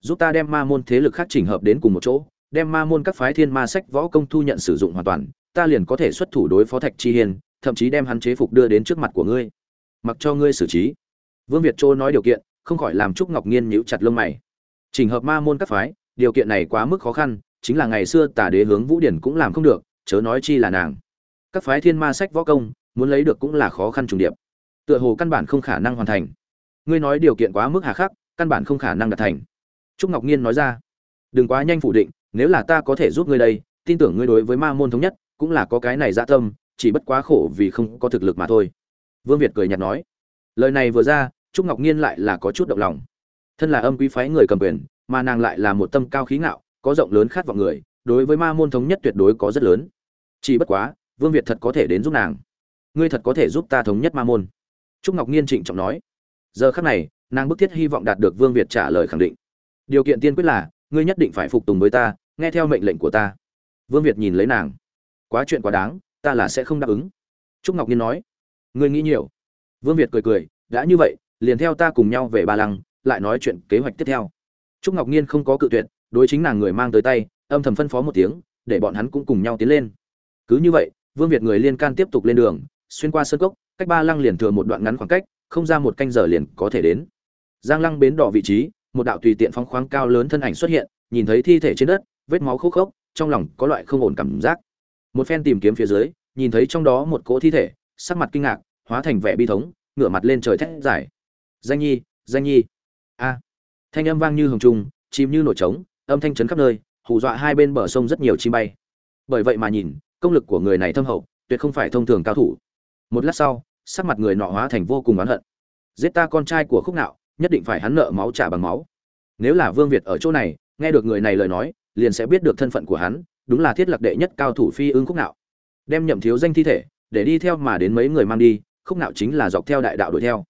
giúp ta đem ma môn thế lực khác chỉnh hợp đến cùng một chỗ, đem ma môn các phái thiên ma sách võ công thu nhận sử dụng hoàn toàn, ta liền có thể xuất thủ đối phó thạch chi hiên, thậm chí đem hắn chế phục đưa đến trước mặt của ngươi. Mặc cho ngươi xử trí. Vương việt châu nói điều kiện, không khỏi làm trúc ngọc nhiên nhíu chặt lông mày. Chỉnh hợp ma môn các phái, điều kiện này quá mức khó khăn, chính là ngày xưa tả đế hướng vũ điển cũng làm không được, chớ nói chi là nàng. Các phái thiên ma sách võ công, muốn lấy được cũng là khó khăn trùng điệp. Tựa hồ căn bản không khả năng hoàn thành. Ngươi nói điều kiện quá mức hà khắc, căn bản không khả năng đạt thành trúc ngọc nhiên nói ra. Đừng quá nhanh phủ định, nếu là ta có thể giúp ngươi đây, tin tưởng ngươi đối với ma môn thống nhất, cũng là có cái này dạ tâm, chỉ bất quá khổ vì không có thực lực mà thôi. Vương việt cười nhạt nói. Lời này vừa ra, trúc ngọc nhiên lại là có chút động lòng. Thân là âm quý phái người cầm quyền, mà nàng lại là một tâm cao khí ngạo, có rộng lớn khát vọng người, đối với ma môn thống nhất tuyệt đối có rất lớn. Chỉ bất quá, vương việt thật có thể đến giúp nàng. Ngươi thật có thể giúp ta thống nhất ma môn. Trúc ngọc nhiên trịnh trọng nói. Giờ khắc này, nàng bức thiết hy vọng đạt được vương việt trả lời khẳng định điều kiện tiên quyết là, ngươi nhất định phải phục tùng với ta, nghe theo mệnh lệnh của ta. Vương việt nhìn lấy nàng. Quá chuyện quá đáng, ta là sẽ không đáp ứng. Trúc ngọc nhiên nói. Ngươi nghĩ nhiều. Vương việt cười cười, đã như vậy, liền theo ta cùng nhau về ba lăng, lại nói chuyện kế hoạch tiếp theo. Trúc ngọc nhiên không có cự tuyệt, đối chính nàng người mang tới tay, âm thầm phân phó một tiếng, để bọn hắn cũng cùng nhau tiến lên. Cứ như vậy, vương việt người liên can tiếp tục lên đường, xuyên qua sơn cốc, cách ba lăng liền thừa một đoạn ngắn khoảng cách, không ra một canh giờ liền có thể đến. Giang lăng bến đỏ vị trí một đạo tùy tiện phong khoáng cao lớn thân ảnh xuất hiện, nhìn thấy thi thể trên đất, vết máu khô khốc, trong lòng có loại không ổn cảm giác. Một phen tìm kiếm phía dưới, nhìn thấy trong đó một cỗ thi thể, sắc mặt kinh ngạc, hóa thành vẻ bi thống, ngửa mặt lên trời thét giải danh nhi danh nhi. A. Thanh âm vang như hồng trung chim như nổi trống, âm thanh chấn khắp nơi, hù dọa hai bên bờ sông rất nhiều chim bay. Bởi vậy mà nhìn, công lực của người này thâm hậu, tuyệt không phải thông thường cao thủ. Một lát sau, sắc mặt người nọ hóa thành vô cùng oán hận. Giết ta con trai của khúc nạo nhất định phải hắn nợ máu trả bằng máu. Nếu là vương việt ở chỗ này, nghe được người này lời nói, liền sẽ biết được thân phận của hắn, đúng là thiết lập đệ nhất cao thủ phi ưng khúc nạo. Đem nhậm thiếu danh thi thể, để đi theo mà đến mấy người mang đi, khúc nạo chính là dọc theo đại đạo đuổi theo.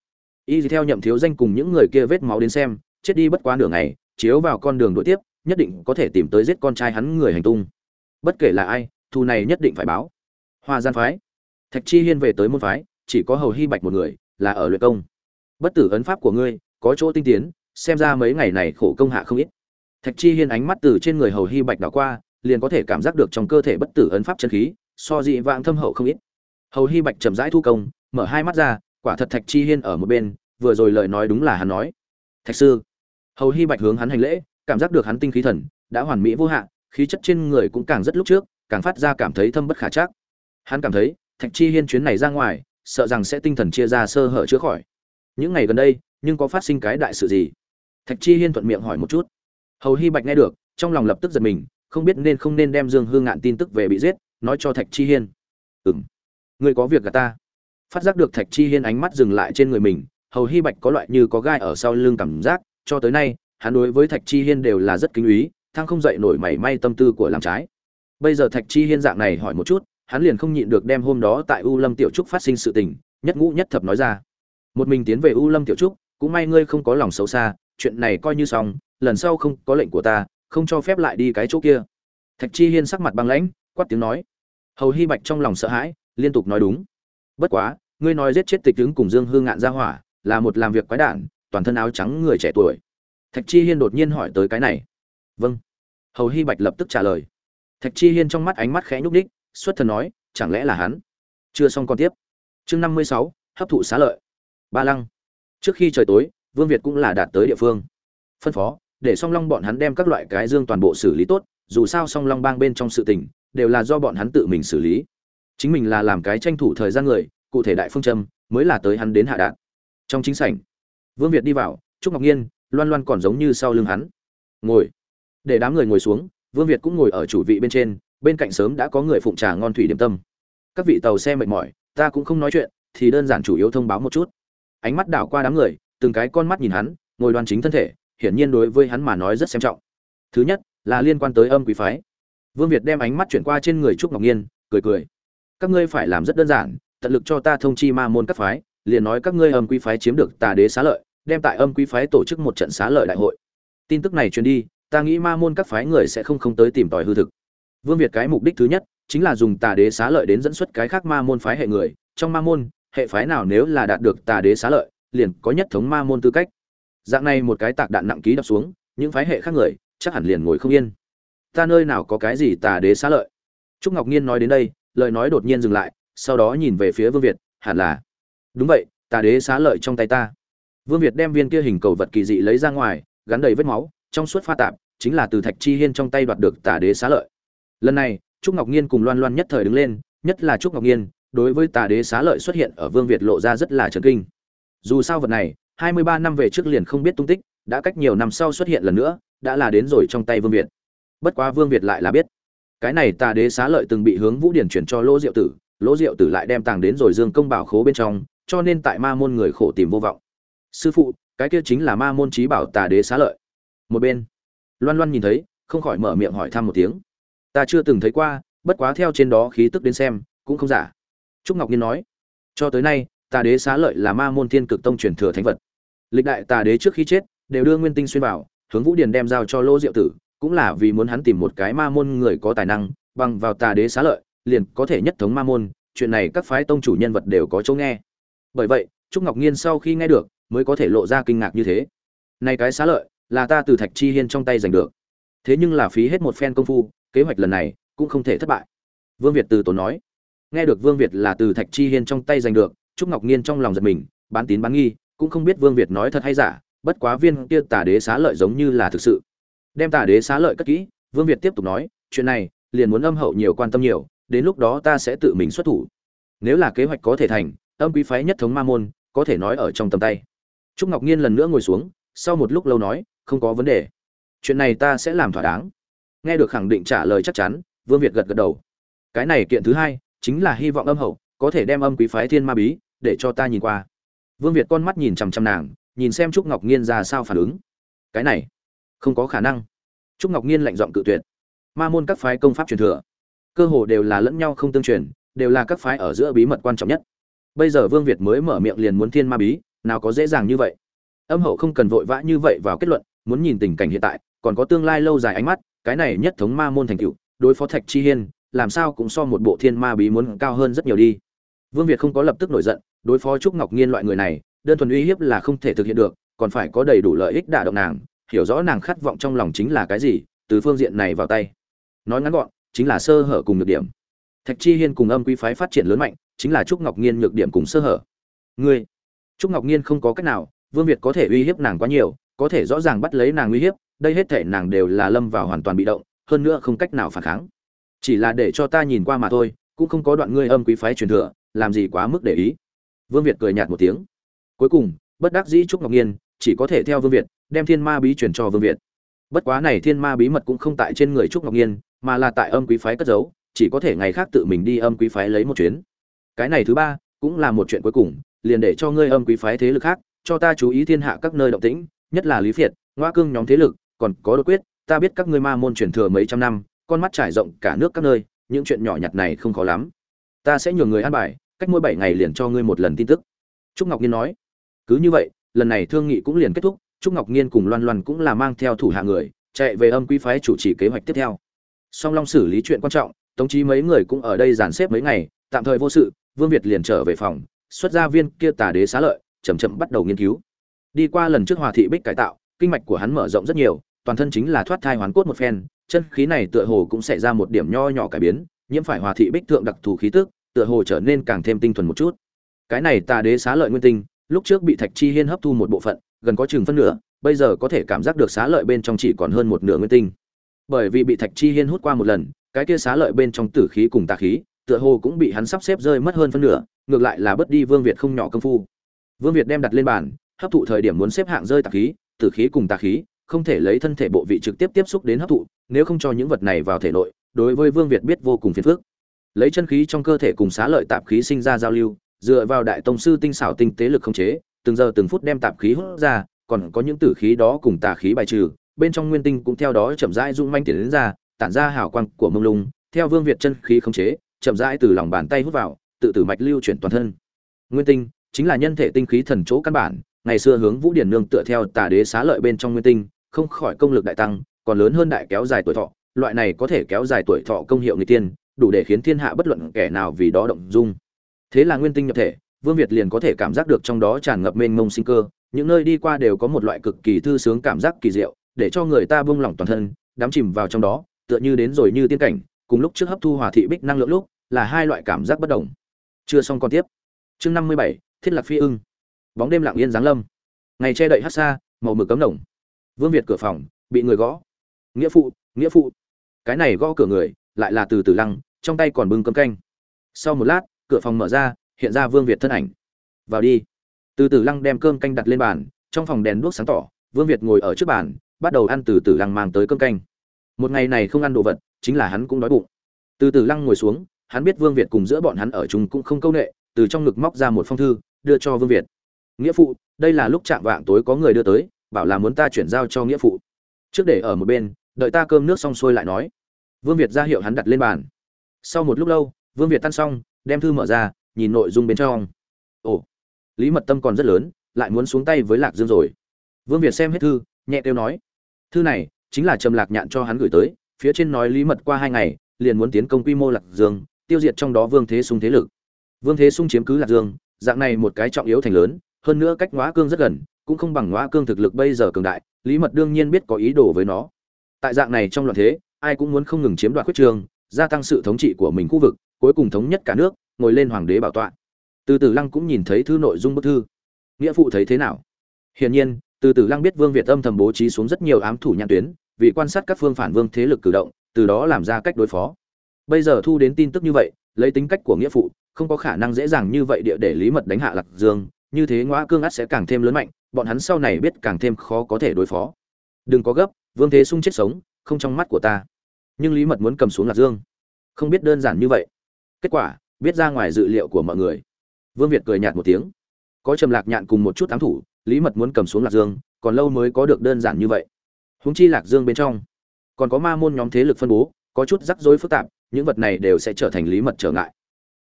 Y theo nhậm thiếu danh cùng những người kia vết máu đến xem, chết đi bất quá nửa ngày, chiếu vào con đường đuổi tiếp, nhất định có thể tìm tới giết con trai hắn người hành tung. Bất kể là ai, thù này nhất định phải báo. Hoa gian phái. Thạch chi hiên về tới môn phái, chỉ có hầu hy bạch một người, là ở luyện công. Bất tử ấn pháp của ngươi có chỗ tinh tiến, xem ra mấy ngày này khổ công hạ không ít. Thạch chi hiên ánh mắt từ trên người hầu hy bạch đảo qua, liền có thể cảm giác được trong cơ thể bất tử ấn pháp chân khí, so dị vãng thâm hậu không ít. Hầu hy bạch chậm rãi thu công, mở hai mắt ra, quả thật thạch chi hiên ở một bên, vừa rồi lời nói đúng là hắn nói. Thạch sư. Hầu hy bạch hướng hắn hành lễ, cảm giác được hắn tinh khí thần đã hoàn mỹ vô hạn, khí chất trên người cũng càng rất lúc trước, càng phát ra cảm thấy thâm bất khả chắc. Hắn cảm thấy thạch chi hiên chuyến này ra ngoài, sợ rằng sẽ tinh thần chia ra sơ hở chữa khỏi. Những ngày gần đây nhưng có phát sinh cái đại sự gì? Thạch chi hiên thuận miệng hỏi một chút. Hầu hy bạch nghe được, trong lòng lập tức giật mình, không biết nên không nên đem dương hương ngạn tin tức về bị giết, nói cho thạch chi hiên. Ừ m người có việc gà ta. Phát giác được thạch chi hiên ánh mắt dừng lại trên người mình, hầu hy bạch có loại như có gai ở sau lưng cảm giác, cho tới nay, hắn đối với thạch chi hiên đều là rất kính úy thang không dậy nổi mảy may tâm tư của làm trái. Bây giờ thạch chi hiên dạng này hỏi một chút, hắn liền không nhịn được đem hôm đó tại u lâm tiểu trúc phát sinh sự tình, nhất ngũ nhất thập nói ra. Một mình tiến về u lâm tiểu trúc cũng may ngươi không có lòng xấu xa, chuyện này coi như xong, lần sau không có lệnh của ta, không cho phép lại đi cái chỗ kia. Thạch chi hiên sắc mặt băng lãnh, quát tiếng nói. Hầu hy bạch trong lòng sợ hãi, liên tục nói đúng. Bất quá, ngươi nói giết chết tịch tướng cùng dương hương ngạn ra hỏa, là một làm việc quái đản, toàn thân áo trắng người trẻ tuổi. Thạch chi hiên đột nhiên hỏi tới cái này. Vâng. Hầu hy bạch lập tức trả lời. Thạch chi hiên trong mắt ánh mắt khẽ nhúc đích xuất thần nói, chẳng lẽ là hắn? Chưa xong còn tiếp. Chương năm mươi sáu, hấp thụ xá lợi. Ba lăng trước khi trời tối, vương việt cũng là đạt tới địa phương. Phân phó, để song long bọn hắn đem các loại cái dương toàn bộ xử lý tốt, dù sao song long bang bên trong sự tình, đều là do bọn hắn tự mình xử lý. Chính mình là làm cái tranh thủ thời gian người, cụ thể đại phương châm, mới là tới hắn đến hạ đạn trong chính sảnh, vương việt đi vào, trúc ngọc nhiên, loan loan còn giống như sau lưng hắn. Ngồi. Để đám người ngồi xuống, vương việt cũng ngồi ở chủ vị bên trên, bên cạnh sớm đã có người phụng trà ngon thủy điểm tâm. Các vị tàu xe mệt mỏi, ta cũng không nói chuyện, thì đơn giản chủ yếu thông báo một chút ánh mắt đảo qua đám người, từng cái con mắt nhìn hắn, ngồi đoan chính thân thể, hiển nhiên đối với hắn mà nói rất xem trọng. Thứ nhất, là liên quan tới âm quý phái. Vương việt đem ánh mắt chuyển qua trên người trúc ngọc nhiên, cười cười. Các ngươi phải làm rất đơn giản, tận lực cho ta thông chi ma môn các phái, liền nói các ngươi âm quý phái chiếm được tà đế xá lợi, đem tại âm quý phái tổ chức một trận xá lợi đại hội. Tin tức này truyền đi, ta nghĩ ma môn các phái người sẽ không không tới tìm tòi hư thực. Vương việt cái mục đích thứ nhất, chính là dùng tà đế xá lợi đến dẫn xuất cái khác ma môn phái hệ người. Trong ma môn hệ phái nào nếu là đạt được tà đế xá lợi, liền có nhất thống ma môn tư cách. Dạng này một cái tạc đạn nặng ký đập xuống, những phái hệ khác người chắc hẳn liền ngồi không yên. Ta nơi nào có cái gì tà đế xá lợi? Trúc ngọc nhiên nói đến đây, lời nói đột nhiên dừng lại, sau đó nhìn về phía vương việt, hẳn là, đúng vậy, tà đế xá lợi trong tay ta. Vương việt đem viên kia hình cầu vật kỳ dị lấy ra ngoài, gắn đầy vết máu, trong suốt pha tạp, chính là từ thạch chi hiên trong tay đoạt được tà đế xá lợi. Lần này, trúc ngọc nhiên cùng loan loan nhất thời đứng lên, nhất là trúc ngọc nhiên đối với tà đế xá lợi xuất hiện ở vương việt lộ ra rất là trấn kinh. Dù sao vật này, hai mươi ba năm về trước liền không biết tung tích, đã cách nhiều năm sau xuất hiện lần nữa, đã là đến rồi trong tay vương việt. Bất quá vương việt lại là biết. Cái này tà đế xá lợi từng bị hướng vũ điển chuyển cho lỗ diệu tử, lỗ diệu tử lại đem tàng đến rồi dương công bảo khố bên trong, cho nên tại ma môn người khổ tìm vô vọng. Sư phụ, cái kia chính là ma môn trí bảo tà đế xá lợi. Một bên, loan loan nhìn thấy, không khỏi mở miệng hỏi thăm một tiếng. Ta chưa từng thấy qua, bất quá theo trên đó khí tức đến xem, cũng không giả trúc ngọc nhiên nói, cho tới nay, tà đế xá lợi là ma môn thiên cực tông truyền thừa thánh vật. Lịch đại tà đế trước khi chết đều đưa nguyên tinh xuyên vào, hướng vũ điền đem giao cho lỗ diệu tử, cũng là vì muốn hắn tìm một cái ma môn người có tài năng, bằng vào tà đế xá lợi, liền có thể nhất thống ma môn, chuyện này các phái tông chủ nhân vật đều có chỗ nghe. Bởi vậy, trúc ngọc nhiên sau khi nghe được, mới có thể lộ ra kinh ngạc như thế. Này cái xá lợi, là ta từ thạch chi hiên trong tay giành được. Thế nhưng là phí hết một phen công phu, kế hoạch lần này cũng không thể thất bại. Vương việt từ tốn nói nghe được vương việt là từ thạch chi hiên trong tay giành được, trúc ngọc nhiên trong lòng giật mình, bán tín bán nghi, cũng không biết vương việt nói thật hay giả, bất quá viên kia tà đế xá lợi giống như là thực sự. Đem tà đế xá lợi cất kỹ, vương việt tiếp tục nói, chuyện này, liền muốn âm hậu nhiều quan tâm nhiều, đến lúc đó ta sẽ tự mình xuất thủ. Nếu là kế hoạch có thể thành, âm quý phái nhất thống ma môn, có thể nói ở trong tầm tay. Trúc ngọc nhiên lần nữa ngồi xuống, sau một lúc lâu nói, không có vấn đề. Chuyện này ta sẽ làm thỏa đáng. Nghe được khẳng định trả lời chắc chắn, vương việt gật gật đầu. Cái này kiện thứ hai chính là hy vọng âm hậu, có thể đem âm quý phái thiên ma bí để cho ta nhìn qua. Vương việt con mắt nhìn chằm chằm nàng, nhìn xem trúc ngọc nhiên ra sao phản ứng. Cái này, không có khả năng. Trúc ngọc nhiên lạnh giọng cự tuyệt. Ma môn các phái công pháp truyền thừa, cơ hồ đều là lẫn nhau không tương truyền, đều là các phái ở giữa bí mật quan trọng nhất. Bây giờ vương việt mới mở miệng liền muốn thiên ma bí, nào có dễ dàng như vậy. Âm hậu không cần vội vã như vậy vào kết luận, muốn nhìn tình cảnh hiện tại, còn có tương lai lâu dài ánh mắt, cái này nhất thống ma môn thành cựu đối phó thạch chi hiên làm sao cũng so một bộ thiên ma bí muốn cao hơn rất nhiều đi. Vương việt không có lập tức nổi giận, đối phó trúc ngọc nhiên loại người này, đơn thuần uy hiếp là không thể thực hiện được, còn phải có đầy đủ lợi ích đả động nàng, hiểu rõ nàng khát vọng trong lòng chính là cái gì, từ phương diện này vào tay. Nói ngắn gọn, chính là sơ hở cùng nhược điểm. Thạch chi hiên cùng âm quý phái phát triển lớn mạnh, chính là trúc ngọc nhiên nhược điểm cùng sơ hở. Ngươi, trúc ngọc nhiên không có cách nào, vương việt có thể uy hiếp nàng quá nhiều, có thể rõ ràng bắt lấy nàng uy hiếp, đây hết thể nàng đều là lâm vào hoàn toàn bị động, hơn nữa không cách nào phản kháng chỉ là để cho ta nhìn qua mà thôi, cũng không có đoạn ngươi âm quý phái truyền thừa, làm gì quá mức để ý. Vương việt cười nhạt một tiếng. Cuối cùng, bất đắc dĩ trúc ngọc nhiên chỉ có thể theo vương việt, đem thiên ma bí truyền cho vương việt. Bất quá này thiên ma bí mật cũng không tại trên người trúc ngọc nhiên mà là tại âm quý phái cất giấu, chỉ có thể ngày khác tự mình đi âm quý phái lấy một chuyến. Cái này thứ ba, cũng là một chuyện cuối cùng, liền để cho ngươi âm quý phái thế lực khác, cho ta chú ý thiên hạ các nơi động tĩnh, nhất là lý phiệt, ngoa cương nhóm thế lực, còn có đột quyết, ta biết các ngươi ma môn truyền thừa mấy trăm năm con mắt trải rộng cả nước các nơi, những chuyện nhỏ nhặt này không khó lắm. Ta sẽ nhường người an bài, cách mỗi bảy ngày liền cho ngươi một lần tin tức. Trúc ngọc nhiên nói. Cứ như vậy, lần này thương nghị cũng liền kết thúc, trúc ngọc nhiên cùng loan loan cũng là mang theo thủ hạ người, chạy về âm quý phái chủ trì kế hoạch tiếp theo. Song long xử lý chuyện quan trọng, tống chí mấy người cũng ở đây dàn xếp mấy ngày, tạm thời vô sự, vương việt liền trở về phòng, xuất ra viên kia tà đế xá lợi, chậm chậm bắt đầu nghiên cứu. Đi qua lần trước hòa thị bích cải tạo, kinh mạch của hắn mở rộng rất nhiều, toàn thân chính là thoát thai hoán cốt một phen chân khí này tựa hồ cũng xảy ra một điểm nho nhỏ cải biến, nhiễm phải hòa thị bích thượng đặc thù khí tức, tựa hồ trở nên càng thêm tinh thuần một chút. Cái này tà đế xá lợi nguyên tinh, lúc trước bị thạch chi hiên hấp thu một bộ phận, gần có chừng phân nửa, bây giờ có thể cảm giác được xá lợi bên trong chỉ còn hơn một nửa nguyên tinh. Bởi vì bị thạch chi hiên hút qua một lần, cái kia xá lợi bên trong tử khí cùng tà khí, tựa hồ cũng bị hắn sắp xếp rơi mất hơn phân nửa, ngược lại là bớt đi vương việt không nhỏ công phu. Vương việt đem đặt lên bàn, hấp thụ thời điểm muốn xếp hạng rơi tà khí, tử khí cùng tà khí không thể lấy thân thể bộ vị trực tiếp tiếp xúc đến hấp thụ, nếu không cho những vật này vào thể nội, đối với vương việt biết vô cùng phiền phức. Lấy chân khí trong cơ thể cùng xá lợi tạp khí sinh ra giao lưu, dựa vào đại tông sư tinh xảo tinh tế lực không chế, từng giờ từng phút đem tạp khí hút ra, còn có những tử khí đó cùng tà khí bài trừ, bên trong nguyên tinh cũng theo đó chậm rãi rung manh tiến đến ra, tản ra hào quang của mông lung, theo vương việt chân khí không chế, chậm rãi từ lòng bàn tay hút vào, tự tử mạch lưu chuyển toàn thân. Nguyên tinh chính là nhân thể tinh khí thần chỗ căn bản, ngày xưa hướng vũ điển nương tựa theo tà đế xá lợi bên trong nguyên tinh không khỏi công lực đại tăng, còn lớn hơn đại kéo dài tuổi thọ, loại này có thể kéo dài tuổi thọ công hiệu người tiên, đủ để khiến thiên hạ bất luận kẻ nào vì đó động dung. Thế là nguyên tinh nhập thể, vương việt liền có thể cảm giác được trong đó tràn ngập mênh mông sinh cơ, những nơi đi qua đều có một loại cực kỳ thư sướng cảm giác kỳ diệu, để cho người ta buông lỏng toàn thân, đắm chìm vào trong đó, tựa như đến rồi như tiên cảnh, cùng lúc trước hấp thu hòa thị bích năng lượng lúc, là hai loại cảm giác bất đồng. Chưa xong còn tiếp. Chương năm mươi bảy, thiết lập phi ưng. Bóng đêm lặng yên giáng lâm. Ngày che đậy hát xa, màu mực cấm đồng vương việt cửa phòng, bị người gõ. Nghĩa phụ nghĩa phụ. Cái này gõ cửa người, lại là từ từ lăng, trong tay còn bưng cơm canh. Sau một lát, cửa phòng mở ra, hiện ra vương việt thân ảnh. Vào đi. Từ từ lăng đem cơm canh đặt lên bàn, trong phòng đèn đuốc sáng tỏ, vương việt ngồi ở trước bàn, bắt đầu ăn từ từ lăng mang tới cơm canh. Một ngày này không ăn đồ vật, chính là hắn cũng đói bụng. Từ từ lăng ngồi xuống, hắn biết vương việt cùng giữa bọn hắn ở chung cũng không câu nệ, từ trong ngực móc ra một phong thư, đưa cho vương việt. Nghĩa phụ, đây là lúc chạm vạng tối có người đưa tới bảo là muốn ta chuyển giao cho nghĩa phụ. Trước để ở một bên, đợi ta cơm nước xong xuôi lại nói. Vương việt ra hiệu hắn đặt lên bàn. Sau một lúc lâu, vương việt tan xong, đem thư mở ra, nhìn nội dung bên trong. Ồ, lý mật tâm còn rất lớn, lại muốn xuống tay với lạc dương rồi. Vương việt xem hết thư, nhẹ kêu nói. Thư này, chính là trầm lạc nhạn cho hắn gửi tới, phía trên nói lý mật qua hai ngày, liền muốn tiến công quy mô lạc dương, tiêu diệt trong đó vương thế sung thế lực. Vương thế sung chiếm cứ lạc dương, dạng này một cái trọng yếu thành lớn, hơn nữa cách ngõa cương rất gần cũng không bằng ngoa cương thực lực bây giờ cường đại, lý mật đương nhiên biết có ý đồ với nó. Tại dạng này trong loạn thế, ai cũng muốn không ngừng chiếm đoạt quyết trường, gia tăng sự thống trị của mình khu vực, cuối cùng thống nhất cả nước, ngồi lên hoàng đế bảo tọa. Từ tử lăng cũng nhìn thấy thư nội dung bức thư. Nghĩa phụ thấy thế nào? Hiển nhiên, từ tử lăng biết vương việt âm thầm bố trí xuống rất nhiều ám thủ nhãn tuyến, vì quan sát các phương phản vương thế lực cử động, từ đó làm ra cách đối phó. Bây giờ thu đến tin tức như vậy, lấy tính cách của nghĩa phụ, không có khả năng dễ dàng như vậy địa để lý mật đánh hạ lạc dương, như thế ngõ cương ắt sẽ càng thêm lớn mạnh bọn hắn sau này biết càng thêm khó có thể đối phó. Đừng có gấp, vương thế sung chết sống, không trong mắt của ta. Nhưng lý mật muốn cầm xuống lạc dương. Không biết đơn giản như vậy. Kết quả biết ra ngoài dự liệu của mọi người. Vương việt cười nhạt một tiếng. Có trầm lạc nhạn cùng một chút ám thủ, lý mật muốn cầm xuống lạc dương, còn lâu mới có được đơn giản như vậy. Húng chi lạc dương bên trong, còn có ma môn nhóm thế lực phân bố, có chút rắc rối phức tạp, những vật này đều sẽ trở thành lý mật trở ngại.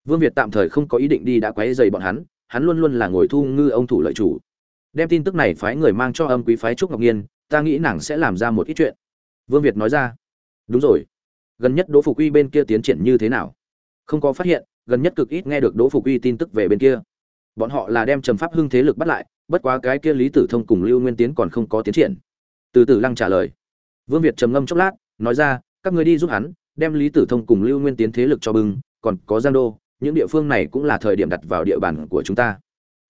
Vương việt tạm thời không có ý định đi đã quấy dày bọn hắn hắn luôn luôn là ngồi thu ngư ông thủ lợi chủ đem tin tức này phái người mang cho âm quý phái trúc ngọc nhiên ta nghĩ nàng sẽ làm ra một ít chuyện. Vương việt nói ra. Đúng rồi. Gần nhất đỗ phục uy bên kia tiến triển như thế nào? Không có phát hiện, gần nhất cực ít nghe được đỗ phục uy tin tức về bên kia. Bọn họ là đem trầm pháp hưng thế lực bắt lại, bất quá cái kia lý tử thông cùng lưu nguyên tiến còn không có tiến triển. Từ từ lăng trả lời. Vương việt trầm ngâm chốc lát, nói ra, các người đi giúp hắn, đem lý tử thông cùng lưu nguyên tiến thế lực cho bưng, còn có giang đô, những địa phương này cũng là thời điểm đặt vào địa bàn của chúng ta.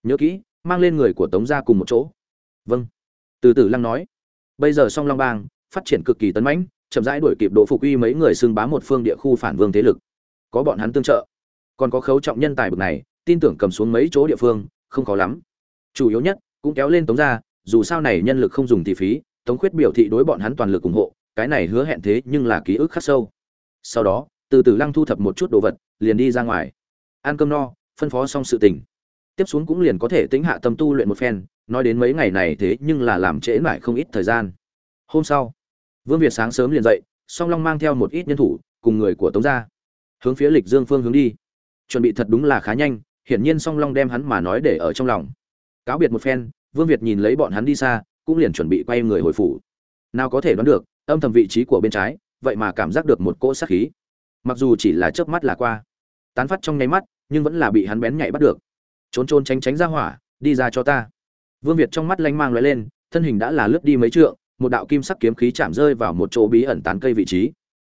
Nhớ kỹ mang lên người của tống gia cùng một chỗ. Vâng. Từ từ lăng nói. Bây giờ song long bang, phát triển cực kỳ tấn mãnh, chậm rãi đuổi kịp độ phục uy mấy người xưng bá một phương địa khu phản vương thế lực. Có bọn hắn tương trợ. Còn có khấu trọng nhân tài bực này, tin tưởng cầm xuống mấy chỗ địa phương, không khó lắm. Chủ yếu nhất, cũng kéo lên tống gia, dù sao này nhân lực không dùng thì phí, tống khuyết biểu thị đối bọn hắn toàn lực ủng hộ, cái này hứa hẹn thế nhưng là ký ức khắc sâu. Sau đó, từ từ lăng thu thập một chút đồ vật, liền đi ra ngoài. Ăn cơm no, phân phó xong sự tình tiếp xuống cũng liền có thể tính hạ tâm tu luyện một phen, nói đến mấy ngày này thế nhưng là làm trễ mãi không ít thời gian. Hôm sau, vương việt sáng sớm liền dậy, song long mang theo một ít nhân thủ, cùng người của tống gia, hướng phía lịch dương phương hướng đi. Chuẩn bị thật đúng là khá nhanh, hiển nhiên song long đem hắn mà nói để ở trong lòng. Cáo biệt một phen, vương việt nhìn lấy bọn hắn đi xa, cũng liền chuẩn bị quay người hồi phủ. Nào có thể đoán được, âm thầm vị trí của bên trái, vậy mà cảm giác được một cỗ sát khí. Mặc dù chỉ là chớp mắt là qua, tán phát trong nháy mắt, nhưng vẫn là bị hắn bén nhạy bắt được trốn trốn tránh tránh ra hỏa, đi ra cho ta. Vương việt trong mắt lanh mang lóe lên, thân hình đã là lướt đi mấy trượng, một đạo kim sắc kiếm khí chạm rơi vào một chỗ bí ẩn tán cây vị trí.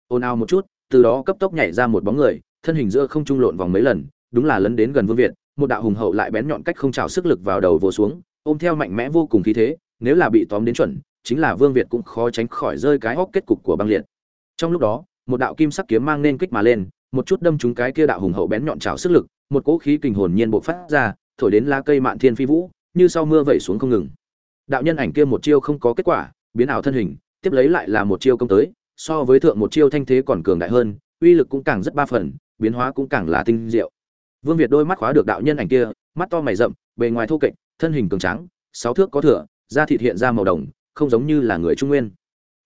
Ồn ào một chút, từ đó cấp tốc nhảy ra một bóng người, thân hình giữa không trung lộn vòng mấy lần, đúng là lấn đến gần vương việt, một đạo hùng hậu lại bén nhọn cách không trào sức lực vào đầu vồ xuống, ôm theo mạnh mẽ vô cùng khí thế, nếu là bị tóm đến chuẩn, chính là vương việt cũng khó tránh khỏi rơi cái hốc kết cục của băng liệt. Trong lúc đó, một đạo kim sắc kiếm mang nên kích mà lên, một chút đâm trúng cái kia đạo hùng hậu bén nhọn trào sức lực một cỗ khí kình hồn nhiên bộc phát ra thổi đến lá cây mạn thiên phi vũ như sau mưa vẩy xuống không ngừng. Đạo nhân ảnh kia một chiêu không có kết quả biến ảo thân hình tiếp lấy lại là một chiêu công tới so với thượng một chiêu thanh thế còn cường đại hơn uy lực cũng càng rất ba phần biến hóa cũng càng là tinh diệu. Vương việt đôi mắt khóa được đạo nhân ảnh kia mắt to mày rậm bề ngoài thô kệch thân hình cường tráng sáu thước có thừa, da thịt hiện ra màu đồng không giống như là người trung nguyên.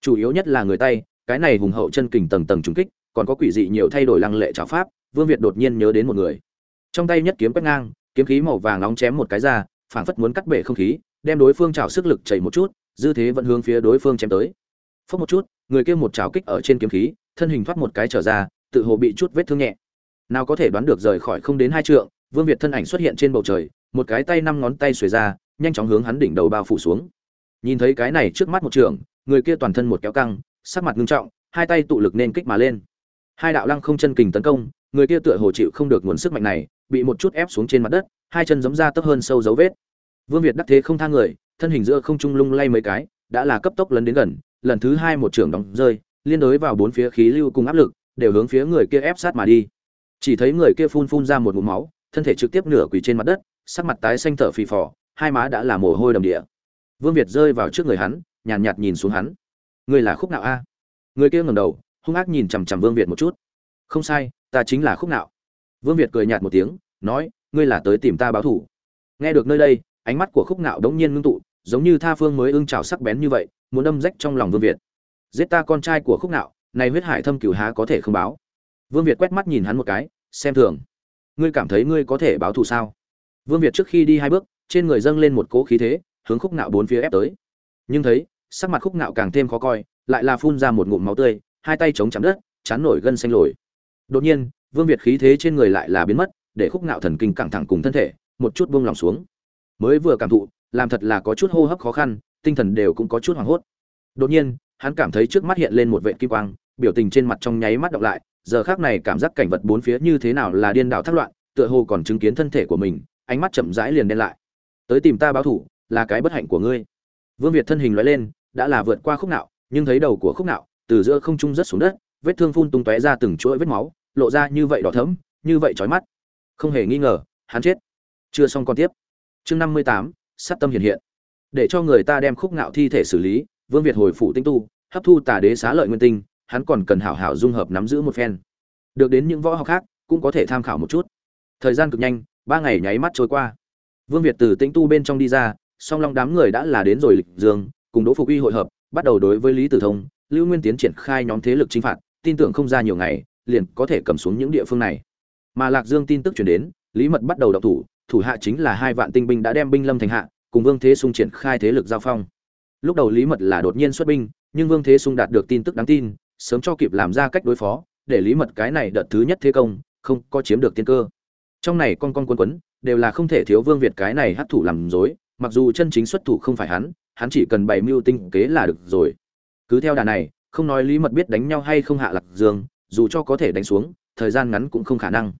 Chủ yếu nhất là người tay cái này hùng hậu chân kình tầng tầng trùng kích còn có quỷ dị nhiều thay đổi lăng lệ trảo pháp vương việt đột nhiên nhớ đến một người trong tay nhất kiếm quét ngang, kiếm khí màu vàng nóng chém một cái ra, phảng phất muốn cắt bể không khí, đem đối phương trào sức lực chảy một chút, dư thế vẫn hướng phía đối phương chém tới. Phốc một chút, người kia một trào kích ở trên kiếm khí, thân hình thoát một cái trở ra, tự hồ bị chút vết thương nhẹ. Nào có thể đoán được rời khỏi không đến hai trượng, vương việt thân ảnh xuất hiện trên bầu trời, một cái tay năm ngón tay xuề ra, nhanh chóng hướng hắn đỉnh đầu bao phủ xuống. Nhìn thấy cái này trước mắt một trường người kia toàn thân một kéo căng, sắc mặt ngưng trọng, hai tay tụ lực nên kích mà lên. Hai đạo lăng không chân kình tấn công người kia tựa hồ chịu không được nguồn sức mạnh này bị một chút ép xuống trên mặt đất hai chân giấm ra tấp hơn sâu dấu vết. Vương việt đắc thế không thang người thân hình giữa không trung lung lay mấy cái đã là cấp tốc lấn đến gần lần thứ hai một trường đóng rơi liên đối vào bốn phía khí lưu cùng áp lực đều hướng phía người kia ép sát mà đi. Chỉ thấy người kia phun phun ra một ngụm máu thân thể trực tiếp nửa quỳ trên mặt đất sắc mặt tái xanh thở phì phò hai má đã là mồ hôi đầm địa. Vương việt rơi vào trước người hắn nhàn nhạt, nhìn xuống hắn. Ngươi là khúc nào a? Người kia ngẩng đầu hung ác nhìn chằm chằm vương việt một chút. Không sai ta chính là khúc nạo. vương việt cười nhạt một tiếng, nói, ngươi là tới tìm ta báo thủ. Nghe được nơi đây, ánh mắt của khúc nạo đống nhiên ngưng tụ, giống như tha phương mới ưng trào sắc bén như vậy, muốn đâm rách trong lòng vương việt. Giết ta con trai của khúc nạo, này huyết hải thâm cửu há có thể không báo. Vương việt quét mắt nhìn hắn một cái, xem thường. Ngươi cảm thấy ngươi có thể báo thù sao? Vương việt trước khi đi hai bước, trên người dâng lên một cỗ khí thế, hướng khúc nạo bốn phía ép tới. Nhưng thấy, sắc mặt khúc nạo càng thêm khó coi, lại là phun ra một ngụm máu tươi, hai tay chống chạm đất, chán nổi gân xanh lồi đột nhiên, vương việt khí thế trên người lại là biến mất, để khúc ngạo thần kinh căng thẳng cùng thân thể, một chút buông lỏng xuống. Mới vừa cảm thụ, làm thật là có chút hô hấp khó khăn, tinh thần đều cũng có chút hoảng hốt. Đột nhiên, hắn cảm thấy trước mắt hiện lên một vệ kim quang, biểu tình trên mặt trong nháy mắt đọc lại, giờ khác này cảm giác cảnh vật bốn phía như thế nào là điên đảo thác loạn, tựa hồ còn chứng kiến thân thể của mình, ánh mắt chậm rãi liền đen lại. Tới tìm ta báo thủ, là cái bất hạnh của ngươi. Vương việt thân hình loại lên, đã là vượt qua khúc nạo nhưng thấy đầu của khúc nạo từ giữa không trung rất xuống đất, vết thương phun tung tóe ra từng chuỗi vết máu lộ ra như vậy đỏ thẫm, như vậy chói mắt. Không hề nghi ngờ, hắn chết. Chưa xong con tiếp. Chương năm mươi tám, sát tâm hiện hiện. Để cho người ta đem khúc ngạo thi thể xử lý, vương việt hồi phủ tinh tu, hấp thu tà đế xá lợi nguyên tinh, hắn còn cần hảo hảo dung hợp nắm giữ một phen. Được đến những võ học khác, cũng có thể tham khảo một chút. Thời gian cực nhanh, ba ngày nháy mắt trôi qua. Vương việt từ tinh tu bên trong đi ra, song long đám người đã là đến rồi lịch dương, cùng đỗ phục uy hội hợp, bắt đầu đối với lý tử thông, lưu nguyên tiến triển khai nhóm thế lực chính phạt, tin tưởng không ra nhiều ngày liền có thể cầm xuống những địa phương này. Mà lạc dương tin tức chuyển đến, lý mật bắt đầu đọc thủ thủ hạ chính là hai vạn tinh binh đã đem binh lâm thành hạ, cùng vương thế sung triển khai thế lực giao phong. Lúc đầu lý mật là đột nhiên xuất binh, nhưng vương thế sung đạt được tin tức đáng tin, sớm cho kịp làm ra cách đối phó, để lý mật cái này đợt thứ nhất thế công, không có chiếm được tiên cơ. Trong này con con quân quấn, đều là không thể thiếu vương việt cái này hấp thủ làm dối mặc dù chân chính xuất thủ không phải hắn hắn chỉ cần bày mưu tinh kế là được rồi. Cứ theo đà này, không nói lý mật biết đánh nhau hay không hạ lạc dương dù cho có thể đánh xuống, thời gian ngắn cũng không khả năng.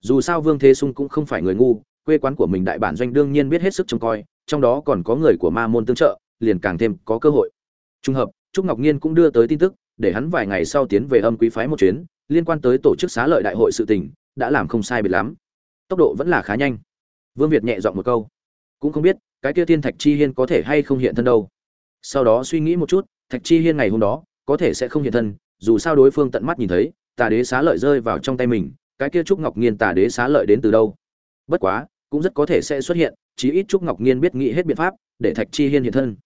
Dù sao vương thế sung cũng không phải người ngu, quê quán của mình đại bản doanh đương nhiên biết hết sức trông coi, trong đó còn có người của ma môn tương trợ, liền càng thêm có cơ hội. Trùng hợp, trúc ngọc nhiên cũng đưa tới tin tức, để hắn vài ngày sau tiến về âm quý phái một chuyến, liên quan tới tổ chức xá lợi đại hội sự tình, đã làm không sai biệt lắm. Tốc độ vẫn là khá nhanh. Vương việt nhẹ giọng một câu. Cũng không biết, cái kia thiên thạch chi hiên có thể hay không hiện thân đâu. Sau đó suy nghĩ một chút, thạch chi hiên ngày hôm đó, có thể sẽ không hiện thân dù sao đối phương tận mắt nhìn thấy, tà đế xá lợi rơi vào trong tay mình, cái kia trúc ngọc nhiên tà đế xá lợi đến từ đâu? Bất quá, cũng rất có thể sẽ xuất hiện, chí ít trúc ngọc nhiên biết nghĩ hết biện pháp để thạch chi hiên hiện thân.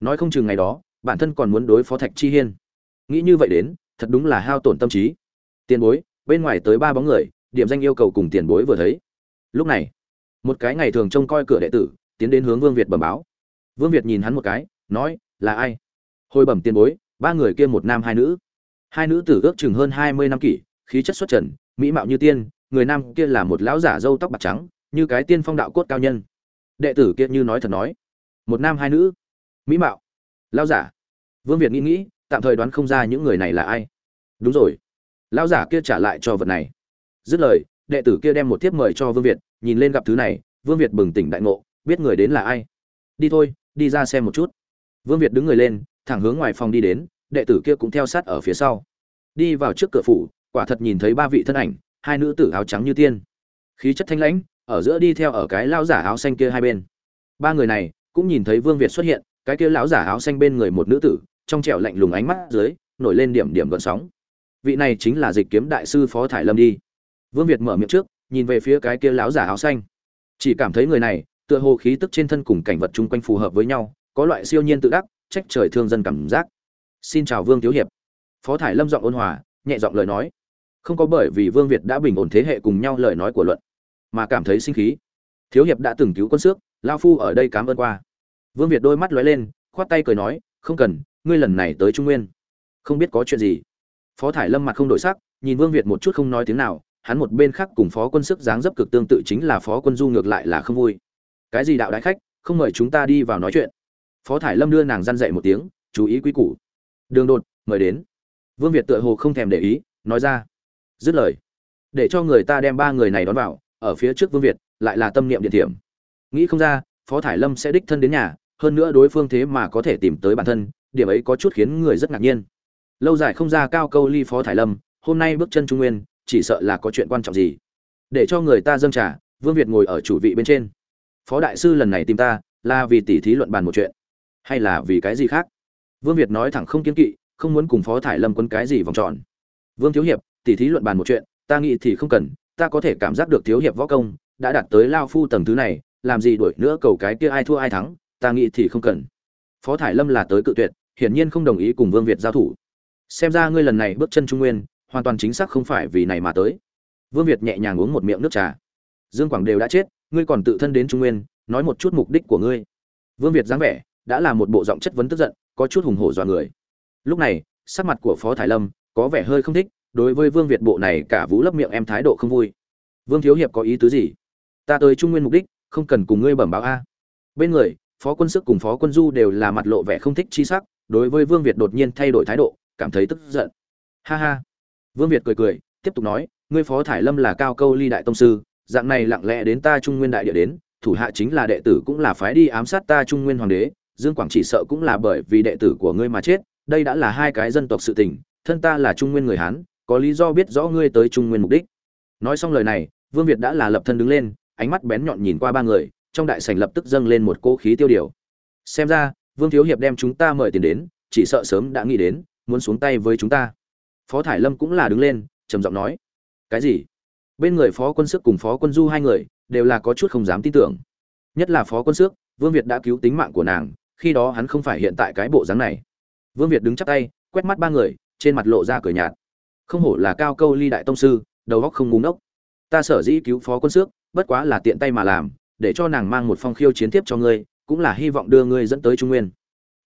Nói không chừng ngày đó, bản thân còn muốn đối phó thạch chi hiên. Nghĩ như vậy đến, thật đúng là hao tổn tâm trí. Tiền bối, bên ngoài tới ba bóng người, điểm danh yêu cầu cùng tiền bối vừa thấy. Lúc này, một cái ngày thường trông coi cửa đệ tử, tiến đến hướng vương việt bẩm báo. Vương việt nhìn hắn một cái, nói, là ai? Hồi bẩm tiền bối, ba người kia một nam hai nữ hai nữ tử ước chừng hơn hai mươi năm kỷ, khí chất xuất trần, mỹ mạo như tiên, người nam kia là một lão giả râu tóc bạc trắng, như cái tiên phong đạo cốt cao nhân. Đệ tử kia như nói thật nói, một nam hai nữ, mỹ mạo, lão giả. Vương việt nghĩ nghĩ, tạm thời đoán không ra những người này là ai. Đúng rồi, lão giả kia trả lại cho vật này. Dứt lời, đệ tử kia đem một thiếp mời cho vương việt, nhìn lên gặp thứ này, vương việt bừng tỉnh đại ngộ, biết người đến là ai. Đi thôi, đi ra xem một chút. Vương việt đứng người lên, thẳng hướng ngoài phòng đi đến đệ tử kia cũng theo sát ở phía sau. Đi vào trước cửa phủ, quả thật nhìn thấy ba vị thân ảnh, hai nữ tử áo trắng như tiên. Khí chất thanh lãnh, ở giữa đi theo ở cái lão giả áo xanh kia hai bên. Ba người này cũng nhìn thấy vương việt xuất hiện, cái kia lão giả áo xanh bên người một nữ tử, trong trẻo lạnh lùng ánh mắt dưới, nổi lên điểm điểm gợn sóng. Vị này chính là dịch kiếm đại sư phó thải lâm đi. Vương việt mở miệng trước, nhìn về phía cái kia lão giả áo xanh. Chỉ cảm thấy người này, tựa hồ khí tức trên thân cùng cảnh vật chung quanh phù hợp với nhau, có loại siêu nhiên tự đắc, trách trời thương dân cảm giác xin chào vương thiếu hiệp. Phó thải lâm giọng ôn hòa, nhẹ giọng lời nói. Không có bởi vì vương việt đã bình ổn thế hệ cùng nhau lời nói của luận, mà cảm thấy sinh khí. Thiếu hiệp đã từng cứu quân xước, lao phu ở đây cám ơn qua. Vương việt đôi mắt lóe lên, khoát tay cười nói, không cần, ngươi lần này tới trung nguyên. Không biết có chuyện gì. Phó thải lâm mặt không đổi sắc, nhìn vương việt một chút không nói tiếng nào, hắn một bên khác cùng phó quân sức dáng dấp cực tương tự chính là phó quân du ngược lại là không vui. Cái gì đạo đại khách, không mời chúng ta đi vào nói chuyện. Phó thải lâm đưa nàng răn dậy một tiếng, chú ý quý củ đường đột, mời đến. Vương việt tựa hồ không thèm để ý, nói ra. Dứt lời. Để cho người ta đem ba người này đón vào, ở phía trước vương việt, lại là tâm niệm điện thiểm. Nghĩ không ra, phó thải lâm sẽ đích thân đến nhà, hơn nữa đối phương thế mà có thể tìm tới bản thân, điểm ấy có chút khiến người rất ngạc nhiên. Lâu dài không ra cao câu ly phó thải lâm, hôm nay bước chân trung nguyên, chỉ sợ là có chuyện quan trọng gì. Để cho người ta dâng trả vương việt ngồi ở chủ vị bên trên. Phó đại sư lần này tìm ta, là vì tỉ thí luận bàn một chuyện, hay là vì cái gì khác? Vương việt nói thẳng không kiên kỵ, không muốn cùng phó thải lâm quân cái gì vòng tròn. Vương thiếu hiệp, tỉ thí luận bàn một chuyện, ta nghĩ thì không cần, ta có thể cảm giác được thiếu hiệp võ công, đã đạt tới lao phu tầng thứ này, làm gì đuổi nữa cầu cái kia ai thua ai thắng, ta nghĩ thì không cần. Phó thải lâm là tới cự tuyệt, hiển nhiên không đồng ý cùng vương việt giao thủ. Xem ra ngươi lần này bước chân trung nguyên, hoàn toàn chính xác không phải vì này mà tới. Vương việt nhẹ nhàng uống một miệng nước trà. Dương quảng đều đã chết, ngươi còn tự thân đến trung nguyên, nói một chút mục đích của ngươi. Vương việt dáng vẻ đã là một bộ giọng chất vấn tức giận, có chút hùng hổ dọa người. Lúc này, sắc mặt của phó Thái lâm có vẻ hơi không thích, đối với vương việt bộ này cả vũ lấp miệng em thái độ không vui. Vương thiếu hiệp có ý tứ gì? Ta tới trung nguyên mục đích, không cần cùng ngươi bẩm báo a. Bên người, phó quân sức cùng phó quân du đều là mặt lộ vẻ không thích chi sắc, đối với vương việt đột nhiên thay đổi thái độ, cảm thấy tức giận. Ha ha. Vương việt cười cười, tiếp tục nói, ngươi phó thải lâm là cao câu ly đại tông sư, dạng này lặng lẽ đến ta trung nguyên đại địa đến, thủ hạ chính là đệ tử cũng là phái đi ám sát ta trung nguyên hoàng đế dương quảng chỉ sợ cũng là bởi vì đệ tử của ngươi mà chết, đây đã là hai cái dân tộc sự tình, thân ta là trung nguyên người hán, có lý do biết rõ ngươi tới trung nguyên mục đích. Nói xong lời này, vương việt đã là lập thân đứng lên, ánh mắt bén nhọn nhìn qua ba người, trong đại sảnh lập tức dâng lên một cỗ khí tiêu điều. Xem ra, vương thiếu hiệp đem chúng ta mời tiền đến, chỉ sợ sớm đã nghĩ đến, muốn xuống tay với chúng ta. Phó thải lâm cũng là đứng lên, trầm giọng nói, cái gì? Bên người phó quân sức cùng phó quân du hai người, đều là có chút không dám tin tưởng. Nhất là phó quân sức vương việt đã cứu tính mạng của nàng khi đó hắn không phải hiện tại cái bộ dáng này. Vương việt đứng chắp tay quét mắt ba người trên mặt lộ ra cười nhạt. Không hổ là cao câu ly đại tông sư đầu óc không ngúng ốc ta sở dĩ cứu phó quân sước, bất quá là tiện tay mà làm để cho nàng mang một phong khiêu chiến tiếp cho ngươi cũng là hy vọng đưa ngươi dẫn tới trung nguyên.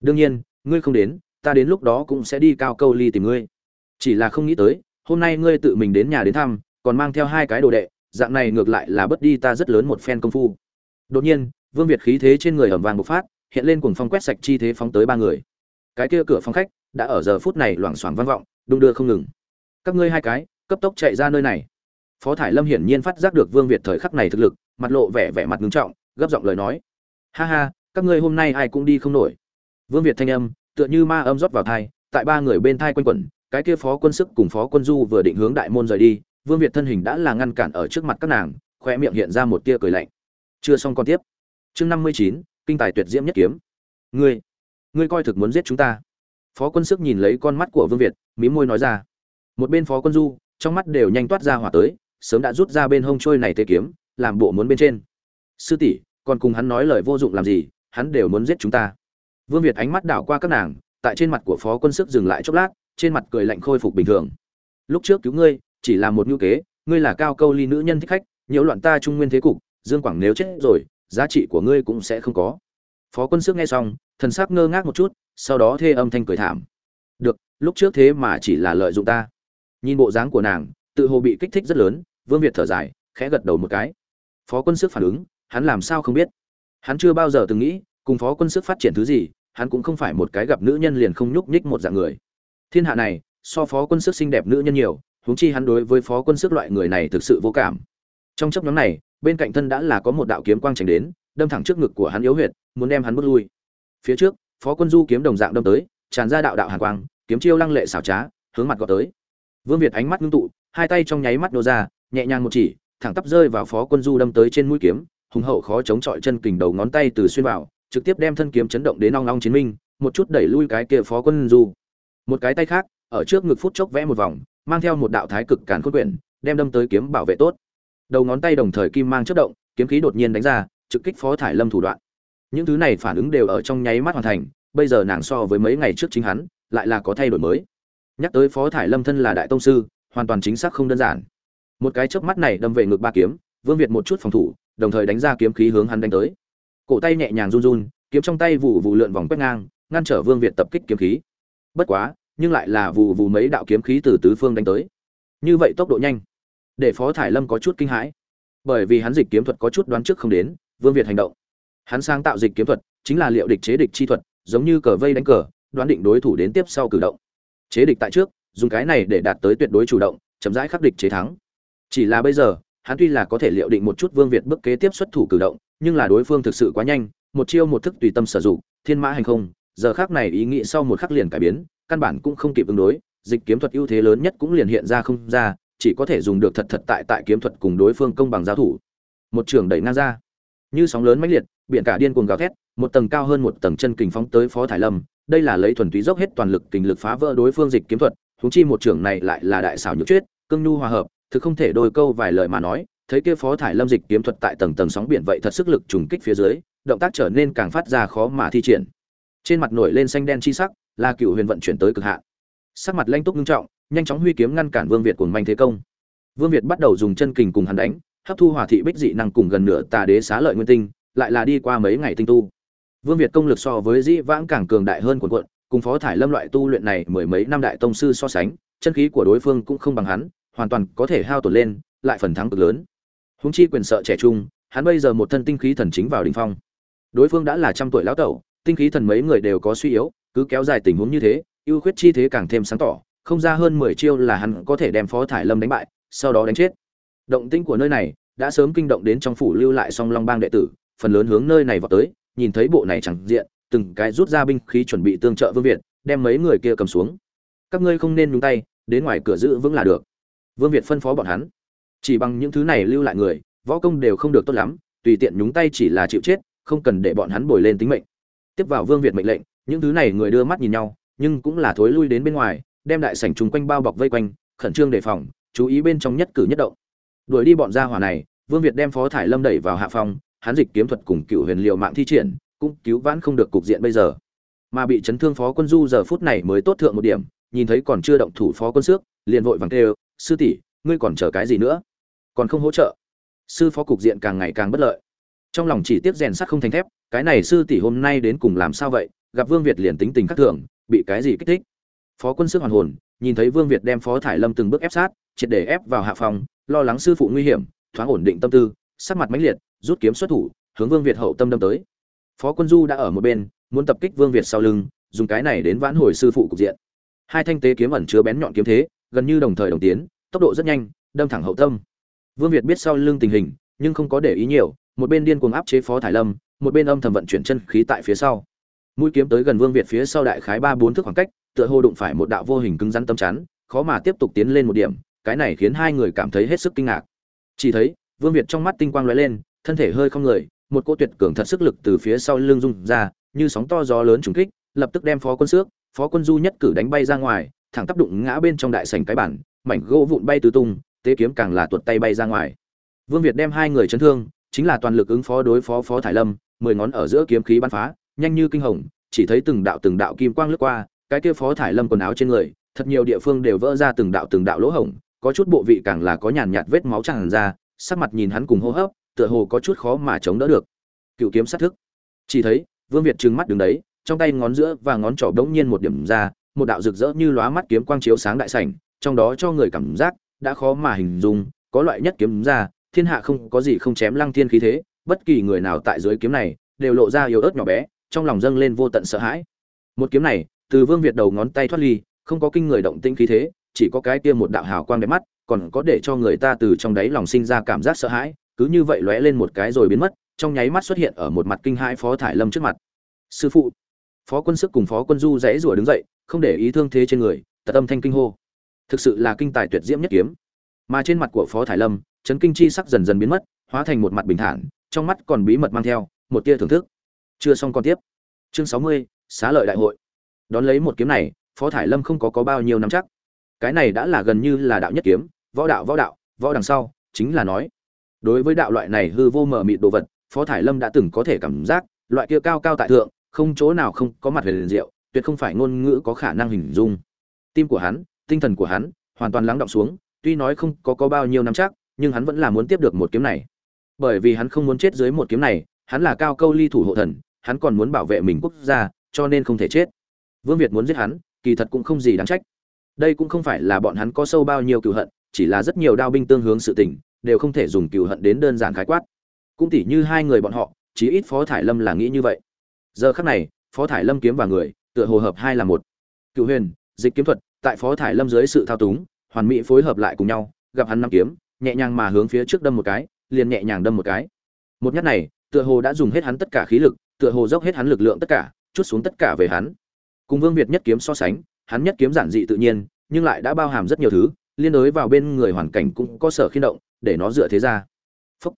Đương nhiên ngươi không đến ta đến lúc đó cũng sẽ đi cao câu ly tìm ngươi. Chỉ là không nghĩ tới hôm nay ngươi tự mình đến nhà đến thăm còn mang theo hai cái đồ đệ dạng này ngược lại là bất đi ta rất lớn một phen công phu. Đột nhiên vương việt khí thế trên người ẩm vàng bộc phát hiện lên cuồng phong quét sạch chi thế phóng tới ba người. Cái kia cửa phòng khách đã ở giờ phút này loảng xoảng vang vọng, đung đưa không ngừng. Các ngươi hai cái, cấp tốc chạy ra nơi này. Phó thải lâm hiển nhiên phát giác được vương việt thời khắc này thực lực, mặt lộ vẻ vẻ mặt ngưng trọng, gấp giọng lời nói. Ha ha, các ngươi hôm nay ai cũng đi không nổi. Vương việt thanh âm, tựa như ma âm rót vào thai, tại ba người bên thai quanh quẩn, cái kia phó quân sức cùng phó quân du vừa định hướng đại môn rời đi, vương việt thân hình đã là ngăn cản ở trước mặt các nàng khoe miệng hiện ra một tia cười lạnh. Chưa xong còn tiếp. Chương năm mươi chín kinh tài tuyệt diễm nhất kiếm. Ngươi ngươi coi thực muốn giết chúng ta. Phó quân sức nhìn lấy con mắt của vương việt, mí môi nói ra. Một bên phó quân du, trong mắt đều nhanh toát ra hỏa tới, sớm đã rút ra bên hông trôi này thế kiếm, làm bộ muốn bên trên. Sư tỷ, còn cùng hắn nói lời vô dụng làm gì, hắn đều muốn giết chúng ta. Vương việt ánh mắt đảo qua các nàng, tại trên mặt của phó quân sức dừng lại chốc lát, trên mặt cười lạnh khôi phục bình thường. Lúc trước cứu ngươi, chỉ là một ngữ kế, ngươi là cao câu ly nữ nhân thích khách, nhiễu loạn ta trung nguyên thế cục, dương quảng nếu chết rồi giá trị của ngươi cũng sẽ không có. Phó quân sức nghe xong, thần sắc ngơ ngác một chút, sau đó thê âm thanh cười thảm. Được, lúc trước thế mà chỉ là lợi dụng ta. Nhìn bộ dáng của nàng, tự hồ bị kích thích rất lớn, vương việt thở dài, khẽ gật đầu một cái. Phó quân sức phản ứng, hắn làm sao không biết? Hắn chưa bao giờ từng nghĩ, cùng phó quân sức phát triển thứ gì, hắn cũng không phải một cái gặp nữ nhân liền không nhúc nhích một dạng người. Thiên hạ này, so phó quân sức xinh đẹp nữ nhân nhiều, huống chi hắn đối với phó quân sức loại người này thực sự vô cảm. Trong chấp nhóm này bên cạnh thân đã là có một đạo kiếm quang tránh đến, đâm thẳng trước ngực của hắn yếu huyệt, muốn đem hắn bước lui. Phía trước, phó quân du kiếm đồng dạng đâm tới, tràn ra đạo đạo hàn quang, kiếm chiêu lăng lệ xảo trá, hướng mặt gọt tới. Vương việt ánh mắt ngưng tụ, hai tay trong nháy mắt nô ra, nhẹ nhàng một chỉ, thẳng tắp rơi vào phó quân du đâm tới trên mũi kiếm, hùng hậu khó chống chọi chân kình đầu ngón tay từ xuyên vào, trực tiếp đem thân kiếm chấn động đến ong ong chiến minh, một chút đẩy lui cái kia phó quân du. Một cái tay khác, ở trước ngực phút chốc vẽ một vòng, mang theo một đạo thái cực càn khôn quyển, đem đâm tới kiếm bảo vệ tốt đầu ngón tay đồng thời kim mang chất động, kiếm khí đột nhiên đánh ra, trực kích phó thải lâm thủ đoạn. Những thứ này phản ứng đều ở trong nháy mắt hoàn thành, bây giờ nàng so với mấy ngày trước chính hắn, lại là có thay đổi mới. Nhắc tới phó thải lâm thân là đại tông sư, hoàn toàn chính xác không đơn giản. Một cái chớp mắt này đâm về ngực ba kiếm, vương việt một chút phòng thủ, đồng thời đánh ra kiếm khí hướng hắn đánh tới. Cổ tay nhẹ nhàng run run, kiếm trong tay vụ vụ lượn vòng quét ngang, ngăn trở vương việt tập kích kiếm khí. Bất quá, nhưng lại là vụ vụ mấy đạo kiếm khí từ tứ phương đánh tới. Như vậy tốc độ nhanh để phó thải lâm có chút kinh hãi. Bởi vì hắn dịch kiếm thuật có chút đoán trước không đến, vương việt hành động. Hắn sáng tạo dịch kiếm thuật, chính là liệu địch chế địch chi thuật, giống như cờ vây đánh cờ, đoán định đối thủ đến tiếp sau cử động. Chế địch tại trước, dùng cái này để đạt tới tuyệt đối chủ động, chậm rãi khắc địch chế thắng. Chỉ là bây giờ, hắn tuy là có thể liệu định một chút vương việt bước kế tiếp xuất thủ cử động, nhưng là đối phương thực sự quá nhanh, một chiêu một thức tùy tâm sử dụng, thiên mã hành không, giờ khác này ý nghĩ sau một khắc liền cải biến, căn bản cũng không kịp ứng đối, dịch kiếm thuật ưu thế lớn nhất cũng liền hiện ra không ra chỉ có thể dùng được thật thật tại tại kiếm thuật cùng đối phương công bằng giao thủ. Một trường đẩy ngang ra. Như sóng lớn mãnh liệt, biển cả điên cuồng gào thét, một tầng cao hơn một tầng chân kình phóng tới phó thải lâm. Đây là lấy thuần túy dốc hết toàn lực kình lực phá vỡ đối phương dịch kiếm thuật thúng chi một trưởng này lại là đại xảo nhược chuyết cương nhu hòa hợp, thực không thể đôi câu vài lời mà nói, thấy kia phó thải lâm dịch kiếm thuật tại tầng tầng sóng biển vậy thật sức lực trùng kích phía dưới, động tác trở nên càng phát ra khó mà thi triển. Trên mặt nổi lên xanh đen chi sắc là cựu huyền vận chuyển tới cực hạn. Sắc mặt lanh túc nghiêm trọng nhanh chóng huy kiếm ngăn cản vương việt cuồng manh thế công. Vương việt bắt đầu dùng chân kình cùng hắn đánh, hấp thu hỏa thị bích dị năng cùng gần nửa tà đế xá lợi nguyên tinh, lại là đi qua mấy ngày tinh tu. Vương việt công lực so với dĩ vãng càng cường đại hơn của quận cùng phó thải lâm loại tu luyện này mười mấy năm đại tông sư so sánh, chân khí của đối phương cũng không bằng hắn, hoàn toàn có thể hao tổn lên, lại phần thắng cực lớn. Huống chi quyền sợ trẻ trung, hắn bây giờ một thân tinh khí thần chính vào đỉnh phong. Đối phương đã là trăm tuổi lão tẩu, tinh khí thần mấy người đều có suy yếu, cứ kéo dài tình huống như thế, ưu khuyết chi thế càng thêm sáng tỏ không ra hơn mười chiêu là hắn có thể đem phó thải lâm đánh bại, sau đó đánh chết. Động tĩnh của nơi này đã sớm kinh động đến trong phủ lưu lại song long bang đệ tử, phần lớn hướng nơi này vào tới, nhìn thấy bộ này chẳng diện, từng cái rút ra binh khí chuẩn bị tương trợ vương việt, đem mấy người kia cầm xuống. Các ngươi không nên nhúng tay, đến ngoài cửa giữ vững là được. Vương việt phân phó bọn hắn. Chỉ bằng những thứ này lưu lại người, võ công đều không được tốt lắm, tùy tiện nhúng tay chỉ là chịu chết, không cần để bọn hắn bồi lên tính mệnh. Tiếp vào vương việt mệnh lệnh, những thứ này người đưa mắt nhìn nhau, nhưng cũng là thối lui đến bên ngoài đem đại sảnh chúng quanh bao bọc vây quanh khẩn trương đề phòng chú ý bên trong nhất cử nhất động. Đuổi đi bọn gia hỏa này vương việt đem phó thải lâm đẩy vào hạ phòng hắn dịch kiếm thuật cùng cựu huyền liều mạng thi triển cũng cứu vãn không được cục diện bây giờ. Mà bị chấn thương phó quân du giờ phút này mới tốt thượng một điểm nhìn thấy còn chưa động thủ phó quân Sước, liền vội vàng kêu sư tỷ ngươi còn chờ cái gì nữa? Còn không hỗ trợ? Sư phó cục diện càng ngày càng bất lợi. Trong lòng chỉ tiếc rèn sắt không thành thép cái này sư tỷ hôm nay đến cùng làm sao vậy? Gặp vương việt liền tính tình khắc thường bị cái gì kích thích? Phó quân sức hoàn hồn, nhìn thấy vương việt đem phó thải lâm từng bước ép sát, triệt để ép vào hạ phòng, lo lắng sư phụ nguy hiểm, thoáng ổn định tâm tư, sắc mặt mãnh liệt, rút kiếm xuất thủ, hướng vương việt hậu tâm đâm tới. Phó quân du đã ở một bên, muốn tập kích vương việt sau lưng, dùng cái này đến vãn hồi sư phụ cục diện. Hai thanh tế kiếm ẩn chứa bén nhọn kiếm thế, gần như đồng thời đồng tiến, tốc độ rất nhanh, đâm thẳng hậu tâm. Vương việt biết sau lưng tình hình, nhưng không có để ý nhiều, một bên điên cuồng áp chế phó thải lâm, một bên âm thầm vận chuyển chân khí tại phía sau. Mũi kiếm tới gần vương việt phía sau đại khái ba bốn thước khoảng cách tựa hồ đụng phải một đạo vô hình cứng rắn tâm chắn khó mà tiếp tục tiến lên một điểm cái này khiến hai người cảm thấy hết sức kinh ngạc. Chỉ thấy vương việt trong mắt tinh quang lóe lên thân thể hơi không người một cô tuyệt cường thật sức lực từ phía sau lưng rung ra như sóng to gió lớn trùng kích lập tức đem phó quân Sước, phó quân du nhất cử đánh bay ra ngoài thẳng tác đụng ngã bên trong đại sảnh cái bản mảnh gỗ vụn bay tứ tung tế kiếm càng là tuột tay bay ra ngoài. Vương việt đem hai người chấn thương chính là toàn lực ứng phó đối phó phó thải lâm mười ngón ở giữa kiếm khí bắn phá nhanh như kinh hồng chỉ thấy từng đạo từng đạo kim quang lướt qua cái kia phó thải lâm quần áo trên người, thật nhiều địa phương đều vỡ ra từng đạo từng đạo lỗ hổng, có chút bộ vị càng là có nhàn nhạt vết máu tràn ra, sắc mặt nhìn hắn cùng hô hấp, tựa hồ có chút khó mà chống đỡ được. Cựu kiếm sát thức. Chỉ thấy, vương việt trừng mắt đứng đấy, trong tay ngón giữa và ngón trỏ đống nhiên một điểm ra, một đạo rực rỡ như lóa mắt kiếm quang chiếu sáng đại sảnh, trong đó cho người cảm giác đã khó mà hình dung, có loại nhất kiếm ra, thiên hạ không có gì không chém lăng thiên khí thế, bất kỳ người nào tại dưới kiếm này đều lộ ra yếu ớt nhỏ bé, trong lòng dâng lên vô tận sợ hãi. Một kiếm này từ vương việt đầu ngón tay thoát ly, không có kinh người động tĩnh khí thế, chỉ có cái kia một đạo hào quang đẹp mắt, còn có để cho người ta từ trong đáy lòng sinh ra cảm giác sợ hãi, cứ như vậy lóe lên một cái rồi biến mất, trong nháy mắt xuất hiện ở một mặt kinh hãi phó thải lâm trước mặt. Sư phụ. Phó quân sức cùng phó quân du dãy rủa đứng dậy, không để ý thương thế trên người tật âm thanh kinh hô. Thực sự là kinh tài tuyệt diễm nhất kiếm. Mà trên mặt của phó thải lâm, chấn kinh chi sắc dần dần biến mất, hóa thành một mặt bình thản, trong mắt còn bí mật mang theo một tia thưởng thức. Chưa xong còn tiếp. Chương sáu mươi, xá lợi đại hội đón lấy một kiếm này, phó thải lâm không có có bao nhiêu năm chắc. Cái này đã là gần như là đạo nhất kiếm, võ đạo võ đạo, võ đằng sau, chính là nói. Đối với đạo loại này hư vô mờ mịt đồ vật, phó thải lâm đã từng có thể cảm giác, loại kia cao cao tại thượng, không chỗ nào không có mặt huyền diệu, tuyệt không phải ngôn ngữ có khả năng hình dung. Tim của hắn, tinh thần của hắn, hoàn toàn lắng động xuống, tuy nói không có có bao nhiêu năm chắc, nhưng hắn vẫn là muốn tiếp được một kiếm này. Bởi vì hắn không muốn chết dưới một kiếm này, hắn là cao câu ly thủ hộ thần, hắn còn muốn bảo vệ mình quốc gia, cho nên không thể chết vương việt muốn giết hắn, kỳ thật cũng không gì đáng trách. Đây cũng không phải là bọn hắn có sâu bao nhiêu cừu hận, chỉ là rất nhiều đao binh tương hướng sự tình, đều không thể dùng cừu hận đến đơn giản khái quát. Cũng tỉ như hai người bọn họ, chí ít phó thải lâm là nghĩ như vậy. Giờ khắc này, phó thải lâm kiếm và người, tựa hồ hợp hai là một. Cửu huyền, dịch kiếm thuật, tại phó thải lâm dưới sự thao túng, hoàn mỹ phối hợp lại cùng nhau, gặp hắn năm kiếm, nhẹ nhàng mà hướng phía trước đâm một cái, liền nhẹ nhàng đâm một cái. Một nhát này, tựa hồ đã dùng hết hắn tất cả khí lực, tựa hồ dốc hết hắn lực lượng tất cả, chút xuống tất cả về hắn cùng vương việt nhất kiếm so sánh, hắn nhất kiếm giản dị tự nhiên, nhưng lại đã bao hàm rất nhiều thứ, liên đối vào bên người hoàn cảnh cũng có sở khiên động, để nó dựa thế ra. Phúc.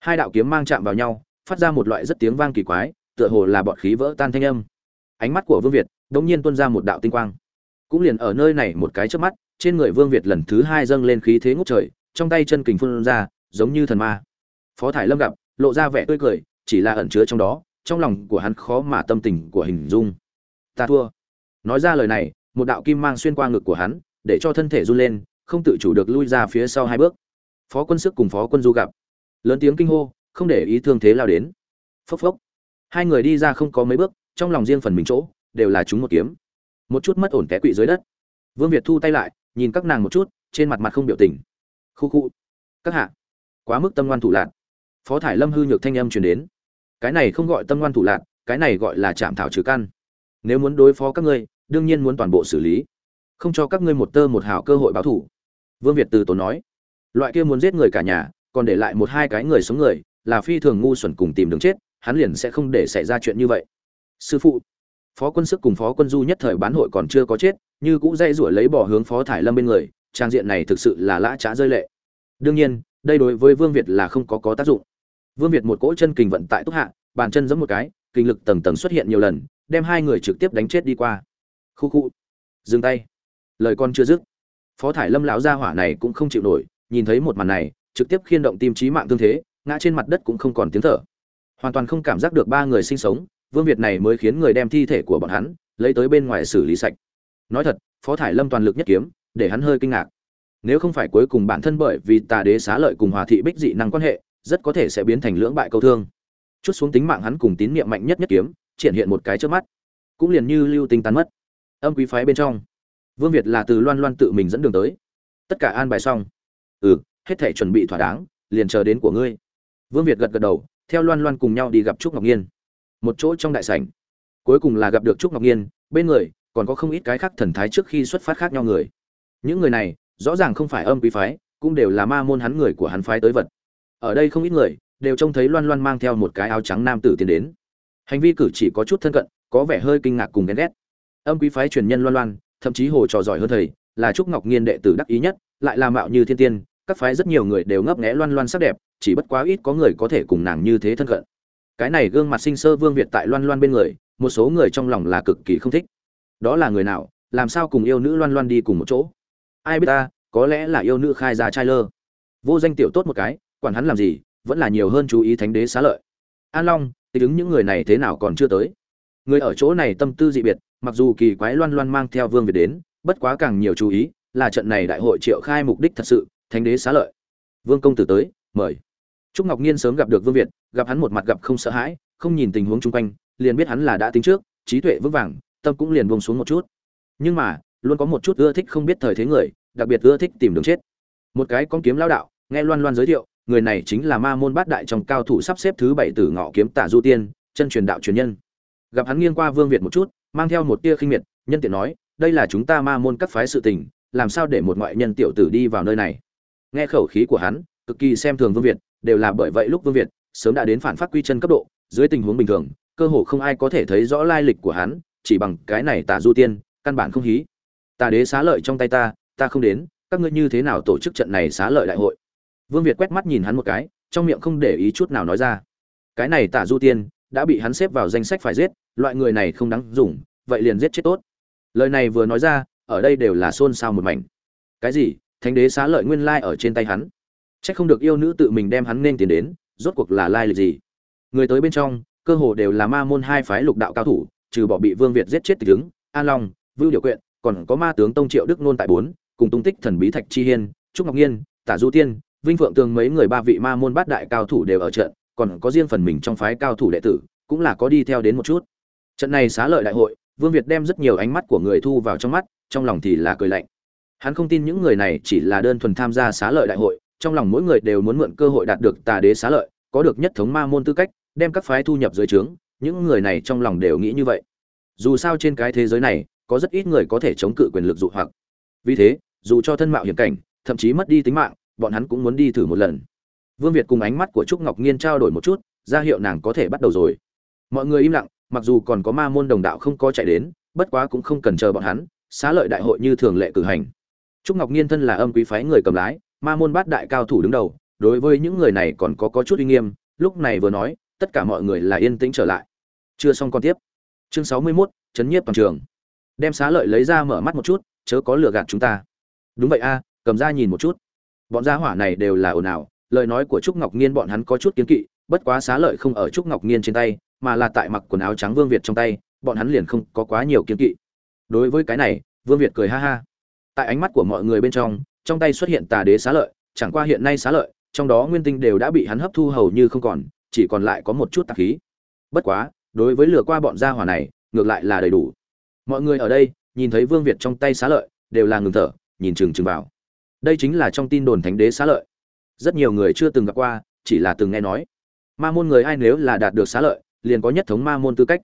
hai đạo kiếm mang chạm vào nhau, phát ra một loại rất tiếng vang kỳ quái, tựa hồ là bọt khí vỡ tan thanh âm. Ánh mắt của vương việt đống nhiên tuôn ra một đạo tinh quang. Cũng liền ở nơi này một cái chớp mắt, trên người vương việt lần thứ hai dâng lên khí thế ngút trời, trong tay chân kình phun ra, giống như thần ma. Phó thải lâm gặp, lộ ra vẻ tươi cười, chỉ là ẩn chứa trong đó, trong lòng của hắn khó mà tâm tình của hình dung. Ta thua nói ra lời này, một đạo kim mang xuyên qua ngực của hắn, để cho thân thể run lên, không tự chủ được lui ra phía sau hai bước. Phó quân sức cùng phó quân du gặp. Lớn tiếng kinh hô, không để ý thương thế lao đến. Phốc phốc. Hai người đi ra không có mấy bước, trong lòng riêng phần mình chỗ, đều là chúng một kiếm. Một chút mất ổn té quỵ dưới đất. Vương việt thu tay lại, nhìn các nàng một chút, trên mặt mặt không biểu tình. Khu khu. Các hạ. Quá mức tâm ngoan thủ lạc phó thải lâm hư nhược thanh âm truyền đến. Cái này không gọi tâm ngoan thủ lạc cái này gọi là chạm thảo trừ căn. Nếu muốn đối phó các ngươi đương nhiên muốn toàn bộ xử lý. Không cho các ngươi một tơ một hào cơ hội báo thủ. Vương việt từ tốn nói. Loại kia muốn giết người cả nhà, còn để lại một hai cái người sống người, là phi thường ngu xuẩn cùng tìm đường chết, hắn liền sẽ không để xảy ra chuyện như vậy. Sư phụ, phó quân sức cùng phó quân du nhất thời bán hội còn chưa có chết, như cũ dây rủi lấy bỏ hướng phó thải lâm bên người, trang diện này thực sự là lã trá rơi lệ. Đương nhiên, đây đối với vương việt là không có có tác dụng. Vương việt một cỗ chân kình vận tại túc hạ, bàn chân giẫm một cái, kinh lực tầng tầng xuất hiện nhiều lần, đem hai người trực tiếp đánh chết đi qua khu khu. Dừng tay. Lời con chưa dứt, phó thải lâm lão gia hỏa này cũng không chịu nổi, nhìn thấy một màn này, trực tiếp khiên động tim trí mạng thương thế, ngã trên mặt đất cũng không còn tiếng thở. Hoàn toàn không cảm giác được ba người sinh sống, vương việt này mới khiến người đem thi thể của bọn hắn lấy tới bên ngoài xử lý sạch. Nói thật, phó thải lâm toàn lực nhất kiếm, để hắn hơi kinh ngạc. Nếu không phải cuối cùng bản thân bởi vì tà đế xá lợi cùng hòa thị bích dị năng quan hệ, rất có thể sẽ biến thành lưỡng bại câu thương. Chút xuống tính mạng hắn cùng tín niệm mạnh nhất nhất kiếm, triển hiện một cái trước mắt, cũng liền như lưu tinh tán mất âm quý phái bên trong. Vương việt là từ loan loan tự mình dẫn đường tới. Tất cả an bài xong. Ừ hết thể chuẩn bị thỏa đáng, liền chờ đến của ngươi. Vương việt gật gật đầu, theo loan loan cùng nhau đi gặp trúc ngọc nhiên. Một chỗ trong đại sảnh. Cuối cùng là gặp được trúc ngọc nhiên, bên người còn có không ít cái khác thần thái trước khi xuất phát khác nhau người. Những người này, rõ ràng không phải âm quý phái, cũng đều là ma môn hắn người của hắn phái tới vật. Ở đây không ít người đều trông thấy loan loan mang theo một cái áo trắng nam tử tiến đến. Hành vi cử chỉ có chút thân cận, có vẻ hơi kinh ngạc cùng ghen ghét âm quý phái truyền nhân loan loan, thậm chí hồ trò giỏi hơn thầy, là trúc ngọc nghiên đệ tử đắc ý nhất, lại là mạo như thiên tiên, các phái rất nhiều người đều ngấp nghé loan loan sắc đẹp, chỉ bất quá ít có người có thể cùng nàng như thế thân cận. Cái này gương mặt sinh sơ vương việt tại loan loan bên người, một số người trong lòng là cực kỳ không thích. Đó là người nào, làm sao cùng yêu nữ loan loan đi cùng một chỗ? Ai biết ta, có lẽ là yêu nữ khai ra trai lơ. Vô danh tiểu tốt một cái, quản hắn làm gì, vẫn là nhiều hơn chú ý thánh đế xá lợi. An long tính ứng những người này thế nào còn chưa tới? Người ở chỗ này tâm tư dị biệt mặc dù kỳ quái loan loan mang theo vương việt đến, bất quá càng nhiều chú ý là trận này đại hội triệu khai mục đích thật sự, thánh đế xá lợi. Vương công tử tới, mời. Trúc ngọc nhiên sớm gặp được vương việt, gặp hắn một mặt gặp không sợ hãi, không nhìn tình huống chung quanh, liền biết hắn là đã tính trước, trí tuệ vững vàng, tâm cũng liền buông xuống một chút. Nhưng mà, luôn có một chút ưa thích không biết thời thế người, đặc biệt ưa thích tìm đường chết. Một cái con kiếm lao đạo, nghe loan loan giới thiệu, người này chính là ma môn bát đại trong cao thủ sắp xếp thứ bảy tử ngọ kiếm tả du tiên, chân truyền đạo truyền nhân. Gặp hắn nghiêng qua vương việt một chút mang theo một tia khinh miệt, nhân tiện nói, đây là chúng ta ma môn các phái sự tình, làm sao để một ngoại nhân tiểu tử đi vào nơi này? Nghe khẩu khí của hắn, cực kỳ xem thường vương việt, đều là bởi vậy lúc vương việt sớm đã đến phản phát quy chân cấp độ, dưới tình huống bình thường, cơ hồ không ai có thể thấy rõ lai lịch của hắn, chỉ bằng cái này tả du tiên, căn bản không hí. Tà đế xá lợi trong tay ta ta không đến, các ngươi như thế nào tổ chức trận này xá lợi đại hội? Vương việt quét mắt nhìn hắn một cái, trong miệng không để ý chút nào nói ra. Cái này tả du tiên, đã bị hắn xếp vào danh sách phải giết loại người này không đáng dùng, vậy liền giết chết tốt. Lời này vừa nói ra, ở đây đều là xôn xao một mảnh. Cái gì? Thánh đế xá lợi nguyên lai ở trên tay hắn. C h ắ c không được yêu nữ tự mình đem hắn nên tiền đến, rốt cuộc là lai lịch gì? Người tới bên trong, cơ hồ đều là ma môn hai phái lục đạo cao thủ, trừ bỏ bị vương việt giết chết tịch ứng an long, vưu điều quyện, còn có ma tướng tông triệu đức nôn tại bốn, cùng tung tích thần bí thạch chi hiên, trúc ngọc nhiên tả du tiên, vinh phượng tường mấy người ba vị ma môn bát đại cao thủ đều ở trận, còn có riêng phần mình trong phái cao thủ đệ tử, cũng là có đi theo đến một chút trận này xá lợi đại hội, vương việt đem rất nhiều ánh mắt của người thu vào trong mắt, trong lòng thì là cười lạnh. Hắn không tin những người này chỉ là đơn thuần tham gia xá lợi đại hội, trong lòng mỗi người đều muốn mượn cơ hội đạt được tà đế xá lợi, có được nhất thống ma môn tư cách, đem các phái thu nhập dưới trướng, những người này trong lòng đều nghĩ như vậy. Dù sao trên cái thế giới này, có rất ít người có thể chống cự quyền lực dụ hoặc. Vì thế, dù cho thân mạo hiểm cảnh, thậm chí mất đi tính mạng, bọn hắn cũng muốn đi thử một lần. Vương việt cùng ánh mắt của trúc ngọc nhiên trao đổi một chút, ra hiệu nàng có thể bắt đầu rồi. Mọi người im lặng mặc dù còn có ma môn đồng đạo không có chạy đến bất quá cũng không cần chờ bọn hắn xá lợi đại hội như thường lệ cử hành. Trúc ngọc nhiên thân là âm quý phái người cầm lái ma môn bát đại cao thủ đứng đầu đối với những người này còn có có chút uy nghiêm lúc này vừa nói tất cả mọi người là yên tĩnh trở lại. Chưa xong còn tiếp. Chương sáu mươi 61, chấn nhiếp toàn trường. Đem xá lợi lấy ra mở mắt một chút chớ có lừa gạt chúng ta. Đúng vậy a cầm ra nhìn một chút. Bọn gia hỏa này đều là ồn ào lời nói của trúc ngọc nhiên bọn hắn có chút kiến kỵ bất quá xá lợi không ở trúc ngọc nhiên trên tay mà là tại mặc quần áo trắng vương việt trong tay, bọn hắn liền không có quá nhiều kiến kỵ. Đối với cái này, vương việt cười ha ha. Tại ánh mắt của mọi người bên trong trong tay xuất hiện tà đế xá lợi, chẳng qua hiện nay xá lợi, trong đó nguyên tinh đều đã bị hắn hấp thu hầu như không còn, chỉ còn lại có một chút tạp khí. Bất quá, đối với lừa qua bọn gia hỏa này, ngược lại là đầy đủ. Mọi người ở đây, nhìn thấy vương việt trong tay xá lợi, đều là ngừng thở, nhìn chừng chừng vào. Đây chính là trong tin đồn thánh đế xá lợi. Rất nhiều người chưa từng gặp qua, chỉ là từng nghe nói. Ma môn người ai nếu là đạt được xá lợi liền có nhất thống ma môn tư cách.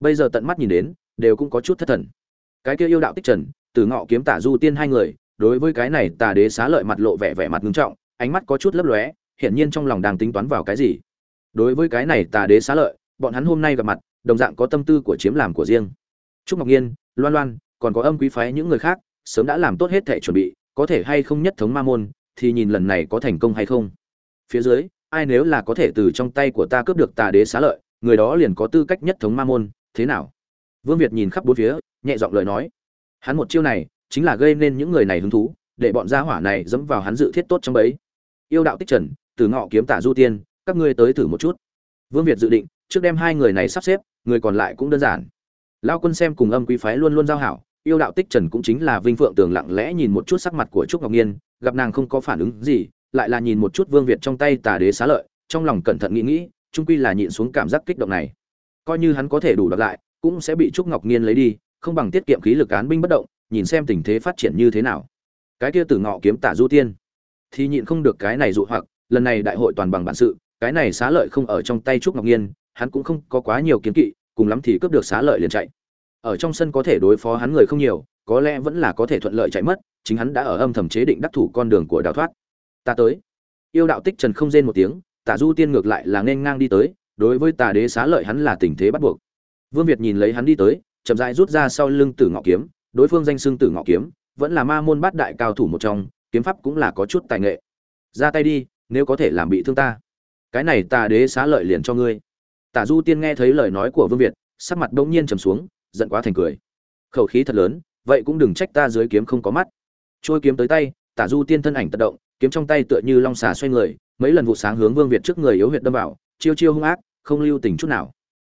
Bây giờ tận mắt nhìn đến, đều cũng có chút thất thần. Cái kia yêu đạo tích trần từ ngọ kiếm tả du tiên hai người, đối với cái này tà đế xá lợi mặt lộ vẻ vẻ mặt ngưng trọng, ánh mắt có chút lấp lóe, hiển nhiên trong lòng đang tính toán vào cái gì. Đối với cái này tà đế xá lợi, bọn hắn hôm nay gặp mặt, đồng dạng có tâm tư của chiếm làm của riêng. Trúc ngọc nhiên, loan loan, còn có âm quý phái những người khác, sớm đã làm tốt hết thể chuẩn bị, có thể hay không nhất thống ma môn, thì nhìn lần này có thành công hay không. Phía dưới, ai nếu là có thể từ trong tay của ta cướp được tà đế xá lợi người đó liền có tư cách nhất thống ma môn, thế nào? Vương việt nhìn khắp bốn phía, nhẹ giọng lời nói. Hắn một chiêu này, chính là gây nên những người này hứng thú, để bọn gia hỏa này dẫm vào hắn dự thiết tốt trong bấy yêu đạo tích trần, từ ngọ kiếm tả du tiên, các ngươi tới thử một chút. Vương việt dự định, trước đem hai người này sắp xếp, người còn lại cũng đơn giản. Lao quân xem cùng âm quý phái luôn luôn giao hảo, yêu đạo tích trần cũng chính là vinh phượng tường lặng lẽ nhìn một chút sắc mặt của trúc ngọc nhiên, gặp nàng không có phản ứng gì, lại là nhìn một chút vương việt trong tay tà đế xá lợi, trong lòng cẩn thận nghĩ nghĩ trung quy là nhịn xuống cảm giác kích động này. Coi như hắn có thể đủ đoạt lại, cũng sẽ bị trúc ngọc nhiên lấy đi, không bằng tiết kiệm khí lực án binh bất động, nhìn xem tình thế phát triển như thế nào. Cái kia tử ngọ kiếm tả du tiên, thì nhịn không được cái này dụ hoặc, lần này đại hội toàn bằng bản sự, cái này xá lợi không ở trong tay trúc ngọc nhiên hắn cũng không có quá nhiều kiến kỵ, cùng lắm thì cướp được xá lợi liền chạy. Ở trong sân có thể đối phó hắn người không nhiều, có lẽ vẫn là có thể thuận lợi chạy mất, chính hắn đã ở âm thầm chế định đắc thủ con đường của đào thoát. Ta tới. Yêu đạo tích trần không rên một tiếng tả du tiên ngược lại là nên ngang đi tới, đối với tà đế xá lợi hắn là tình thế bắt buộc. Vương việt nhìn lấy hắn đi tới, chậm rãi rút ra sau lưng tử ngọ kiếm, đối phương danh xưng tử ngọ kiếm, vẫn là ma môn bát đại cao thủ một trong, kiếm pháp cũng là có chút tài nghệ. Ra tay đi, nếu có thể làm bị thương ta. Cái này tà đế xá lợi liền cho ngươi. Tả du tiên nghe thấy lời nói của vương việt, sắc mặt bỗng nhiên trầm xuống, giận quá thành cười. Khẩu khí thật lớn, vậy cũng đừng trách ta dưới kiếm không có mắt. Trôi kiếm tới tay, tả du tiên thân ảnh tự động, kiếm trong tay tựa như long xà xoay người mấy lần vụ sáng hướng vương việt trước người yếu huyệt đâm vào, chiêu chiêu hung ác, không lưu tình chút nào.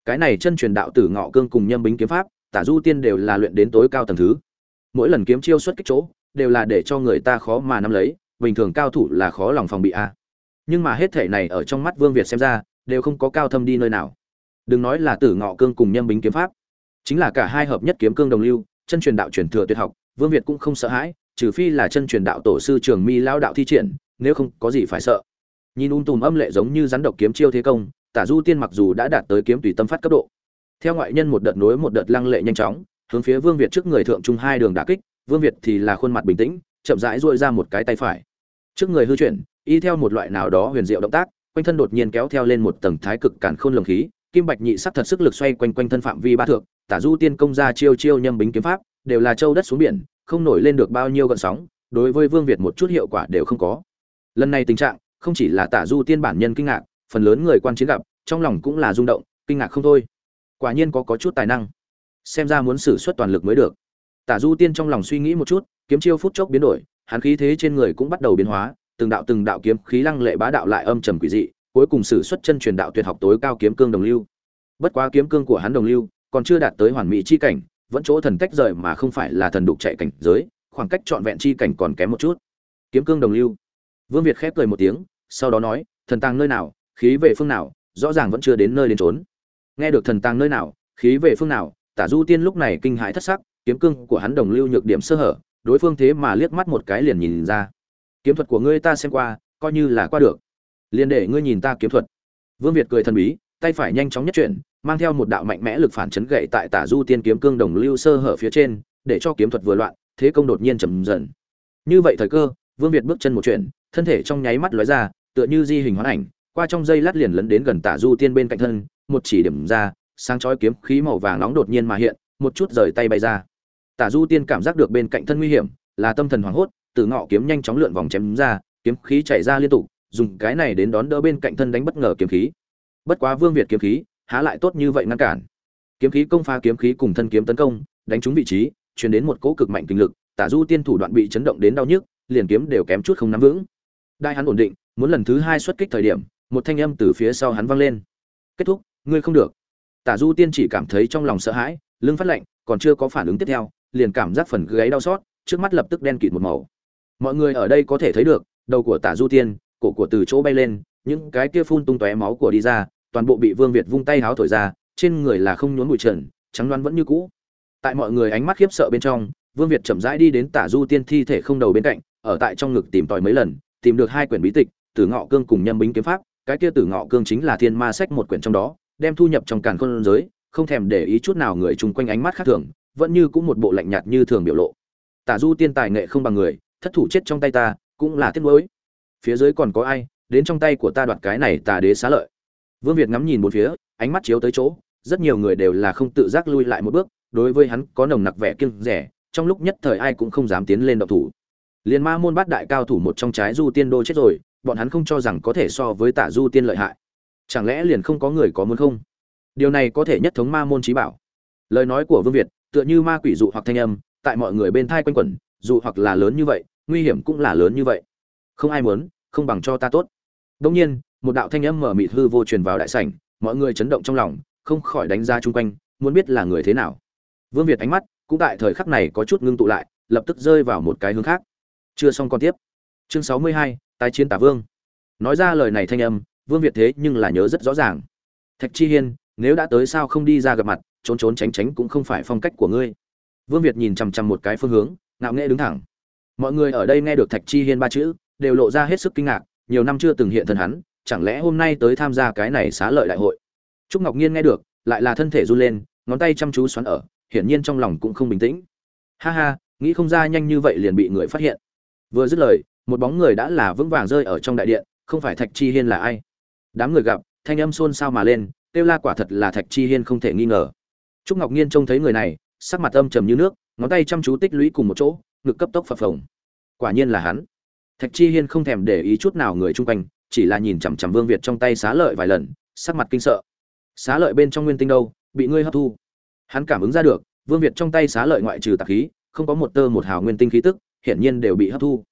Cái này chân truyền đạo tử ngọ cương cùng nhâm bính kiếm pháp, tả du tiên đều là luyện đến tối cao tầng thứ. Mỗi lần kiếm chiêu xuất kích chỗ, đều là để cho người ta khó mà nắm lấy, bình thường cao thủ là khó lòng phòng bị a. Nhưng mà hết thể này ở trong mắt vương việt xem ra, đều không có cao thâm đi nơi nào. Đừng nói là tử ngọ cương cùng nhâm bính kiếm pháp, chính là cả hai hợp nhất kiếm cương đồng lưu, chân truyền đạo truyền thừa tuyệt học, vương việt cũng không sợ hãi, trừ phi là chân truyền đạo tổ sư trường mi lao đạo thi triển, nếu không có gì phải sợ nhìn un tùm âm lệ giống như rắn độc kiếm chiêu thế công, tả du tiên mặc dù đã đạt tới kiếm tùy tâm phát cấp độ. Theo ngoại nhân một đợt nối một đợt lăng lệ nhanh chóng, hướng phía vương việt trước người thượng trung hai đường đả kích, vương việt thì là khuôn mặt bình tĩnh, chậm rãi dội ra một cái tay phải. Trước người hư chuyển, y theo một loại nào đó huyền diệu động tác, quanh thân đột nhiên kéo theo lên một tầng thái cực cản khôn lồng khí, kim bạch nhị sắc thật sức lực xoay quanh quanh thân phạm vi ba thượng tả du tiên công ra chiêu chiêu nhâm bính kiếm pháp, đều là châu đất xuống biển, không nổi lên được bao nhiêu gợn sóng, đối với vương việt một chút hiệu quả đều không có. Lần này tình trạng không chỉ là tả du tiên bản nhân kinh ngạc, phần lớn người quan chiến gặp, trong lòng cũng là rung động, kinh ngạc không thôi. Quả nhiên có có chút tài năng. Xem ra muốn sử xuất toàn lực mới được. Tả du tiên trong lòng suy nghĩ một chút, kiếm chiêu phút chốc biến đổi, hắn khí thế trên người cũng bắt đầu biến hóa, từng đạo từng đạo kiếm khí lăng lệ bá đạo lại âm trầm quỷ dị, cuối cùng sử xuất chân truyền đạo tuyệt học tối cao kiếm cương đồng lưu. Bất quá kiếm cương của hắn đồng lưu còn chưa đạt tới hoàn mỹ chi cảnh, vẫn chỗ thần tách rời mà không phải là thần đục chạy cảnh giới, khoảng cách trọn vẹn chi cảnh còn kém một chút. Kiếm cương đồng lưu vương việt khép cười một tiếng sau đó nói thần tàng nơi nào khí về phương nào rõ ràng vẫn chưa đến nơi đến trốn nghe được thần tàng nơi nào khí về phương nào tả du tiên lúc này kinh hãi thất sắc kiếm cương của hắn đồng lưu nhược điểm sơ hở đối phương thế mà liếc mắt một cái liền nhìn ra. Kiếm thuật của ngươi ta xem qua coi như là qua được. Liền để ngươi nhìn ta kiếm thuật. Vương việt cười thần bí tay phải nhanh chóng nhất chuyển mang theo một đạo mạnh mẽ lực phản chấn gậy tại Tả Du Tiên kiếm cương đồng lưu sơ hở phía trên, để cho kiếm thuật vừa loạn, thế công đột nhiên chậm dần. Như vậy thời cơ, Vương Việt bước chân một chuyện, thân thể trong nháy mắt lóe ra, tựa như di hình hóa ảnh, qua trong dây lát liền lấn đến gần Tả Du Tiên bên cạnh thân, một chỉ điểm ra, sáng chói kiếm khí màu vàng nóng đột nhiên mà hiện, một chút rời tay bay ra. Tả Du Tiên cảm giác được bên cạnh thân nguy hiểm, là tâm thần hoảng hốt, từ ngọ kiếm nhanh chóng lượn vòng chém ra, kiếm khí chảy ra liên tục, dùng cái này đến đón đỡ bên cạnh thân đánh bất ngờ kiếm khí. Bất quá Vương Việt kiếm khí, há lại tốt như vậy ngăn cản. Kiếm khí công phá kiếm khí cùng thân kiếm tấn công, đánh trúng vị trí, truyền đến một cỗ cực mạnh kinh lực, Tả Du Tiên thủ đoạn bị chấn động đến đau nhức, liền kiếm đều kém chút không nắm vững. Đại hắn ổn định, muốn lần thứ hai xuất kích thời điểm, một thanh âm từ phía sau hắn vang lên. Kết thúc, ngươi không được. Tả Du Tiên chỉ cảm thấy trong lòng sợ hãi, lưng phát lạnh, còn chưa có phản ứng tiếp theo, liền cảm giác phần gáy đau xót, trước mắt lập tức đen kịt một màu. Mọi người ở đây có thể thấy được, đầu của Tả Du Tiên, cổ của từ chỗ bay lên, những cái kia phun tung tóe máu của đi ra, toàn bộ bị Vương Việt vung tay háo thổi ra, trên người là không nhốn bụi trần, trắng loan vẫn như cũ. Tại mọi người ánh mắt khiếp sợ bên trong, Vương Việt chậm rãi đi đến Tả Du Tiên thi thể không đầu bên cạnh, ở tại trong ngực tìm tòi mấy lần, tìm được hai quyển bí tịch, Tử Ngọ Cương cùng Nhâm Bính kiếm pháp, cái kia Tử Ngọ Cương chính là Thiên Ma sách một quyển trong đó, đem thu nhập trong càn khôn giới, không thèm để ý chút nào người chung quanh ánh mắt khác thường, vẫn như cũng một bộ lạnh nhạt như thường biểu lộ. Tả Du Tiên tài nghệ không bằng người, thất thủ chết trong tay ta, cũng là tiếc nuối. Phía dưới còn có ai, đến trong tay của ta đoạt cái này Tà Đế xá lợi. Vương Việt ngắm nhìn bốn phía, ánh mắt chiếu tới chỗ, rất nhiều người đều là không tự giác lui lại một bước, đối với hắn có nồng nặc vẻ kiêng rẻ, trong lúc nhất thời ai cũng không dám tiến lên động thủ. Liền Ma môn bát đại cao thủ một trong trái Du Tiên đô chết rồi, bọn hắn không cho rằng có thể so với Tả Du Tiên lợi hại. Chẳng lẽ liền không có người có muốn không? Điều này có thể nhất thống Ma môn trí bảo. Lời nói của Vương Việt, tựa như ma quỷ dụ hoặc thanh âm, tại mọi người bên thai quanh quẩn, dụ hoặc là lớn như vậy, nguy hiểm cũng là lớn như vậy. Không ai muốn, không bằng cho ta tốt. đông nhiên, một đạo thanh âm mở mịt hư vô truyền vào đại sảnh, mọi người chấn động trong lòng, không khỏi đánh ra chung quanh, muốn biết là người thế nào. Vương Việt ánh mắt cũng tại thời khắc này có chút ngưng tụ lại, lập tức rơi vào một cái hướng khác. Chưa xong còn tiếp. Chương 62, tái chiến Tả Vương. Nói ra lời này thanh âm, Vương Việt thế nhưng là nhớ rất rõ ràng. Thạch Chi Hiên, nếu đã tới sao không đi ra gặp mặt, trốn trốn tránh tránh cũng không phải phong cách của ngươi. Vương Việt nhìn chằm chằm một cái phương hướng, ngạo nghễ đứng thẳng. Mọi người ở đây nghe được Thạch Chi Hiên ba chữ, đều lộ ra hết sức kinh ngạc, nhiều năm chưa từng hiện thân hắn, chẳng lẽ hôm nay tới tham gia cái này xá lợi đại hội. Trúc Ngọc Nhiên nghe được, lại là thân thể run lên, ngón tay chăm chú xoắn ở, hiển nhiên trong lòng cũng không bình tĩnh. Ha ha, nghĩ không ra nhanh như vậy liền bị người phát hiện. Vừa dứt lời, một bóng người đã là vững vàng rơi ở trong đại điện, không phải Thạch Chi Hiên là ai? Đám người gặp, thanh âm xôn xao mà lên, tiêu la quả thật là Thạch Chi Hiên không thể nghi ngờ. Trúc Ngọc Nhiên trông thấy người này, sắc mặt âm trầm như nước, ngón tay chăm chú tích lũy cùng một chỗ, ngực cấp tốc phập phồng. Quả nhiên là hắn. Thạch Chi Hiên không thèm để ý chút nào người chung quanh, chỉ là nhìn chằm chằm Vương Việt trong tay xá lợi vài lần, sắc mặt kinh sợ. Xá lợi bên trong nguyên tinh đâu, bị ngươi hấp thu. Hắn cảm ứng ra được, Vương Việt trong tay xá lợi ngoại trừ tạp khí, không có một tơ một hào nguyên tinh khí tức, hiển nhiên đều bị hấp thu.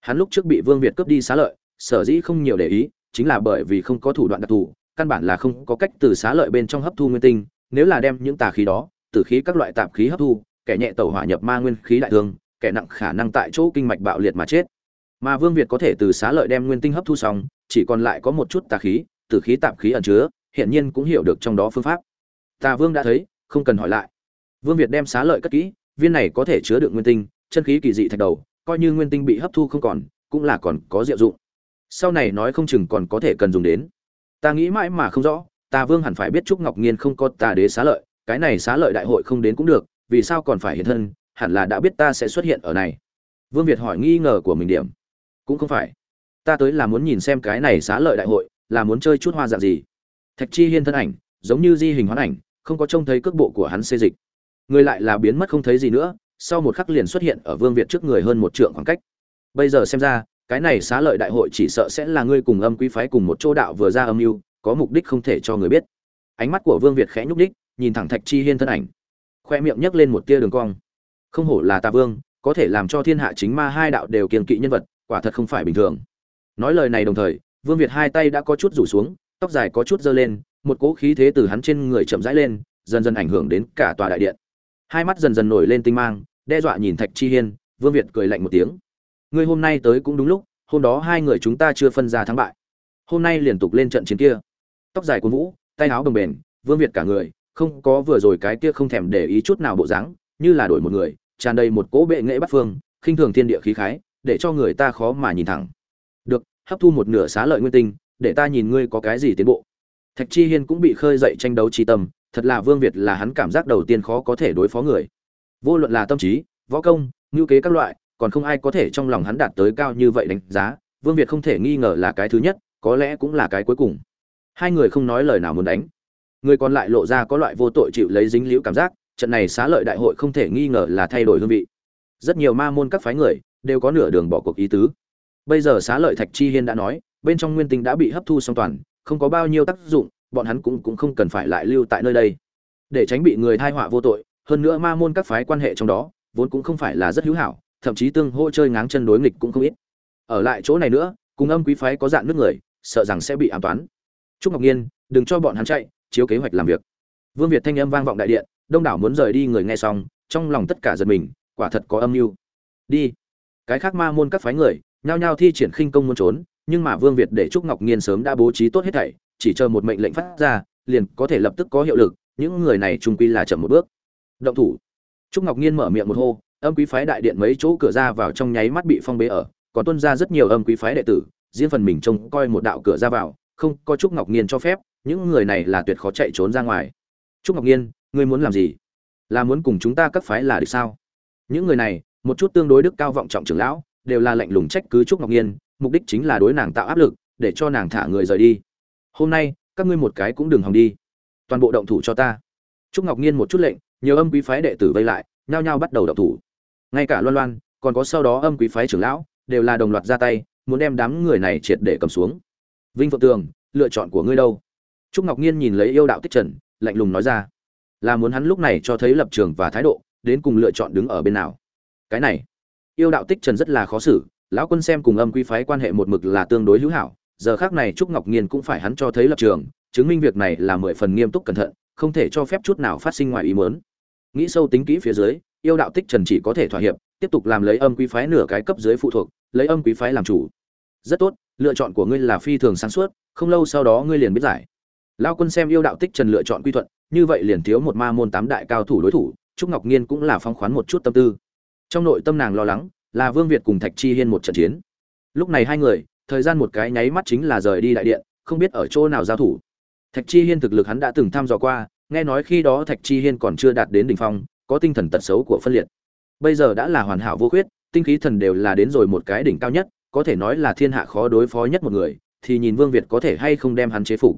Hắn lúc trước bị Vương Việt cướp đi xá lợi, sở dĩ không nhiều để ý, chính là bởi vì không có thủ đoạn đặc thù, căn bản là không có cách từ xá lợi bên trong hấp thu nguyên tinh, nếu là đem những tà khí đó, tử khí các loại tạp khí hấp thu, kẻ nhẹ tẩu hỏa nhập ma nguyên khí đại thương, kẻ nặng khả năng tại chỗ kinh mạch bạo liệt mà chết. Mà Vương Việt có thể từ xá lợi đem nguyên tinh hấp thu xong, chỉ còn lại có một chút tà khí, tử khí tạp khí ẩn chứa, hiện nhiên cũng hiểu được trong đó phương pháp. Tà Vương đã thấy, không cần hỏi lại. Vương Việt đem xá lợi cất kỹ, viên này có thể chứa được nguyên tinh, chân khí kỳ dị thạch đầu, coi như nguyên tinh bị hấp thu không còn, cũng là còn có diệu dụng. Sau này nói không chừng còn có thể cần dùng đến. Ta nghĩ mãi mà không rõ, ta Vương hẳn phải biết Trúc Ngọc Nghiên không có Tà Đế xá lợi, cái này xá lợi đại hội không đến cũng được, vì sao còn phải hiện thân, hẳn là đã biết ta sẽ xuất hiện ở này. Vương Việt hỏi nghi ngờ của mình điểm. Cũng không phải. Ta tới là muốn nhìn xem cái này xá lợi đại hội, là muốn chơi chút hoa dạng gì. Thạch Chi Hiên thân ảnh, giống như di hình hoán ảnh, không có trông thấy cước bộ của hắn xê dịch. Người lại là biến mất không thấy gì nữa, sau một khắc liền xuất hiện ở Vương Việt trước người hơn một trượng khoảng cách. Bây giờ xem ra, cái này xá lợi đại hội chỉ sợ sẽ là ngươi cùng âm quý phái cùng một chỗ đạo vừa ra âm mưu, có mục đích không thể cho người biết. Ánh mắt của Vương Việt khẽ nhúc đích, nhìn thẳng Thạch Chi Hiên thân ảnh, khoe miệng nhấc lên một tia đường cong. Không hổ là ta Vương, có thể làm cho thiên hạ chính ma hai đạo đều kiêng kỵ nhân vật, quả thật không phải bình thường. Nói lời này đồng thời, Vương Việt hai tay đã có chút rủ xuống, tóc dài có chút giơ lên, một cỗ khí thế từ hắn trên người chậm rãi lên, dần dần ảnh hưởng đến cả tòa đại điện. Hai mắt dần dần nổi lên tinh mang, đe dọa nhìn Thạch Chi Hiên, Vương Việt cười lạnh một tiếng. Ngươi hôm nay tới cũng đúng lúc, hôm đó hai người chúng ta chưa phân ra thắng bại. Hôm nay liên tục lên trận chiến kia. Tóc dài của Vũ, tay áo đồng bền, Vương Việt cả người, không có vừa rồi cái kia không thèm để ý chút nào bộ dáng, như là đổi một người, tràn đầy một cỗ bệ nghệ bắt phương, khinh thường thiên địa khí khái, để cho người ta khó mà nhìn thẳng. Được, hấp thu một nửa xá lợi nguyên tinh, để ta nhìn ngươi có cái gì tiến bộ. Thạch Chi Hiên cũng bị khơi dậy tranh đấu trí tâm, thật là vương việt là hắn cảm giác đầu tiên khó có thể đối phó người. Vô luận là tâm trí, võ công, ngữ kế các loại, còn không ai có thể trong lòng hắn đạt tới cao như vậy đánh giá, vương việt không thể nghi ngờ là cái thứ nhất, có lẽ cũng là cái cuối cùng. Hai người không nói lời nào muốn đánh. Người còn lại lộ ra có loại vô tội chịu lấy dính liễu cảm giác, trận này xá lợi đại hội không thể nghi ngờ là thay đổi hương vị. Rất nhiều ma môn các phái người đều có nửa đường bỏ cuộc ý tứ. Bây giờ xá lợi thạch chi hiên đã nói, bên trong nguyên tinh đã bị hấp thu xong toàn, không có bao nhiêu tác dụng bọn hắn cũng cũng không cần phải lại lưu tại nơi đây. Để tránh bị người thai họa vô tội, hơn nữa ma môn các phái quan hệ trong đó, vốn cũng không phải là rất hữu hảo, thậm chí tương hỗ chơi ngáng chân đối nghịch cũng không ít. Ở lại chỗ này nữa, cùng âm quý phái có dạng nước người, sợ rằng sẽ bị ám toán. Trúc ngọc nhiên đừng cho bọn hắn chạy, chiếu kế hoạch làm việc. Vương việt thanh âm vang vọng đại điện, đông đảo muốn rời đi người nghe xong, trong lòng tất cả giật mình, quả thật có âm mưu. Đi. Cái khác ma môn các phái người, nhao nhao thi triển khinh công muốn trốn, nhưng mà vương việt để trúc ngọc nhiên sớm đã bố trí tốt hết thảy chỉ chờ một mệnh lệnh phát ra, liền có thể lập tức có hiệu lực, những người này trung quy là chậm một bước. Động thủ. Trúc ngọc nhiên mở miệng một hô, âm quý phái đại điện mấy chỗ cửa ra vào trong nháy mắt bị phong bế ở, còn tuân ra rất nhiều âm quý phái đệ tử, riêng phần mình trông coi một đạo cửa ra vào, không có trúc ngọc nhiên cho phép, những người này là tuyệt khó chạy trốn ra ngoài. Trúc ngọc nhiên ngươi muốn làm gì? Là muốn cùng chúng ta các phái là được sao? Những người này, một chút tương đối đức cao vọng trọng trưởng lão, đều là lạnh lùng trách cứ trúc ngọc nhiên mục đích chính là đối nàng tạo áp lực, để cho nàng thả người rời đi hôm nay, các ngươi một cái cũng đừng hòng đi. Toàn bộ động thủ cho ta. Trúc ngọc nhiên một chút lệnh, nhiều âm quý phái đệ tử vây lại, nhao nhao bắt đầu động thủ. Ngay cả loan loan, còn có sau đó âm quý phái trưởng lão, đều là đồng loạt ra tay, muốn đem đám người này triệt để cầm xuống. Vinh phượng tường, lựa chọn của ngươi đâu? Trúc ngọc nhiên nhìn lấy yêu đạo tích trần, lạnh lùng nói ra. Là muốn hắn lúc này cho thấy lập trường và thái độ, đến cùng lựa chọn đứng ở bên nào? Cái này, yêu đạo tích trần rất là khó xử, lão quân xem cùng âm quý phái quan hệ một mực là tương đối hữu hảo giờ khác này trúc ngọc nhiên cũng phải hắn cho thấy lập trường, chứng minh việc này là mười phần nghiêm túc cẩn thận, không thể cho phép chút nào phát sinh ngoài ý mớn nghĩ sâu tính kỹ phía dưới, yêu đạo tích trần chỉ có thể thỏa hiệp, tiếp tục làm lấy âm quý phái nửa cái cấp dưới phụ thuộc, lấy âm quý phái làm chủ. Rất tốt, lựa chọn của ngươi là phi thường sáng suốt, không lâu sau đó ngươi liền biết giải. Lao quân xem yêu đạo tích trần lựa chọn quy thuận, như vậy liền thiếu một ma môn tám đại cao thủ đối thủ, trúc ngọc nhiên cũng là phong khoán một chút tâm tư. Trong nội tâm nàng lo lắng, là vương việt cùng thạch chi hiên một trận chiến. Lúc này hai người thời gian một cái nháy mắt chính là rời đi đại điện, không biết ở chỗ nào giao thủ. Thạch chi hiên thực lực hắn đã từng thăm dò qua, nghe nói khi đó thạch chi hiên còn chưa đạt đến đỉnh phong, có tinh thần tật xấu của phân liệt. Bây giờ đã là hoàn hảo vô khuyết, tinh khí thần đều là đến rồi một cái đỉnh cao nhất, có thể nói là thiên hạ khó đối phó nhất một người, thì nhìn vương việt có thể hay không đem hắn chế phục.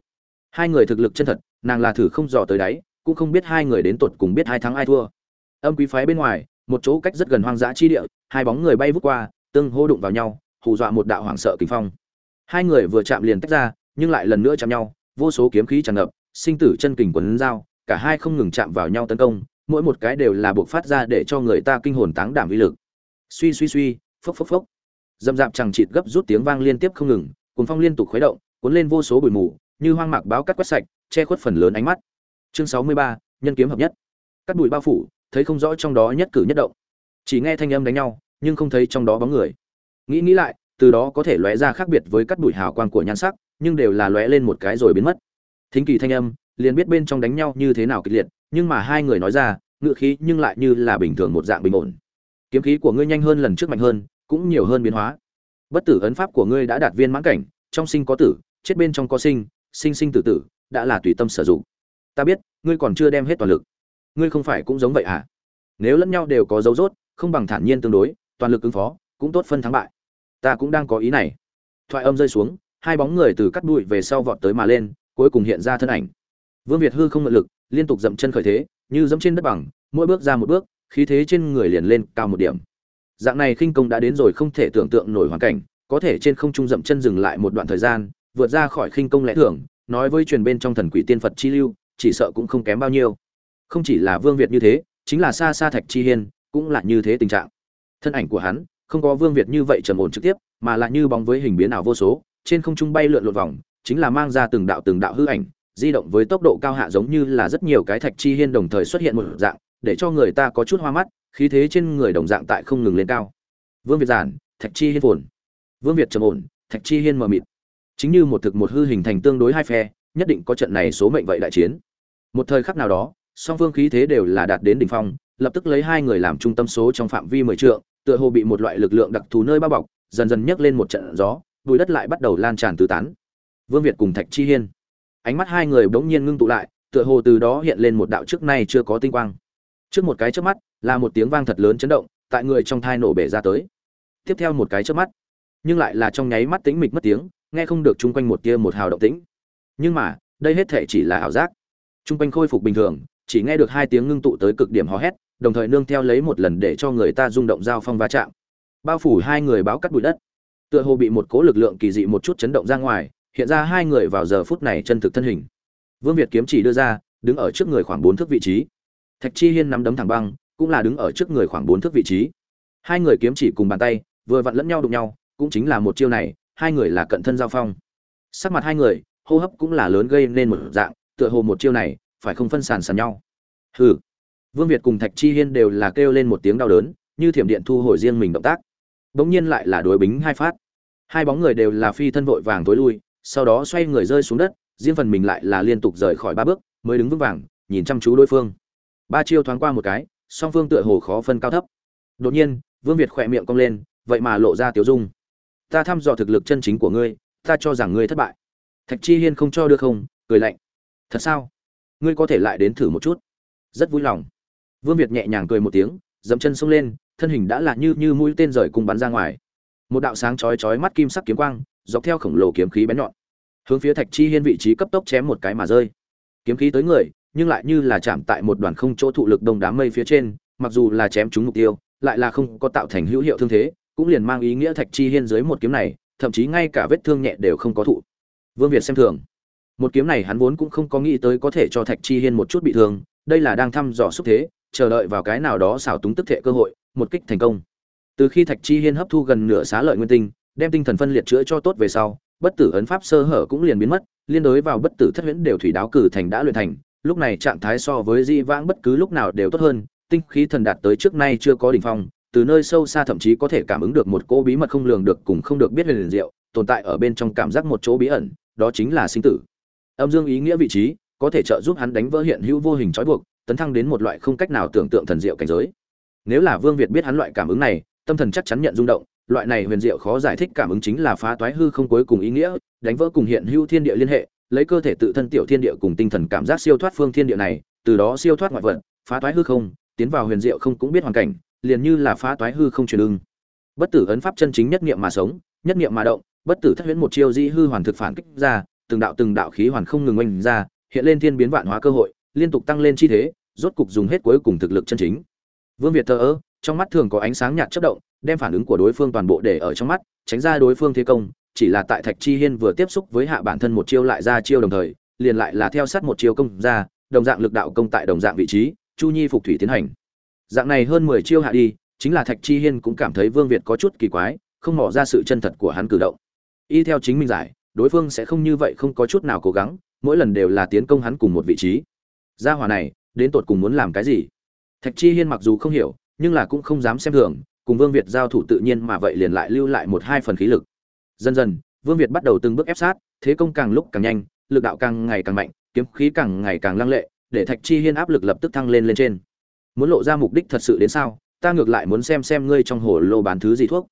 Hai người thực lực chân thật, nàng là thử không dò tới đáy, cũng không biết hai người đến tột cùng biết hai thắng ai thua. Âm quý phái bên ngoài, một chỗ cách rất gần hoang dã chi địa, hai bóng người bay vút qua, tương hô đụng vào nhau hù dọa một đạo hoảng sợ kinh phong. Hai người vừa chạm liền tách ra, nhưng lại lần nữa chạm nhau, vô số kiếm khí tràn ngập, sinh tử chân kình quấn dao cả hai không ngừng chạm vào nhau tấn công, mỗi một cái đều là buộc phát ra để cho người ta kinh hồn táng đảm uy lực. Suy suy suy, phốc phốc phốc. Dầm dạp chẳng chịt gấp rút tiếng vang liên tiếp không ngừng cuốn phong liên tục khuấy động, cuốn lên vô số bụi mù, như hoang mạc báo cắt quét sạch, che khuất phần lớn ánh mắt. Chương sáu mươi ba, nhân kiếm hợp nhất. Cắt bụi bao phủ, thấy không rõ trong đó nhất cử nhất động. Chỉ nghe thanh âm đánh nhau, nhưng không thấy trong đó bóng người nghĩ nghĩ lại, từ đó có thể lóe ra khác biệt với cắt bụi hào quang của nhan sắc, nhưng đều là lóe lên một cái rồi biến mất. Thính kỳ thanh âm, liền biết bên trong đánh nhau như thế nào kịch liệt, nhưng mà hai người nói ra, ngựa khí nhưng lại như là bình thường một dạng bình ổn. Kiếm khí của ngươi nhanh hơn lần trước mạnh hơn, cũng nhiều hơn biến hóa. Bất tử ấn pháp của ngươi đã đạt viên mãn cảnh, trong sinh có tử, chết bên trong có sinh sinh sinh tử tử, đã là tùy tâm sử dụng. Ta biết, ngươi còn chưa đem hết toàn lực. Ngươi không phải cũng giống vậy à? Nếu lẫn nhau đều có dấu rốt, không bằng thản nhiên tương đối, toàn lực ứng phó, cũng tốt phân thắng bại ta cũng đang có ý này. Thoại âm rơi xuống, hai bóng người từ cắt bụi về sau vọt tới mà lên, cuối cùng hiện ra thân ảnh. Vương việt hư không ngự lực, liên tục dậm chân khởi thế, như dẫm trên đất bằng, mỗi bước ra một bước, khí thế trên người liền lên cao một điểm. Dạng này khinh công đã đến rồi không thể tưởng tượng nổi hoàn cảnh, có thể trên không trung dậm chân dừng lại một đoạn thời gian, vượt ra khỏi khinh công lẽ thưởng nói với truyền bên trong thần quỷ tiên phật chi lưu, chỉ sợ cũng không kém bao nhiêu. Không chỉ là vương việt như thế, chính là xa xa thạch chi hiên, cũng là như thế tình trạng. Thân ảnh của hắn không có vương việt như vậy trầm ổn trực tiếp, mà là như bóng với hình biến ảo vô số, trên không trung bay lượn lượn vòng, chính là mang ra từng đạo từng đạo hư ảnh, di động với tốc độ cao hạ giống như là rất nhiều cái thạch chi hiên đồng thời xuất hiện một dạng, để cho người ta có chút hoa mắt, khí thế trên người đồng dạng tại không ngừng lên cao. Vương việt giản, thạch chi hiên phồn. Vương việt trầm ổn, thạch chi hiên mờ mịt. Chính như một thực một hư hình thành tương đối hai phe, nhất định có trận này số mệnh vậy đại chiến. Một thời khắc nào đó, song phương khí thế đều là đạt đến đỉnh phong, lập tức lấy hai người làm trung tâm số trong phạm vi mười trượng tựa hồ bị một loại lực lượng đặc thù nơi bao bọc, dần dần nhấc lên một trận gió bụi đất lại bắt đầu lan tràn tứ tán. Vương việt cùng thạch chi hiên. Ánh mắt hai người bỗng nhiên ngưng tụ lại, tựa hồ từ đó hiện lên một đạo trước nay chưa có tinh quang. Trước một cái trước mắt, là một tiếng vang thật lớn chấn động, tại người trong thai nổ bể ra tới. Tiếp theo một cái trước mắt, nhưng lại là trong nháy mắt tĩnh mịch mất tiếng, nghe không được chung quanh một tia một hào động tĩnh. Nhưng mà, đây hết thể chỉ là ảo giác. Chung quanh khôi phục bình thường, chỉ nghe được hai tiếng ngưng tụ tới cực điểm hò hét đồng thời nương theo lấy một lần để cho người ta rung động giao phong va chạm. Bao phủ hai người báo cắt bụi đất. Tựa hồ bị một cố lực lượng kỳ dị một chút chấn động ra ngoài, hiện ra hai người vào giờ phút này chân thực thân hình. Vương việt kiếm chỉ đưa ra, đứng ở trước người khoảng bốn thước vị trí. Thạch chi hiên nắm đấm thẳng băng, cũng là đứng ở trước người khoảng bốn thước vị trí. Hai người kiếm chỉ cùng bàn tay, vừa vặn lẫn nhau đụng nhau, cũng chính là một chiêu này, hai người là cận thân giao phong. Sắc mặt hai người, hô hấp cũng là lớn gây nên một dạng, tựa hồ một chiêu này, phải không phân sàn sàn nhau. Hừ vương việt cùng thạch chi hiên đều là kêu lên một tiếng đau đớn, như thiểm điện thu hồi riêng mình động tác. Bỗng nhiên lại là đối bính hai phát. Hai bóng người đều là phi thân vội vàng tối lui, sau đó xoay người rơi xuống đất, riêng phần mình lại là liên tục rời khỏi ba bước, mới đứng vững vàng, nhìn chăm chú đối phương. Ba chiêu thoáng qua một cái, song phương tựa hồ khó phân cao thấp. Đột nhiên, vương việt khỏe miệng cong lên, vậy mà lộ ra tiểu dung. Ta thăm dò thực lực chân chính của ngươi, ta cho rằng ngươi thất bại. Thạch chi hiên không cho được không, cười lạnh. Thật sao? Ngươi có thể lại đến thử một chút. Rất vui lòng vương việt nhẹ nhàng cười một tiếng dẫm chân xông lên, thân hình đã là như như mũi tên rời cùng bắn ra ngoài. Một đạo sáng chói chói mắt kim sắc kiếm quang, dọc theo khổng lồ kiếm khí bén nhọn, hướng phía thạch chi hiên vị trí cấp tốc chém một cái mà rơi. Kiếm khí tới người, nhưng lại như là chạm tại một đoàn không chỗ thụ lực đông đám mây phía trên, mặc dù là chém trúng mục tiêu, lại là không có tạo thành hữu hiệu thương thế, cũng liền mang ý nghĩa thạch chi hiên dưới một kiếm này, thậm chí ngay cả vết thương nhẹ đều không có thụ. Vương việt xem thường. Một kiếm này hắn vốn cũng không có nghĩ tới có thể cho thạch chi hiên một chút bị thương, đây là đang thăm dò xúc thế chờ đợi vào cái nào đó xảo túng tức thể cơ hội, một kích thành công. Từ khi thạch chi hiên hấp thu gần nửa xá lợi nguyên tinh, đem tinh thần phân liệt chữa cho tốt về sau, bất tử ấn pháp sơ hở cũng liền biến mất, liên đối vào bất tử thất huyễn đều thủy đáo cử thành đã luyện thành, lúc này trạng thái so với di vãng bất cứ lúc nào đều tốt hơn, tinh khí thần đạt tới trước nay chưa có đỉnh phong, từ nơi sâu xa thậm chí có thể cảm ứng được một cô bí mật không lường được cùng không được biết về liền diệu, tồn tại ở bên trong cảm giác một chỗ bí ẩn, đó chính là sinh tử. Âm dương ý nghĩa vị trí, có thể trợ giúp hắn đánh vỡ hiện hữu vô hình trói buộc tấn thăng đến một loại không cách nào tưởng tượng thần diệu cảnh giới. Nếu là vương việt biết hắn loại cảm ứng này, tâm thần chắc chắn nhận rung động, loại này huyền diệu khó giải thích cảm ứng chính là phá toái hư không cuối cùng ý nghĩa, đánh vỡ cùng hiện hữu thiên địa liên hệ, lấy cơ thể tự thân tiểu thiên địa cùng tinh thần cảm giác siêu thoát phương thiên địa này, từ đó siêu thoát ngoại vật, phá toái hư không, tiến vào huyền diệu không cũng biết hoàn cảnh, liền như là phá toái hư không truyền ưng. Bất tử ấn pháp chân chính nhất niệm mà sống, nhất niệm mà động, bất tử thất huyễn một chiêu di hư hoàn thực phản kích ra, từng đạo từng đạo khí hoàn không ngừng oanh ra, hiện lên thiên biến vạn hóa cơ hội, liên tục tăng lên chi thế rốt cục dùng hết cuối cùng thực lực chân chính. Vương việt thờ ơ, trong mắt thường có ánh sáng nhạt chớp động, đem phản ứng của đối phương toàn bộ để ở trong mắt, tránh ra đối phương thế công, chỉ là tại thạch chi hiên vừa tiếp xúc với hạ bản thân một chiêu lại ra chiêu đồng thời, liền lại là theo sát một chiêu công ra, đồng dạng lực đạo công tại đồng dạng vị trí, chu nhi phục thủy tiến hành. Dạng này hơn mười chiêu hạ đi, chính là thạch chi hiên cũng cảm thấy vương việt có chút kỳ quái, không mò ra sự chân thật của hắn cử động. Y theo chính mình giải, đối phương sẽ không như vậy không có chút nào cố gắng, mỗi lần đều là tiến công hắn cùng một vị trí. Gia hỏa này đến tột cùng muốn làm cái gì? Thạch chi hiên mặc dù không hiểu, nhưng là cũng không dám xem thường, cùng vương việt giao thủ tự nhiên mà vậy liền lại lưu lại một hai phần khí lực. Dần dần, vương việt bắt đầu từng bước ép sát, thế công càng lúc càng nhanh, lực đạo càng ngày càng mạnh, kiếm khí càng ngày càng lăng lệ, để thạch chi hiên áp lực lập tức thăng lên lên trên. Muốn lộ ra mục đích thật sự đến sao? Ta ngược lại muốn xem xem ngươi trong hồ lô bán thứ gì thuốc.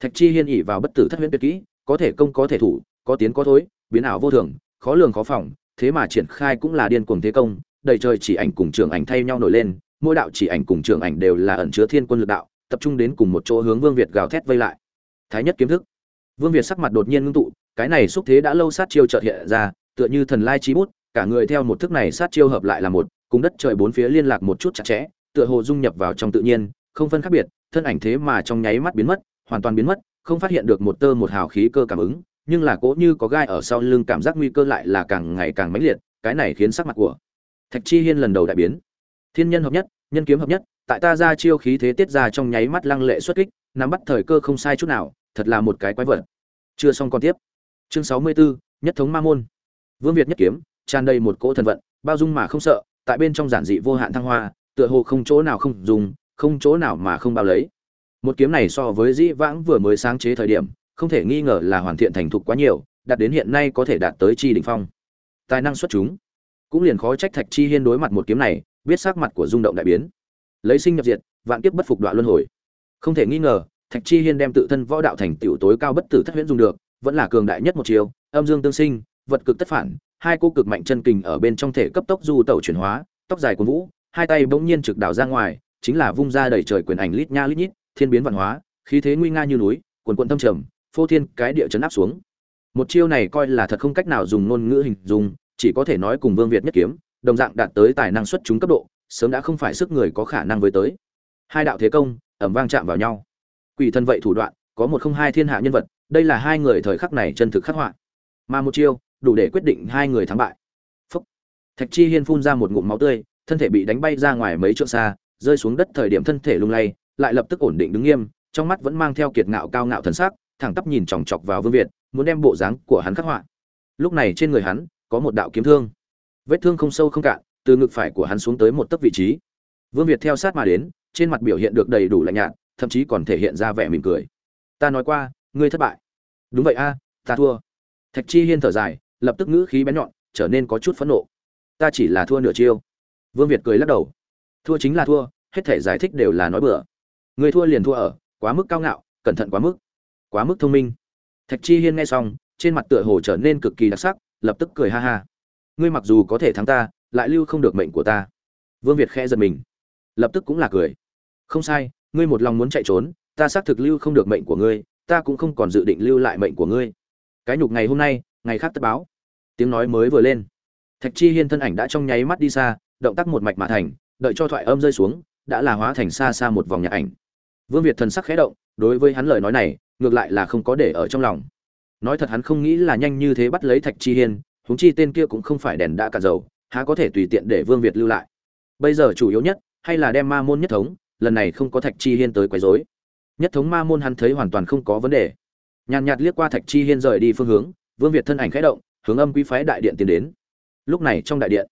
Thạch chi hiên ỉ vào bất tử thất huyễn tuyệt kỹ, có thể công có thể thủ, có tiến có thối, biến ảo vô thường, khó lường khó phòng, thế mà triển khai cũng là điên cuồng thế công đầy trời chỉ ảnh cùng trường ảnh thay nhau nổi lên, mỗi đạo chỉ ảnh cùng trường ảnh đều là ẩn chứa thiên quân lực đạo, tập trung đến cùng một chỗ hướng vương việt gào thét vây lại. Thái nhất kiếm thức. Vương việt sắc mặt đột nhiên ngưng tụ, cái này xúc thế đã lâu sát chiêu chợt hiện ra, tựa như thần lai trí bút, cả người theo một thức này sát chiêu hợp lại là một, cùng đất trời bốn phía liên lạc một chút chặt chẽ, tựa hồ dung nhập vào trong tự nhiên, không phân khác biệt, thân ảnh thế mà trong nháy mắt biến mất, hoàn toàn biến mất, không phát hiện được một tơ một hào khí cơ cảm ứng, nhưng là cố như có gai ở sau lưng cảm giác nguy cơ lại là càng ngày càng mãnh liệt, cái này khiến sắc mặt của thạch chi hiên lần đầu đại biến. Thiên nhân hợp nhất nhân kiếm hợp nhất tại ta ra chiêu khí thế tiết ra trong nháy mắt lăng lệ xuất kích nắm bắt thời cơ không sai chút nào thật là một cái quái vật. Chưa xong còn tiếp. Chương sáu mươi 64, nhất thống ma môn. Vương việt nhất kiếm tràn đầy một cỗ thần vận bao dung mà không sợ tại bên trong giản dị vô hạn thăng hoa tựa hồ không chỗ nào không dùng không chỗ nào mà không bao lấy. Một kiếm này so với dĩ vãng vừa mới sáng chế thời điểm không thể nghi ngờ là hoàn thiện thành thục quá nhiều đạt đến hiện nay có thể đạt tới chi đỉnh phong. Tài năng xuất chúng cũng liền khó trách thạch chi hiên đối mặt một kiếm này, biết sắc mặt của rung động đại biến. Lấy sinh nhập diệt, vạn kiếp bất phục đoạn luân hồi. Không thể nghi ngờ, thạch chi hiên đem tự thân võ đạo thành tiểu tối cao bất tử thất huyễn dùng được, vẫn là cường đại nhất một chiều âm dương tương sinh, vật cực tất phản, hai cô cực mạnh chân kình ở bên trong thể cấp tốc du tẩu chuyển hóa, tóc dài của vũ, hai tay bỗng nhiên trực đảo ra ngoài, chính là vung ra đầy trời quyền ảnh lít nha lít nhít, thiên biến văn hóa, khí thế nguy nga như núi quần quận tâm trầm, phô thiên cái địa chấn áp xuống. Một chiêu này coi là thật không cách nào dùng ngôn ngữ hình dung chỉ có thể nói cùng vương việt nhất kiếm, đồng dạng đạt tới tài năng xuất chúng cấp độ, sớm đã không phải sức người có khả năng với tới. Hai đạo thế công ẩm vang chạm vào nhau. Quỷ thân vậy thủ đoạn, có một không hai thiên hạ nhân vật, đây là hai người thời khắc này chân thực khắc họa. Mà một chiêu, đủ để quyết định hai người thắng bại. Phúc. thạch chi hiên phun ra một ngụm máu tươi, thân thể bị đánh bay ra ngoài mấy trượng xa, rơi xuống đất thời điểm thân thể lung lay, lại lập tức ổn định đứng nghiêm, trong mắt vẫn mang theo kiệt ngạo cao ngạo thần sắc, thẳng tắp nhìn chòng chọc vào vương việt, muốn đem bộ dáng của hắn khắc họa. Lúc này trên người hắn có một đạo kiếm thương. Vết thương không sâu không cạn, từ ngực phải của hắn xuống tới một tấc vị trí. Vương việt theo sát mà đến, trên mặt biểu hiện được đầy đủ lạnh nhạt, thậm chí còn thể hiện ra vẻ mỉm cười. Ta nói qua, ngươi thất bại. Đúng vậy a, ta thua. Thạch chi hiên thở dài, lập tức ngữ khí bén nhọn, trở nên có chút phẫn nộ. Ta chỉ là thua nửa chiêu. Vương việt cười lắc đầu. Thua chính là thua, hết thể giải thích đều là nói bừa. Người thua liền thua ở, quá mức cao ngạo, cẩn thận quá mức quá mức thông minh. Thạch chi hiên nghe xong, trên mặt tựa hồ trở nên cực kỳ đặc sắc lập tức cười ha ha. Ngươi mặc dù có thể thắng ta, lại lưu không được mệnh của ta. Vương việt khẽ giật mình. Lập tức cũng là cười. Không sai, ngươi một lòng muốn chạy trốn, ta xác thực lưu không được mệnh của ngươi, ta cũng không còn dự định lưu lại mệnh của ngươi. Cái nhục ngày hôm nay, ngày khác tất báo. Tiếng nói mới vừa lên. Thạch chi hiên thân ảnh đã trong nháy mắt đi xa, động tác một mạch mà thành, đợi cho thoại âm rơi xuống, đã là hóa thành xa xa một vòng nhạc ảnh. Vương việt thần sắc khẽ động, đối với hắn lời nói này, ngược lại là không có để ở trong lòng nói thật hắn không nghĩ là nhanh như thế bắt lấy thạch chi hiên, huống chi tên kia cũng không phải đèn đã cả dầu, há có thể tùy tiện để vương việt lưu lại. Bây giờ chủ yếu nhất, hay là đem ma môn nhất thống, lần này không có thạch chi hiên tới quấy rối. Nhất thống ma môn hắn thấy hoàn toàn không có vấn đề. Nhàn nhạt liếc qua thạch chi hiên rời đi phương hướng, vương việt thân ảnh khẽ động, hướng âm quý phái đại điện tiến đến. Lúc này trong đại điện,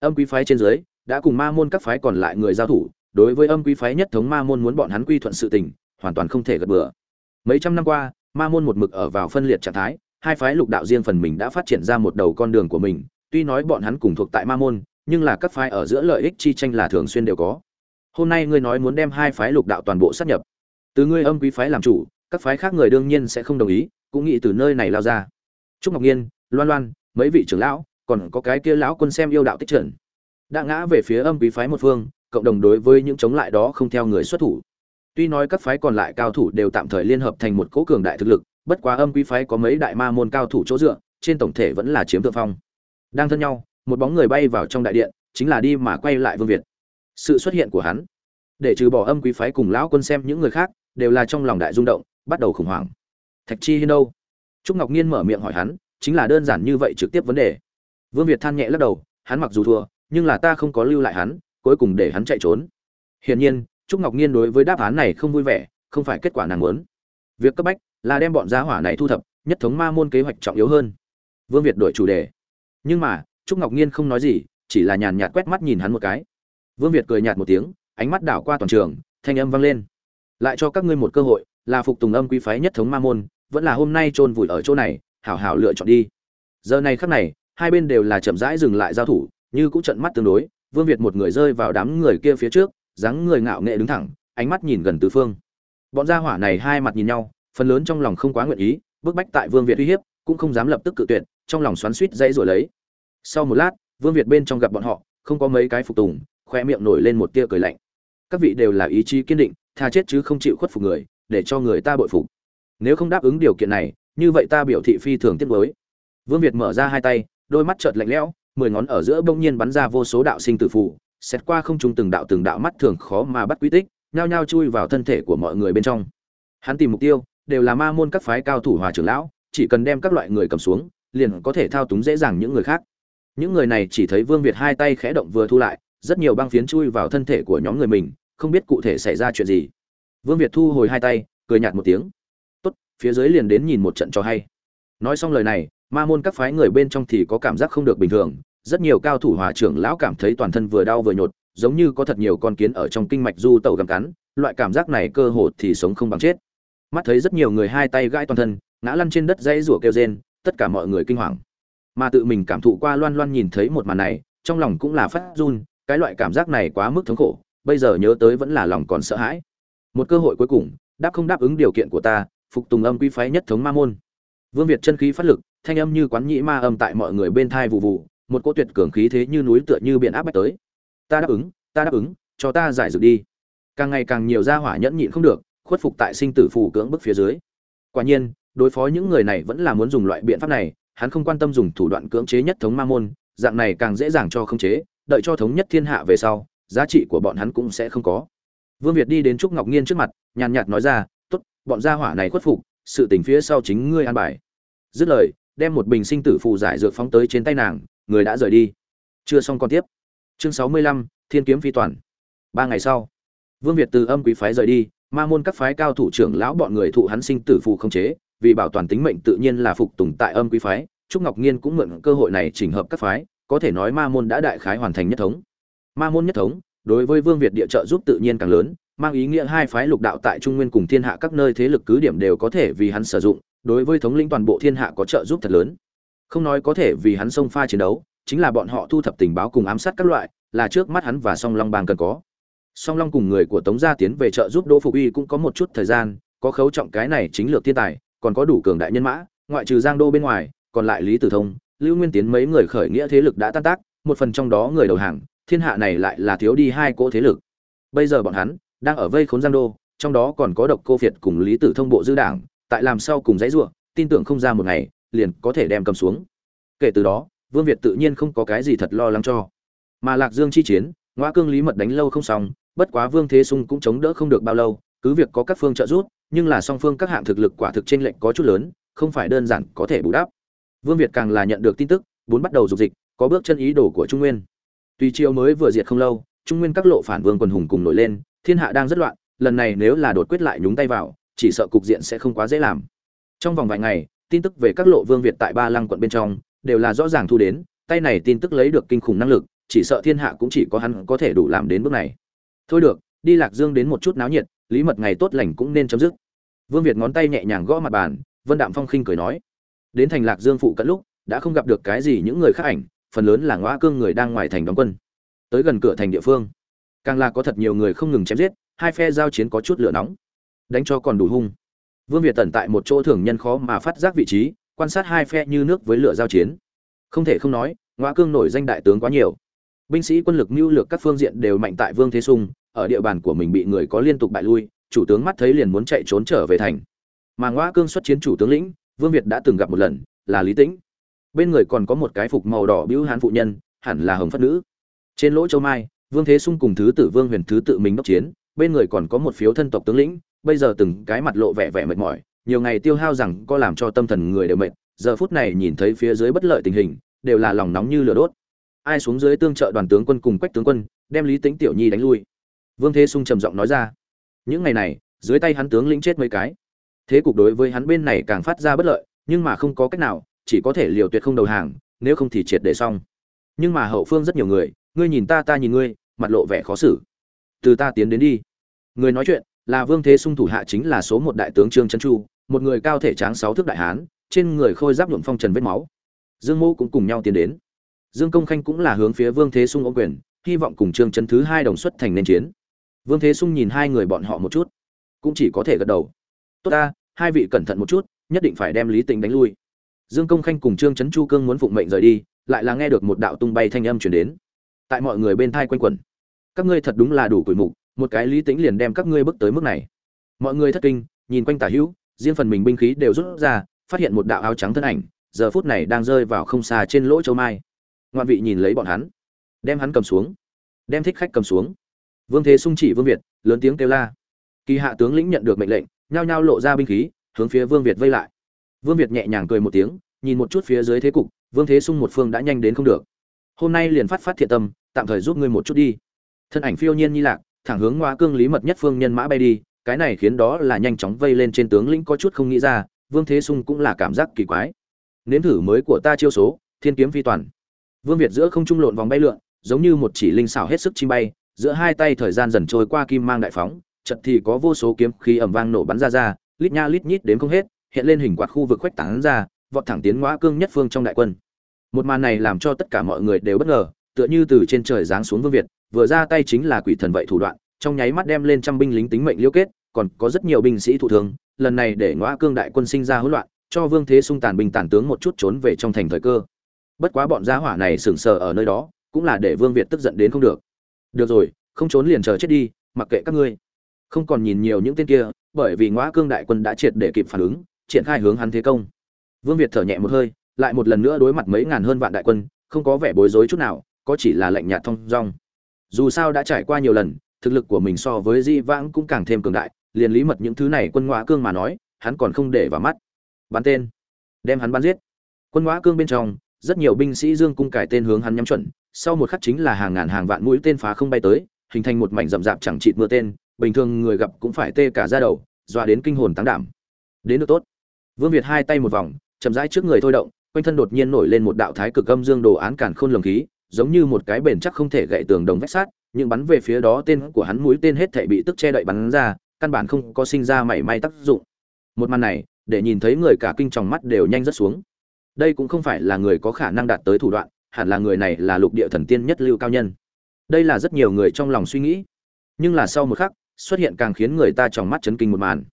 âm quý phái trên dưới, đã cùng ma môn các phái còn lại người giao thủ, đối với âm quý phái nhất thống ma môn muốn bọn hắn quy thuận sự tình, hoàn toàn không thể gật bừa. Mấy trăm năm qua ma môn một mực ở vào phân liệt trạng thái, hai phái lục đạo riêng phần mình đã phát triển ra một đầu con đường của mình, tuy nói bọn hắn cùng thuộc tại ma môn, nhưng là các phái ở giữa lợi ích chi tranh là thường xuyên đều có. Hôm nay ngươi nói muốn đem hai phái lục đạo toàn bộ sát nhập. Từ ngươi âm quý phái làm chủ, các phái khác người đương nhiên sẽ không đồng ý, cũng nghĩ từ nơi này lao ra. Trúc ngọc nhiên, loan loan, mấy vị trưởng lão, còn có cái kia lão quân xem yêu đạo tích trần. Đã ngã về phía âm quý phái một phương, cộng đồng đối với những chống lại đó không theo người xuất thủ tuy nói các phái còn lại cao thủ đều tạm thời liên hợp thành một cỗ cường đại thực lực, bất quá âm quý phái có mấy đại ma môn cao thủ chỗ dựa, trên tổng thể vẫn là chiếm thượng phong. Đang thân nhau, một bóng người bay vào trong đại điện, chính là đi mà quay lại vương việt. Sự xuất hiện của hắn, để trừ bỏ âm quý phái cùng lão quân xem những người khác, đều là trong lòng đại rung động, bắt đầu khủng hoảng. Thạch chi hiên đâu? Trúc ngọc nhiên mở miệng hỏi hắn, chính là đơn giản như vậy trực tiếp vấn đề. Vương việt than nhẹ lắc đầu, hắn mặc dù thua, nhưng là ta không có lưu lại hắn, cuối cùng để hắn chạy trốn. Hiển nhiên trúc ngọc nhiên đối với đáp án này không vui vẻ, không phải kết quả nàng muốn. Việc cấp bách là đem bọn gia hỏa này thu thập, nhất thống ma môn kế hoạch trọng yếu hơn. Vương việt đổi chủ đề. Nhưng mà, trúc ngọc nhiên không nói gì, chỉ là nhàn nhạt quét mắt nhìn hắn một cái. Vương việt cười nhạt một tiếng, ánh mắt đảo qua toàn trường, thanh âm vang lên. Lại cho các ngươi một cơ hội, là phục tùng âm quý phái nhất thống ma môn, vẫn là hôm nay chôn vùi ở chỗ này, hảo hảo lựa chọn đi. Giờ này khắc này, hai bên đều là chậm rãi dừng lại giao thủ, như cũng trận mắt tương đối, vương việt một người rơi vào đám người kia phía trước dáng người ngạo nghệ đứng thẳng, ánh mắt nhìn gần tứ phương. Bọn gia hỏa này hai mặt nhìn nhau, phần lớn trong lòng không quá nguyện ý, bức bách tại vương việt uy hiếp, cũng không dám lập tức cự tuyệt, trong lòng xoắn xuýt dãy rồi lấy. Sau một lát, vương việt bên trong gặp bọn họ, không có mấy cái phục tùng khoe miệng nổi lên một tia cười lạnh. Các vị đều là ý chí kiên định, tha chết chứ không chịu khuất phục người, để cho người ta bội phục. Nếu không đáp ứng điều kiện này, như vậy ta biểu thị phi thường tiết mới vương việt mở ra hai tay, đôi mắt chợt lạnh lẽo, mười ngón ở giữa bỗng nhiên bắn ra vô số đạo sinh tử phù xét qua không trung từng đạo từng đạo mắt thường khó mà bắt quy tích, nhao nhao chui vào thân thể của mọi người bên trong. Hắn tìm mục tiêu, đều là ma môn các phái cao thủ hòa trưởng lão, chỉ cần đem các loại người cầm xuống, liền có thể thao túng dễ dàng những người khác. Những người này chỉ thấy vương việt hai tay khẽ động vừa thu lại, rất nhiều băng phiến chui vào thân thể của nhóm người mình, không biết cụ thể xảy ra chuyện gì. Vương việt thu hồi hai tay, cười nhạt một tiếng. Tốt, phía dưới liền đến nhìn một trận cho hay. Nói xong lời này, ma môn các phái người bên trong thì có cảm giác không được bình thường rất nhiều cao thủ hòa trưởng lão cảm thấy toàn thân vừa đau vừa nhột, giống như có thật nhiều con kiến ở trong kinh mạch du tẩu gầm cắn, loại cảm giác này cơ hồ thì sống không bằng chết. Mắt thấy rất nhiều người hai tay gãi toàn thân, ngã lăn trên đất dãy rủa kêu rên, tất cả mọi người kinh hoàng. Mà tự mình cảm thụ qua loan loan nhìn thấy một màn này, trong lòng cũng là phát run, cái loại cảm giác này quá mức thống khổ, bây giờ nhớ tới vẫn là lòng còn sợ hãi. Một cơ hội cuối cùng, đáp không đáp ứng điều kiện của ta, phục tùng âm quy phái nhất thống ma môn. Vương việt chân khí phát lực, thanh âm như quán nhĩ ma âm tại mọi người bên thai vụ vụ một cỗ tuyệt cường khí thế như núi tựa như biển áp bách tới. Ta đáp ứng, ta đáp ứng, cho ta giải dược đi. Càng ngày càng nhiều gia hỏa nhẫn nhịn không được, khuất phục tại sinh tử phù cưỡng bức phía dưới. Quả nhiên, đối phó những người này vẫn là muốn dùng loại biện pháp này, hắn không quan tâm dùng thủ đoạn cưỡng chế nhất thống ma môn, dạng này càng dễ dàng cho khống chế, đợi cho thống nhất thiên hạ về sau, giá trị của bọn hắn cũng sẽ không có. Vương việt đi đến trúc ngọc nhiên trước mặt, nhàn nhạt nói ra, tốt, bọn gia hỏa này khuất phục, sự tình phía sau chính ngươi an bài. Dứt lời, đem một bình sinh tử phù giải dược phóng tới trên tay nàng người đã rời đi. Chưa xong còn tiếp. Chương sáu mươi lăm, thiên kiếm phi toàn. Ba ngày sau, vương việt từ âm quý phái rời đi, ma môn các phái cao thủ trưởng lão bọn người thụ hắn sinh tử phù không chế, vì bảo toàn tính mệnh tự nhiên là phục tùng tại âm quý phái, trúc ngọc nhiên cũng mượn cơ hội này chỉnh hợp các phái, có thể nói ma môn đã đại khái hoàn thành nhất thống. Ma môn nhất thống, đối với vương việt địa trợ giúp tự nhiên càng lớn, mang ý nghĩa hai phái lục đạo tại trung nguyên cùng thiên hạ các nơi thế lực cứ điểm đều có thể vì hắn sử dụng, đối với thống lĩnh toàn bộ thiên hạ có trợ giúp thật lớn không nói có thể vì hắn xông pha chiến đấu, chính là bọn họ thu thập tình báo cùng ám sát các loại, là trước mắt hắn và song long bang cần có. Song long cùng người của tống gia tiến về trợ giúp đỗ phục uy cũng có một chút thời gian, có khấu trọng cái này chính lược thiên tài, còn có đủ cường đại nhân mã, ngoại trừ giang đô bên ngoài, còn lại lý tử thông, lưu nguyên tiến mấy người khởi nghĩa thế lực đã tan tác, một phần trong đó người đầu hàng, thiên hạ này lại là thiếu đi hai cỗ thế lực. Bây giờ bọn hắn đang ở vây khốn giang đô, trong đó còn có độc cô việt cùng lý tử thông bộ dư đảng, tại làm sao cùng dãy ruộng tin tưởng không ra một ngày liền có thể đem cầm xuống. Kể từ đó, vương việt tự nhiên không có cái gì thật lo lắng cho. Mà lạc dương chi chiến ngoa cương lý mật đánh lâu không xong, bất quá vương thế sung cũng chống đỡ không được bao lâu, cứ việc có các phương trợ giúp, nhưng là song phương các hạng thực lực quả thực trên lệnh có chút lớn, không phải đơn giản có thể bù đắp. Vương việt càng là nhận được tin tức muốn bắt đầu dục dịch, có bước chân ý đồ của trung nguyên. Tuy chiêu mới vừa diệt không lâu, trung nguyên các lộ phản vương quần hùng cùng nổi lên, thiên hạ đang rất loạn, lần này nếu là đột quyết lại nhúng tay vào, chỉ sợ cục diện sẽ không quá dễ làm. Trong vòng vài ngày tin tức về các lộ vương việt tại ba lăng quận bên trong, đều là rõ ràng thu đến, tay này tin tức lấy được kinh khủng năng lực, chỉ sợ thiên hạ cũng chỉ có hắn có thể đủ làm đến bước này. Thôi được, đi lạc dương đến một chút náo nhiệt, lý mật ngày tốt lành cũng nên chấm dứt. Vương việt ngón tay nhẹ nhàng gõ mặt bàn, vân đạm phong khinh cười nói. Đến thành lạc dương phụ cận lúc, đã không gặp được cái gì những người khác ảnh, phần lớn là ngõ cương người đang ngoài thành đóng quân. Tới gần cửa thành địa phương, càng là có thật nhiều người không ngừng chém giết, hai phe giao chiến có chút lửa nóng. Đánh cho còn đủ hung vương việt tẩn tại một chỗ thường nhân khó mà phát giác vị trí, quan sát hai phe như nước với lửa giao chiến. Không thể không nói ngõ cương nổi danh đại tướng quá nhiều. Binh sĩ quân lực mưu lược các phương diện đều mạnh tại vương thế sung ở địa bàn của mình bị người có liên tục bại lui, chủ tướng mắt thấy liền muốn chạy trốn trở về thành. Mà ngõ cương xuất chiến chủ tướng lĩnh, vương việt đã từng gặp một lần, là lý tĩnh. Bên người còn có một cái phục màu đỏ bĩu hán phụ nhân, hẳn là hồng phất nữ. Trên lỗ châu mai, vương thế sung cùng thứ tử vương huyền thứ tự mình đốc chiến, bên người còn có một phiếu thân tộc tướng lĩnh bây giờ từng cái mặt lộ vẻ vẻ mệt mỏi, nhiều ngày tiêu hao rằng có làm cho tâm thần người đều mệt, giờ phút này nhìn thấy phía dưới bất lợi tình hình, đều là lòng nóng như lửa đốt. Ai xuống dưới tương trợ đoàn tướng quân cùng quách tướng quân, đem lý tính tiểu nhi đánh lui. Vương thế sung trầm giọng nói ra, những ngày này, dưới tay hắn tướng lĩnh chết mấy cái. Thế cục đối với hắn bên này càng phát ra bất lợi, nhưng mà không có cách nào, chỉ có thể liều tuyệt không đầu hàng, nếu không thì triệt để xong. Nhưng mà hậu phương rất nhiều người, ngươi nhìn ta ta nhìn ngươi, mặt lộ vẻ khó xử. Từ ta tiến đến đi. Người nói chuyện là vương thế sung thủ hạ chính là số một đại tướng trương trấn chu, một người cao thể tráng sáu thước đại hán, trên người khôi giáp nhuộm phong trần vết máu. Dương mô cũng cùng nhau tiến đến. Dương công khanh cũng là hướng phía vương thế sung ô quyền, hy vọng cùng trương trấn thứ hai đồng xuất thành nên chiến. Vương thế sung nhìn hai người bọn họ một chút, cũng chỉ có thể gật đầu. Tốt ta, hai vị cẩn thận một chút, nhất định phải đem lý tình đánh lui. Dương công khanh cùng trương trấn chu cương muốn phụng mệnh rời đi, lại là nghe được một đạo tung bay thanh âm chuyển đến. Tại mọi người bên thai quanh quẩn. Các ngươi thật đúng là đủ quỷ mục một cái lý tính liền đem các ngươi bước tới mức này. Mọi người thất kinh, nhìn quanh tả hữu, riêng phần mình binh khí đều rút ra, phát hiện một đạo áo trắng thân ảnh, giờ phút này đang rơi vào không xa trên lỗ châu mai. Ngoạn vị nhìn lấy bọn hắn, đem hắn cầm xuống, đem thích khách cầm xuống. Vương thế sung chỉ vương việt, lớn tiếng kêu la. Kỳ hạ tướng lĩnh nhận được mệnh lệnh, nhao nhao lộ ra binh khí, hướng phía vương việt vây lại. Vương việt nhẹ nhàng cười một tiếng, nhìn một chút phía dưới thế cục, vương thế sung một phương đã nhanh đến không được. Hôm nay liền phát phát thiện tâm, tạm thời giúp ngươi một chút đi. Thân ảnh phiêu nhiên nhi lạc thẳng hướng ngoa cương lý mật nhất phương nhân mã bay đi, cái này khiến đó là nhanh chóng vây lên trên tướng lĩnh có chút không nghĩ ra, vương thế sung cũng là cảm giác kỳ quái. Nếm thử mới của ta chiêu số, thiên kiếm phi toàn. Vương việt giữa không trung lộn vòng bay lượn, giống như một chỉ linh xảo hết sức chim bay, giữa hai tay thời gian dần trôi qua kim mang đại phóng chật thì có vô số kiếm khí ầm vang nổ bắn ra ra, lít nha lít nhít đến không hết, hiện lên hình quạt khu vực khuếch tán ra, vọt thẳng tiến ngõ cương nhất phương trong đại quân. Một màn này làm cho tất cả mọi người đều bất ngờ tựa như từ trên trời giáng xuống vương việt, vừa ra tay chính là quỷ thần vậy thủ đoạn, trong nháy mắt đem lên trăm binh lính tính mệnh liêu kết, còn có rất nhiều binh sĩ thụ thương, lần này để ngõ cương đại quân sinh ra hỗn loạn, cho vương thế sung tàn binh tàn tướng một chút trốn về trong thành thời cơ. Bất quá bọn gia hỏa này sừng sờ ở nơi đó, cũng là để vương việt tức giận đến không được. Được rồi, không trốn liền chờ chết đi, mặc kệ các ngươi. Không còn nhìn nhiều những tên kia, bởi vì ngõ cương đại quân đã triệt để kịp phản ứng, triển khai hướng hắn thế công. Vương việt thở nhẹ một hơi, lại một lần nữa đối mặt mấy ngàn hơn vạn đại quân, không có vẻ bối rối chút nào có chỉ là lạnh nhạt thông dong. Dù sao đã trải qua nhiều lần, thực lực của mình so với di vãng cũng càng thêm cường đại, liền lý mật những thứ này quân ngõ cương mà nói, hắn còn không để vào mắt. Bắn tên. Đem hắn bắn giết. Quân ngõ cương bên trong, rất nhiều binh sĩ dương cung cải tên hướng hắn nhắm chuẩn, sau một khắc chính là hàng ngàn hàng vạn mũi tên phá không bay tới, hình thành một mảnh rậm rạp chẳng chịt mưa tên, bình thường người gặp cũng phải tê cả ra đầu, dọa đến kinh hồn táng đảm. Đến được tốt. Vương việt hai tay một vòng, chậm rãi trước người thôi động, quanh thân đột nhiên nổi lên một đạo thái cực âm dương đồ án cản khôn lồng khí giống như một cái bền chắc không thể gãy tường đồng vách sát nhưng bắn về phía đó tên của hắn mũi tên hết thảy bị tức che đậy bắn ra, căn bản không có sinh ra mảy may tác dụng. Một màn này, để nhìn thấy người cả kinh trong mắt đều nhanh rất xuống. Đây cũng không phải là người có khả năng đạt tới thủ đoạn, hẳn là người này là lục địa thần tiên nhất lưu cao nhân. Đây là rất nhiều người trong lòng suy nghĩ. Nhưng là sau một khắc, xuất hiện càng khiến người ta trong mắt chấn kinh một màn.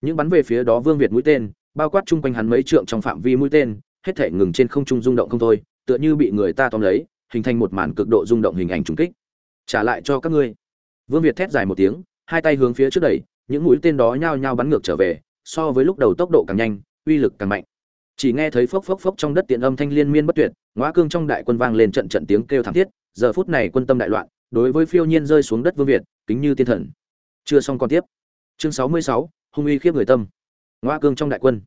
Những bắn về phía đó vương việt mũi tên, bao quát chung quanh hắn mấy trượng trong phạm vi mũi tên, hết thể ngừng trên không trung rung động không thôi, tựa như bị người ta tóm lấy hình thành một màn cực độ rung động hình ảnh trùng kích. Trả lại cho các ngươi. Vương việt thét dài một tiếng, hai tay hướng phía trước đẩy, những mũi tên đó nhao nhao bắn ngược trở về, so với lúc đầu tốc độ càng nhanh, uy lực càng mạnh. Chỉ nghe thấy phốc phốc phốc trong đất tiện âm thanh liên miên bất tuyệt ngõ cương trong đại quân vang lên trận trận tiếng kêu thảm thiết, giờ phút này quân tâm đại loạn, đối với phiêu nhiên rơi xuống đất vương việt, kính như tiên thần. Chưa xong còn tiếp. Chương sáu mươi sáu, hung uy khiếp người tâm. Ngõ cương trong đại quân.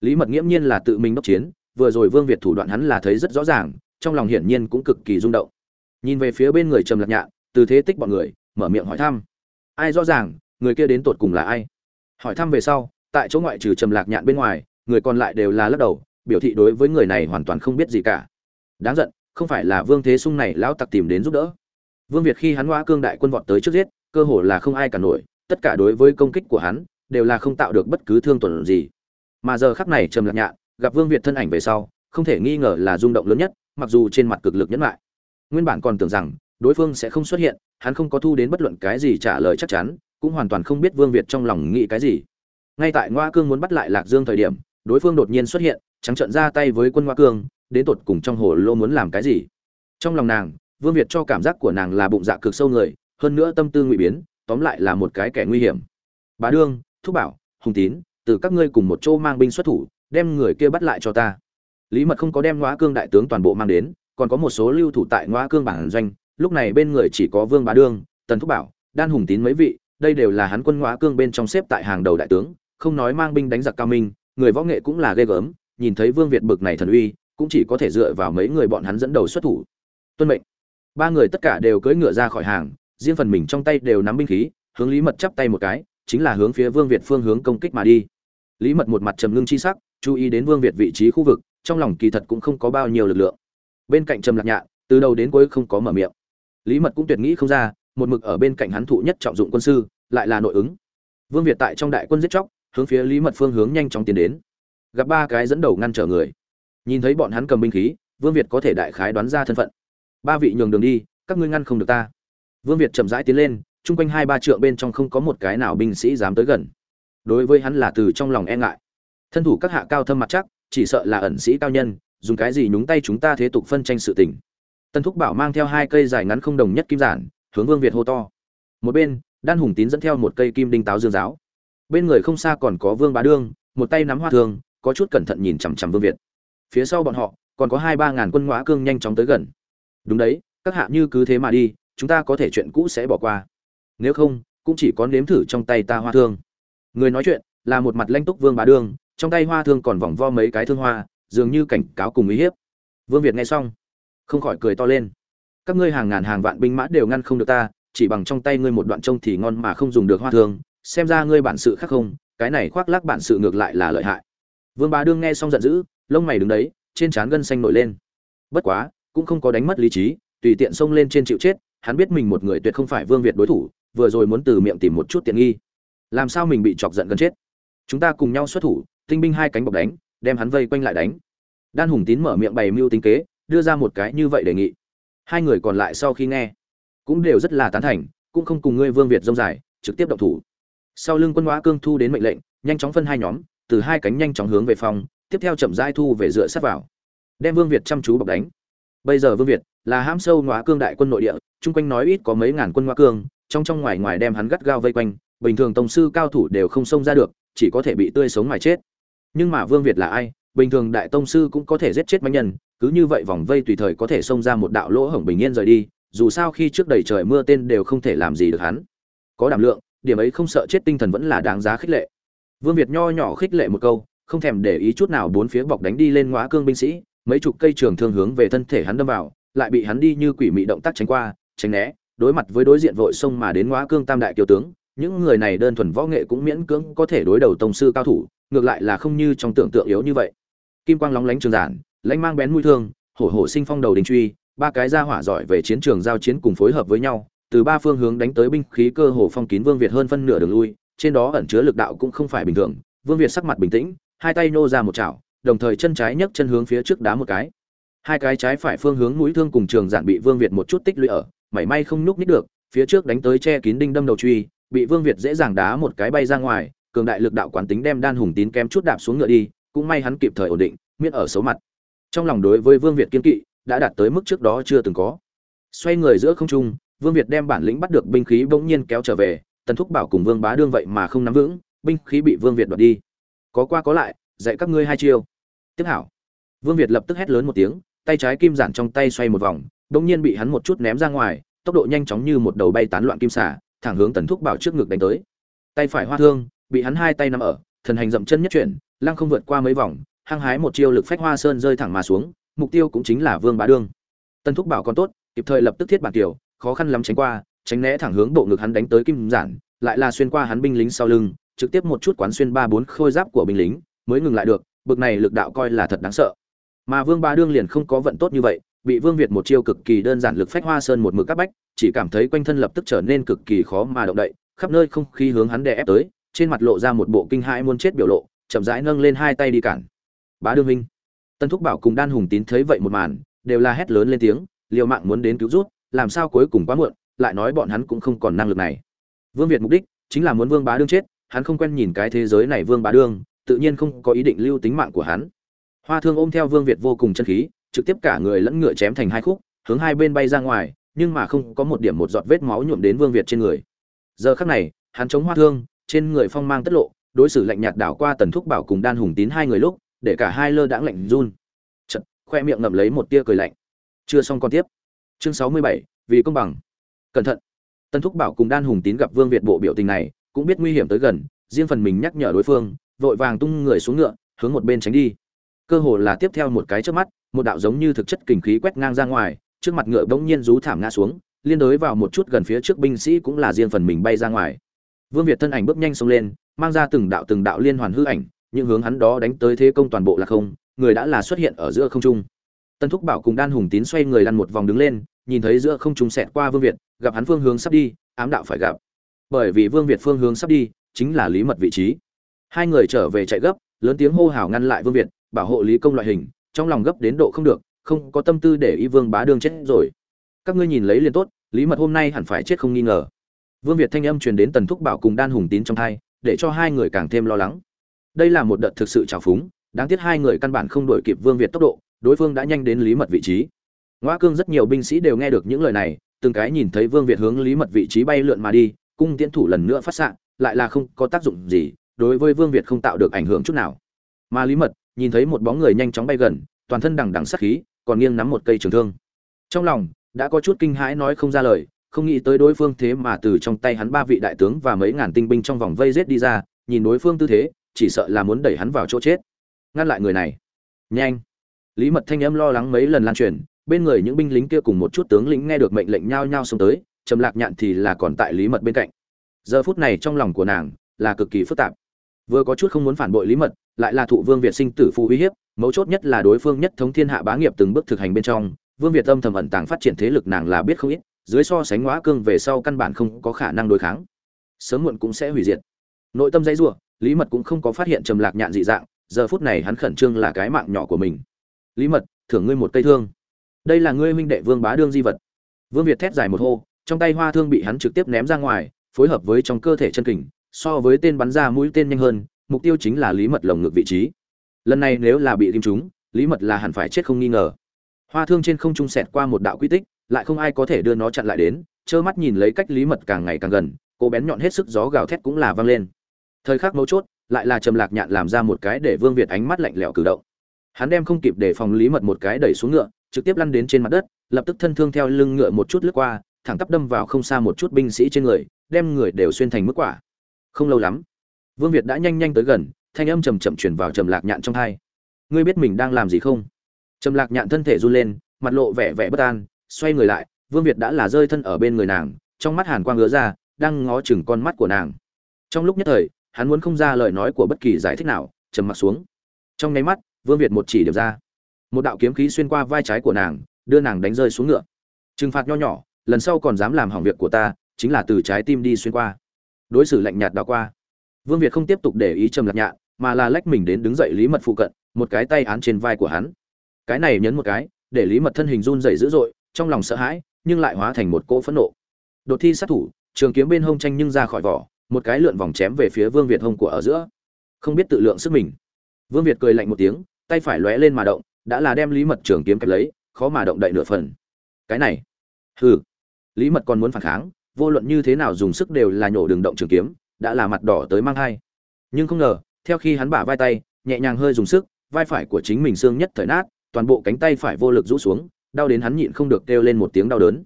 Lý mật nghiễm nhiên là tự mình đốc chiến, vừa rồi vương việt thủ đoạn hắn là thấy rất rõ ràng trong lòng hiển nhiên cũng cực kỳ rung động. Nhìn về phía bên người trầm lạc nhạn từ thế tích bọn người, mở miệng hỏi thăm. Ai rõ ràng, người kia đến tột cùng là ai? Hỏi thăm về sau, tại chỗ ngoại trừ trầm lạc nhạn bên ngoài, người còn lại đều là lắc đầu, biểu thị đối với người này hoàn toàn không biết gì cả. Đáng giận, không phải là vương thế sung này lão tặc tìm đến giúp đỡ. Vương việt khi hắn hóa cương đại quân vọt tới trước giết, cơ hồ là không ai cả nổi, tất cả đối với công kích của hắn, đều là không tạo được bất cứ thương tổn gì. Mà giờ khắc này trầm lạc nhạn gặp vương việt thân ảnh về sau không thể nghi ngờ là rung động lớn nhất, mặc dù trên mặt cực lực nhẫn lại nguyên bản còn tưởng rằng, đối phương sẽ không xuất hiện, hắn không có thu đến bất luận cái gì trả lời chắc chắn, cũng hoàn toàn không biết vương việt trong lòng nghĩ cái gì. Ngay tại ngoa cương muốn bắt lại lạc dương thời điểm, đối phương đột nhiên xuất hiện, trắng trợn ra tay với quân ngoa cương, đến tột cùng trong hồ lô muốn làm cái gì. Trong lòng nàng, vương việt cho cảm giác của nàng là bụng dạ cực sâu người, hơn nữa tâm tư ngụy biến, tóm lại là một cái kẻ nguy hiểm. Bá đương, thúc bảo, hùng tín, từ các ngươi cùng một chỗ mang binh xuất thủ, đem người kia bắt lại cho ta lý mật không có đem ngoa cương đại tướng toàn bộ mang đến, còn có một số lưu thủ tại ngoa cương bản doanh, lúc này bên người chỉ có vương bá đương, tần thúc bảo, đan hùng tín mấy vị, đây đều là hắn quân ngoa cương bên trong xếp tại hàng đầu đại tướng, không nói mang binh đánh giặc cao minh, người võ nghệ cũng là ghê gớm, nhìn thấy vương việt bực này thần uy, cũng chỉ có thể dựa vào mấy người bọn hắn dẫn đầu xuất thủ. Tuân mệnh. Ba người tất cả đều cưỡi ngựa ra khỏi hàng, riêng phần mình trong tay đều nắm binh khí, hướng lý mật chắp tay một cái, chính là hướng phía vương việt phương hướng công kích mà đi. Lý mật một mặt trầm ngưng chi sắc, chú ý đến vương việt vị trí khu vực trong lòng kỳ thật cũng không có bao nhiêu lực lượng. Bên cạnh trầm lạc nhạn, từ đầu đến cuối không có mở miệng. Lý mật cũng tuyệt nghĩ không ra, một mực ở bên cạnh hắn thụ nhất trọng dụng quân sư, lại là nội ứng. Vương việt tại trong đại quân giết chóc, hướng phía lý mật phương hướng nhanh chóng tiến đến. Gặp ba cái dẫn đầu ngăn trở người. Nhìn thấy bọn hắn cầm binh khí, vương việt có thể đại khái đoán ra thân phận. Ba vị nhường đường đi, các ngươi ngăn không được ta. Vương việt chậm rãi tiến lên, chung quanh hai ba trượng bên trong không có một cái nào binh sĩ dám tới gần. Đối với hắn là từ trong lòng e ngại. Thân thủ các hạ cao thâm mặt chắc chỉ sợ là ẩn sĩ cao nhân, dùng cái gì nhúng tay chúng ta thế tục phân tranh sự tình. Tân thúc bảo mang theo hai cây dài ngắn không đồng nhất kim giản, hướng vương việt hô to. Một bên, đan hùng tín dẫn theo một cây kim đinh táo dương giáo. Bên người không xa còn có vương bá đương, một tay nắm hoa thường có chút cẩn thận nhìn chằm chằm vương việt. Phía sau bọn họ, còn có hai ba ngàn quân ngõa cương nhanh chóng tới gần. Đúng đấy, các hạ như cứ thế mà đi, chúng ta có thể chuyện cũ sẽ bỏ qua. Nếu không, cũng chỉ có nếm thử trong tay ta hoa thương. Người nói chuyện, là một mặt lanh túc vương bá đương trong tay hoa thương còn vòng vo mấy cái thương hoa, dường như cảnh cáo cùng uy hiếp. Vương việt nghe xong, không khỏi cười to lên. Các ngươi hàng ngàn hàng vạn binh mã đều ngăn không được ta, chỉ bằng trong tay ngươi một đoạn trông thì ngon mà không dùng được hoa thương, xem ra ngươi bản sự khác không, cái này khoác lác bản sự ngược lại là lợi hại. Vương bá đương nghe xong giận dữ, lông mày đứng đấy, trên trán gân xanh nổi lên. Bất quá, cũng không có đánh mất lý trí, tùy tiện xông lên trên chịu chết, hắn biết mình một người tuyệt không phải vương việt đối thủ, vừa rồi muốn từ miệng tìm một chút tiện nghi. Làm sao mình bị chọc giận gần chết? Chúng ta cùng nhau xuất thủ tinh binh hai cánh bọc đánh, đem hắn vây quanh lại đánh. Đan hùng tín mở miệng bày mưu tính kế, đưa ra một cái như vậy đề nghị. Hai người còn lại sau khi nghe, cũng đều rất là tán thành, cũng không cùng ngươi vương việt dông dài, trực tiếp động thủ. Sau lưng quân hóa cương thu đến mệnh lệnh, nhanh chóng phân hai nhóm, từ hai cánh nhanh chóng hướng về phòng, tiếp theo chậm rãi thu về dựa sát vào. Đem vương việt chăm chú bọc đánh. Bây giờ vương việt là hãm sâu hóa cương đại quân nội địa, chung quanh nói ít có mấy ngàn quân hóa cương, trong trong ngoài ngoài đem hắn gắt gao vây quanh, bình thường tổng sư cao thủ đều không xông ra được, chỉ có thể bị tươi sống mà chết nhưng mà vương việt là ai? Bình thường đại tông sư cũng có thể giết chết mãnh nhân, cứ như vậy vòng vây tùy thời có thể xông ra một đạo lỗ hổng bình yên rời đi, dù sao khi trước đầy trời mưa tên đều không thể làm gì được hắn. Có đảm lượng, điểm ấy không sợ chết tinh thần vẫn là đáng giá khích lệ. Vương việt nho nhỏ khích lệ một câu, không thèm để ý chút nào bốn phía bọc đánh đi lên ngóa cương binh sĩ, mấy chục cây trường thương hướng về thân thể hắn đâm vào, lại bị hắn đi như quỷ mị động tác tránh qua, tránh né, đối mặt với đối diện vội xông mà đến ngóa cương tam đại kiều tướng, những người này đơn thuần võ nghệ cũng miễn cưỡng có thể đối đầu tông sư cao thủ ngược lại là không như trong tưởng tượng yếu như vậy. Kim quang lóng lánh trường giản lãnh mang bén mũi thương, hổ hổ sinh phong đầu đình truy, ba cái ra hỏa giỏi về chiến trường giao chiến cùng phối hợp với nhau, từ ba phương hướng đánh tới binh khí cơ hồ phong kín vương việt hơn phân nửa đường lui, trên đó ẩn chứa lực đạo cũng không phải bình thường, vương việt sắc mặt bình tĩnh, hai tay nô ra một chảo, đồng thời chân trái nhấc chân hướng phía trước đá một cái. Hai cái trái phải phương hướng mũi thương cùng trường giản bị vương việt một chút tích lũy ở, mảy may không nhúc nít được, phía trước đánh tới che kín đinh đâm đầu truy, bị vương việt dễ dàng đá một cái bay ra ngoài cường đại lực đạo quán tính đem đan hùng tín kém chút đạp xuống ngựa đi, cũng may hắn kịp thời ổn định, miễn ở xấu mặt. Trong lòng đối với vương việt kiên kỵ, đã đạt tới mức trước đó chưa từng có. Xoay người giữa không trung, vương việt đem bản lĩnh bắt được binh khí bỗng nhiên kéo trở về, tần thúc bảo cùng vương bá đương vậy mà không nắm vững, binh khí bị vương việt đoạt đi. Có qua có lại, dạy các ngươi hai chiêu. Tiếp hảo. Vương việt lập tức hét lớn một tiếng, tay trái kim giản trong tay xoay một vòng, bỗng nhiên bị hắn một chút ném ra ngoài, tốc độ nhanh chóng như một đầu bay tán loạn kim xả thẳng hướng tần thúc bảo trước ngực đánh tới. Tay phải hoa thương bị hắn hai tay nắm ở, thần hành dậm chân nhất chuyển, lăng không vượt qua mấy vòng, hăng hái một chiêu lực phách hoa sơn rơi thẳng mà xuống, mục tiêu cũng chính là vương bá đương. Tân thúc bảo còn tốt, kịp thời lập tức thiết bản tiểu, khó khăn lắm tránh qua, tránh né thẳng hướng bộ ngực hắn đánh tới kim giản, lại là xuyên qua hắn binh lính sau lưng, trực tiếp một chút quán xuyên ba bốn khôi giáp của binh lính, mới ngừng lại được, bực này lực đạo coi là thật đáng sợ. Mà vương bá đương liền không có vận tốt như vậy, bị vương việt một chiêu cực kỳ đơn giản lực phách hoa sơn một mực các bách, chỉ cảm thấy quanh thân lập tức trở nên cực kỳ khó mà động đậy, khắp nơi không khí hướng hắn đè ép tới trên mặt lộ ra một bộ kinh hãi muốn chết biểu lộ, chậm rãi nâng lên hai tay đi cản. Bá đương minh. Tân thúc bảo cùng đan hùng tín thấy vậy một màn, đều la hét lớn lên tiếng, liều mạng muốn đến cứu rút, làm sao cuối cùng quá muộn, lại nói bọn hắn cũng không còn năng lực này. Vương việt mục đích chính là muốn vương bá đương chết, hắn không quen nhìn cái thế giới này vương bá đương, tự nhiên không có ý định lưu tính mạng của hắn. Hoa thương ôm theo vương việt vô cùng chân khí, trực tiếp cả người lẫn ngựa chém thành hai khúc, hướng hai bên bay ra ngoài, nhưng mà không có một điểm một giọt vết máu nhuộm đến vương việt trên người. Giờ khắc này, hắn chống hoa thương trên người phong mang tất lộ, đối xử lạnh nhạt đảo qua tần thúc bảo cùng đan hùng tín hai người lúc, để cả hai lơ đãng lạnh run. Chật khoe miệng ngậm lấy một tia cười lạnh. Chưa xong con tiếp. Chương sáu mươi bảy, vì công bằng. Cẩn thận. Tần thúc bảo cùng đan hùng tín gặp vương việt bộ biểu tình này, cũng biết nguy hiểm tới gần, riêng phần mình nhắc nhở đối phương, vội vàng tung người xuống ngựa, hướng một bên tránh đi. Cơ hồ là tiếp theo một cái trước mắt, một đạo giống như thực chất kình khí quét ngang ra ngoài, trước mặt ngựa bỗng nhiên rú thảm ngã xuống, liên đối vào một chút gần phía trước binh sĩ cũng là riêng phần mình bay ra ngoài vương việt thân ảnh bước nhanh xông lên, mang ra từng đạo từng đạo liên hoàn hư ảnh, những hướng hắn đó đánh tới thế công toàn bộ là không, người đã là xuất hiện ở giữa không trung. Tân thúc bảo cùng đan hùng tín xoay người lăn một vòng đứng lên, nhìn thấy giữa không trung xẹt qua vương việt, gặp hắn phương hướng sắp đi, ám đạo phải gặp. Bởi vì vương việt phương hướng sắp đi, chính là lý mật vị trí. Hai người trở về chạy gấp, lớn tiếng hô hào ngăn lại vương việt, bảo hộ lý công loại hình, trong lòng gấp đến độ không được, không có tâm tư để y vương bá đương chết rồi. Các ngươi nhìn lấy liền tốt, lý mật hôm nay hẳn phải chết không nghi ngờ vương việt thanh âm truyền đến tần thúc bảo cùng đan hùng tín trong thai, để cho hai người càng thêm lo lắng. Đây là một đợt thực sự trào phúng, đáng tiếc hai người căn bản không đuổi kịp vương việt tốc độ, đối phương đã nhanh đến lý mật vị trí. Ngoa cương rất nhiều binh sĩ đều nghe được những lời này, từng cái nhìn thấy vương việt hướng lý mật vị trí bay lượn mà đi, cung tiễn thủ lần nữa phát xạ, lại là không có tác dụng gì, đối với vương việt không tạo được ảnh hưởng chút nào. Mà lý mật nhìn thấy một bóng người nhanh chóng bay gần, toàn thân đằng đằng sát khí, còn nghiêng nắm một cây trường thương. Trong lòng, đã có chút kinh hãi nói không ra lời không nghĩ tới đối phương thế mà từ trong tay hắn ba vị đại tướng và mấy ngàn tinh binh trong vòng vây rết đi ra, nhìn đối phương tư thế, chỉ sợ là muốn đẩy hắn vào chỗ chết. Ngăn lại người này. Nhanh. Lý mật thanh âm lo lắng mấy lần lan truyền, bên người những binh lính kia cùng một chút tướng lĩnh nghe được mệnh lệnh nhao nhao xông tới, trầm lạc nhạn thì là còn tại lý mật bên cạnh. Giờ phút này trong lòng của nàng là cực kỳ phức tạp. Vừa có chút không muốn phản bội lý mật, lại là thụ vương việt sinh tử phụ uy hiếp, mấu chốt nhất là đối phương nhất thống thiên hạ bá nghiệp từng bước thực hành bên trong, vương việt âm thầm ẩn tàng phát triển thế lực nàng là biết không ít dưới so sánh ngõa cương về sau căn bản không có khả năng đối kháng. Sớm muộn cũng sẽ hủy diệt. Nội tâm dãy rủa, lý mật cũng không có phát hiện trầm lạc nhạn dị dạng, giờ phút này hắn khẩn trương là cái mạng nhỏ của mình. Lý mật, thưởng ngươi một cây thương. Đây là ngươi huynh đệ vương bá đương di vật. Vương việt thét dài một hô, trong tay hoa thương bị hắn trực tiếp ném ra ngoài, phối hợp với trong cơ thể chân kình, so với tên bắn ra mũi tên nhanh hơn, mục tiêu chính là lý mật lồng ngực vị trí. Lần này nếu là bị tim trúng, lý mật là hẳn phải chết không nghi ngờ. Hoa thương trên không trung sẹt qua một đạo quy tích lại không ai có thể đưa nó chặn lại đến, trơ mắt nhìn lấy cách lý mật càng ngày càng gần, cô bén nhọn hết sức gió gào thét cũng là vang lên. Thời khắc mấu chốt, lại là trầm lạc nhạn làm ra một cái để vương việt ánh mắt lạnh lẽo cử động. Hắn đem không kịp để phòng lý mật một cái đẩy xuống ngựa, trực tiếp lăn đến trên mặt đất, lập tức thân thương theo lưng ngựa một chút lướt qua, thẳng tắp đâm vào không xa một chút binh sĩ trên người, đem người đều xuyên thành mức quả. Không lâu lắm, vương việt đã nhanh nhanh tới gần, thanh âm trầm chậm chuyển vào trầm lạc nhạn trong hai ngươi biết mình đang làm gì không? Trầm lạc nhạn thân thể run lên, mặt lộ vẻ vẻ bất an xoay người lại, vương việt đã là rơi thân ở bên người nàng, trong mắt hàn quang ngứa ra, đang ngó chừng con mắt của nàng. Trong lúc nhất thời, hắn muốn không ra lời nói của bất kỳ giải thích nào, trầm mặc xuống. Trong nháy mắt, vương việt một chỉ điểm ra. Một đạo kiếm khí xuyên qua vai trái của nàng, đưa nàng đánh rơi xuống ngựa. Trừng phạt nho nhỏ, lần sau còn dám làm hỏng việc của ta, chính là từ trái tim đi xuyên qua. Đối xử lạnh nhạt đào qua. Vương việt không tiếp tục để ý trầm lạc nhạ, mà là lách mình đến đứng dậy lý mật phụ cận, một cái tay án trên vai của hắn. Cái này nhấn một cái, để lý mật thân hình run dày dữ dội trong lòng sợ hãi, nhưng lại hóa thành một cỗ phẫn nộ. Đột thi sát thủ, trường kiếm bên hông tranh nhưng ra khỏi vỏ, một cái lượn vòng chém về phía vương việt hông của ở giữa. Không biết tự lượng sức mình. Vương việt cười lạnh một tiếng, tay phải lóe lên mà động, đã là đem lý mật trường kiếm kẹp lấy, khó mà động đậy nửa phần. Cái này. Hừ. Lý mật còn muốn phản kháng, vô luận như thế nào dùng sức đều là nhổ đường động trường kiếm, đã là mặt đỏ tới mang hai nhưng không ngờ, theo khi hắn bả vai tay, nhẹ nhàng hơi dùng sức, vai phải của chính mình xương nhất thời nát, toàn bộ cánh tay phải vô lực rũ xuống đau đến hắn nhịn không được kêu lên một tiếng đau đớn.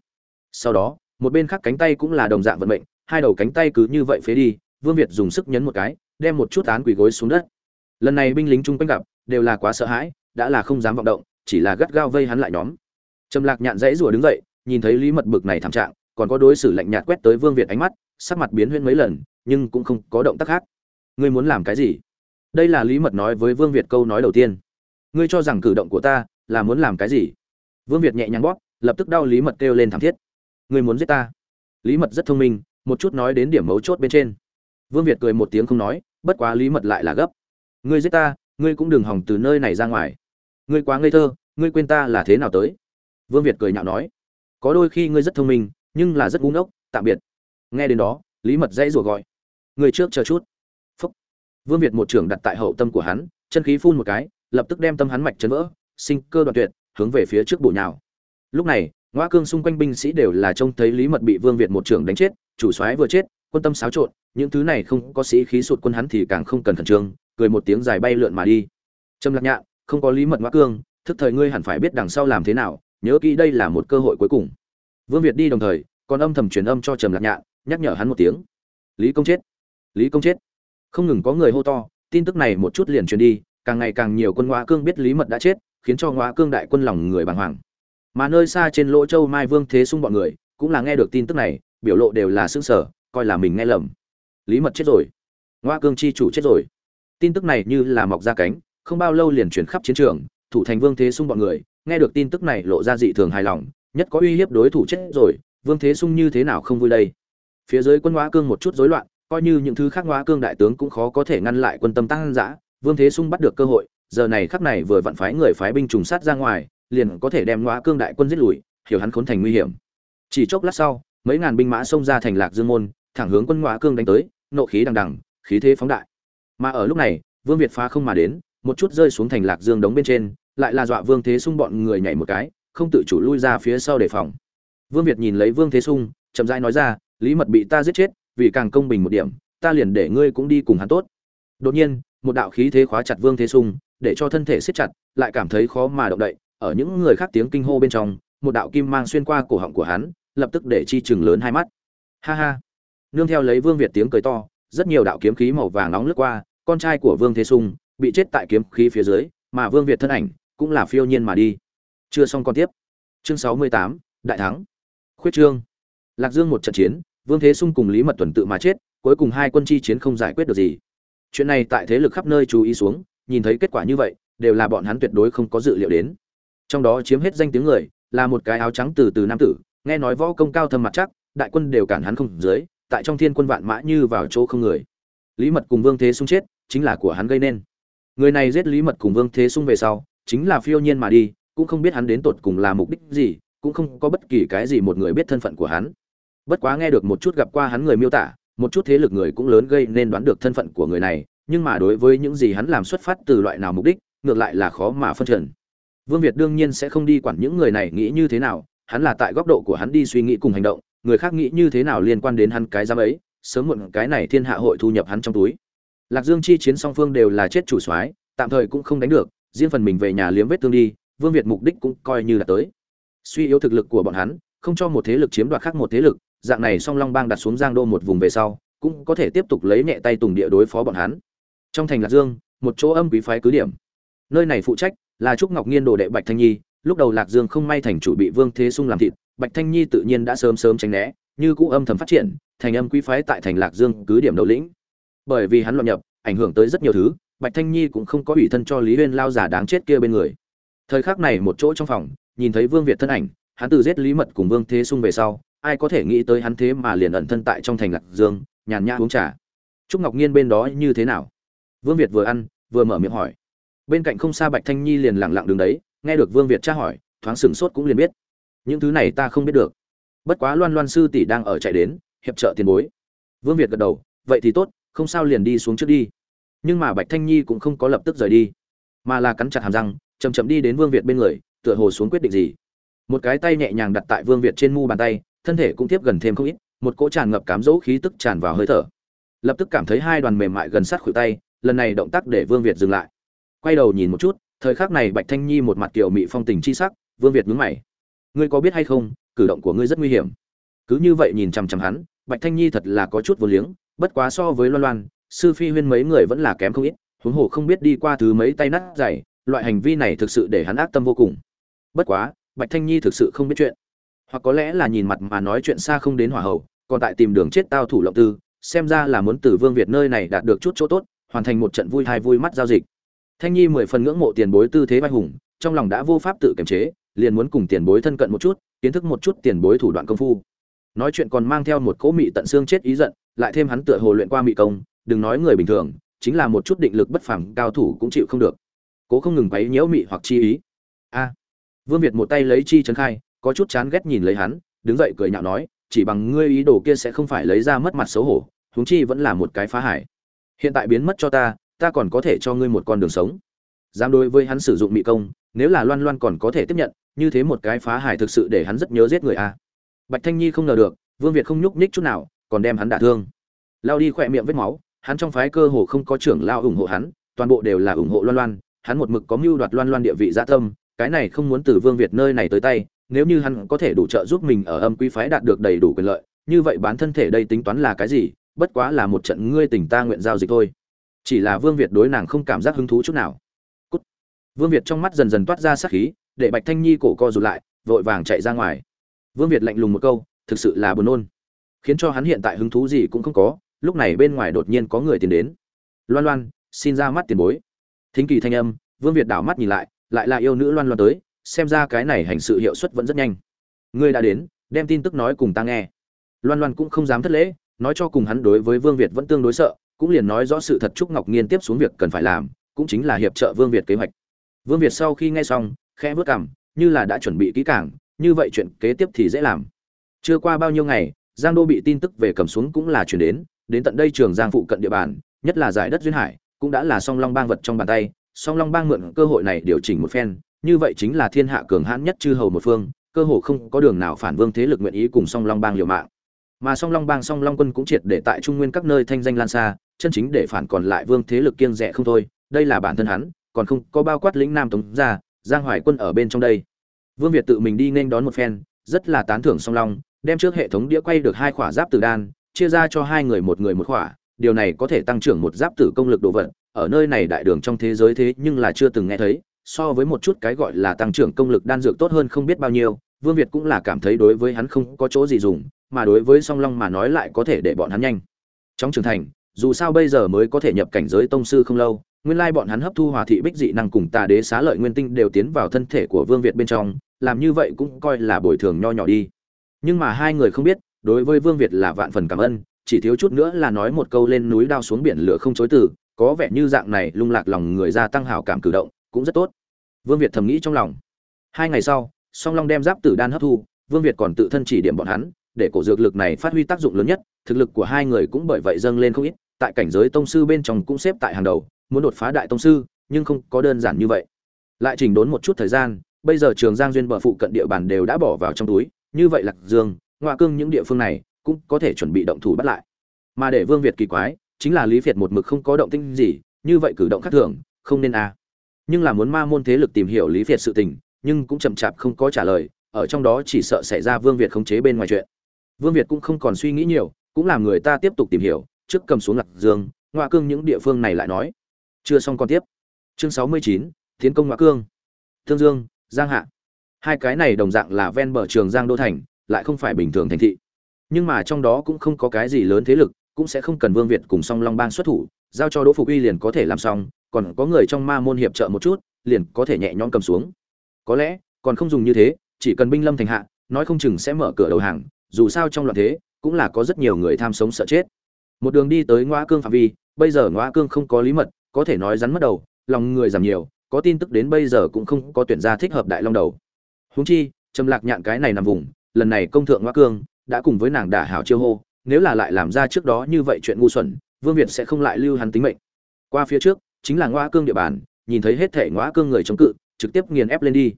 Sau đó, một bên khác cánh tay cũng là đồng dạng vận mệnh, hai đầu cánh tay cứ như vậy phế đi, vương việt dùng sức nhấn một cái, đem một chút án quỳ gối xuống đất. Lần này binh lính chung quanh gặp, đều là quá sợ hãi, đã là không dám vọng động, chỉ là gắt gao vây hắn lại nhóm. Trầm lạc nhạn dãy rủa đứng dậy, nhìn thấy lý mật bực này thảm trạng, còn có đối xử lạnh nhạt quét tới vương việt ánh mắt, sắc mặt biến huyên mấy lần, nhưng cũng không có động tác khác. Ngươi muốn làm cái gì? Đây là lý mật nói với vương việt câu nói đầu tiên. Ngươi cho rằng cử động của ta là muốn làm cái gì? Vương việt nhẹ nhàng bóp, lập tức đau lý mật kêu lên thảm thiết. Ngươi muốn giết ta? Lý mật rất thông minh, một chút nói đến điểm mấu chốt bên trên. Vương việt cười một tiếng không nói, bất quá lý mật lại là gấp. Ngươi giết ta, ngươi cũng đừng hòng từ nơi này ra ngoài. Ngươi quá ngây thơ, ngươi quên ta là thế nào tới? Vương việt cười nhạo nói. Có đôi khi ngươi rất thông minh, nhưng là rất ngu ngốc, tạm biệt. Nghe đến đó, lý mật dãy rủa gọi. Người trước chờ chút. Phúc. Vương việt một trưởng đặt tại hậu tâm của hắn, chân khí phun một cái, lập tức đem tâm hắn mạch chấn vỡ, sinh cơ đoạn tuyệt hướng về phía trước bổ nhào. Lúc này ngoa cương xung quanh binh sĩ đều là trông thấy lý mật bị vương việt một trưởng đánh chết, chủ soái vừa chết, quân tâm xáo trộn, những thứ này không có sĩ khí sụt quân hắn thì càng không cần khẩn trương, cười một tiếng dài bay lượn mà đi. Trầm lạc nhạn, không có lý mật ngoa cương, thức thời ngươi hẳn phải biết đằng sau làm thế nào, nhớ kỹ đây là một cơ hội cuối cùng. Vương việt đi đồng thời, còn âm thầm truyền âm cho trầm lạc nhạn, nhắc nhở hắn một tiếng. Lý công chết, lý công chết. Không ngừng có người hô to, tin tức này một chút liền truyền đi, càng ngày càng nhiều quân ngoa cương biết lý mật đã chết khiến cho ngoa cương đại quân lòng người bàng hoàng. Mà nơi xa trên lỗ châu mai vương thế sung bọn người, cũng là nghe được tin tức này, biểu lộ đều là xương sở coi là mình nghe lầm. Lý mật chết rồi. Ngoa cương chi chủ chết rồi. Tin tức này như là mọc ra cánh, không bao lâu liền chuyển khắp chiến trường, thủ thành vương thế sung bọn người, nghe được tin tức này lộ ra dị thường hài lòng, nhất có uy hiếp đối thủ chết rồi, vương thế sung như thế nào không vui đây? Phía dưới quân ngoa cương một chút rối loạn, coi như những thứ khác ngoa cương đại tướng cũng khó có thể ngăn lại quân tâm tăng dã, vương thế sung bắt được cơ hội giờ này khắc này vừa vặn phái người phái binh trùng sát ra ngoài, liền có thể đem ngọa cương đại quân giết lùi, hiểu hắn khốn thành nguy hiểm. Chỉ chốc lát sau, mấy ngàn binh mã xông ra thành lạc dương môn, thẳng hướng quân ngọa cương đánh tới, nộ khí đằng đằng, khí thế phóng đại. Mà ở lúc này, vương việt phá không mà đến, một chút rơi xuống thành lạc dương đống bên trên, lại là dọa vương thế sung bọn người nhảy một cái, không tự chủ lui ra phía sau đề phòng. Vương việt nhìn lấy vương thế sung, chậm rãi nói ra, lý mật bị ta giết chết, vì càng công bình một điểm, ta liền để ngươi cũng đi cùng hắn tốt. Đột nhiên, một đạo khí thế khóa chặt vương thế sung để cho thân thể siết chặt, lại cảm thấy khó mà động đậy. Ở những người khác tiếng kinh hô bên trong, một đạo kim mang xuyên qua cổ họng của hắn, lập tức để chi chừng lớn hai mắt. Ha ha. Nương theo lấy vương việt tiếng cười to, rất nhiều đạo kiếm khí màu vàng nóng lướt qua, con trai của vương thế sung bị chết tại kiếm khí phía dưới, mà vương việt thân ảnh cũng là phiêu nhiên mà đi. Chưa xong con tiếp. Chương sáu mươi tám, đại thắng. Khuyết trương. Lạc dương một trận chiến, vương thế sung cùng lý mật tuần tự mà chết, cuối cùng hai quân chi chiến không giải quyết được gì. Chuyện này tại thế lực khắp nơi chú ý xuống nhìn thấy kết quả như vậy, đều là bọn hắn tuyệt đối không có dự liệu đến. Trong đó chiếm hết danh tiếng người, là một cái áo trắng từ từ nam tử, nghe nói võ công cao thâm mặt chắc, đại quân đều cản hắn không dưới, tại trong thiên quân vạn mã như vào chỗ không người. Lý mật cùng vương thế sung chết, chính là của hắn gây nên. Người này giết lý mật cùng vương thế sung về sau, chính là phiêu nhiên mà đi, cũng không biết hắn đến tột cùng là mục đích gì, cũng không có bất kỳ cái gì một người biết thân phận của hắn. Bất quá nghe được một chút gặp qua hắn người miêu tả, một chút thế lực người cũng lớn gây nên đoán được thân phận của người này nhưng mà đối với những gì hắn làm xuất phát từ loại nào mục đích, ngược lại là khó mà phân trần. Vương việt đương nhiên sẽ không đi quản những người này nghĩ như thế nào, hắn là tại góc độ của hắn đi suy nghĩ cùng hành động, người khác nghĩ như thế nào liên quan đến hắn cái giám ấy, sớm muộn cái này thiên hạ hội thu nhập hắn trong túi. Lạc dương chi chiến song phương đều là chết chủ soái, tạm thời cũng không đánh được, riêng phần mình về nhà liếm vết thương đi, vương việt mục đích cũng coi như là tới. Suy yếu thực lực của bọn hắn, không cho một thế lực chiếm đoạt khác một thế lực, dạng này song long bang đặt xuống giang đô một vùng về sau, cũng có thể tiếp tục lấy nhẹ tay tùng địa đối phó bọn hắn trong thành lạc dương, một chỗ âm quý phái cứ điểm. Nơi này phụ trách là trúc ngọc nghiên đồ đệ bạch thanh nhi, lúc đầu lạc dương không may thành chủ bị vương thế sung làm thịt, bạch thanh nhi tự nhiên đã sớm sớm tránh né, như cũ âm thầm phát triển, thành âm quý phái tại thành lạc dương cứ điểm đầu lĩnh. Bởi vì hắn loạn nhập, ảnh hưởng tới rất nhiều thứ, bạch thanh nhi cũng không có ủy thân cho lý huyên lao giả đáng chết kia bên người. Thời khắc này một chỗ trong phòng, nhìn thấy vương việt thân ảnh, hắn từ giết lý mật cùng vương thế sung về sau, ai có thể nghĩ tới hắn thế mà liền ẩn thân tại trong thành lạc dương, nhàn nhã uống trà. Trúc ngọc nhiên bên đó như thế nào? Vương việt vừa ăn, vừa mở miệng hỏi. Bên cạnh không xa bạch thanh nhi liền lặng lặng đứng đấy, nghe được vương việt tra hỏi, thoáng sửng sốt cũng liền biết. Những thứ này ta không biết được. Bất quá loan loan sư tỷ đang ở chạy đến, hiệp trợ tiền bối. Vương việt gật đầu, vậy thì tốt, không sao liền đi xuống trước đi. Nhưng mà bạch thanh nhi cũng không có lập tức rời đi, mà là cắn chặt hàm răng chầm chậm đi đến vương việt bên người, tựa hồ xuống quyết định gì. Một cái tay nhẹ nhàng đặt tại vương việt trên mu bàn tay, thân thể cũng tiếp gần thêm không ít, một cỗ tràn ngập cám dỗ khí tức tràn vào hơi thở. Lập tức cảm thấy hai đoàn mềm mại gần sát khuỷu tay lần này động tác để vương việt dừng lại. Quay đầu nhìn một chút, thời khắc này bạch thanh nhi một mặt kiểu mị phong tình chi sắc, vương việt nhướng mày. Ngươi có biết hay không, cử động của ngươi rất nguy hiểm. Cứ như vậy nhìn chằm chằm hắn, bạch thanh nhi thật là có chút vô liếng, bất quá so với loan loan, sư phi huyên mấy người vẫn là kém không ít, huống hồ không biết đi qua thứ mấy tay nát dày, loại hành vi này thực sự để hắn ác tâm vô cùng. Bất quá, bạch thanh nhi thực sự không biết chuyện. Hoặc có lẽ là nhìn mặt mà nói chuyện xa không đến hỏa hậu còn tại tìm đường chết tao thủ lộng tư, xem ra là muốn từ vương việt nơi này đạt được chút chỗ tốt hoàn thành một trận vui thai vui mắt giao dịch. Thanh nhi mười phần ngưỡng mộ tiền bối tư thế vai hùng, trong lòng đã vô pháp tự kiềm chế, liền muốn cùng tiền bối thân cận một chút, kiến thức một chút tiền bối thủ đoạn công phu. Nói chuyện còn mang theo một cỗ mị tận xương chết ý giận, lại thêm hắn tựa hồ luyện qua mị công, đừng nói người bình thường, chính là một chút định lực bất phẳng cao thủ cũng chịu không được. Cố không ngừng quấy nhiễu mị hoặc chi ý. A. Vương việt một tay lấy chi trấn khai, có chút chán ghét nhìn lấy hắn, đứng dậy cười nhạo nói, chỉ bằng ngươi ý đồ kia sẽ không phải lấy ra mất mặt xấu hổ, huống chi vẫn là một cái phá hải hiện tại biến mất cho ta ta còn có thể cho ngươi một con đường sống. Dám đối với hắn sử dụng mị công, nếu là loan loan còn có thể tiếp nhận, như thế một cái phá hải thực sự để hắn rất nhớ giết người a. Bạch thanh nhi không ngờ được, vương việt không nhúc nhích chút nào, còn đem hắn đả thương. Lao đi khỏe miệng vết máu, hắn trong phái cơ hồ không có trưởng lao ủng hộ hắn, toàn bộ đều là ủng hộ loan loan, hắn một mực có mưu đoạt loan loan địa vị gia tâm, cái này không muốn từ vương việt nơi này tới tay, nếu như hắn có thể đủ trợ giúp mình ở âm quý phái đạt được đầy đủ quyền lợi, như vậy bán thân thể đây tính toán là cái gì bất quá là một trận ngươi tình ta nguyện giao dịch thôi. Chỉ là vương việt đối nàng không cảm giác hứng thú chút nào. Cút. vương việt trong mắt dần dần toát ra sát khí, để bạch thanh nhi cổ co rụt lại, vội vàng chạy ra ngoài. Vương việt lạnh lùng một câu, thực sự là buồn nôn. Khiến cho hắn hiện tại hứng thú gì cũng không có, lúc này bên ngoài đột nhiên có người tiến đến. Loan loan, xin ra mắt tiền bối. Thính kỳ thanh âm, vương việt đảo mắt nhìn lại lại là yêu nữ loan loan tới, xem ra cái này hành sự hiệu suất vẫn rất nhanh. Ngươi đã đến, đem tin tức nói cùng ta nghe. Loan loan cũng không dám thất lễ nói cho cùng hắn đối với vương việt vẫn tương đối sợ cũng liền nói rõ sự thật trúc ngọc nghiên tiếp xuống việc cần phải làm cũng chính là hiệp trợ vương việt kế hoạch. Vương việt sau khi nghe xong khẽ bước cằm, như là đã chuẩn bị kỹ càng như vậy chuyện kế tiếp thì dễ làm. Chưa qua bao nhiêu ngày giang đô bị tin tức về cầm xuống cũng là truyền đến đến tận đây trường giang phụ cận địa bàn nhất là giải đất duyên hải cũng đã là song long bang vật trong bàn tay song long bang mượn cơ hội này điều chỉnh một phen như vậy chính là thiên hạ cường hãn nhất chư hầu một phương cơ hồ không có đường nào phản vương thế lực nguyện ý cùng song long bang liều mạng mà song long bang song long quân cũng triệt để tại trung nguyên các nơi thanh danh lan xa, chân chính để phản còn lại vương thế lực kiêng rẻ không thôi, đây là bản thân hắn, còn không có bao quát lĩnh nam tống ra, giang hoài quân ở bên trong đây. Vương việt tự mình đi nên đón một phen, rất là tán thưởng song long, đem trước hệ thống đĩa quay được hai khỏa giáp tử đan, chia ra cho hai người một người một khỏa, điều này có thể tăng trưởng một giáp tử công lực đồ vật, ở nơi này đại đường trong thế giới thế nhưng là chưa từng nghe thấy, so với một chút cái gọi là tăng trưởng công lực đan dược tốt hơn không biết bao nhiêu, vương việt cũng là cảm thấy đối với hắn không có chỗ gì dùng mà đối với song long mà nói lại có thể để bọn hắn nhanh. Trong trưởng thành, dù sao bây giờ mới có thể nhập cảnh giới tông sư không lâu, nguyên lai bọn hắn hấp thu hòa thị bích dị năng cùng tà đế xá lợi nguyên tinh đều tiến vào thân thể của vương việt bên trong, làm như vậy cũng coi là bồi thường nho nhỏ đi. Nhưng mà hai người không biết, đối với vương việt là vạn phần cảm ơn, chỉ thiếu chút nữa là nói một câu lên núi đao xuống biển lửa không chối từ, có vẻ như dạng này lung lạc lòng người ra tăng hảo cảm cử động, cũng rất tốt. Vương việt thầm nghĩ trong lòng. Hai ngày sau, song long đem giáp tử đan hấp thu, vương việt còn tự thân chỉ điểm bọn hắn để cổ dược lực này phát huy tác dụng lớn nhất, thực lực của hai người cũng bởi vậy dâng lên không ít, tại cảnh giới tông sư bên trong cũng xếp tại hàng đầu, muốn đột phá đại tông sư, nhưng không có đơn giản như vậy. Lại chỉnh đốn một chút thời gian, bây giờ trường giang duyên bờ phụ cận địa bàn đều đã bỏ vào trong túi, như vậy lạc dương ngoại cương những địa phương này cũng có thể chuẩn bị động thủ bắt lại. Mà để vương việt kỳ quái, chính là lý việt một mực không có động tĩnh gì, như vậy cử động khác thường, không nên à. nhưng là muốn ma môn thế lực tìm hiểu lý việt sự tình, nhưng cũng chậm chạp không có trả lời, ở trong đó chỉ sợ xảy ra vương việt khống chế bên ngoài chuyện vương việt cũng không còn suy nghĩ nhiều, cũng làm người ta tiếp tục tìm hiểu, trước cầm xuống lạc dương ngoại cương những địa phương này lại nói. Chưa xong còn tiếp. Chương sáu mươi chín, tiến công ngoại cương. Thương dương, giang hạ. Hai cái này đồng dạng là ven bờ trường giang đô thành, lại không phải bình thường thành thị. Nhưng mà trong đó cũng không có cái gì lớn thế lực, cũng sẽ không cần vương việt cùng song long bang xuất thủ, giao cho đỗ phục uy liền có thể làm xong, còn có người trong ma môn hiệp trợ một chút, liền có thể nhẹ nhõm cầm xuống. Có lẽ, còn không dùng như thế, chỉ cần binh lâm thành hạ, nói không chừng sẽ mở cửa đầu hàng dù sao trong loạn thế, cũng là có rất nhiều người tham sống sợ chết. Một đường đi tới ngõ cương phạm vi, bây giờ ngõ cương không có lý mật, có thể nói rắn mất đầu, lòng người giảm nhiều, có tin tức đến bây giờ cũng không có tuyển gia thích hợp đại long đầu. Huống chi, trầm lạc nhạn cái này nằm vùng, lần này công thượng ngõ cương, đã cùng với nàng đả hảo chiêu hô, nếu là lại làm ra trước đó như vậy chuyện ngu xuẩn, vương việt sẽ không lại lưu hắn tính mệnh. Qua phía trước, chính là ngõ cương địa bàn, nhìn thấy hết thể ngõ cương người chống cự, trực tiếp nghiền ép lên đi.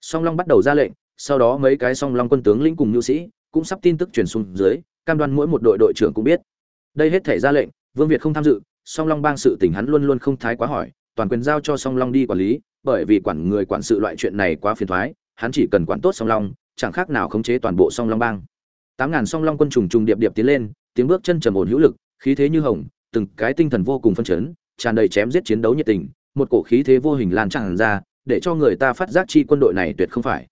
Song long bắt đầu ra lệnh, sau đó mấy cái song long quân tướng lĩnh cùng nhu sĩ cũng sắp tin tức truyền xuống dưới, cam đoan mỗi một đội đội trưởng cũng biết. Đây hết thể ra lệnh, vương việt không tham dự, song long bang sự tình hắn luôn luôn không thái quá hỏi, toàn quyền giao cho song long đi quản lý, bởi vì quản người quản sự loại chuyện này quá phiền thoái, hắn chỉ cần quản tốt song long, chẳng khác nào khống chế toàn bộ song long bang. Tám ngàn song long quân trùng trùng điệp điệp tiến lên, tiếng bước chân trầm ổn hữu lực, khí thế như hồng, từng cái tinh thần vô cùng phân chấn, tràn đầy chém giết chiến đấu nhiệt tình, một cổ khí thế vô hình lan tràn ra, để cho người ta phát giác chi quân đội này tuyệt không phải.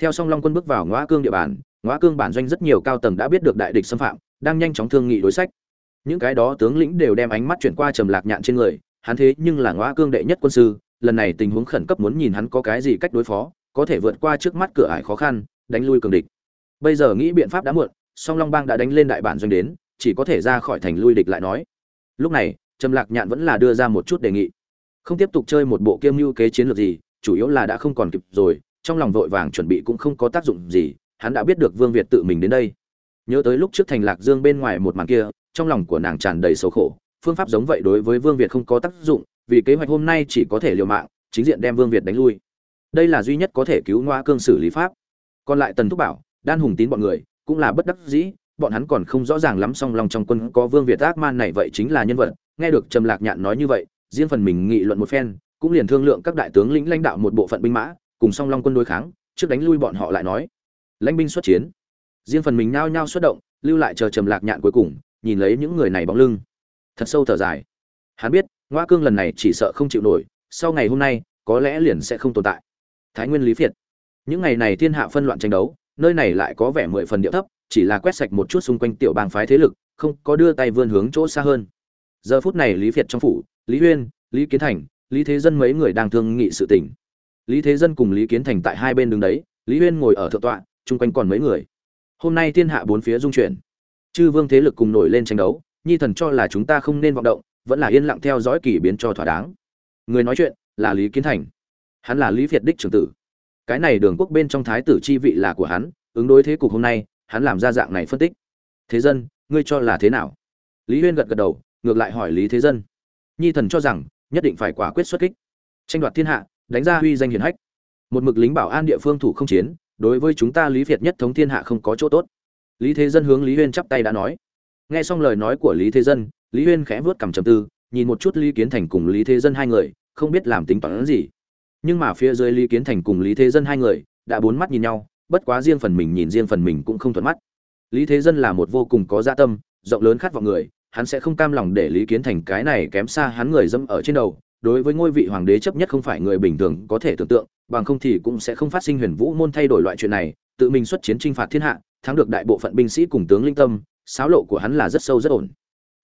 Theo song long quân bước vào ngõ cương địa bàn ngõ cương bản doanh rất nhiều cao tầng đã biết được đại địch xâm phạm, đang nhanh chóng thương nghị đối sách. Những cái đó tướng lĩnh đều đem ánh mắt chuyển qua trầm lạc nhạn trên người, hắn thế nhưng là ngõ cương đệ nhất quân sư, lần này tình huống khẩn cấp muốn nhìn hắn có cái gì cách đối phó, có thể vượt qua trước mắt cửa ải khó khăn, đánh lui cường địch. Bây giờ nghĩ biện pháp đã muộn, song long bang đã đánh lên đại bản doanh đến, chỉ có thể ra khỏi thành lui địch lại nói. Lúc này, trầm lạc nhạn vẫn là đưa ra một chút đề nghị. Không tiếp tục chơi một bộ kiêm mưu kế chiến lược gì, chủ yếu là đã không còn kịp rồi, trong lòng vội vàng chuẩn bị cũng không có tác dụng gì hắn đã biết được vương việt tự mình đến đây. Nhớ tới lúc trước thành lạc dương bên ngoài một màn kia, trong lòng của nàng tràn đầy số khổ. Phương pháp giống vậy đối với vương việt không có tác dụng, vì kế hoạch hôm nay chỉ có thể liều mạng, chính diện đem vương việt đánh lui. Đây là duy nhất có thể cứu ngoa cương xử lý pháp. Còn lại tần thúc bảo, đan hùng tín bọn người, cũng là bất đắc dĩ, bọn hắn còn không rõ ràng lắm song lòng trong quân có vương việt ác man này vậy chính là nhân vật. Nghe được trầm lạc nhạn nói như vậy, riêng phần mình nghị luận một phen, cũng liền thương lượng các đại tướng lĩnh lãnh đạo một bộ phận binh mã, cùng song long quân đối kháng, trước đánh lui bọn họ lại nói lãnh binh xuất chiến. Riêng phần mình nhao nhao xuất động, lưu lại chờ trầm lạc nhạn cuối cùng, nhìn lấy những người này bóng lưng. Thật sâu thở dài. Hắn biết, ngoa cương lần này chỉ sợ không chịu nổi, sau ngày hôm nay, có lẽ liền sẽ không tồn tại. Thái nguyên lý phiệt. Những ngày này thiên hạ phân loạn tranh đấu, nơi này lại có vẻ mười phần địa thấp, chỉ là quét sạch một chút xung quanh tiểu bang phái thế lực, không có đưa tay vươn hướng chỗ xa hơn. Giờ phút này lý phiệt trong phủ, lý huyên, lý kiến thành, lý thế dân mấy người đang thương nghị sự tình. Lý thế dân cùng lý kiến thành tại hai bên đứng đấy, lý huyên ngồi ở thượng tọa chung quanh còn mấy người. Hôm nay thiên hạ bốn phía dung chuyển. Chư vương thế lực cùng nổi lên tranh đấu, nhi thần cho là chúng ta không nên vọng động, vẫn là yên lặng theo dõi kỳ biến cho thỏa đáng. Người nói chuyện là lý kiến thành. Hắn là lý việt đích trưởng tử. Cái này đường quốc bên trong thái tử chi vị là của hắn, ứng đối thế cục hôm nay, hắn làm ra dạng này phân tích. Thế dân, ngươi cho là thế nào? Lý huyên gật gật đầu, ngược lại hỏi lý thế dân. Nhi thần cho rằng, nhất định phải quả quyết xuất kích. Tranh đoạt thiên hạ, đánh ra huy danh hiển hách. Một mực lính bảo an địa phương thủ không chiến đối với chúng ta lý việt nhất thống thiên hạ không có chỗ tốt. Lý thế dân hướng lý huyên chắp tay đã nói. Nghe xong lời nói của lý thế dân, lý huyên khẽ vớt cằm trầm tư, nhìn một chút lý kiến thành cùng lý thế dân hai người, không biết làm tính toán gì. Nhưng mà phía dưới lý kiến thành cùng lý thế dân hai người, đã bốn mắt nhìn nhau, bất quá riêng phần mình nhìn riêng phần mình cũng không thuận mắt. Lý thế dân là một vô cùng có dạ tâm, rộng lớn khát vọng người, hắn sẽ không cam lòng để lý kiến thành cái này kém xa hắn người dâm ở trên đầu đối với ngôi vị hoàng đế chấp nhất không phải người bình thường có thể tưởng tượng, bằng không thì cũng sẽ không phát sinh huyền vũ môn thay đổi loại chuyện này, tự mình xuất chiến chinh phạt thiên hạ, thắng được đại bộ phận binh sĩ cùng tướng linh tâm sáo lộ của hắn là rất sâu rất ổn.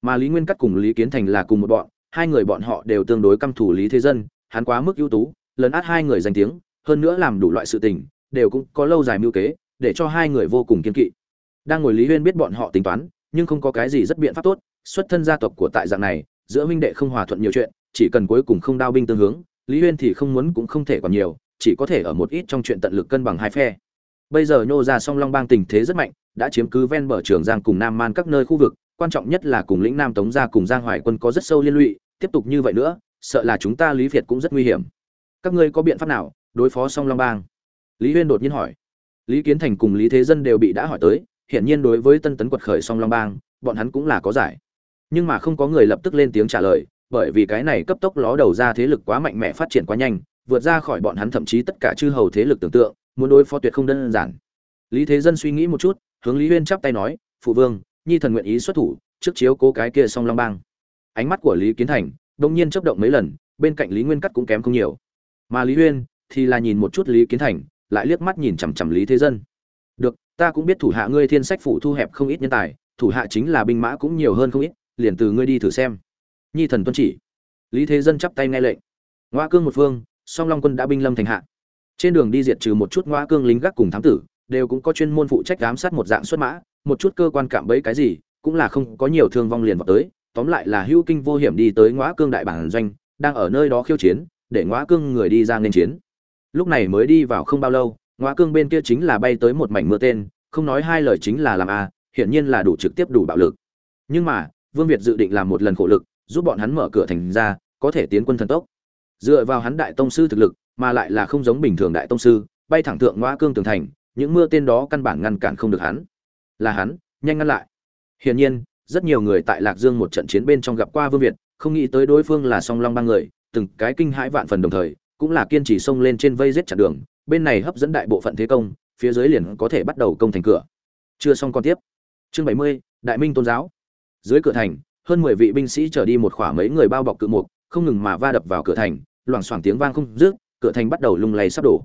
Mà lý nguyên cắt cùng lý kiến thành là cùng một bọn, hai người bọn họ đều tương đối căm thù lý thế dân, hắn quá mức ưu tú, lấn át hai người danh tiếng, hơn nữa làm đủ loại sự tình, đều cũng có lâu dài mưu kế, để cho hai người vô cùng kiên kỵ. Đang ngồi lý huyên biết bọn họ tính toán, nhưng không có cái gì rất biện pháp tốt, xuất thân gia tộc của tại dạng này, giữa huynh đệ không hòa thuận nhiều chuyện chỉ cần cuối cùng không đao binh tương hướng, lý huyên thì không muốn cũng không thể còn nhiều, chỉ có thể ở một ít trong chuyện tận lực cân bằng hai phe. Bây giờ nhô ra song long bang tình thế rất mạnh, đã chiếm cứ ven bờ trường giang cùng nam man các nơi khu vực, quan trọng nhất là cùng lĩnh nam tống gia cùng giang hoài quân có rất sâu liên lụy, tiếp tục như vậy nữa, sợ là chúng ta lý việt cũng rất nguy hiểm. Các ngươi có biện pháp nào đối phó song long bang? Lý huyên đột nhiên hỏi. Lý kiến thành cùng lý thế dân đều bị đã hỏi tới, hiển nhiên đối với tân tấn quật khởi song long bang, bọn hắn cũng là có giải. Nhưng mà không có người lập tức lên tiếng trả lời bởi vì cái này cấp tốc ló đầu ra thế lực quá mạnh mẽ phát triển quá nhanh, vượt ra khỏi bọn hắn thậm chí tất cả chư hầu thế lực tưởng tượng, muốn đối phó tuyệt không đơn giản. Lý thế dân suy nghĩ một chút, hướng lý huyên chắp tay nói, phụ vương, nhi thần nguyện ý xuất thủ, trước chiếu cố cái kia song long bang. Ánh mắt của lý kiến thành đông nhiên chấp động mấy lần, bên cạnh lý nguyên cắt cũng kém không nhiều. Mà lý huyên thì là nhìn một chút lý kiến thành, lại liếc mắt nhìn chằm chằm lý thế dân. Được, ta cũng biết thủ hạ ngươi thiên sách phủ thu hẹp không ít nhân tài, thủ hạ chính là binh mã cũng nhiều hơn không ít, liền từ ngươi đi thử xem nhi thần tuân chỉ. Lý thế dân chắp tay nghe lệnh. Ngoa cương một phương, song long quân đã binh lâm thành hạ. Trên đường đi diệt trừ một chút ngoa cương lính gác cùng thám tử, đều cũng có chuyên môn phụ trách giám sát một dạng xuất mã, một chút cơ quan cạm bẫy cái gì, cũng là không có nhiều thương vong liền vào tới. Tóm lại là hữu kinh vô hiểm đi tới ngoa cương đại bản doanh, đang ở nơi đó khiêu chiến, để ngoa cương người đi ra nên chiến. Lúc này mới đi vào không bao lâu ngoa cương bên kia chính là bay tới một mảnh mưa tên, không nói hai lời chính là làm a hiển nhiên là đủ trực tiếp đủ bạo lực. Nhưng mà, vương việt dự định làm một lần khổ lực giúp bọn hắn mở cửa thành ra, có thể tiến quân thần tốc. Dựa vào hắn đại tông sư thực lực, mà lại là không giống bình thường đại tông sư, bay thẳng thượng ngoa cương tường thành, những mưa tên đó căn bản ngăn cản không được hắn. Là hắn, nhanh ngăn lại. Hiển nhiên, rất nhiều người tại lạc dương một trận chiến bên trong gặp qua vương việt, không nghĩ tới đối phương là song long ba người, từng cái kinh hãi vạn phần đồng thời, cũng là kiên trì xông lên trên vây giết chặn đường, bên này hấp dẫn đại bộ phận thế công, phía dưới liền có thể bắt đầu công thành cửa. Chưa xong còn tiếp. Chương bảy mươi, đại minh tôn giáo. Dưới cửa thành hơn mười vị binh sĩ trở đi một khỏa mấy người bao bọc cự mục, không ngừng mà va đập vào cửa thành, loảng xoảng tiếng vang không dứt, cửa thành bắt đầu lung lay sắp đổ.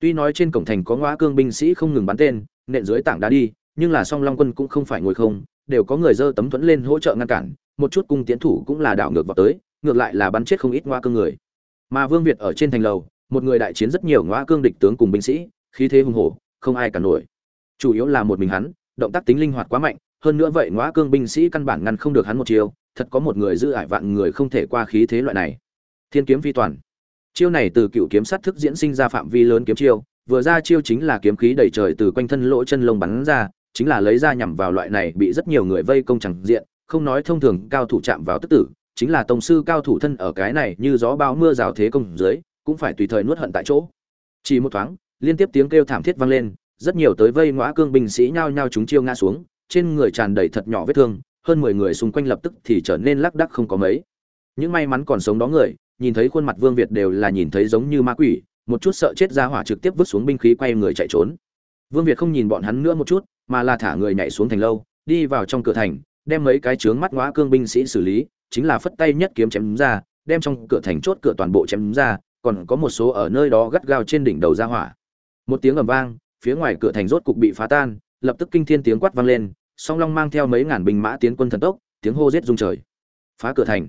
Tuy nói trên cổng thành có ngõa cương binh sĩ không ngừng bắn tên, nện dưới tảng đá đi, nhưng là song long quân cũng không phải ngồi không, đều có người dơ tấm thuẫn lên hỗ trợ ngăn cản, một chút cung tiến thủ cũng là đảo ngược vào tới, ngược lại là bắn chết không ít ngõa cương người. Mà vương việt ở trên thành lầu, một người đại chiến rất nhiều ngõa cương địch tướng cùng binh sĩ, khí thế hùng hổ, không ai cả nổi. Chủ yếu là một mình hắn, động tác tính linh hoạt quá mạnh hơn nữa vậy ngõa cương binh sĩ căn bản ngăn không được hắn một chiều thật có một người giữ ải vạn người không thể qua khí thế loại này thiên kiếm phi toàn chiêu này từ cựu kiếm sát thức diễn sinh ra phạm vi lớn kiếm chiêu vừa ra chiêu chính là kiếm khí đầy trời từ quanh thân lỗ chân lông bắn ra chính là lấy ra nhằm vào loại này bị rất nhiều người vây công chẳng diện, không nói thông thường cao thủ chạm vào tức tử, chính là tông sư cao thủ thân ở cái này như gió bão mưa rào thế công dưới, cũng phải tùy thời nuốt hận tại chỗ. Chỉ một thoáng, liên tiếp tiếng kêu thảm thiết vang lên, rất nhiều tới vây ngõa cương binh sĩ nhao nhao chúng chiêu ngã xuống, trên người tràn đầy thật nhỏ vết thương, hơn 10 người xung quanh lập tức thì trở nên lắc đắc không có mấy. Những may mắn còn sống đó người, nhìn thấy khuôn mặt Vương Việt đều là nhìn thấy giống như ma quỷ, một chút sợ chết ra hỏa trực tiếp vứt xuống binh khí quay người chạy trốn. Vương Việt không nhìn bọn hắn nữa một chút, mà là thả người nhảy xuống thành lâu, đi vào trong cửa thành, đem mấy cái chướng mắt ngõa cương binh sĩ xử lý, chính là phất tay nhất kiếm chém ra, đem trong cửa thành chốt cửa toàn bộ chém ra, còn có một số ở nơi đó gắt gao trên đỉnh đầu ra hỏa. Một tiếng ầm vang, phía ngoài cửa thành rốt cục bị phá tan, lập tức kinh thiên tiếng quát vang lên, Song Long mang theo mấy ngàn binh mã tiến quân thần tốc, tiếng hô giết rung trời. Phá cửa thành!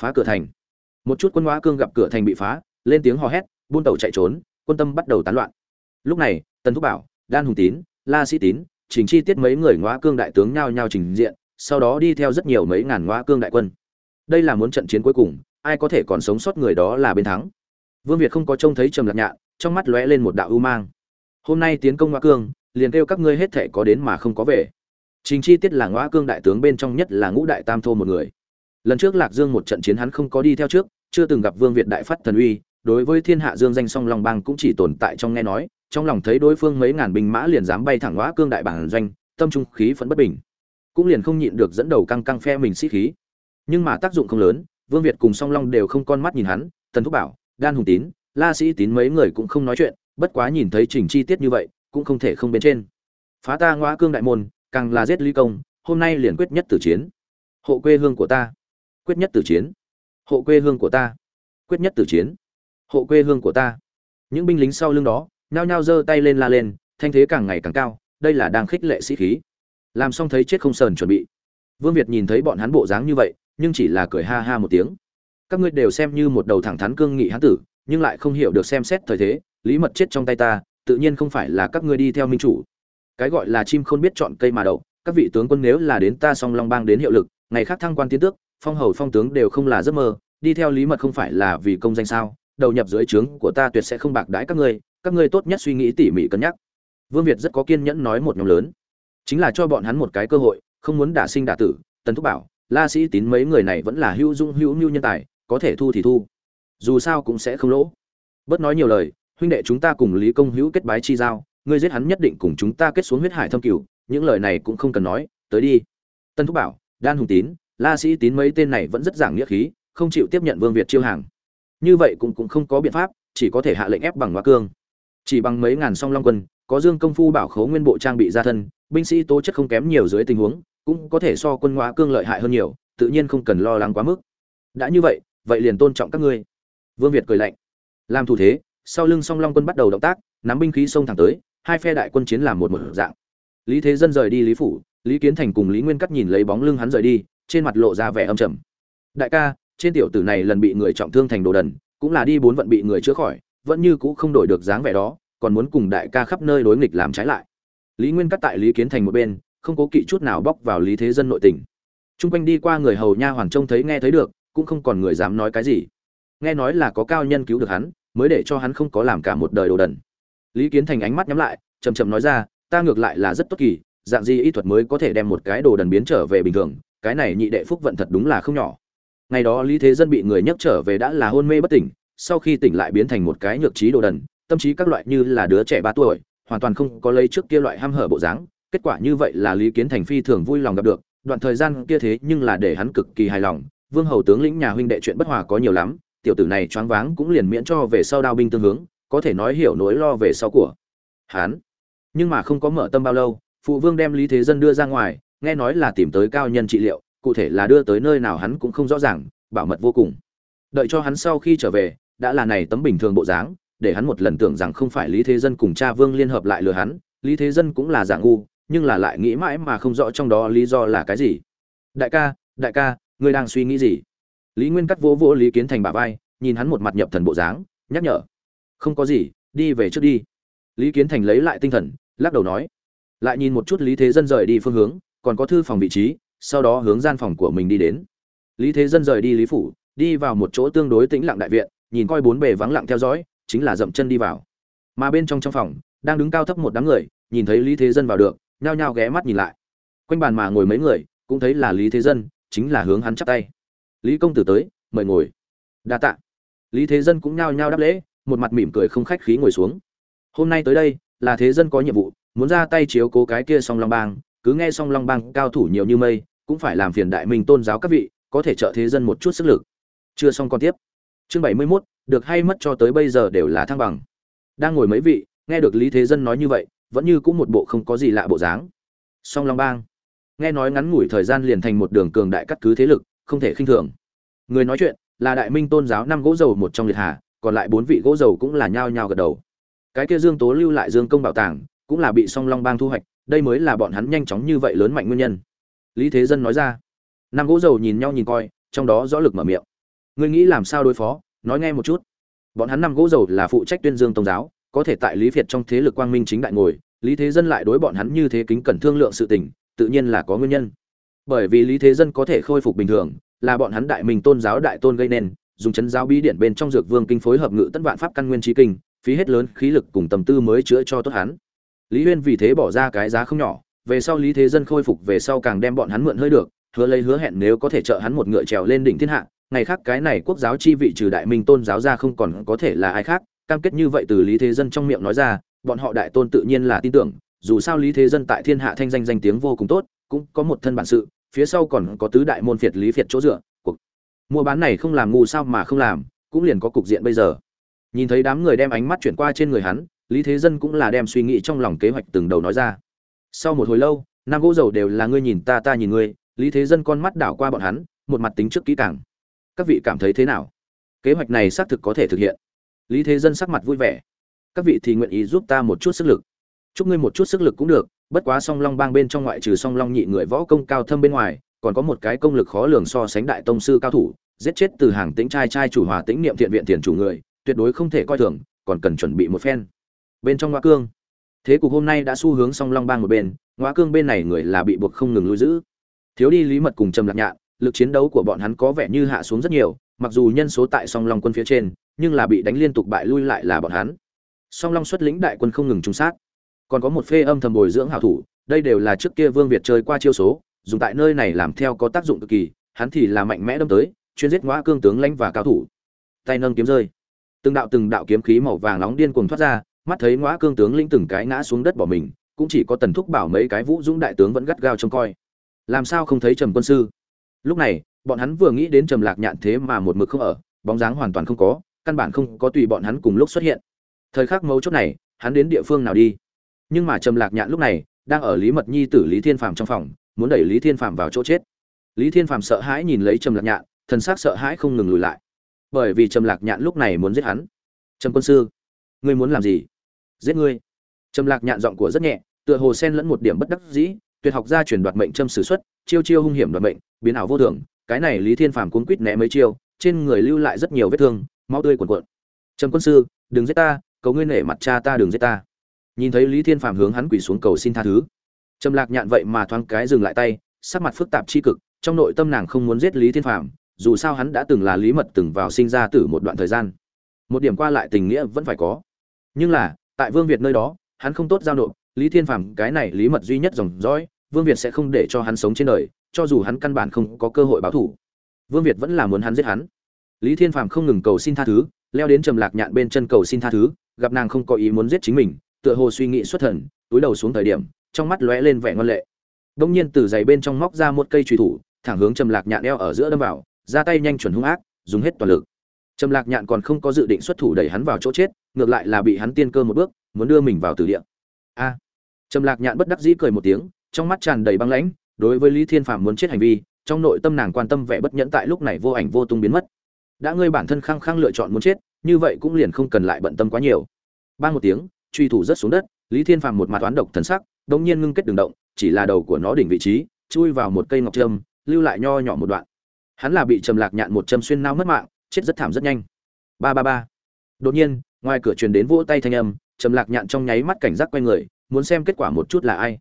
Phá cửa thành! Một chút quân hóa cương gặp cửa thành bị phá, lên tiếng hò hét, buôn tàu chạy trốn, quân tâm bắt đầu tán loạn. Lúc này, Tần Thúc Bảo, Đan Hùng Tín, La Sĩ Tín, trình chi tiết mấy người ngõa cương đại tướng nhao nhao trình diện sau đó đi theo rất nhiều mấy ngàn ngõa cương đại quân đây là muốn trận chiến cuối cùng ai có thể còn sống sót người đó là bên thắng vương việt không có trông thấy trầm lạc nhạn trong mắt lóe lên một đạo ưu mang hôm nay tiến công ngõa cương liền kêu các ngươi hết thể có đến mà không có về. Trình chi tiết là ngõa cương đại tướng bên trong nhất là ngũ đại tam thô một người. Lần trước lạc dương một trận chiến hắn không có đi theo trước, chưa từng gặp vương việt đại phát thần uy, đối với thiên hạ dương danh song long bang cũng chỉ tồn tại trong nghe nói, trong lòng thấy đối phương mấy ngàn binh mã liền dám bay thẳng ngõ cương đại bản doanh, tâm trung khí phấn bất bình. Cũng liền không nhịn được dẫn đầu căng căng phe mình sĩ khí. Nhưng mà tác dụng không lớn, vương việt cùng song long đều không con mắt nhìn hắn, tần thúc bảo, đan hùng tín, la sĩ tín mấy người cũng không nói chuyện, bất quá nhìn thấy trình chi tiết như vậy cũng không thể không bên trên. Phá ta ngõ cương đại môn, càng là giết ly công, hôm nay liền quyết nhất tử chiến. Hộ quê hương của ta. Quyết nhất tử chiến. Hộ quê hương của ta. Quyết nhất tử chiến. Hộ quê hương của ta. Những binh lính sau lưng đó, nhao nhao giơ tay lên la lên, thanh thế càng ngày càng cao, đây là đang khích lệ sĩ khí. Làm xong thấy chết không sờn chuẩn bị. Vương việt nhìn thấy bọn hắn bộ dáng như vậy, nhưng chỉ là cười ha ha một tiếng. Các ngươi đều xem như một đầu thẳng thắn cương nghị hán tử, nhưng lại không hiểu được xem xét thời thế, lý mật chết trong tay ta tự nhiên không phải là các ngươi đi theo minh chủ. Cái gọi là chim không biết chọn cây mà đậu, các vị tướng quân nếu là đến ta song long bang đến hiệu lực, ngày khác thăng quan tiến tước, phong hầu phong tướng đều không là giấc mơ, đi theo lý mật không phải là vì công danh sao, đầu nhập dưới trướng của ta tuyệt sẽ không bạc đãi các ngươi các ngươi tốt nhất suy nghĩ tỉ mỉ cân nhắc. Vương việt rất có kiên nhẫn nói một nhóm lớn. Chính là cho bọn hắn một cái cơ hội, không muốn đả sinh đả tử, tần thúc bảo, la sĩ tín mấy người này vẫn là hữu dung hữu nhu nhân tài, có thể thu thì thu. Dù sao cũng sẽ không lỗ. Bớt nói nhiều lời huynh đệ chúng ta cùng lý công hữu kết bái chi giao, ngươi giết hắn nhất định cùng chúng ta kết xuống huyết hải thâm cửu, những lời này cũng không cần nói, tới đi. Tân thúc bảo, đan hùng tín, la sĩ tín mấy tên này vẫn rất giảng nghĩa khí, không chịu tiếp nhận vương việt chiêu hàng. Như vậy cũng cũng không có biện pháp, chỉ có thể hạ lệnh ép bằng hóa cương. Chỉ bằng mấy ngàn song long quân, có dương công phu bảo khấu nguyên bộ trang bị ra thân, binh sĩ tố chất không kém nhiều dưới tình huống, cũng có thể so quân hóa cương lợi hại hơn nhiều, tự nhiên không cần lo lắng quá mức. Đã như vậy vậy liền tôn trọng các ngươi. Vương việt cười lạnh. Làm thủ thế sau lưng song long quân bắt đầu động tác nắm binh khí xông thẳng tới hai phe đại quân chiến làm một một dạng. Lý thế dân rời đi lý phủ lý kiến thành cùng lý nguyên cắt nhìn lấy bóng lưng hắn rời đi trên mặt lộ ra vẻ âm trầm. Đại ca trên tiểu tử này lần bị người trọng thương thành đồ đần cũng là đi bốn vận bị người chữa khỏi vẫn như cũ không đổi được dáng vẻ đó còn muốn cùng đại ca khắp nơi đối nghịch làm trái lại. Lý nguyên cắt tại lý kiến thành một bên không cố kỵ chút nào bóc vào lý thế dân nội tình. Trung quanh đi qua người hầu nha hoàn trông thấy nghe thấy được, cũng không còn người dám nói cái gì. Nghe nói là có cao nhân cứu được hắn, mới để cho hắn không có làm cả một đời đồ đần. Lý Kiến Thành ánh mắt nhắm lại, chậm chậm nói ra, ta ngược lại là rất tốt kỳ, dạng gì y thuật mới có thể đem một cái đồ đần biến trở về bình thường, cái này nhị đệ phúc vận thật đúng là không nhỏ. Ngày đó Lý Thế Dân bị người nhấc trở về đã là hôn mê bất tỉnh, sau khi tỉnh lại biến thành một cái nhược trí đồ đần, tâm trí các loại như là đứa trẻ ba tuổi, hoàn toàn không có lấy trước kia loại ham hở bộ dáng, kết quả như vậy là Lý Kiến Thành phi thường vui lòng gặp được, đoạn thời gian kia thế nhưng là để hắn cực kỳ hài lòng vương hầu tướng lĩnh nhà huynh đệ chuyện bất hòa có nhiều lắm tiểu tử này choáng váng cũng liền miễn cho về sau đao binh tương hướng, có thể nói hiểu nỗi lo về sau của hắn. Nhưng mà không có mở tâm bao lâu, phụ vương đem lý thế dân đưa ra ngoài, nghe nói là tìm tới cao nhân trị liệu, cụ thể là đưa tới nơi nào hắn cũng không rõ ràng, bảo mật vô cùng. Đợi cho hắn sau khi trở về, đã là này tấm bình thường bộ dáng, để hắn một lần tưởng rằng không phải lý thế dân cùng cha vương liên hợp lại lừa hắn, lý thế dân cũng là dạng ngu, nhưng là lại nghĩ mãi mà không rõ trong đó lý do là cái gì. Đại ca đại ca, ngươi đang suy nghĩ gì? Lý nguyên cắt vỗ vỗ lý kiến thành bà vai, nhìn hắn một mặt nhập thần bộ dáng, nhắc nhở. Không có gì, đi về trước đi. Lý kiến thành lấy lại tinh thần, lắc đầu nói. Lại nhìn một chút lý thế dân rời đi phương hướng, còn có thư phòng vị trí, sau đó hướng gian phòng của mình đi đến. Lý thế dân rời đi lý phủ, đi vào một chỗ tương đối tĩnh lặng đại viện, nhìn coi bốn bề vắng lặng theo dõi, chính là dậm chân đi vào. Mà bên trong trong phòng, đang đứng cao thấp một đám người, nhìn thấy lý thế dân vào được, nhao nhao ghé mắt nhìn lại. Quanh bàn mà ngồi mấy người, cũng thấy là lý thế dân, chính là hướng hắn chắp tay lý công tử tới mời ngồi. Đa tạ. Lý thế dân cũng nhao nhao đáp lễ một mặt mỉm cười không khách khí ngồi xuống. Hôm nay tới đây là thế dân có nhiệm vụ muốn ra tay chiếu cố cái kia song long bang cứ nghe song long bang cao thủ nhiều như mây cũng phải làm phiền đại minh tôn giáo các vị có thể trợ thế dân một chút sức lực. Chưa xong còn tiếp. Chương bảy mươi 71, được hay mất cho tới bây giờ đều là thăng bằng. Đang ngồi mấy vị nghe được lý thế dân nói như vậy vẫn như cũng một bộ không có gì lạ bộ dáng. Song long bang. Nghe nói ngắn ngủi thời gian liền thành một đường cường đại cắt cứ thế lực không thể khinh thường. Người nói chuyện là đại minh tôn giáo năm gỗ dầu một trong liệt hà, còn lại bốn vị gỗ dầu cũng là nhao nhao gật đầu. Cái kia dương tố lưu lại dương công bảo tàng cũng là bị song long bang thu hoạch, đây mới là bọn hắn nhanh chóng như vậy lớn mạnh nguyên nhân. Lý thế dân nói ra, năm gỗ dầu nhìn nhau nhìn coi, trong đó rõ lực mở miệng. Ngươi nghĩ làm sao đối phó? Nói nghe một chút. Bọn hắn năm gỗ dầu là phụ trách tuyên dương tôn giáo, có thể tại lý việt trong thế lực quang minh chính đại ngồi, lý thế dân lại đối bọn hắn như thế kính cẩn thương lượng sự tình, tự nhiên là có nguyên nhân bởi vì lý thế dân có thể khôi phục bình thường, là bọn hắn đại minh tôn giáo đại tôn gây nên, dùng chấn giáo bí điển bên trong dược vương kinh phối hợp ngự tân vạn pháp căn nguyên trí kinh, phí hết lớn khí lực cùng tâm tư mới chữa cho tốt hắn. Lý huyên vì thế bỏ ra cái giá không nhỏ, về sau lý thế dân khôi phục về sau càng đem bọn hắn mượn hơi được, hứa lấy hứa hẹn nếu có thể trợ hắn một ngựa trèo lên đỉnh thiên hạ, ngày khác cái này quốc giáo chi vị trừ đại minh tôn giáo ra không còn có thể là ai khác, cam kết như vậy từ lý thế dân trong miệng nói ra, bọn họ đại tôn tự nhiên là tin tưởng, dù sao lý thế dân tại thiên hạ thanh danh danh tiếng vô cùng tốt, cũng có một thân bản sự phía sau còn có tứ đại môn phiệt lý phiệt chỗ dựa, cuộc mua bán này không làm ngu sao mà không làm, cũng liền có cục diện bây giờ. Nhìn thấy đám người đem ánh mắt chuyển qua trên người hắn, lý thế dân cũng là đem suy nghĩ trong lòng kế hoạch từng đầu nói ra. Sau một hồi lâu, nam gỗ dầu đều là ngươi nhìn ta ta nhìn ngươi, lý thế dân con mắt đảo qua bọn hắn, một mặt tính trước kỹ càng. Các vị cảm thấy thế nào? Kế hoạch này xác thực có thể thực hiện. Lý thế dân sắc mặt vui vẻ. Các vị thì nguyện ý giúp ta một chút sức lực. Chúc ngươi một chút sức lực cũng được bất quá song long bang bên trong ngoại trừ song long nhị người võ công cao thâm bên ngoài, còn có một cái công lực khó lường so sánh đại tông sư cao thủ, giết chết từ hàng tĩnh trai trai chủ hòa tĩnh niệm thiện viện tiền chủ người, tuyệt đối không thể coi thường, còn cần chuẩn bị một phen. Bên trong ngoa cương, thế cục hôm nay đã xu hướng song long bang một bên, ngoa cương bên này người là bị buộc không ngừng lưu giữ. Thiếu đi lý mật cùng trầm lạc nhạn, lực chiến đấu của bọn hắn có vẻ như hạ xuống rất nhiều, mặc dù nhân số tại song long quân phía trên, nhưng là bị đánh liên tục bại lui lại là bọn hắn. Song long xuất lĩnh đại quân không ngừng trúng sát còn có một phê âm thầm bồi dưỡng hảo thủ, đây đều là trước kia vương việt chơi qua chiêu số, dùng tại nơi này làm theo có tác dụng cực kỳ, hắn thì là mạnh mẽ đâm tới, chuyên giết ngõ cương tướng lãnh và cao thủ. Tay nâng kiếm rơi. Từng đạo từng đạo kiếm khí màu vàng nóng điên cuồng thoát ra, mắt thấy ngõ cương tướng lĩnh từng cái ngã xuống đất bỏ mình, cũng chỉ có tần thúc bảo mấy cái vũ dũng đại tướng vẫn gắt gao trông coi. Làm sao không thấy trầm quân sư? Lúc này, bọn hắn vừa nghĩ đến trầm lạc nhạn thế mà một mực không ở, bóng dáng hoàn toàn không có, căn bản không có tùy bọn hắn cùng lúc xuất hiện. Thời khắc mấu chốt này, hắn đến địa phương nào đi? Nhưng mà trầm lạc nhạn lúc này đang ở lý mật nhi tử lý thiên phàm trong phòng, muốn đẩy lý thiên phàm vào chỗ chết. Lý thiên phàm sợ hãi nhìn lấy trầm lạc nhạn, thần s ắ c sợ hãi không ngừng lùi lại. Bởi vì trầm lạc nhạn lúc này muốn giết hắn. Trầm quân sư, ngươi muốn làm gì? Giết ngươi. Trầm lạc nhạn giọng của rất nhẹ, tựa hồ sen lẫn một điểm bất đắc dĩ, tuyệt học gia truyền đoạt mệnh châm sử xuất, chiêu chiêu hung hiểm đoạt mệnh, biến ảo vô thường, cái này lý thiên phàm cuốn quýt né mấy chiêu, trên người lưu lại rất nhiều vết thương, máu tươi cuồn cuộn. Trầm quân sư, đừng giết ta, cầu ngươi nể mặt cha ta đừng giết ta nhìn thấy lý thiên phàm hướng hắn quỳ xuống cầu xin tha thứ. Trầm lạc nhạn vậy mà thoáng cái dừng lại tay, sắc mặt phức tạp c h i cực, trong nội tâm nàng không muốn giết lý thiên phàm, dù sao hắn đã từng là lý mật từng vào sinh ra từ một đoạn thời gian. Một điểm qua lại tình nghĩa vẫn phải có. Nhưng là, tại vương việt nơi đó, hắn không tốt giao nộp, lý thiên phàm cái này lý mật duy nhất dòng dõi, vương việt sẽ không để cho hắn sống trên đời, cho dù hắn căn bản không có cơ hội báo thủ. Vương việt vẫn là muốn hắn giết hắn. Lý thiên phàm không ngừng cầu xin tha thứ, leo đến trầm lạc nhạn bên chân cầu xin tha thứ, gặp nàng không có ý muốn giết chính mình tựa hồ suy nghĩ xuất thần, túi đầu xuống thời điểm, trong mắt lóe lên vẻ ngoan lệ. Đông nhiên từ giày bên trong móc ra một cây truy thủ, thẳng hướng trầm lạc nhạn eo ở giữa đâm vào, ra tay nhanh chuẩn hung ác, dùng hết toàn lực. Trầm lạc nhạn còn không có dự định xuất thủ đẩy hắn vào chỗ chết, ngược lại là bị hắn tiên cơ một bước, muốn đưa mình vào tử địa. A! À. Trầm lạc nhạn bất đắc dĩ cười một tiếng, trong mắt tràn đầy băng lãnh, đối với lý thiên phạm muốn chết hành vi, trong nội tâm nàng quan tâm vẻ bất nhẫn tại lúc này vô ảnh vô tung biến mất. Đã ngươi bản thân khăng khăng lựa chọn muốn chết, như vậy cũng liền không cần lại bận tâm quá nhiều. Ba một tiếng truy thủ rất xuống đất, lý thiên phạm một mặt toán độc thần sắc, đống nhiên ngưng kết đường động, chỉ là đầu của nó đỉnh vị trí, chui vào một cây ngọc trâm, lưu lại nho nhỏ một đoạn. Hắn là bị trầm lạc nhạn một châm xuyên nao mất mạng, chết rất thảm rất nhanh. Ba ba ba. Đột nhiên, ngoài cửa truyền đến vỗ tay thanh âm, trầm lạc nhạn trong nháy mắt cảnh giác quay người, muốn xem kết quả một chút là ai.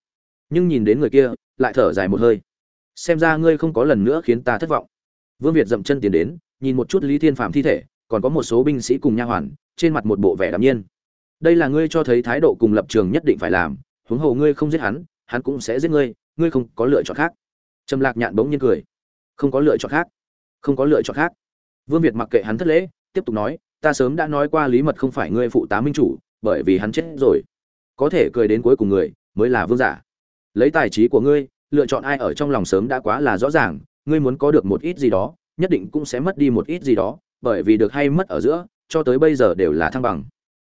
Nhưng nhìn đến người kia, lại thở dài một hơi. Xem ra ngươi không có lần nữa khiến ta thất vọng. Vương việt dậm chân tiến đến, nhìn một chút lý thiên phạm thi thể, còn có một số binh sĩ cùng nha hoàn, trên mặt một bộ vẻ đạm nhiên đây là ngươi cho thấy thái độ cùng lập trường nhất định phải làm, huống hồ ngươi không giết hắn hắn cũng sẽ giết ngươi ngươi không có lựa chọn khác. Trầm lạc nhạn bỗng nhiên cười. Không có lựa chọn khác. Không có lựa chọn khác. Vương việt mặc kệ hắn thất lễ, tiếp tục nói, ta sớm đã nói qua lý mật không phải ngươi phụ tá minh chủ, bởi vì hắn chết rồi. Có thể cười đến cuối cùng người mới là vương giả. Lấy tài trí của ngươi, lựa chọn ai ở trong lòng sớm đã quá là rõ ràng, ngươi muốn có được một ít gì đó, nhất định cũng sẽ mất đi một ít gì đó, bởi vì được hay mất ở giữa, cho tới bây giờ đều là thăng bằng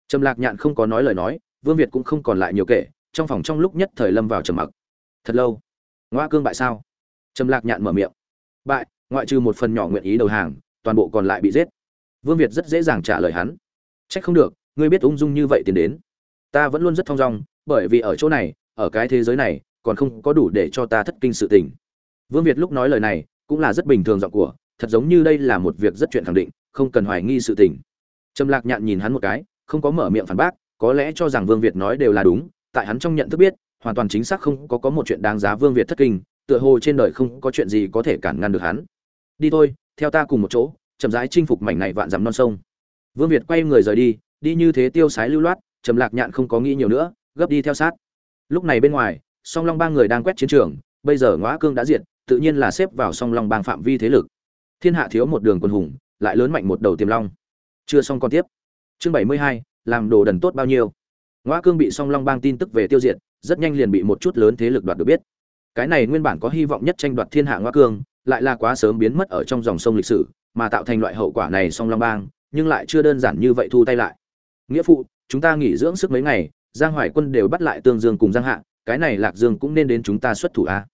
trầm lạc nhạn không có nói lời nói, vương việt cũng không còn lại nhiều kể, trong phòng trong lúc nhất thời lâm vào trầm mặc. Thật lâu. Ngoa cương bại sao? Trầm lạc nhạn mở miệng. Bại, ngoại trừ một phần nhỏ nguyện ý đầu hàng, toàn bộ còn lại bị giết. Vương việt rất dễ dàng trả lời hắn. Trách không được, ngươi biết ung dung như vậy tiến đến. Ta vẫn luôn rất thong dong, bởi vì ở chỗ này, ở cái thế giới này, còn không có đủ để cho ta thất kinh sự tình. Vương việt lúc nói lời này, cũng là rất bình thường giọng của, thật giống như đây là một việc rất chuyện khẳng định, không cần hoài nghi sự tình. Trầm lạc nhạn nhìn hắn một cái không có mở miệng phản bác, có lẽ cho rằng vương việt nói đều là đúng, tại hắn trong nhận thức biết, hoàn toàn chính xác không có có một chuyện đáng giá vương việt thất kinh, tựa hồ trên đời không có chuyện gì có thể cản ngăn được hắn. Đi thôi, theo ta cùng một chỗ, chậm rãi chinh phục mảnh này vạn dặm non sông. Vương việt quay người rời đi đi như thế tiêu sái lưu loát, trầm lạc nhạn không có nghĩ nhiều nữa, gấp đi theo sát. Lúc này bên ngoài, song long ba người đang quét chiến trường, bây giờ ngõa cương đã diệt, tự nhiên là xếp vào song long bang phạm vi thế lực. Thiên hạ thiếu một đường quân hùng, lại lớn mạnh một đầu tiềm long. Chưa xong còn tiếp chương bảy mươi hai, làm đồ đần tốt bao nhiêu? Ngoa cương bị song long bang tin tức về tiêu diệt, rất nhanh liền bị một chút lớn thế lực đoạt được biết. Cái này nguyên bản có hy vọng nhất tranh đoạt thiên hạ ngoa cương, lại là quá sớm biến mất ở trong dòng sông lịch sử, mà tạo thành loại hậu quả này song long bang, nhưng lại chưa đơn giản như vậy thu tay lại. Nghĩa phụ, chúng ta nghỉ dưỡng sức mấy ngày, giang hoài quân đều bắt lại tương dương cùng giang hạ, cái này lạc dương cũng nên đến chúng ta xuất thủ a.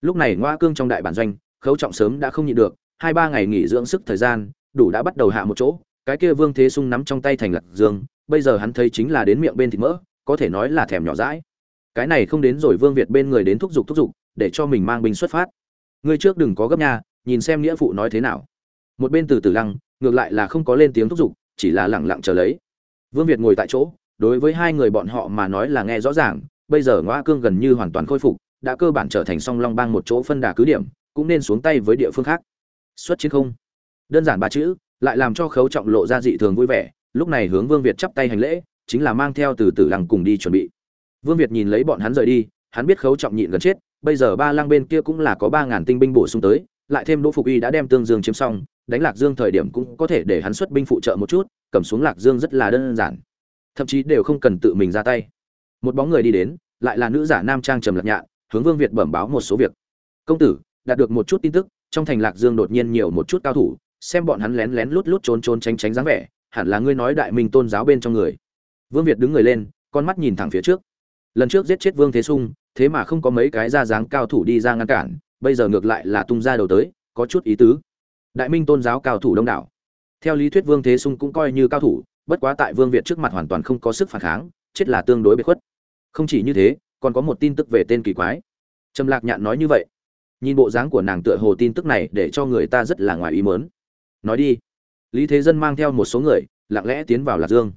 Lúc này ngoa cương trong đại bản doanh, khấu trọng sớm đã không nhịn được, hai ba ngày nghỉ dưỡng sức thời gian, đủ đã bắt đầu hạ một chỗ cái kia vương thế sung nắm trong tay thành lạc dương, bây giờ hắn thấy chính là đến miệng bên thịt mỡ, có thể nói là thèm nhỏ rãi cái này không đến rồi vương việt bên người đến thúc giục thúc giục, để cho mình mang binh xuất phát. Ngươi trước đừng có gấp nha, nhìn xem nghĩa phụ nói thế nào. Một bên từ từ lăng, ngược lại là không có lên tiếng thúc giục, chỉ là lẳng lặng chờ lấy. Vương việt ngồi tại chỗ, đối với hai người bọn họ mà nói là nghe rõ ràng, bây giờ ngoa cương gần như hoàn toàn khôi phục, đã cơ bản trở thành song long bang một chỗ phân đà cứ điểm, cũng nên xuống tay với địa phương khác. Xuất chiến không? Đơn giản ba chữ lại làm cho khấu trọng lộ ra dị thường vui vẻ. Lúc này hướng vương việt chắp tay hành lễ, chính là mang theo từ từ lăng cùng đi chuẩn bị. Vương việt nhìn lấy bọn hắn rời đi, hắn biết khấu trọng nhịn gần chết, bây giờ ba lăng bên kia cũng là có ba ngàn tinh binh bổ sung tới, lại thêm đỗ phục y đã đem tương dương chiếm xong, đánh lạc dương thời điểm cũng có thể để hắn xuất binh phụ trợ một chút, cầm xuống lạc dương rất là đơn giản. Thậm chí đều không cần tự mình ra tay. Một bóng người đi đến, lại là nữ giả nam trang trầm lạc nhạn, hướng vương việt bẩm báo một số việc. Công tử, đạt được một chút tin tức, trong thành lạc dương đột nhiên nhiều một chút cao thủ xem bọn hắn lén lén lút lút trốn trốn tránh tránh dáng vẻ, hẳn là ngươi nói đại minh tôn giáo bên trong người. Vương việt đứng người lên, con mắt nhìn thẳng phía trước. Lần trước giết chết vương thế sung, thế mà không có mấy cái ra dáng cao thủ đi ra ngăn cản, bây giờ ngược lại là tung ra đầu tới, có chút ý tứ. Đại minh tôn giáo cao thủ đông đảo. Theo lý thuyết vương thế sung cũng coi như cao thủ, bất quá tại vương việt trước mặt hoàn toàn không có sức phản kháng, chết là tương đối biệt khuất. Không chỉ như thế, còn có một tin tức về tên kỳ quái. Trầm lạc nhạn nói như vậy. Nhìn bộ dáng của nàng tựa hồ tin tức này để cho người ta rất là ngoài ý mớn nói đi. Lý thế dân mang theo một số người, lặng lẽ tiến vào lạc dương.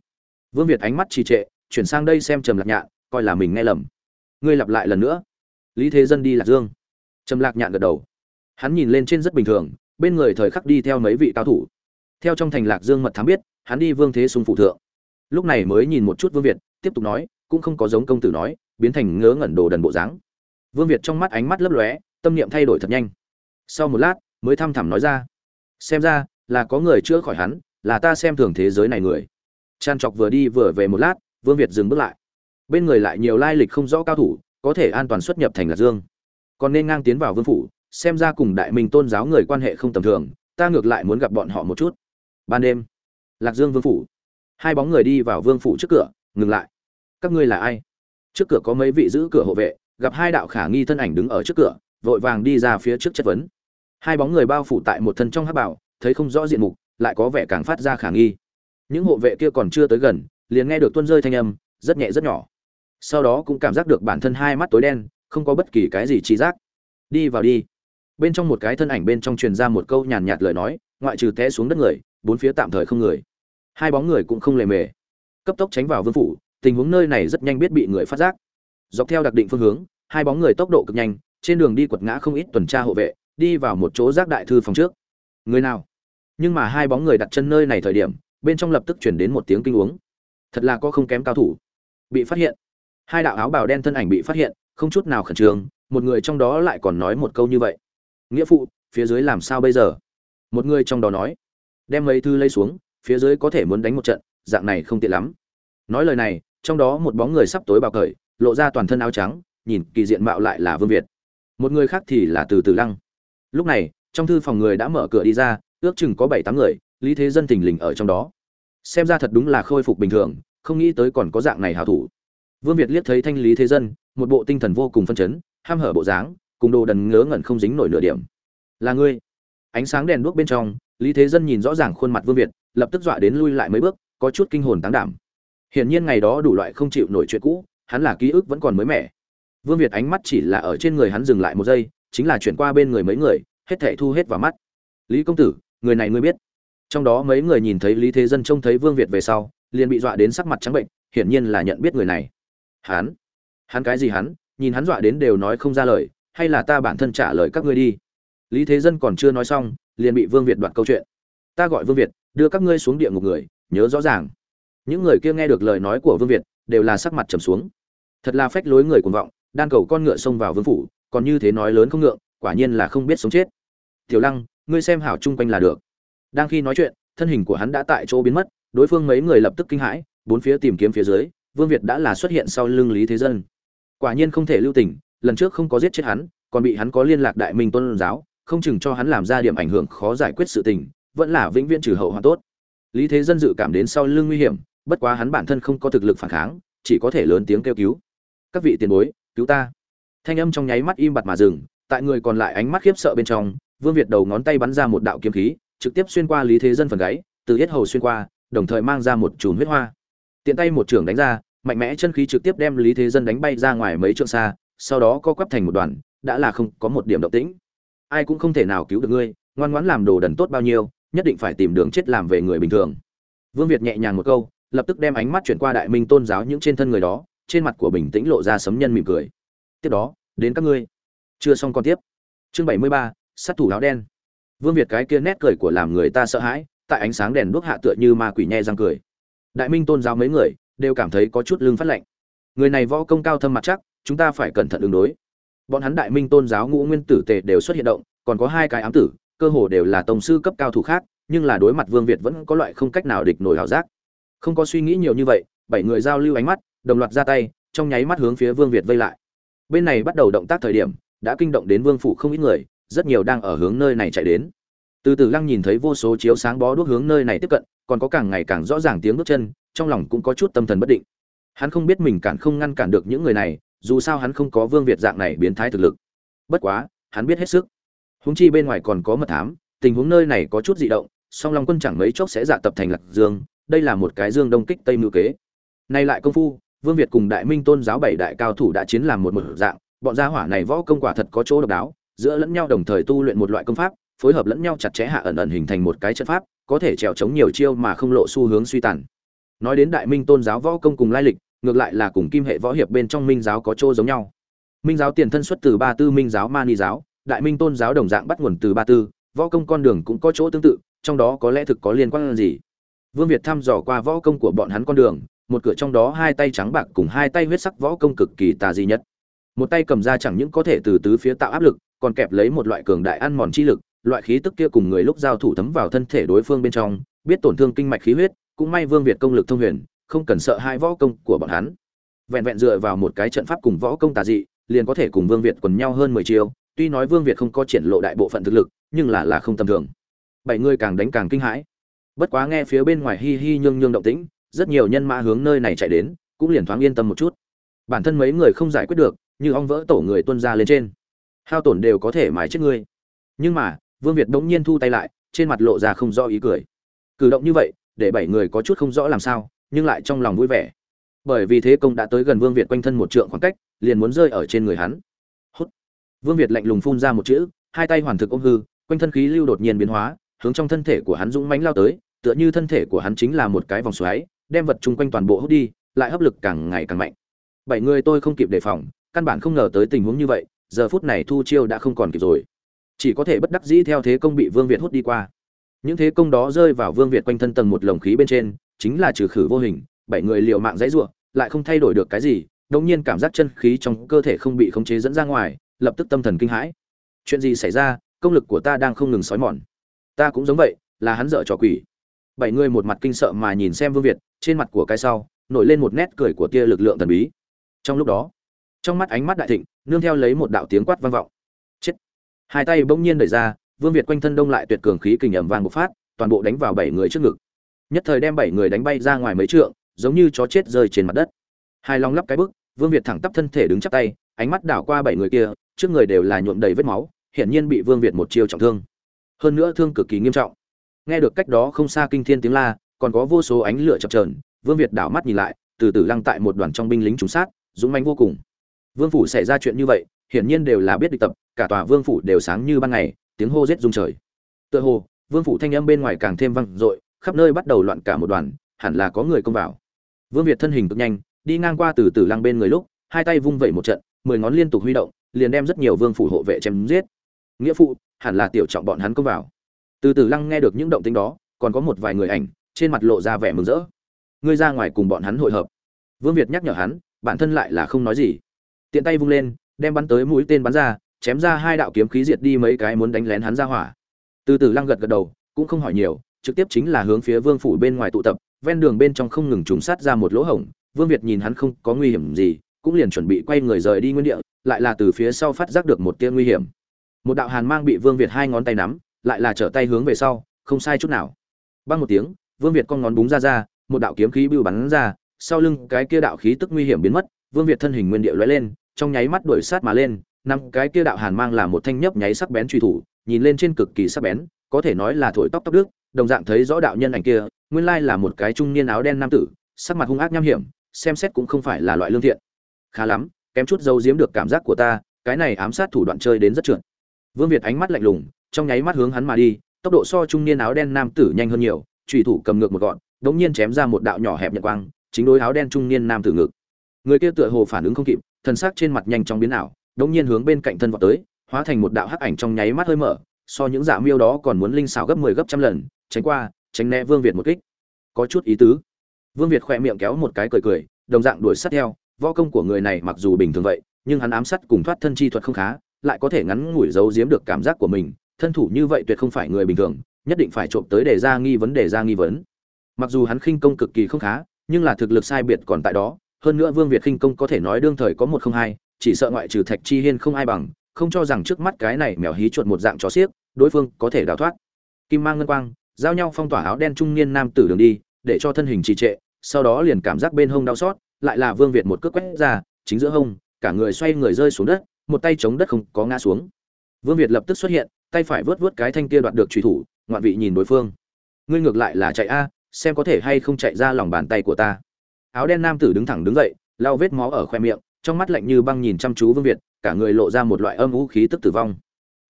Vương việt ánh mắt trì trệ, chuyển sang đây xem trầm lạc nhạn, coi là mình nghe lầm. Ngươi lặp lại lần nữa. Lý thế dân đi lạc dương. Trầm lạc nhạn gật đầu. Hắn nhìn lên trên rất bình thường, bên người thời khắc đi theo mấy vị cao thủ. Theo trong thành lạc dương mật thám biết, hắn đi vương thế sung phụ thượng. Lúc này mới nhìn một chút vương việt, tiếp tục nói, cũng không có giống công tử nói, biến thành ngớ ngẩn đồ đần bộ dáng. Vương việt trong mắt ánh mắt lấp lóe, tâm niệm thay đổi thật nhanh. Sau một lát, mới thăm thẳm nói ra. Xem ra là có người chữa khỏi hắn, là ta xem thường thế giới này người. Tràn trọc vừa đi vừa về một lát, vương việt dừng bước lại. Bên người lại nhiều lai lịch không rõ cao thủ, có thể an toàn xuất nhập thành lạc dương. Còn nên ngang tiến vào vương phủ, xem ra cùng đại minh tôn giáo người quan hệ không tầm thường, ta ngược lại muốn gặp bọn họ một chút. Ban đêm, lạc dương vương phủ. Hai bóng người đi vào vương phủ trước cửa, ngừng lại. Các ngươi là ai? Trước cửa có mấy vị giữ cửa hộ vệ, gặp hai đạo khả nghi thân ảnh đứng ở trước cửa, vội vàng đi ra phía trước chất vấn. Hai bóng người bao phủ tại một thân trong hát bảo thấy không rõ diện mục, lại có vẻ càng phát ra khả nghi. Những hộ vệ kia còn chưa tới gần, liền nghe được tuân rơi thanh âm, rất nhẹ rất nhỏ. Sau đó cũng cảm giác được bản thân hai mắt tối đen, không có bất kỳ cái gì trí giác. Đi vào đi. Bên trong một cái thân ảnh bên trong truyền ra một câu nhàn nhạt lời nói, ngoại trừ té xuống đất người, bốn phía tạm thời không người. Hai bóng người cũng không lề mề. Cấp tốc tránh vào vương phủ, tình huống nơi này rất nhanh biết bị người phát giác. Dọc theo đặc định phương hướng, hai bóng người tốc độ cực nhanh, trên đường đi quật ngã không ít tuần tra hộ vệ, đi vào một chỗ giác đại thư phòng trước người nào? Nhưng mà hai bóng người đặt chân nơi này thời điểm, bên trong lập tức chuyển đến một tiếng kinh uống. Thật là có không kém cao thủ. Bị phát hiện. Hai đạo áo bào đen thân ảnh bị phát hiện, không chút nào khẩn trương, một người trong đó lại còn nói một câu như vậy. Nghĩa phụ, phía dưới làm sao bây giờ? Một người trong đó nói. Đem mấy thư lấy xuống, phía dưới có thể muốn đánh một trận, dạng này không tiện lắm. Nói lời này, trong đó một bóng người sắp tối bào cởi, lộ ra toàn thân áo trắng, nhìn kỳ diện mạo lại là vương việt. Một người khác thì là từ từ lăng. Lúc này trong thư phòng người đã mở cửa đi ra, ước chừng có bảy tám người, lý thế dân thình lình ở trong đó. Xem ra thật đúng là khôi phục bình thường, không nghĩ tới còn có dạng này hào thủ. Vương việt liếc thấy thanh lý thế dân, một bộ tinh thần vô cùng phân chấn, ham hở bộ dáng, cùng đồ đần ngớ ngẩn không dính nổi nửa điểm. Là ngươi. Ánh sáng đèn đuốc bên trong, lý thế dân nhìn rõ ràng khuôn mặt vương việt, lập tức dọa đến lui lại mấy bước, có chút kinh hồn táng đảm. Hiển nhiên ngày đó đủ loại không chịu nổi chuyện cũ, hắn là ký ức vẫn còn mới mẻ. Vương việt ánh mắt chỉ là ở trên người hắn dừng lại một giây, chính là chuyển qua bên người mấy người hết thảy thu hết vào mắt. Lý công tử, người này ngươi biết. Trong đó mấy người nhìn thấy lý thế dân trông thấy vương việt về sau, liền bị dọa đến sắc mặt trắng bệnh, hiển nhiên là nhận biết người này. Hắn? Hắn cái gì hắn? Nhìn hắn dọa đến đều nói không ra lời, hay là ta bản thân trả lời các ngươi đi. Lý thế dân còn chưa nói xong, liền bị vương việt đoạt câu chuyện. Ta gọi vương việt, đưa các ngươi xuống địa ngục người, nhớ rõ ràng. Những người kia nghe được lời nói của vương việt, đều là sắc mặt trầm xuống. Thật là phách lối người cuồng vọng, đan cầu con ngựa xông vào vương phủ, còn như thế nói lớn không ngượng, quả nhiên là không biết sống chết tiểu lăng, ngươi xem hảo chung quanh là được. Đang khi nói chuyện, thân hình của hắn đã tại chỗ biến mất, đối phương mấy người lập tức kinh hãi, bốn phía tìm kiếm phía dưới, vương việt đã là xuất hiện sau lưng lý thế dân. Quả nhiên không thể lưu tình, lần trước không có giết chết hắn, còn bị hắn có liên lạc đại minh tôn giáo, không chừng cho hắn làm ra điểm ảnh hưởng khó giải quyết sự tình, vẫn là vĩnh viễn trừ hậu hoàn tốt. Lý thế dân dự cảm đến sau lưng nguy hiểm, bất quá hắn bản thân không có thực lực phản kháng, chỉ có thể lớn tiếng kêu cứu. Các vị tiền bối, cứu ta. Thanh âm trong nháy mắt im bặt mà dừng, tại người còn lại ánh mắt khiếp sợ bên trong vương việt đầu ngón tay bắn ra một đạo kiếm khí, trực tiếp xuyên qua lý thế dân phần gáy, từ yết hầu xuyên qua, đồng thời mang ra một chùm huyết hoa. Tiện tay một trường đánh ra, mạnh mẽ chân khí trực tiếp đem lý thế dân đánh bay ra ngoài mấy trượng xa, sau đó co quắp thành một đoàn, đã là không có một điểm động tĩnh. Ai cũng không thể nào cứu được ngươi, ngoan ngoãn làm đồ đần tốt bao nhiêu, nhất định phải tìm đường chết làm về người bình thường. Vương việt nhẹ nhàng một câu, lập tức đem ánh mắt chuyển qua đại minh tôn giáo những trên thân người đó, trên mặt của bình tĩnh lộ ra sấm nhân mỉm cười. Tiếp đó, đến các ngươi. Chưa xong còn tiếp. Chương bảy mươi ba sát thủ áo đen. Vương việt cái kia nét cười của làm người ta sợ hãi, tại ánh sáng đèn đuốc hạ tựa như ma quỷ nhe răng cười. Đại minh tôn giáo mấy người đều cảm thấy có chút lưng phát lạnh. Người này võ công cao thâm mặt chắc, chúng ta phải cẩn thận ứng đối. Bọn hắn đại minh tôn giáo ngũ nguyên tử tề đều xuất hiện động, còn có hai cái ám tử, cơ hồ đều là tông sư cấp cao thủ khác, nhưng là đối mặt vương việt vẫn có loại không cách nào địch nổi hảo giác. Không có suy nghĩ nhiều như vậy, bảy người giao lưu ánh mắt, đồng loạt ra tay, trong nháy mắt hướng phía vương việt vây lại. Bên này bắt đầu động tác thời điểm, đã kinh động đến vương phủ không ít người rất nhiều đang ở hướng nơi này chạy đến. Từ từ lăng nhìn thấy vô số chiếu sáng bó đuốc hướng nơi này tiếp cận, còn có càng ngày càng rõ ràng tiếng bước chân, trong lòng cũng có chút tâm thần bất định. Hắn không biết mình cản không ngăn cản được những người này, dù sao hắn không có vương việt dạng này biến thái thực lực. Bất quá, hắn biết hết sức. Húng chi bên ngoài còn có mật thám, tình huống nơi này có chút dị động, song long quân chẳng mấy chốc sẽ dạ tập thành lạc dương, đây là một cái dương đông kích tây mưu kế. Nay lại công phu, vương việt cùng đại minh tôn giáo bảy đại cao thủ đã chiến làm một một dạng, bọn gia hỏa này võ công quả thật có chỗ độc đáo giữa lẫn nhau đồng thời tu luyện một loại công pháp, phối hợp lẫn nhau chặt chẽ hạ ẩn ẩn hình thành một cái trận pháp, có thể trèo chống nhiều chiêu mà không lộ xu hướng suy tàn. Nói đến đại minh tôn giáo võ công cùng lai lịch, ngược lại là cùng kim hệ võ hiệp bên trong minh giáo có chỗ giống nhau. Minh giáo tiền thân xuất từ ba tư, minh giáo mani giáo, đại minh tôn giáo đồng dạng bắt nguồn từ ba tư, võ công con đường cũng có chỗ tương tự, trong đó có lẽ thực có liên quan gì. Vương việt thăm dò qua võ công của bọn hắn con đường, một cửa trong đó hai tay trắng bạc cùng hai tay huyết sắc võ công cực kỳ tà dị nhất. Một tay cầm ra chẳng những có thể từ tứ phía tạo áp lực còn kẹp lấy một loại cường đại ăn mòn chi lực, loại khí tức kia cùng người lúc giao thủ thấm vào thân thể đối phương bên trong, biết tổn thương kinh mạch khí huyết, cũng may vương việt công lực thông huyền, không cần sợ hai võ công của bọn hắn. Vẹn vẹn dựa vào một cái trận pháp cùng võ công tà dị, liền có thể cùng vương việt quần nhau hơn mười chiêu, tuy nói vương việt không có triển lộ đại bộ phận thực lực, nhưng là là không tầm thường. Bảy người càng đánh càng kinh hãi. Bất quá nghe phía bên ngoài hi hi nhương nhương động tĩnh, rất nhiều nhân mã hướng nơi này chạy đến, cũng liền thoáng yên tâm một chút. Bản thân mấy người không giải quyết được, như ong vỡ tổ người tuân ra lên trên hao tổn đều có thể mái chết ngươi. Nhưng mà, vương việt đống nhiên thu tay lại, trên mặt lộ ra không rõ ý cười. Cử động như vậy, để bảy người có chút không rõ làm sao, nhưng lại trong lòng vui vẻ. Bởi vì thế công đã tới gần vương việt quanh thân một trượng khoảng cách, liền muốn rơi ở trên người hắn. Hốt vương việt lạnh lùng phun ra một chữ, hai tay hoàn thực ôm hư, quanh thân khí lưu đột nhiên biến hóa, hướng trong thân thể của hắn dũng mánh lao tới, tựa như thân thể của hắn chính là một cái vòng xoáy, đem vật chung quanh toàn bộ hút đi, lại hấp lực càng ngày càng mạnh. Bảy người tôi không kịp đề phòng, căn bản không ngờ tới tình huống như vậy giờ phút này thu chiêu đã không còn kịp rồi. Chỉ có thể bất đắc dĩ theo thế công bị vương việt hút đi qua. Những thế công đó rơi vào vương việt quanh thân tầng một lồng khí bên trên, chính là trừ khử vô hình, bảy người liều mạng dãy ruộng, lại không thay đổi được cái gì, đột nhiên cảm giác chân khí trong cơ thể không bị khống chế dẫn ra ngoài, lập tức tâm thần kinh hãi. Chuyện gì xảy ra? Công lực của ta đang không ngừng sói mòn. Ta cũng giống vậy, là hắn dở trò quỷ. Bảy người một mặt kinh sợ mà nhìn xem vương việt, trên mặt của cái sau, nổi lên một nét cười của tia lực lượng thần bí. Trong lúc đó trong mắt ánh mắt đại thịnh, nương theo lấy một đạo tiếng quát vang vọng. Chết! Hai tay bỗng nhiên đẩy ra, vương việt quanh thân đông lại tuyệt cường khí kình ẩm vang bộc phát, toàn bộ đánh vào bảy người trước ngực. Nhất thời đem bảy người đánh bay ra ngoài mấy trượng, giống như chó chết rơi trên mặt đất. Hai long lắp cái bức vương việt thẳng tắp thân thể đứng chắp tay, ánh mắt đảo qua bảy người kia, trước người đều là nhuộm đầy vết máu, hiển nhiên bị vương việt một chiêu trọng thương. Hơn nữa thương cực kỳ nghiêm trọng. Nghe được cách đó không xa kinh thiên tiếng la, còn có vô số ánh lửa chập trờn vương việt đảo mắt nhìn lại, từ từ lăng tại một đoàn trong binh lính trúng sát, dũng mãnh vô cùng vương phủ xảy ra chuyện như vậy, hiển nhiên đều là biết địch tập, cả tòa vương phủ đều sáng như ban ngày, tiếng hô rết rung trời. Tựa hồ, vương phủ thanh âm bên ngoài càng thêm vang dội, khắp nơi bắt đầu loạn cả một đoàn, hẳn là có người công vào. Vương việt thân hình cực nhanh, đi ngang qua từ từ lăng bên người lúc, hai tay vung vẩy một trận, mười ngón liên tục huy động, liền đem rất nhiều vương phủ hộ vệ chém giết. Nghĩa phụ, hẳn là tiểu trọng bọn hắn công vào. Từ từ lăng nghe được những động tĩnh đó, còn có một vài người ảnh, trên mặt lộ ra vẻ mừng rỡ. Ngươi ra ngoài cùng bọn hắn hội hợp. Vương việt nhắc nhở hắn, bản thân lại là không nói gì tiện tay vung lên, đem bắn tới mũi tên bắn ra, chém ra hai đạo kiếm khí diệt đi mấy cái muốn đánh lén hắn ra hỏa. Từ từ lăng gật gật đầu, cũng không hỏi nhiều, trực tiếp chính là hướng phía vương phủ bên ngoài tụ tập, ven đường bên trong không ngừng trùng sát ra một lỗ hổng, vương việt nhìn hắn không có nguy hiểm gì, cũng liền chuẩn bị quay người rời đi nguyên địa, lại là từ phía sau phát giác được một tia nguy hiểm. Một đạo hàn mang bị vương việt hai ngón tay nắm, lại là trở tay hướng về sau, không sai chút nào. Băng một tiếng, vương việt con ngón búng ra ra, một đạo kiếm khí bưu bắn ra, sau lưng cái kia đạo khí tức nguy hiểm biến mất vương việt thân hình nguyên địa lóe lên, trong nháy mắt đuổi sát mà lên, năm cái kia đạo hàn mang là một thanh nhấp nháy sắc bén truy thủ, nhìn lên trên cực kỳ sắc bén, có thể nói là thổi tóc tóc đức đồng dạng thấy rõ đạo nhân ảnh kia, nguyên lai là một cái trung niên áo đen nam tử, sắc mặt hung ác nham hiểm, xem xét cũng không phải là loại lương thiện. Khá lắm, kém chút dâu giếm được cảm giác của ta, cái này ám sát thủ đoạn chơi đến rất trượt. Vương việt ánh mắt lạnh lùng, trong nháy mắt hướng hắn mà đi, tốc độ so trung niên áo đen nam tử nhanh hơn nhiều, truy thủ cầm ngược một gọn đống nhiên chém ra một đạo nhỏ hẹp nhật quang, chính đối áo đen trung niên nam tử ngực người kia tựa hồ phản ứng không kịp thần sắc trên mặt nhanh chóng biến ảo, đống nhiên hướng bên cạnh thân vọt tới, hóa thành một đạo hắc ảnh trong nháy mắt hơi mở, so những giả miêu đó còn muốn linh xảo gấp 10 gấp trăm lần, tránh qua, tránh né vương việt một kích. Có chút ý tứ. Vương việt khỏe miệng kéo một cái cười cười, đồng dạng đuổi sát theo, võ công của người này mặc dù bình thường vậy, nhưng hắn ám sát cùng thoát thân chi thuật không khá, lại có thể ngắn ngủi giấu giếm được cảm giác của mình, thân thủ như vậy tuyệt không phải người bình thường, nhất định phải trộm tới để ra nghi vấn đề ra nghi vấn. Mặc dù hắn khinh công cực kỳ không khá, nhưng là thực lực sai biệt còn tại đó hơn nữa vương việt khinh công có thể nói đương thời có một không hai, chỉ sợ ngoại trừ thạch chi hiên không ai bằng, không cho rằng trước mắt cái này mèo hí chuột một dạng chó xiếc, đối phương có thể đào thoát. Kim mang ngân quang, giao nhau phong tỏa áo đen trung niên nam tử đường đi, để cho thân hình trì trệ, sau đó liền cảm giác bên hông đau xót, lại là vương việt một cước quét ra, chính giữa hông, cả người xoay người rơi xuống đất, một tay chống đất không có ngã xuống. Vương việt lập tức xuất hiện, tay phải vớt vớt cái thanh kia đoạt được truy thủ, ngoạn vị nhìn đối phương. Ngươi ngược lại là chạy a, xem có thể hay không chạy ra lòng bàn tay của ta áo đen nam tử đứng thẳng đứng dậy lau vết máu ở khoe miệng trong mắt lạnh như băng nhìn chăm chú vương việt cả người lộ ra một loại âm vũ khí tức tử vong.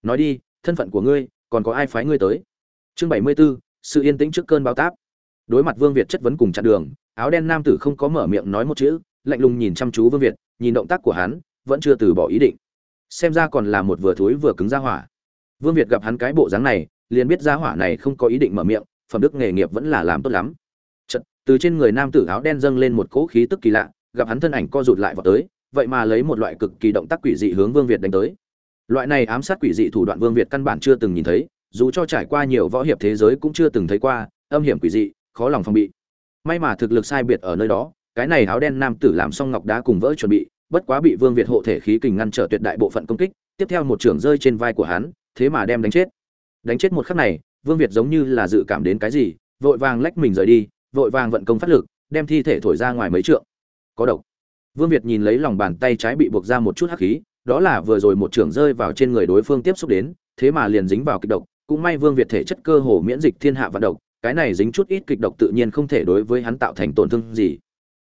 Nói đi thân phận của ngươi còn có ai phái ngươi tới? Chương bảy mươi 74, sự yên tĩnh trước cơn bão táp. Đối mặt vương việt chất vấn cùng chặn đường áo đen nam tử không có mở miệng nói một chữ lạnh lùng nhìn chăm chú vương việt nhìn động tác của hắn vẫn chưa từ bỏ ý định. Xem ra còn là một vừa thối vừa cứng ra hỏa. Vương việt gặp hắn cái bộ dáng này liền biết ra hỏa này không có ý định mở miệng phẩm đức nghề nghiệp vẫn là làm tốt lắm từ trên người nam tử áo đen dâng lên một cỗ khí tức kỳ lạ, gặp hắn thân ảnh co rụt lại vào tới, vậy mà lấy một loại cực kỳ động tác quỷ dị hướng vương việt đánh tới. Loại này ám sát quỷ dị thủ đoạn vương việt căn bản chưa từng nhìn thấy, dù cho trải qua nhiều võ hiệp thế giới cũng chưa từng thấy qua, âm hiểm quỷ dị, khó lòng phòng bị. May mà thực lực sai biệt ở nơi đó, cái này áo đen nam tử làm xong ngọc đá cùng vỡ chuẩn bị, bất quá bị vương việt hộ thể khí kình ngăn trở tuyệt đại bộ phận công kích, tiếp theo một trưởng rơi trên vai của hắn, thế mà đem đánh chết. Đánh chết một khắc này, vương việt giống như là dự cảm đến cái gì, vội vàng lách mình rời đi vội vàng vận công phát lực đem thi thể thổi ra ngoài mấy trượng có độc vương việt nhìn lấy lòng bàn tay trái bị buộc ra một chút hắc khí đó là vừa rồi một trưởng rơi vào trên người đối phương tiếp xúc đến thế mà liền dính vào kịch độc cũng may vương việt thể chất cơ hồ miễn dịch thiên hạ vận độc cái này dính chút ít kịch độc tự nhiên không thể đối với hắn tạo thành tổn thương gì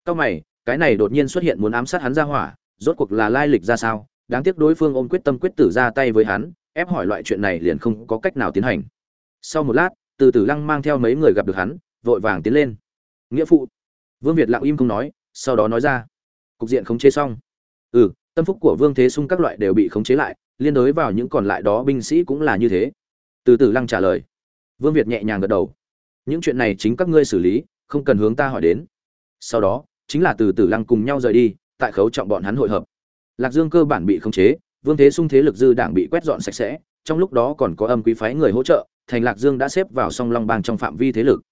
Cao mày, cái này đột nhiên xuất hiện muốn ám sát hắn ra hỏa, rốt cuộc là lai lịch ra sao? Đáng tiếc đối phương ôm quyết tâm quyết tử ra tay với hắn, ép hỏi loại chuyện này liền không có cách nào tiến hành. Sau một lát, Từ Tử Lăng mang theo mấy người gặp được hắn, vội vàng tiến lên. Nghĩa phụ. Vương Việt lặng im không nói, sau đó nói ra, cục diện khống chế xong. Ừ, tâm phúc của Vương Thế Sung các loại đều bị khống chế lại, liên đối vào những còn lại đó binh sĩ cũng là như thế. Từ từ Lăng trả lời. Vương Việt nhẹ nhàng gật đầu. Những chuyện này chính các ngươi xử lý, không cần hướng ta hỏi đến. Sau đó, chính là từ từ Lăng cùng nhau rời đi, tại khấu trọng bọn hắn hội hợp. Lạc Dương cơ bản bị khống chế, Vương Thế Sung thế lực dư đảng bị quét dọn sạch sẽ, trong lúc đó còn có âm quý phái người hỗ trợ, thành Lạc Dương đã xếp vào song long bang trong phạm vi thế lực.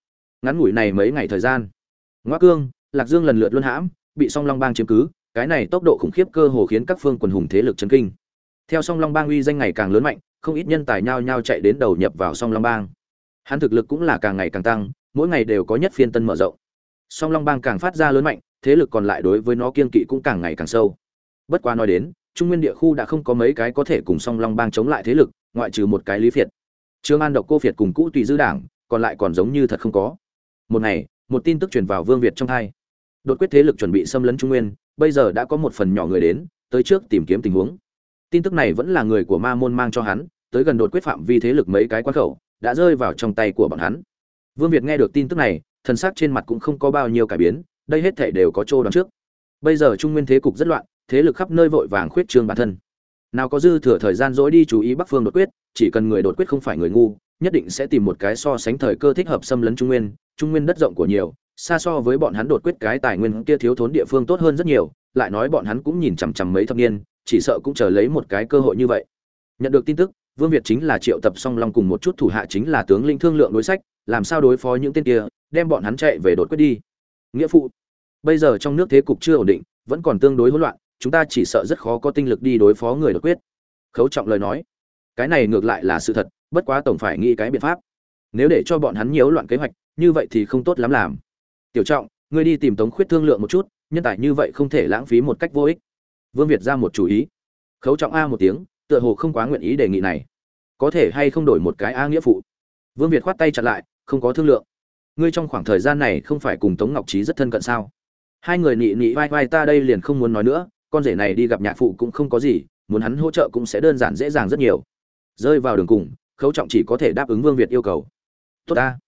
Ngắn ngủi này mấy ngày thời gian, Ngoa Cương, Lạc Dương lần lượt luân hãm, bị song long bang chiếm cứ, cái này tốc độ khủng khiếp cơ hồ khiến các phương quần hùng thế lực chấn kinh. Theo song long bang uy danh ngày càng lớn mạnh, không ít nhân tài nhao nhao chạy đến đầu nhập vào song long bang. Hắn thực lực cũng là càng ngày càng tăng, mỗi ngày đều có nhất phiên tân mở rộng. Song Long Bang càng phát ra lớn mạnh, thế lực còn lại đối với nó kiên kỵ cũng càng ngày càng sâu. Bất quá nói đến, Trung Nguyên địa khu đã không có mấy cái có thể cùng Song Long Bang chống lại thế lực, ngoại trừ một cái Lý Phiệt. Trương An độc cô Phiệt cùng cũ tùy dư đảng, còn lại còn giống như thật không có. Một ngày, một tin tức truyền vào Vương Việt trong thai Đột quyết thế lực chuẩn bị xâm lấn Trung Nguyên, bây giờ đã có một phần nhỏ người đến, tới trước tìm kiếm tình huống. Tin tức này vẫn là người của Ma môn mang cho hắn, tới gần đột quyết phạm vi thế lực mấy cái quan khẩu, đã rơi vào trong tay của bọn hắn. Vương Việt nghe được tin tức này, thần sắc trên mặt cũng không có bao nhiêu cải biến, đây hết thảy đều có chỗ đoán trước. Bây giờ trung nguyên thế cục rất loạn, thế lực khắp nơi vội vàng khuyết trương bản thân. Nào có dư thừa thời gian dỗi đi chú ý Bắc Phương đột quyết, chỉ cần người đột quyết không phải người ngu, nhất định sẽ tìm một cái so sánh thời cơ thích hợp xâm lấn trung nguyên, trung nguyên đất rộng của nhiều, xa so với bọn hắn đột quyết cái tài nguyên kia thiếu thốn địa phương tốt hơn rất nhiều, lại nói bọn hắn cũng nhìn chằm chằm mấy thập niên, chỉ sợ cũng chờ lấy một cái cơ hội như vậy. Nhận được tin tức, Vương Việt chính là triệu tập song long cùng một chút thủ hạ chính là tướng linh thương lượng đối sách, làm sao đối phó những tên kia, đem bọn hắn chạy về đột quyết đi nghĩa phụ bây giờ trong nước thế cục chưa ổn định vẫn còn tương đối hỗn loạn chúng ta chỉ sợ rất khó có tinh lực đi đối phó người đột quyết khấu trọng lời nói cái này ngược lại là sự thật bất quá tổng phải nghĩ cái biện pháp. Nếu để cho bọn hắn nhiễu loạn kế hoạch, như vậy thì không tốt lắm làm. Tiểu trọng, ngươi đi tìm tống khuyết thương lượng một chút, nhân tài như vậy không thể lãng phí một cách vô ích. Vương việt ra một chủ ý. Khấu trọng a một tiếng, tựa hồ không quá nguyện ý đề nghị này. Có thể hay không đổi một cái a nghĩa phụ? Vương việt khoát tay chặt lại, không có thương lượng. Ngươi trong khoảng thời gian này không phải cùng tống ngọc trí rất thân cận sao? Hai người nị nị vai vai ta đây liền không muốn nói nữa, con rể này đi gặp nhạc phụ cũng không có gì, muốn hắn hỗ trợ cũng sẽ đơn giản dễ dàng rất nhiều. Rơi vào đường cùng khấu trọng chỉ có thể đáp ứng vương việt yêu cầu. Tốt ta.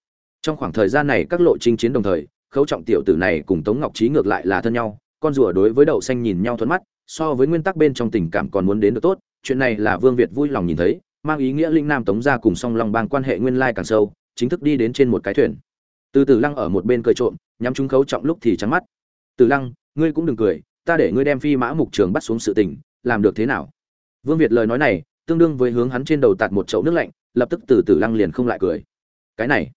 Trong khoảng thời gian này các lộ trình chiến đồng thời, khấu trọng tiểu tử này cùng tống ngọc trí ngược lại là thân nhau, con rùa đối với đậu xanh nhìn nhau thuận mắt, so với nguyên tắc bên trong tình cảm còn muốn đến được tốt, chuyện này là vương việt vui lòng nhìn thấy, mang ý nghĩa linh nam tống ra cùng song long bang quan hệ nguyên lai càng sâu, chính thức đi đến trên một cái thuyền. Từ từ lăng ở một bên cười trộm, nhắm chúng khấu trọng lúc thì trắng mắt. Từ lăng, ngươi cũng đừng cười, ta để ngươi đem phi mã mục trường bắt xuống sự tình, làm được thế nào? Vương việt lời nói này, tương đương với hướng hắn trên đầu tạt một chậu nước lạnh lập tức từ tử lăng liền không lại cười. Cái này,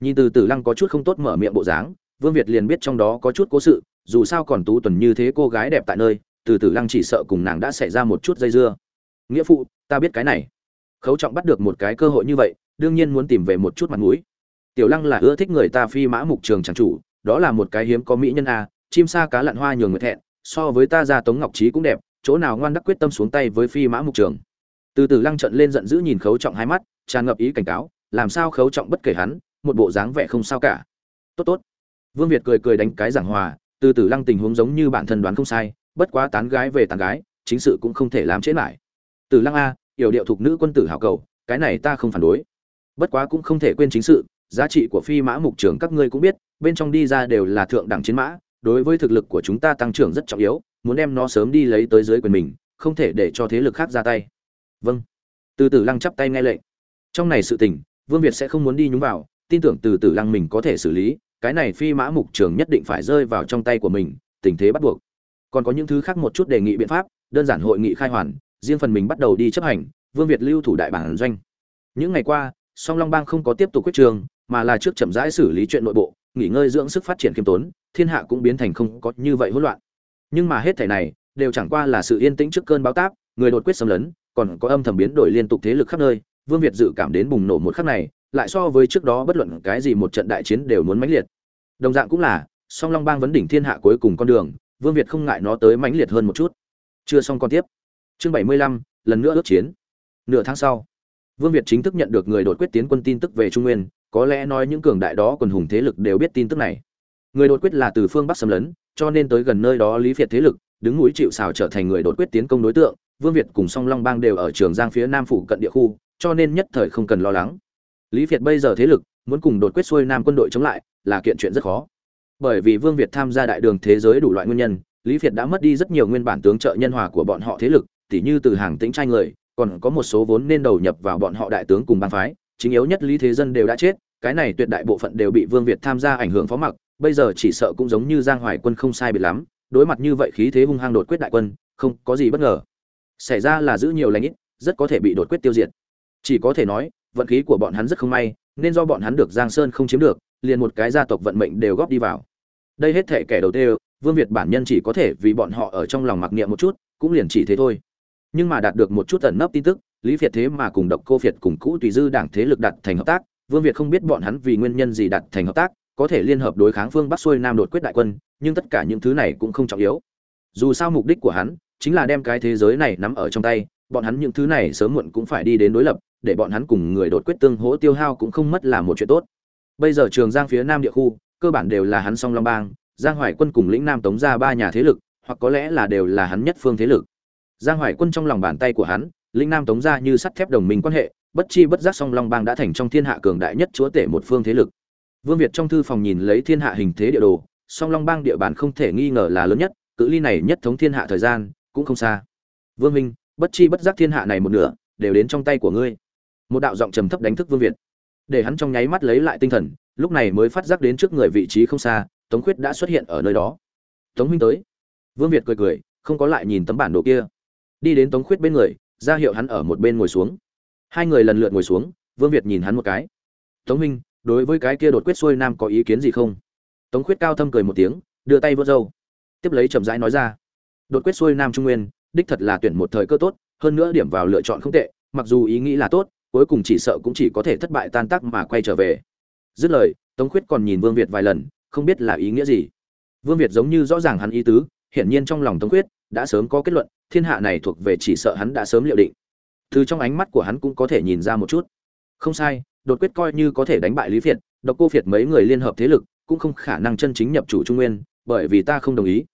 nhìn từ tử lăng có chút không tốt mở miệng bộ dáng, vương việt liền biết trong đó có chút cố sự, dù sao còn tú tuần như thế cô gái đẹp tại nơi, từ tử lăng chỉ sợ cùng nàng đã xảy ra một chút dây dưa. Nghĩa phụ, ta biết cái này. Khấu trọng bắt được một cái cơ hội như vậy, đương nhiên muốn tìm về một chút mặt mũi. Tiểu lăng là ưa thích người ta phi mã mục trường chẳng chủ, đó là một cái hiếm có mỹ nhân a, chim sa cá lặn hoa nhường người thẹn, so với ta ra tống ngọc trí cũng đẹp, chỗ nào ngoan đắc quyết tâm xuống tay với phi mã mục trường. Từ từ lăng trận lên giận dữ nhìn khấu trọng hai mắt tràn ngập ý cảnh cáo, làm sao khấu trọng bất kể hắn, một bộ dáng vẻ không sao cả. Tốt tốt. Vương việt cười cười đánh cái giảng hòa, từ từ lăng tình huống giống như bản thân đoán không sai, bất quá tán gái về tán gái, chính sự cũng không thể làm chế lại. Từ lăng a, yểu điệu thuộc nữ quân tử hảo cầu, cái này ta không phản đối. Bất quá cũng không thể quên chính sự, giá trị của phi mã mục trưởng các ngươi cũng biết, bên trong đi ra đều là thượng đẳng chiến mã, đối với thực lực của chúng ta tăng trưởng rất trọng yếu, muốn đem nó sớm đi lấy tới dưới quyền mình, không thể để cho thế lực khác ra tay. Vâng. Từ từ lăng chắp tay nghe lệnh trong này sự tình, vương việt sẽ không muốn đi nhúng vào, tin tưởng từ từ lăng mình có thể xử lý, cái này phi mã mục trường nhất định phải rơi vào trong tay của mình, tình thế bắt buộc. Còn có những thứ khác một chút đề nghị biện pháp, đơn giản hội nghị khai hoàn, riêng phần mình bắt đầu đi chấp hành, vương việt lưu thủ đại bản doanh. Những ngày qua, song long bang không có tiếp tục quyết trường, mà là trước chậm rãi xử lý chuyện nội bộ, nghỉ ngơi dưỡng sức phát triển kiêm tốn, thiên hạ cũng biến thành không có như vậy hỗn loạn. Nhưng mà hết thảy này, đều chẳng qua là sự yên tĩnh trước cơn bão táp, người đột quyết xâm lấn, còn có âm thầm biến đổi liên tục thế lực khắp nơi vương việt dự cảm đến bùng nổ một khắc này, lại so với trước đó bất luận cái gì một trận đại chiến đều muốn mãnh liệt. Đồng dạng cũng là, song long bang vấn đỉnh thiên hạ cuối cùng con đường, vương việt không ngại nó tới mãnh liệt hơn một chút. Chưa xong con tiếp. Chương bảy mươi lăm, lần nữa ước chiến. Nửa tháng sau, vương việt chính thức nhận được người đột quyết tiến quân tin tức về trung nguyên, có lẽ nói những cường đại đó quần hùng thế lực đều biết tin tức này. Người đột quyết là từ phương bắc xâm lấn, cho nên tới gần nơi đó lý việt thế lực, đứng núi chịu sào trở thành người đột quyết tiến công đối tượng. Vương việt cùng song long bang đều ở trường giang phía nam phủ cận địa khu cho nên nhất thời không cần lo lắng. Lý việt bây giờ thế lực, muốn cùng đột quyết xuôi nam quân đội chống lại, là kiện chuyện rất khó. Bởi vì vương việt tham gia đại đường thế giới đủ loại nguyên nhân, lý việt đã mất đi rất nhiều nguyên bản tướng trợ nhân hòa của bọn họ thế lực, tỉ như từ hàng tĩnh trai người, còn có một số vốn nên đầu nhập vào bọn họ đại tướng cùng bang phái, chính yếu nhất lý thế dân đều đã chết, cái này tuyệt đại bộ phận đều bị vương việt tham gia ảnh hưởng phó mặc, bây giờ chỉ sợ cũng giống như giang hoài quân không sai biệt lắm, đối mặt như vậy khí thế hung hăng đột quyết đại quân, không có gì bất ngờ. Xảy ra là giữ nhiều lãnh ít, rất có thể bị đột quyết tiêu diệt chỉ có thể nói, vận khí của bọn hắn rất không may, nên do bọn hắn được giang sơn không chiếm được, liền một cái gia tộc vận mệnh đều góp đi vào. Đây hết thể kẻ đầu tiên, vương việt bản nhân chỉ có thể vì bọn họ ở trong lòng mặc niệm một chút, cũng liền chỉ thế thôi. Nhưng mà đạt được một chút ẩn nấp tin tức, lý việt thế mà cùng độc cô việt cùng cũ tùy dư đảng thế lực đặt thành hợp tác, vương việt không biết bọn hắn vì nguyên nhân gì đặt thành hợp tác, có thể liên hợp đối kháng phương bắc xuôi nam đột quyết đại quân, nhưng tất cả những thứ này cũng không trọng yếu. Dù sao mục đích của hắn, chính là đem cái thế giới này nắm ở trong tay, bọn hắn những thứ này sớm muộn cũng phải đi đến đối lập để bọn hắn cùng người đột quyết tương hỗ tiêu hao cũng không mất là một chuyện tốt. Bây giờ trường giang phía nam địa khu, cơ bản đều là hắn song long bang, giang hoài quân cùng lĩnh nam tống ra ba nhà thế lực, hoặc có lẽ là đều là hắn nhất phương thế lực. Giang hoài quân trong lòng bàn tay của hắn, lĩnh nam tống ra như sắt thép đồng minh quan hệ, bất chi bất giác song long bang đã thành trong thiên hạ cường đại nhất chúa tể một phương thế lực. Vương việt trong thư phòng nhìn lấy thiên hạ hình thế địa đồ, song long bang địa bàn không thể nghi ngờ là lớn nhất, cự ly này nhất thống thiên hạ thời gian cũng không xa. Vương minh, bất chi bất giác thiên hạ này một nửa, đều đến trong tay của ngươi một đạo giọng trầm thấp đánh thức vương việt để hắn trong nháy mắt lấy lại tinh thần lúc này mới phát giác đến trước người vị trí không xa tống khuyết đã xuất hiện ở nơi đó tống huynh tới vương việt cười cười không có lại nhìn tấm bản đồ kia đi đến tống khuyết bên người ra hiệu hắn ở một bên ngồi xuống hai người lần lượt ngồi xuống vương việt nhìn hắn một cái tống huynh đối với cái kia đột quyết xuôi nam có ý kiến gì không tống khuyết cao thâm cười một tiếng đưa tay vớt râu tiếp lấy chậm rãi nói ra đột quyết xuôi nam trung nguyên đích thật là tuyển một thời cơ tốt hơn nữa điểm vào lựa chọn không tệ mặc dù ý nghĩ là tốt cuối cùng chỉ sợ cũng chỉ có thể thất bại tan tác mà quay trở về. Dứt lời, tống khuyết còn nhìn vương việt vài lần, không biết là ý nghĩa gì. Vương việt giống như rõ ràng hắn ý tứ, hiển nhiên trong lòng tống khuyết đã sớm có kết luận, thiên hạ này thuộc về chỉ sợ hắn đã sớm liệu định. Từ trong ánh mắt của hắn cũng có thể nhìn ra một chút. Không sai, đột quyết coi như có thể đánh bại lý việt độc cô việt mấy người liên hợp thế lực cũng không khả năng chân chính nhập chủ trung nguyên, bởi vì ta không đồng ý.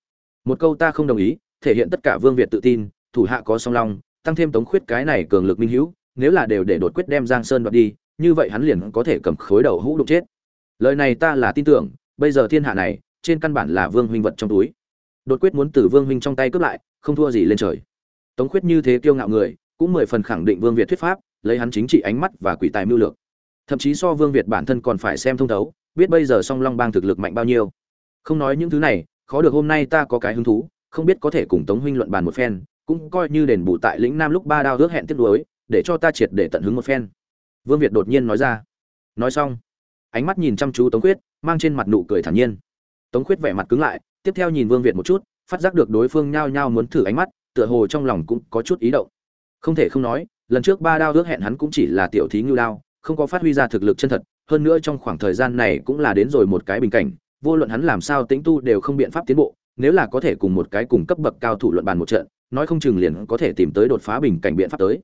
Một câu ta không đồng ý, thể hiện tất cả vương việt tự tin, thủ hạ có song long, tăng thêm tống khuyết cái này cường lực minh hữu nếu là đều để đột quyết đem giang sơn đoạt đi, như vậy hắn liền có thể cầm khối đầu hũ đụng chết. Lời này ta là tin tưởng, bây giờ thiên hạ này, trên căn bản là vương huynh vật trong túi. Đột quyết muốn từ vương huynh trong tay cướp lại, không thua gì lên trời. Tống khuyết như thế kiêu ngạo người, cũng mười phần khẳng định vương việt thuyết pháp, lấy hắn chính trị ánh mắt và quỷ tài mưu lược. Thậm chí so vương việt bản thân còn phải xem thông thấu, biết bây giờ song long bang thực lực mạnh bao nhiêu. Không nói những thứ này, khó được hôm nay ta có cái hứng thú, không biết có thể cùng tống huynh luận bàn một phen, cũng coi như đền bù tại lĩnh nam lúc ba đao ước hẹn tiếp nối để cho ta triệt để tận hứng một phen. Vương việt đột nhiên nói ra. Nói xong, ánh mắt nhìn chăm chú tống khuyết, mang trên mặt nụ cười thản nhiên. Tống khuyết vẻ mặt cứng lại, tiếp theo nhìn vương việt một chút, phát giác được đối phương nhao nhao muốn thử ánh mắt, tựa hồ trong lòng cũng có chút ý động. Không thể không nói, lần trước ba đao ước hẹn hắn cũng chỉ là tiểu thí ngưu đao, không có phát huy ra thực lực chân thật, hơn nữa trong khoảng thời gian này cũng là đến rồi một cái bình cảnh, vô luận hắn làm sao tĩnh tu đều không biện pháp tiến bộ, nếu là có thể cùng một cái cùng cấp bậc cao thủ luận bàn một trận, nói không chừng liền có thể tìm tới đột phá bình cảnh biện pháp tới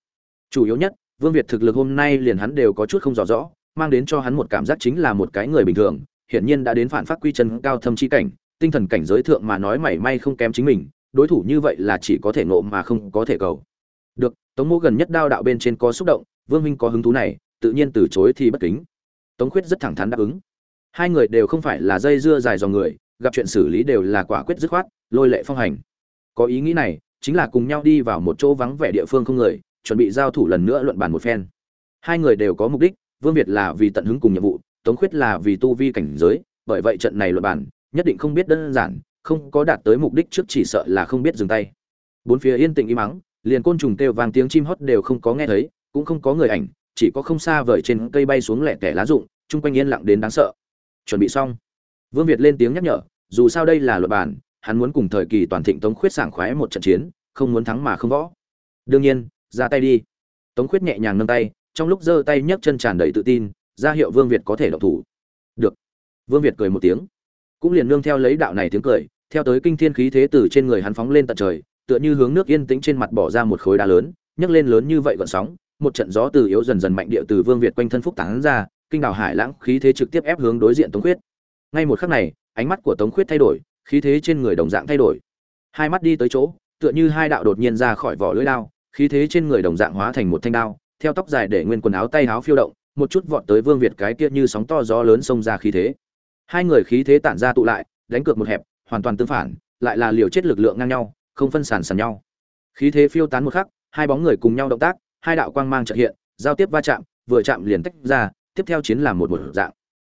chủ yếu nhất, vương việt thực lực hôm nay liền hắn đều có chút không rõ rõ, mang đến cho hắn một cảm giác chính là một cái người bình thường, hiển nhiên đã đến phản phát quy chân cao thâm chi cảnh, tinh thần cảnh giới thượng mà nói mảy may không kém chính mình, đối thủ như vậy là chỉ có thể nộ mà không có thể cầu. Được, tống mô gần nhất đao đạo bên trên có xúc động, vương minh có hứng thú này, tự nhiên từ chối thì bất kính. Tống khuyết rất thẳng thắn đáp ứng. Hai người đều không phải là dây dưa dài dòng người, gặp chuyện xử lý đều là quả quyết dứt khoát, lôi lệ phong hành. Có ý nghĩ này, chính là cùng nhau đi vào một chỗ vắng vẻ địa phương không người chuẩn bị giao thủ lần nữa luận bàn một phen. Hai người đều có mục đích, vương việt là vì tận hứng cùng nhiệm vụ, tống khuyết là vì tu vi cảnh giới, bởi vậy trận này luận bàn nhất định không biết đơn giản, không có đạt tới mục đích trước chỉ sợ là không biết dừng tay. Bốn phía yên tĩnh im mắng liền côn trùng kêu vang tiếng chim hót đều không có nghe thấy, cũng không có người ảnh, chỉ có không xa vời trên cây bay xuống lẻ tẻ lá rụng, chung quanh yên lặng đến đáng sợ. Chuẩn bị xong. Vương việt lên tiếng nhắc nhở, dù sao đây là luật bản hắn muốn cùng thời kỳ toàn thịnh tống khuyết sảng khoái một trận chiến, không muốn thắng mà không võ. Đương nhiên ra tay đi. Tống khuyết nhẹ nhàng nâng tay, trong lúc giơ tay nhấc chân tràn đầy tự tin, ra hiệu vương việt có thể động thủ. Được. Vương việt cười một tiếng. Cũng liền nương theo lấy đạo này tiếng cười, theo tới kinh thiên khí thế từ trên người hắn phóng lên tận trời, tựa như hướng nước yên tĩnh trên mặt bỏ ra một khối đá lớn, nhấc lên lớn như vậy gọn sóng, một trận gió từ yếu dần dần mạnh địa từ vương việt quanh thân phúc tán ra, kinh đảo hải lãng khí thế trực tiếp ép hướng đối diện tống khuyết. Ngay một khắc này, ánh mắt của tống khuyết thay đổi, khí thế trên người đồng dạng thay đổi. Hai mắt đi tới chỗ, tựa như hai đạo đột nhiên ra khỏi vỏ lưỡi đao khí thế trên người đồng dạng hóa thành một thanh đao theo tóc dài để nguyên quần áo tay áo phiêu động một chút vọt tới vương việt cái kia như sóng to gió lớn xông ra khí thế. Hai người khí thế tản ra tụ lại đánh cược một hẹp hoàn toàn tương phản lại là liều chết lực lượng ngang nhau không phân sản sàn nhau. Khí thế phiêu tán một khắc hai bóng người cùng nhau động tác hai đạo quang mang trợ hiện giao tiếp va chạm vừa chạm liền tách ra tiếp theo chiến làm một một dạng.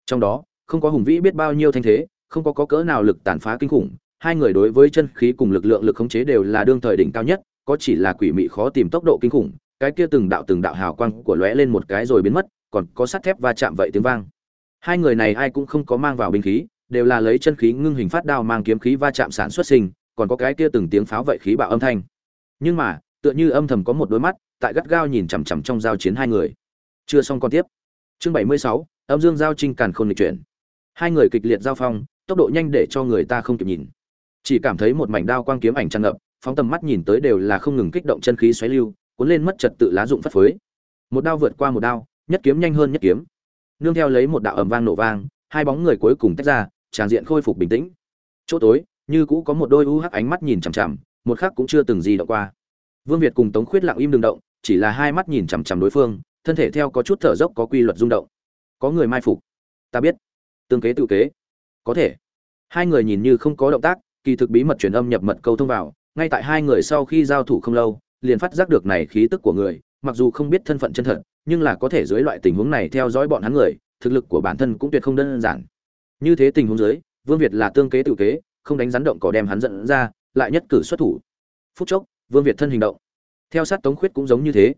Trong đó không có hùng vĩ biết bao nhiêu thanh thế không có, có cỡ nào lực tàn phá kinh khủng hai người đối với chân khí cùng lực lượng lực khống chế đều là đương thời đỉnh cao nhất có chỉ là quỷ mị khó tìm tốc độ kinh khủng, cái kia từng đạo từng đạo hào quang của lóe lên một cái rồi biến mất, còn có sắt thép va chạm vậy tiếng vang. Hai người này ai cũng không có mang vào binh khí, đều là lấy chân khí ngưng hình phát đao mang kiếm khí va chạm sản xuất sinh, còn có cái kia từng tiếng pháo vậy khí bạo âm thanh. Nhưng mà, tựa như âm thầm có một đôi mắt, tại gắt gao nhìn chằm chằm trong giao chiến hai người. Chưa xong còn tiếp. Chương bảy mươi sáu, âm dương giao trinh càn khôn lịch chuyển. Hai người kịch liệt giao phong, tốc độ nhanh để cho người ta không kịp nhìn. Chỉ cảm thấy một mảnh đao quang kiếm ảnh tràn ngập phóng tầm mắt nhìn tới đều là không ngừng kích động chân khí xoáy lưu, cuốn lên mất trật tự lá dụng phất phới. Một đao vượt qua một đao, nhất kiếm nhanh hơn nhất kiếm. Nương theo lấy một đạo ầm vang nổ vang, hai bóng người cuối cùng tách ra tràn diện khôi phục bình tĩnh. Chỗ tối, như cũ có một đôi u hắc ánh mắt nhìn chằm chằm, một khắc cũng chưa từng gì động qua. Vương việt cùng tống khuyết lặng im đừng động, chỉ là hai mắt nhìn chằm chằm đối phương, thân thể theo có chút thở dốc có quy luật rung động. Có người mai phục. Ta biết. Tương kế tự kế. Có thể. Hai người nhìn như không có động tác, kỳ thực bí mật truyền âm nhập mật câu thông vào ngay tại hai người sau khi giao thủ không lâu, liền phát giác được này khí tức của người, mặc dù không biết thân phận chân thật, nhưng là có thể dưới loại tình huống này theo dõi bọn hắn người, thực lực của bản thân cũng tuyệt không đơn giản. Như thế tình huống dưới, vương việt là tương kế tự kế, không đánh rắn động cỏ đem hắn dẫn ra, lại nhất cử xuất thủ. Phút chốc, vương việt thân hình động. Theo sát tống khuyết cũng giống như thế.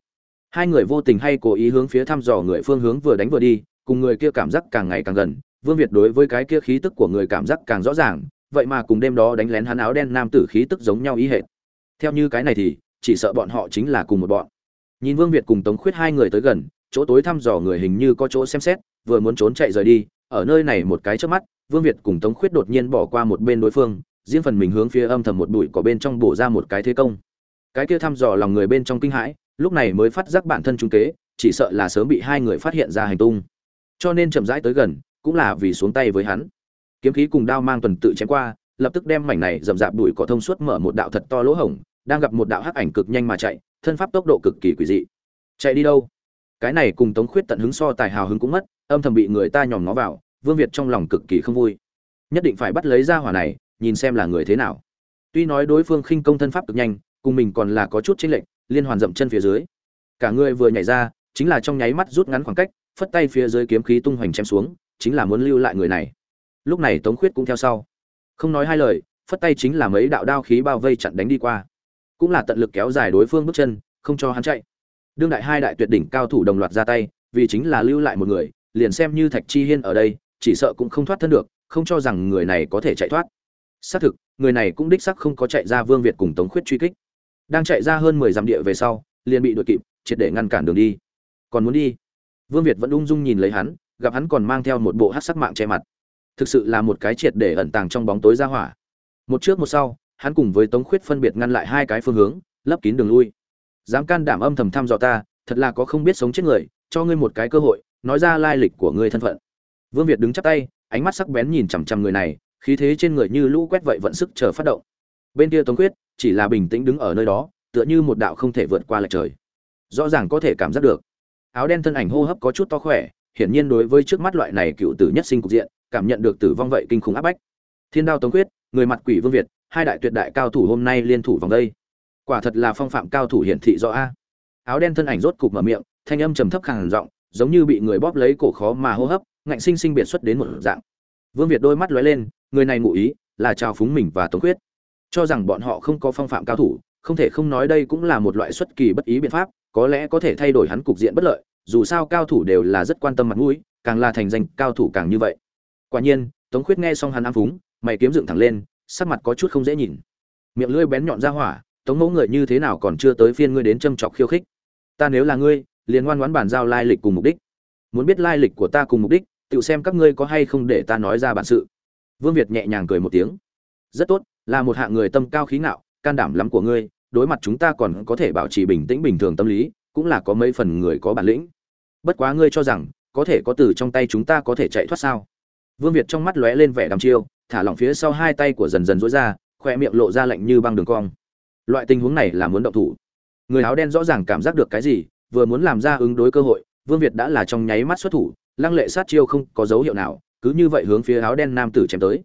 Hai người vô tình hay cố ý hướng phía thăm dò người phương hướng vừa đánh vừa đi, cùng người kia cảm giác càng ngày càng gần. Vương việt đối với cái kia khí tức của người cảm giác càng rõ ràng vậy mà cùng đêm đó đánh lén hắn áo đen nam tử khí tức giống nhau ý hệt. Theo như cái này thì, chỉ sợ bọn họ chính là cùng một bọn. Nhìn vương việt cùng tống khuyết hai người tới gần, chỗ tối thăm dò người hình như có chỗ xem xét, vừa muốn trốn chạy rời đi, ở nơi này một cái trước mắt, vương việt cùng tống khuyết đột nhiên bỏ qua một bên đối phương, riêng phần mình hướng phía âm thầm một bụi có bên trong bổ ra một cái thế công. Cái kia thăm dò lòng người bên trong kinh hãi, lúc này mới phát giác bản thân trung kế, chỉ sợ là sớm bị hai người phát hiện ra hành tung. Cho nên chậm rãi tới gần, cũng là vì xuống tay với hắn kiếm khí cùng đao mang tuần tự chém qua, lập tức đem mảnh này rậm rạp bụi cỏ thông suốt mở một đạo thật to lỗ hổng, đang gặp một đạo hắc ảnh cực nhanh mà chạy, thân pháp tốc độ cực kỳ quỷ dị. Chạy đi đâu? Cái này cùng tống khuyết tận hứng so tài hào hứng cũng mất, âm thầm bị người ta nhòm nó vào, vương việt trong lòng cực kỳ không vui. Nhất định phải bắt lấy ra hỏa này, nhìn xem là người thế nào. Tuy nói đối phương khinh công thân pháp cực nhanh, cùng mình còn là có chút chênh lệch, liên hoàn dậm chân phía dưới. Cả người vừa nhảy ra, chính là trong nháy mắt rút ngắn khoảng cách, phất tay phía dưới kiếm khí tung hoành chém xuống, chính là muốn lưu lại người này lúc này tống khuyết cũng theo sau. Không nói hai lời, phất tay chính là mấy đạo đao khí bao vây chặn đánh đi qua. Cũng là tận lực kéo dài đối phương bước chân, không cho hắn chạy. Đương đại hai đại tuyệt đỉnh cao thủ đồng loạt ra tay, vì chính là lưu lại một người, liền xem như thạch chi hiên ở đây, chỉ sợ cũng không thoát thân được, không cho rằng người này có thể chạy thoát. Xác thực, người này cũng đích sắc không có chạy ra vương việt cùng tống khuyết truy kích. Đang chạy ra hơn mười dặm địa về sau, liền bị đuổi kịp, triệt để ngăn cản đường đi. Còn muốn đi? Vương việt vẫn ung dung nhìn lấy hắn, gặp hắn còn mang theo một bộ hát sắc mạng che mặt thực sự là một cái triệt để ẩn tàng trong bóng tối ra hỏa. Một trước một sau, hắn cùng với tống khuyết phân biệt ngăn lại hai cái phương hướng, lấp kín đường lui. Dám can đảm âm thầm thăm dò ta, thật là có không biết sống chết người, cho ngươi một cái cơ hội, nói ra lai lịch của ngươi thân phận. Vương việt đứng chắp tay, ánh mắt sắc bén nhìn chằm chằm người này, khí thế trên người như lũ quét vậy vận sức chờ phát động. Bên kia tống quyết chỉ là bình tĩnh đứng ở nơi đó, tựa như một đạo không thể vượt qua lệch trời. Rõ ràng có thể cảm giác được. Áo đen thân ảnh hô hấp có chút to khỏe, hiển nhiên đối với trước mắt loại này cựu tử nhất sinh cục diện cảm nhận được tử vong vậy kinh khủng áp bách. Thiên đao tống quyết người mặt quỷ vương việt, hai đại tuyệt đại cao thủ hôm nay liên thủ vòng đây. Quả thật là phong phạm cao thủ hiển thị rõ a. Áo đen thân ảnh rốt cục mở miệng, thanh âm trầm thấp khàn giọng, giống như bị người bóp lấy cổ khó mà hô hấp, ngạnh sinh sinh biệt xuất đến một dạng. Vương việt đôi mắt lóe lên, người này ngụ ý là chào phúng mình và tống quyết cho rằng bọn họ không có phong phạm cao thủ, không thể không nói đây cũng là một loại xuất kỳ bất ý biện pháp, có lẽ có thể thay đổi hắn cục diện bất lợi, dù sao cao thủ đều là rất quan tâm mặt mũi, càng là thành danh cao thủ càng như vậy quả nhiên, tống khuyết nghe xong hắn ám phúng, mày kiếm dựng thẳng lên, sắc mặt có chút không dễ nhìn. Miệng lưỡi bén nhọn ra hỏa, tống mẫu người như thế nào còn chưa tới phiên ngươi đến châm chọc khiêu khích? Ta nếu là ngươi, liền ngoan ngoãn bàn giao lai lịch cùng mục đích. Muốn biết lai lịch của ta cùng mục đích, tự xem các ngươi có hay không để ta nói ra bản sự. Vương việt nhẹ nhàng cười một tiếng. Rất tốt, là một hạng người tâm cao khí ngạo, can đảm lắm của ngươi, đối mặt chúng ta còn có thể bảo trì bình tĩnh bình thường tâm lý, cũng là có mấy phần người có bản lĩnh. Bất quá ngươi cho rằng, có thể có từ trong tay chúng ta có thể chạy thoát sao? Vương việt trong mắt lóe lên vẻ đăm chiêu, thả lỏng phía sau hai tay của dần dần duỗi ra khoe miệng lộ ra lạnh như băng đường cong. Loại tình huống này là muốn động thủ. Người áo đen rõ ràng cảm giác được cái gì, vừa muốn làm ra ứng đối cơ hội, vương việt đã là trong nháy mắt xuất thủ, lăng lệ sát chiêu không có dấu hiệu nào, cứ như vậy hướng phía áo đen nam tử chém tới.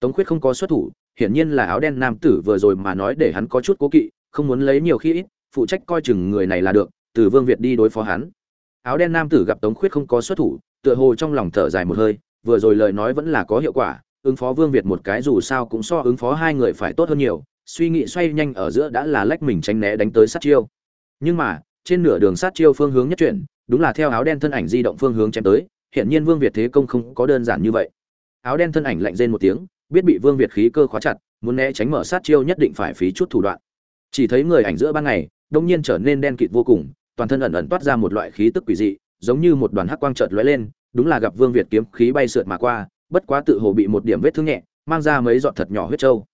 Tống khuyết không có xuất thủ, hiển nhiên là áo đen nam tử vừa rồi mà nói để hắn có chút cố kỵ, không muốn lấy nhiều khi ít, phụ trách coi chừng người này là được, từ vương việt đi đối phó hắn. Áo đen nam tử gặp tống khuyết không có xuất thủ, tựa hồ trong lòng thở dài một hơi vừa rồi lời nói vẫn là có hiệu quả, ứng phó vương việt một cái dù sao cũng so ứng phó hai người phải tốt hơn nhiều, suy nghĩ xoay nhanh ở giữa đã là lách mình tránh né đánh tới sát chiêu. Nhưng mà, trên nửa đường sát chiêu phương hướng nhất chuyển, đúng là theo áo đen thân ảnh di động phương hướng chém tới hiện nhiên vương việt thế công không có đơn giản như vậy. Áo đen thân ảnh lạnh rên một tiếng, biết bị vương việt khí cơ khóa chặt, muốn né tránh mở sát chiêu nhất định phải phí chút thủ đoạn. Chỉ thấy người ảnh giữa ban ngày, đông nhiên trở nên đen kịt vô cùng, toàn thân ẩn ẩn toát ra một loại khí tức quỷ dị, giống như một đoàn hắc quang chợt lóe lên đúng là gặp vương việt kiếm khí bay sượt mà qua, bất quá tự hồ bị một điểm vết thương nhẹ, mang ra mấy giọt thật nhỏ huyết châu.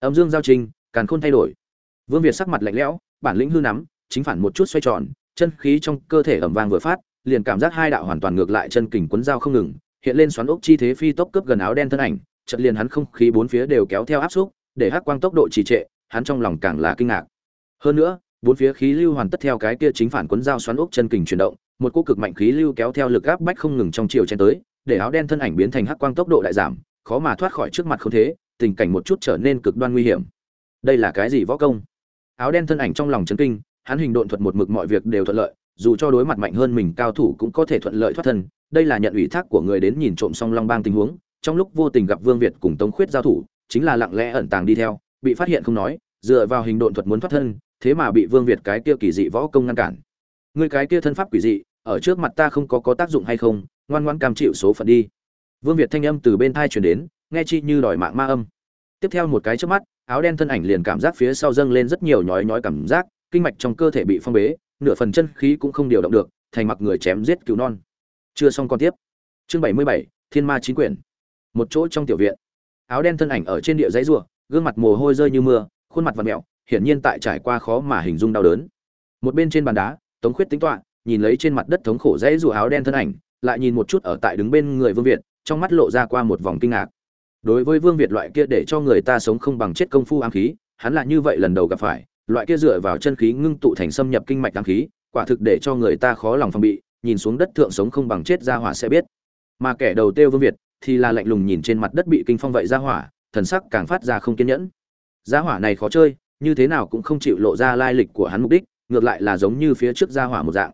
âm dương giao trình, càn khôn thay đổi vương việt sắc mặt lạnh lẽo, bản lĩnh hư nắm, chính phản một chút xoay tròn, chân khí trong cơ thể ầm vang vừa phát, liền cảm giác hai đạo hoàn toàn ngược lại chân kình cuốn dao không ngừng, hiện lên xoắn ốc chi thế phi tốc cướp gần áo đen thân ảnh, chợt liền hắn không khí bốn phía đều kéo theo áp xúc, để hắc quang tốc độ trì trệ, hắn trong lòng càng là kinh ngạc hơn nữa, bốn phía khí lưu hoàn tất theo cái kia chính phản cuốn dao xoắn ốc chân kình chuyển động một cô cực mạnh khí lưu kéo theo lực áp bách không ngừng trong chiều chen tới, để áo đen thân ảnh biến thành hắc quang tốc độ đại giảm, khó mà thoát khỏi trước mặt không thế, tình cảnh một chút trở nên cực đoan nguy hiểm. Đây là cái gì võ công? Áo đen thân ảnh trong lòng chấn kinh, hắn hình độn thuật một mực mọi việc đều thuận lợi, dù cho đối mặt mạnh hơn mình cao thủ cũng có thể thuận lợi thoát thân. Đây là nhận ủy thác của người đến nhìn trộm song long bang tình huống, trong lúc vô tình gặp vương việt cùng tống khuyết giao thủ, chính là lặng lẽ ẩn tàng đi theo, bị phát hiện không nói, dựa vào hình độn thuật muốn thoát thân, thế mà bị vương việt cái kia kỳ dị võ công ngăn cản. Người cái kia thân pháp quỷ dị ở trước mặt ta không có có tác dụng hay không, ngoan ngoan cam chịu số phận đi. Vương việt thanh âm từ bên thai truyền đến, nghe chi như đòi mạng ma âm. Tiếp theo một cái trước mắt, áo đen thân ảnh liền cảm giác phía sau dâng lên rất nhiều nhói nhói cảm giác, kinh mạch trong cơ thể bị phong bế, nửa phần chân khí cũng không điều động được, thành mặc người chém giết cứu non. Chưa xong con tiếp. Chương bảy mươi bảy, thiên ma chính quyền một chỗ trong tiểu viện. Áo đen thân ảnh ở trên địa giấy rùa, gương mặt mồ hôi rơi như mưa, khuôn mặt và mẹo, hiển nhiên tại trải qua khó mà hình dung đau đớn. Một bên trên bàn đá, tống khuyết tính toán nhìn lấy trên mặt đất thống khổ dãy rùa áo đen thân ảnh, lại nhìn một chút ở tại đứng bên người vương việt, trong mắt lộ ra qua một vòng kinh ngạc. Đối với vương việt loại kia để cho người ta sống không bằng chết công phu ám khí, hắn là như vậy lần đầu gặp phải, loại kia dựa vào chân khí ngưng tụ thành xâm nhập kinh mạch ám khí, quả thực để cho người ta khó lòng phòng bị, nhìn xuống đất thượng sống không bằng chết ra hỏa sẽ biết. Mà kẻ đầu tiêu vương việt thì là lạnh lùng nhìn trên mặt đất bị kinh phong vậy ra hỏa, thần sắc càng phát ra không kiên nhẫn. Gia hỏa này khó chơi, như thế nào cũng không chịu lộ ra lai lịch của hắn mục đích, ngược lại là giống như phía trước gia hỏa một dạng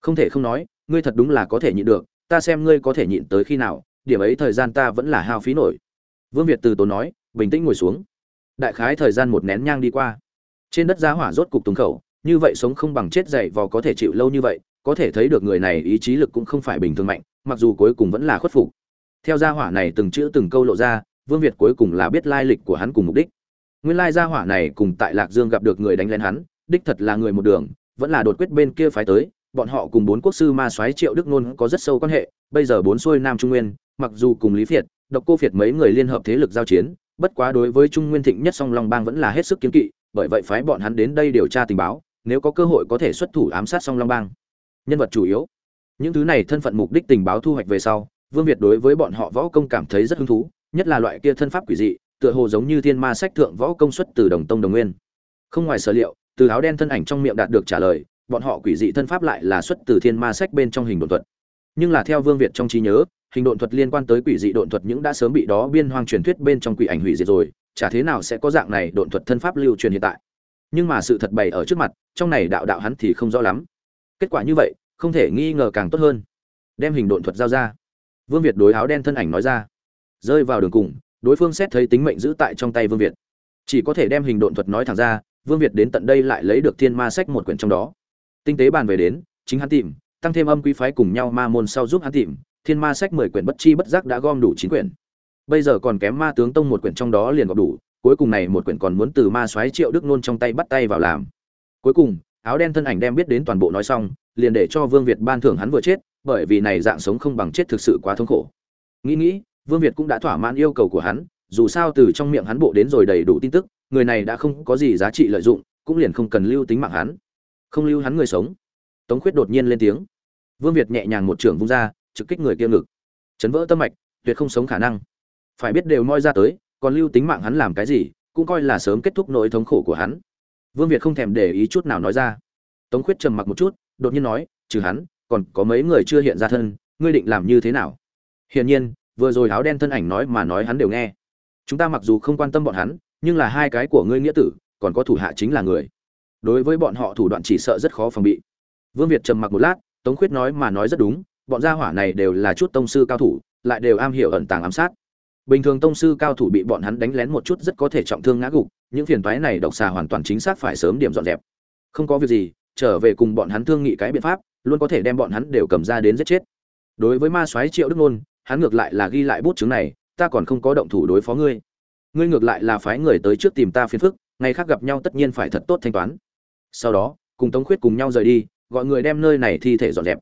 không thể không nói, ngươi thật đúng là có thể nhịn được, ta xem ngươi có thể nhịn tới khi nào, điểm ấy thời gian ta vẫn là hao phí nổi. Vương việt từ tốn nói, bình tĩnh ngồi xuống. Đại khái thời gian một nén nhang đi qua. Trên đất giá hỏa rốt cục tùng khẩu, như vậy sống không bằng chết dậy vò có thể chịu lâu như vậy, có thể thấy được người này ý chí lực cũng không phải bình thường mạnh, mặc dù cuối cùng vẫn là khuất phục. Theo gia hỏa này từng chữ từng câu lộ ra, vương việt cuối cùng là biết lai lịch của hắn cùng mục đích. Nguyên lai gia hỏa này cùng tại lạc dương gặp được người đánh lên hắn, đích thật là người một đường, vẫn là đột quyết bên kia phái tới bọn họ cùng bốn quốc sư ma soái triệu đức nôn có rất sâu quan hệ, bây giờ bốn xuôi nam trung nguyên, mặc dù cùng lý việt độc cô việt mấy người liên hợp thế lực giao chiến, bất quá đối với trung nguyên thịnh nhất song long bang vẫn là hết sức kiếm kỵ, bởi vậy phái bọn hắn đến đây điều tra tình báo, nếu có cơ hội có thể xuất thủ ám sát song long bang. Nhân vật chủ yếu. Những thứ này thân phận mục đích tình báo thu hoạch về sau, vương việt đối với bọn họ võ công cảm thấy rất hứng thú, nhất là loại kia thân pháp quỷ dị, tựa hồ giống như thiên ma sách thượng võ công xuất từ đồng tông đồng nguyên. Không ngoài sở liệu, từ áo đen thân ảnh trong miệng đạt được trả lời bọn họ quỷ dị thân pháp lại là xuất từ thiên ma sách bên trong hình độn thuật. Nhưng là theo vương việt trong trí nhớ, hình độn thuật liên quan tới quỷ dị độn thuật những đã sớm bị đó biên hoang truyền thuyết bên trong quỷ ảnh hủy diệt rồi, chả thế nào sẽ có dạng này độn thuật thân pháp lưu truyền hiện tại. Nhưng mà sự thật bày ở trước mặt, trong này đạo đạo hắn thì không rõ lắm. Kết quả như vậy, không thể nghi ngờ càng tốt hơn. Đem hình độn thuật giao ra. Vương việt đối áo đen thân ảnh nói ra. Rơi vào đường cùng, đối phương xét thấy tính mệnh giữ tại trong tay vương việt. Chỉ có thể đem hình độn thuật nói thẳng ra, vương việt đến tận đây lại lấy được thiên ma sách một quyển trong đó tinh tế bàn về đến, chính hắn tìm, tăng thêm âm quý phái cùng nhau ma môn sau giúp hắn tìm, thiên ma sách mười quyển bất chi bất giác đã gom đủ chín quyển. Bây giờ còn kém ma tướng tông một quyển trong đó liền gọp đủ, cuối cùng này một quyển còn muốn từ ma soái triệu đức nôn trong tay bắt tay vào làm. Cuối cùng, áo đen thân ảnh đem biết đến toàn bộ nói xong, liền để cho vương việt ban thưởng hắn vừa chết, bởi vì này dạng sống không bằng chết thực sự quá thống khổ. Nghĩ nghĩ, vương việt cũng đã thỏa mãn yêu cầu của hắn, dù sao từ trong miệng hắn bộ đến rồi đầy đủ tin tức, người này đã không có gì giá trị lợi dụng, cũng liền không cần lưu tính mạng hắn không lưu hắn người sống. Tống khuyết đột nhiên lên tiếng. Vương việt nhẹ nhàng một trưởng vung ra, trực kích người kia ngực. Chấn vỡ tâm mạch, tuyệt không sống khả năng. Phải biết đều moi ra tới, còn lưu tính mạng hắn làm cái gì, cũng coi là sớm kết thúc nỗi thống khổ của hắn. Vương việt không thèm để ý chút nào nói ra. Tống khuyết trầm mặc một chút, đột nhiên nói, trừ hắn, còn có mấy người chưa hiện ra thân, ngươi định làm như thế nào? Hiển nhiên, vừa rồi áo đen thân ảnh nói mà nói hắn đều nghe. Chúng ta mặc dù không quan tâm bọn hắn, nhưng là hai cái của ngươi nghĩa tử, còn có thủ hạ chính là người đối với bọn họ thủ đoạn chỉ sợ rất khó phòng bị. Vương việt trầm mặc một lát, tống khuyết nói mà nói rất đúng, bọn gia hỏa này đều là chút tông sư cao thủ, lại đều am hiểu ẩn tàng ám sát. Bình thường tông sư cao thủ bị bọn hắn đánh lén một chút rất có thể trọng thương ngã gục, những phiền toái này độc xà hoàn toàn chính xác phải sớm điểm dọn dẹp. Không có việc gì, trở về cùng bọn hắn thương nghị cái biện pháp, luôn có thể đem bọn hắn đều cầm ra đến giết chết. Đối với ma soái triệu đức ngôn hắn ngược lại là ghi lại bút chứng này, ta còn không có động thủ đối phó ngươi. Ngươi ngược lại là phái người tới trước tìm ta phiền phức, ngày khác gặp nhau tất nhiên phải thật tốt thanh toán sau đó, cùng tống khuyết cùng nhau rời đi, gọi người đem nơi này thi thể dọn dẹp.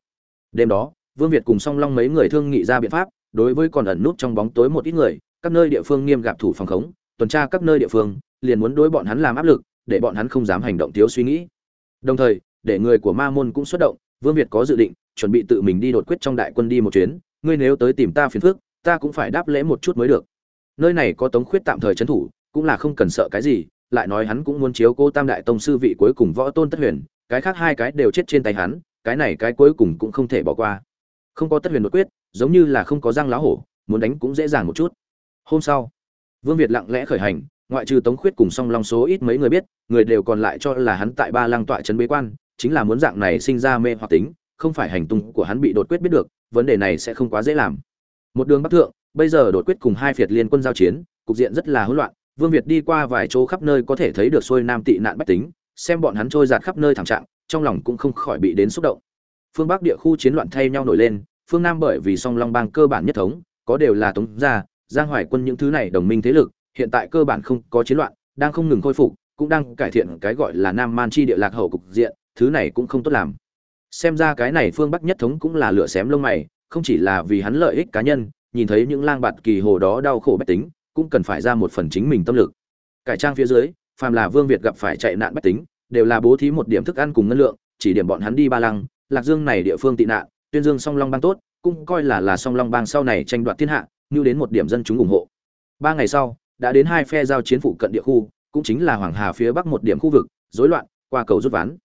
Đêm đó, vương việt cùng song long mấy người thương nghị ra biện pháp, đối với còn ẩn nút trong bóng tối một ít người, các nơi địa phương nghiêm gặp thủ phòng khống, tuần tra các nơi địa phương, liền muốn đối bọn hắn làm áp lực, để bọn hắn không dám hành động thiếu suy nghĩ. Đồng thời, để người của ma môn cũng xuất động, vương việt có dự định, chuẩn bị tự mình đi đột quyết trong đại quân đi một chuyến, ngươi nếu tới tìm ta phiền phức, ta cũng phải đáp lễ một chút mới được. Nơi này có tống khuyết tạm thời trấn thủ, cũng là không cần sợ cái gì lại nói hắn cũng muốn chiếu cô tam đại tông sư vị cuối cùng võ tôn tất huyền, cái khác hai cái đều chết trên tay hắn, cái này cái cuối cùng cũng không thể bỏ qua. Không có tất huyền đột quyết, giống như là không có răng lá hổ, muốn đánh cũng dễ dàng một chút. Hôm sau, vương việt lặng lẽ khởi hành, ngoại trừ tống khuyết cùng song long số ít mấy người biết, người đều còn lại cho là hắn tại ba lăng tọa trấn bế quan, chính là muốn dạng này sinh ra mê hoặc tính, không phải hành tung của hắn bị đột quyết biết được, vấn đề này sẽ không quá dễ làm. Một đường bắc thượng, bây giờ đột quyết cùng hai phiệt liên quân giao chiến, cục diện rất là hỗn loạn vương việt đi qua vài chỗ khắp nơi có thể thấy được xuôi nam tị nạn bách tính, xem bọn hắn trôi giạt khắp nơi thảm trạng, trong lòng cũng không khỏi bị đến xúc động. Phương bắc địa khu chiến loạn thay nhau nổi lên, phương nam bởi vì song long bang cơ bản nhất thống, có đều là tống gia, giang hoài quân những thứ này đồng minh thế lực, hiện tại cơ bản không có chiến loạn, đang không ngừng khôi phục, cũng đang cải thiện cái gọi là nam man chi địa lạc hậu cục diện, thứ này cũng không tốt làm. Xem ra cái này phương bắc nhất thống cũng là lửa xém lông mày, không chỉ là vì hắn lợi ích cá nhân, nhìn thấy những lang bạt kỳ hồ đó đau khổ bách tính cũng cần phải ra một phần chính mình tâm lực. Cải trang phía dưới, phàm là vương việt gặp phải chạy nạn bách tính, đều là bố thí một điểm thức ăn cùng ngân lượng, chỉ điểm bọn hắn đi ba lăng, lạc dương này địa phương tị nạn, tuyên dương song long bang tốt, cũng coi là là song long bang sau này tranh đoạt thiên hạ như đến một điểm dân chúng ủng hộ. Ba ngày sau, đã đến hai phe giao chiến phụ cận địa khu, cũng chính là hoàng hà phía bắc một điểm khu vực, rối loạn, qua cầu rút ván.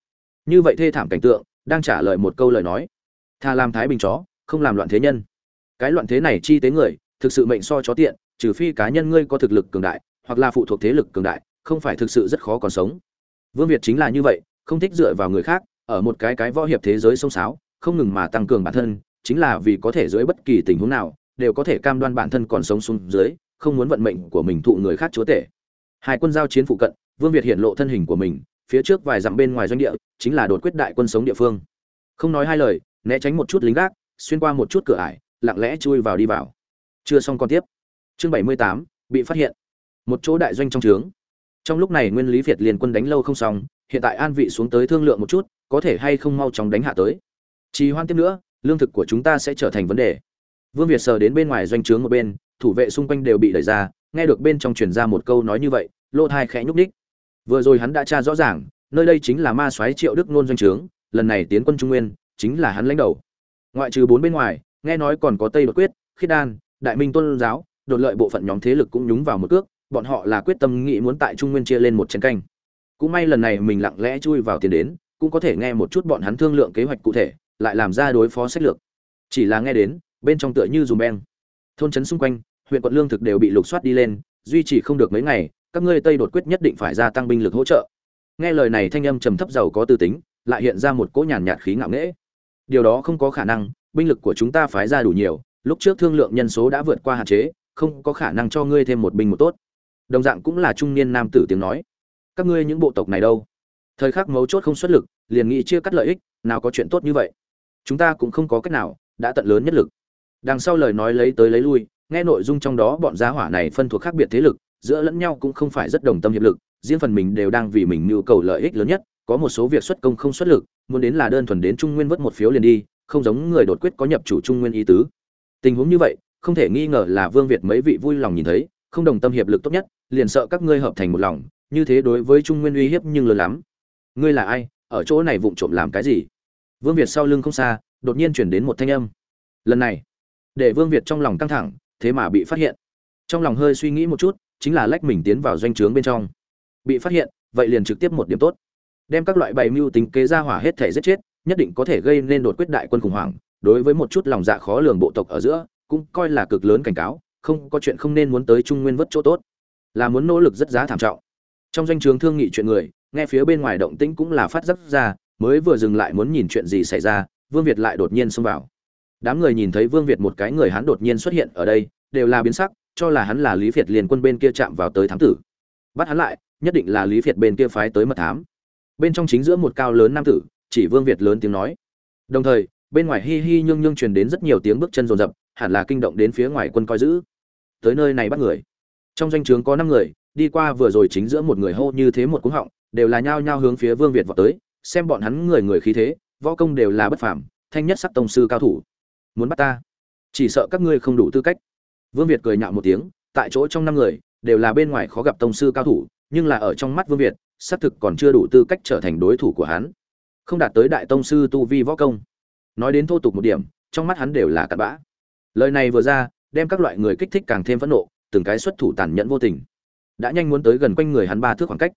Như vậy thê thảm cảnh tượng, đang trả lời một câu lời nói. Tha làm thái bình chó, không làm loạn thế nhân. Cái loạn thế này chi tế người, thực sự mệnh so chó tiện trừ phi cá nhân ngươi có thực lực cường đại, hoặc là phụ thuộc thế lực cường đại, không phải thực sự rất khó còn sống. Vương việt chính là như vậy, không thích dựa vào người khác, ở một cái cái võ hiệp thế giới sông sáo, không ngừng mà tăng cường bản thân, chính là vì có thể dưới bất kỳ tình huống nào, đều có thể cam đoan bản thân còn sống xuống dưới, không muốn vận mệnh của mình thụ người khác chúa tể. Hai quân giao chiến phụ cận, vương việt hiện lộ thân hình của mình, phía trước vài dặm bên ngoài doanh địa, chính là đột quyết đại quân sống địa phương. Không nói hai lời, né tránh một chút lính gác, xuyên qua một chút cửa ải, lặng lẽ chui vào đi vào. Chưa xong còn tiếp chương bảy mươi tám, bị phát hiện. Một chỗ đại doanh trong trướng. Trong lúc này nguyên lý việt liền quân đánh lâu không xong, hiện tại an vị xuống tới thương lượng một chút, có thể hay không mau chóng đánh hạ tới. Trì hoan tiếp nữa, lương thực của chúng ta sẽ trở thành vấn đề. Vương việt sờ đến bên ngoài doanh trướng một bên, thủ vệ xung quanh đều bị đẩy ra, nghe được bên trong truyền ra một câu nói như vậy lô thai khẽ nhúc ních vừa rồi hắn đã tra rõ ràng, nơi đây chính là ma soái triệu đức nôn doanh trướng, lần này tiến quân trung nguyên, chính là hắn lãnh đầu. Ngoại trừ bốn bên ngoài, nghe nói còn có tây đột quyết, khiết đan, đại minh tôn giáo đột lợi bộ phận nhóm thế lực cũng nhúng vào một cước, bọn họ là quyết tâm nghĩ muốn tại trung nguyên chia lên một chiến canh. Cũng may lần này mình lặng lẽ chui vào tiền đến, cũng có thể nghe một chút bọn hắn thương lượng kế hoạch cụ thể, lại làm ra đối phó sách lược. Chỉ là nghe đến, bên trong tựa như dùm beng. Thôn trấn xung quanh, huyện quận lương thực đều bị lục soát đi lên, duy trì không được mấy ngày, các ngươi tây đột quyết nhất định phải gia tăng binh lực hỗ trợ. Nghe lời này thanh âm trầm thấp giàu có tư tính, lại hiện ra một cỗ nhàn nhạt khí ngạo nghễ. Điều đó không có khả năng, binh lực của chúng ta phái ra đủ nhiều, lúc trước thương lượng nhân số đã vượt qua hạn chế không có khả năng cho ngươi thêm một binh một tốt. Đồng dạng cũng là trung niên nam tử tiếng nói. Các ngươi những bộ tộc này đâu? Thời khắc mấu chốt không xuất lực, liền nghĩ chia cắt lợi ích, nào có chuyện tốt như vậy. Chúng ta cũng không có cách nào, đã tận lớn nhất lực. Đằng sau lời nói lấy tới lấy lui, nghe nội dung trong đó bọn gia hỏa này phân thuộc khác biệt thế lực, giữa lẫn nhau cũng không phải rất đồng tâm hiệp lực, riêng phần mình đều đang vì mình nhu cầu lợi ích lớn nhất, có một số việc xuất công không xuất lực, muốn đến là đơn thuần đến trung nguyên vớt một phiếu liền đi, không giống người đột quyết có nhập chủ trung nguyên ý tứ. Tình huống như vậy không thể nghi ngờ là vương việt mấy vị vui lòng nhìn thấy, không đồng tâm hiệp lực tốt nhất, liền sợ các ngươi hợp thành một lòng, như thế đối với trung nguyên uy hiếp nhưng lớn lắm. Ngươi là ai, ở chỗ này vụng trộm làm cái gì? Vương việt sau lưng không xa, đột nhiên chuyển đến một thanh âm. Lần này, để vương việt trong lòng căng thẳng, thế mà bị phát hiện. Trong lòng hơi suy nghĩ một chút, chính là lách mình tiến vào doanh trướng bên trong. Bị phát hiện, vậy liền trực tiếp một điểm tốt. Đem các loại bày mưu tính kế ra hỏa hết thể giết chết, nhất định có thể gây nên đột quyết đại quân khủng hoảng, đối với một chút lòng dạ khó lường bộ tộc ở giữa cũng coi là cực lớn cảnh cáo, không có chuyện không nên muốn tới trung nguyên vất chỗ tốt. Là muốn nỗ lực rất giá thảm trọng. Trong doanh trường thương nghị chuyện người, nghe phía bên ngoài động tĩnh cũng là phát giác ra, mới vừa dừng lại muốn nhìn chuyện gì xảy ra, vương việt lại đột nhiên xông vào. Đám người nhìn thấy vương việt một cái người hắn đột nhiên xuất hiện ở đây, đều là biến sắc, cho là hắn là lý việt liền quân bên kia chạm vào tới thám tử. Bắt hắn lại, nhất định là lý việt bên kia phái tới mật thám. Bên trong chính giữa một cao lớn nam tử, chỉ vương việt lớn tiếng nói. Đồng thời, bên ngoài hi hi nhương nhương truyền đến rất nhiều tiếng bước chân rồn rập hẳn là kinh động đến phía ngoài quân coi giữ. Tới nơi này bắt người. Trong danh trướng có năm người, đi qua vừa rồi chính giữa một người hô như thế một cúng họng, đều là nhao nhao hướng phía vương việt vào tới, xem bọn hắn người người khí thế, võ công đều là bất phàm, thanh nhất sắc tông sư cao thủ. Muốn bắt ta? Chỉ sợ các ngươi không đủ tư cách. Vương việt cười nhạo một tiếng, tại chỗ trong năm người, đều là bên ngoài khó gặp tông sư cao thủ, nhưng là ở trong mắt vương việt, xác thực còn chưa đủ tư cách trở thành đối thủ của hắn. Không đạt tới đại tông sư tu vi võ công. Nói đến thô tục một điểm, trong mắt hắn đều là cặn bã lời này vừa ra, đem các loại người kích thích càng thêm phẫn nộ, từng cái xuất thủ tàn nhẫn vô tình. Đã nhanh muốn tới gần quanh người hắn ba thước khoảng cách.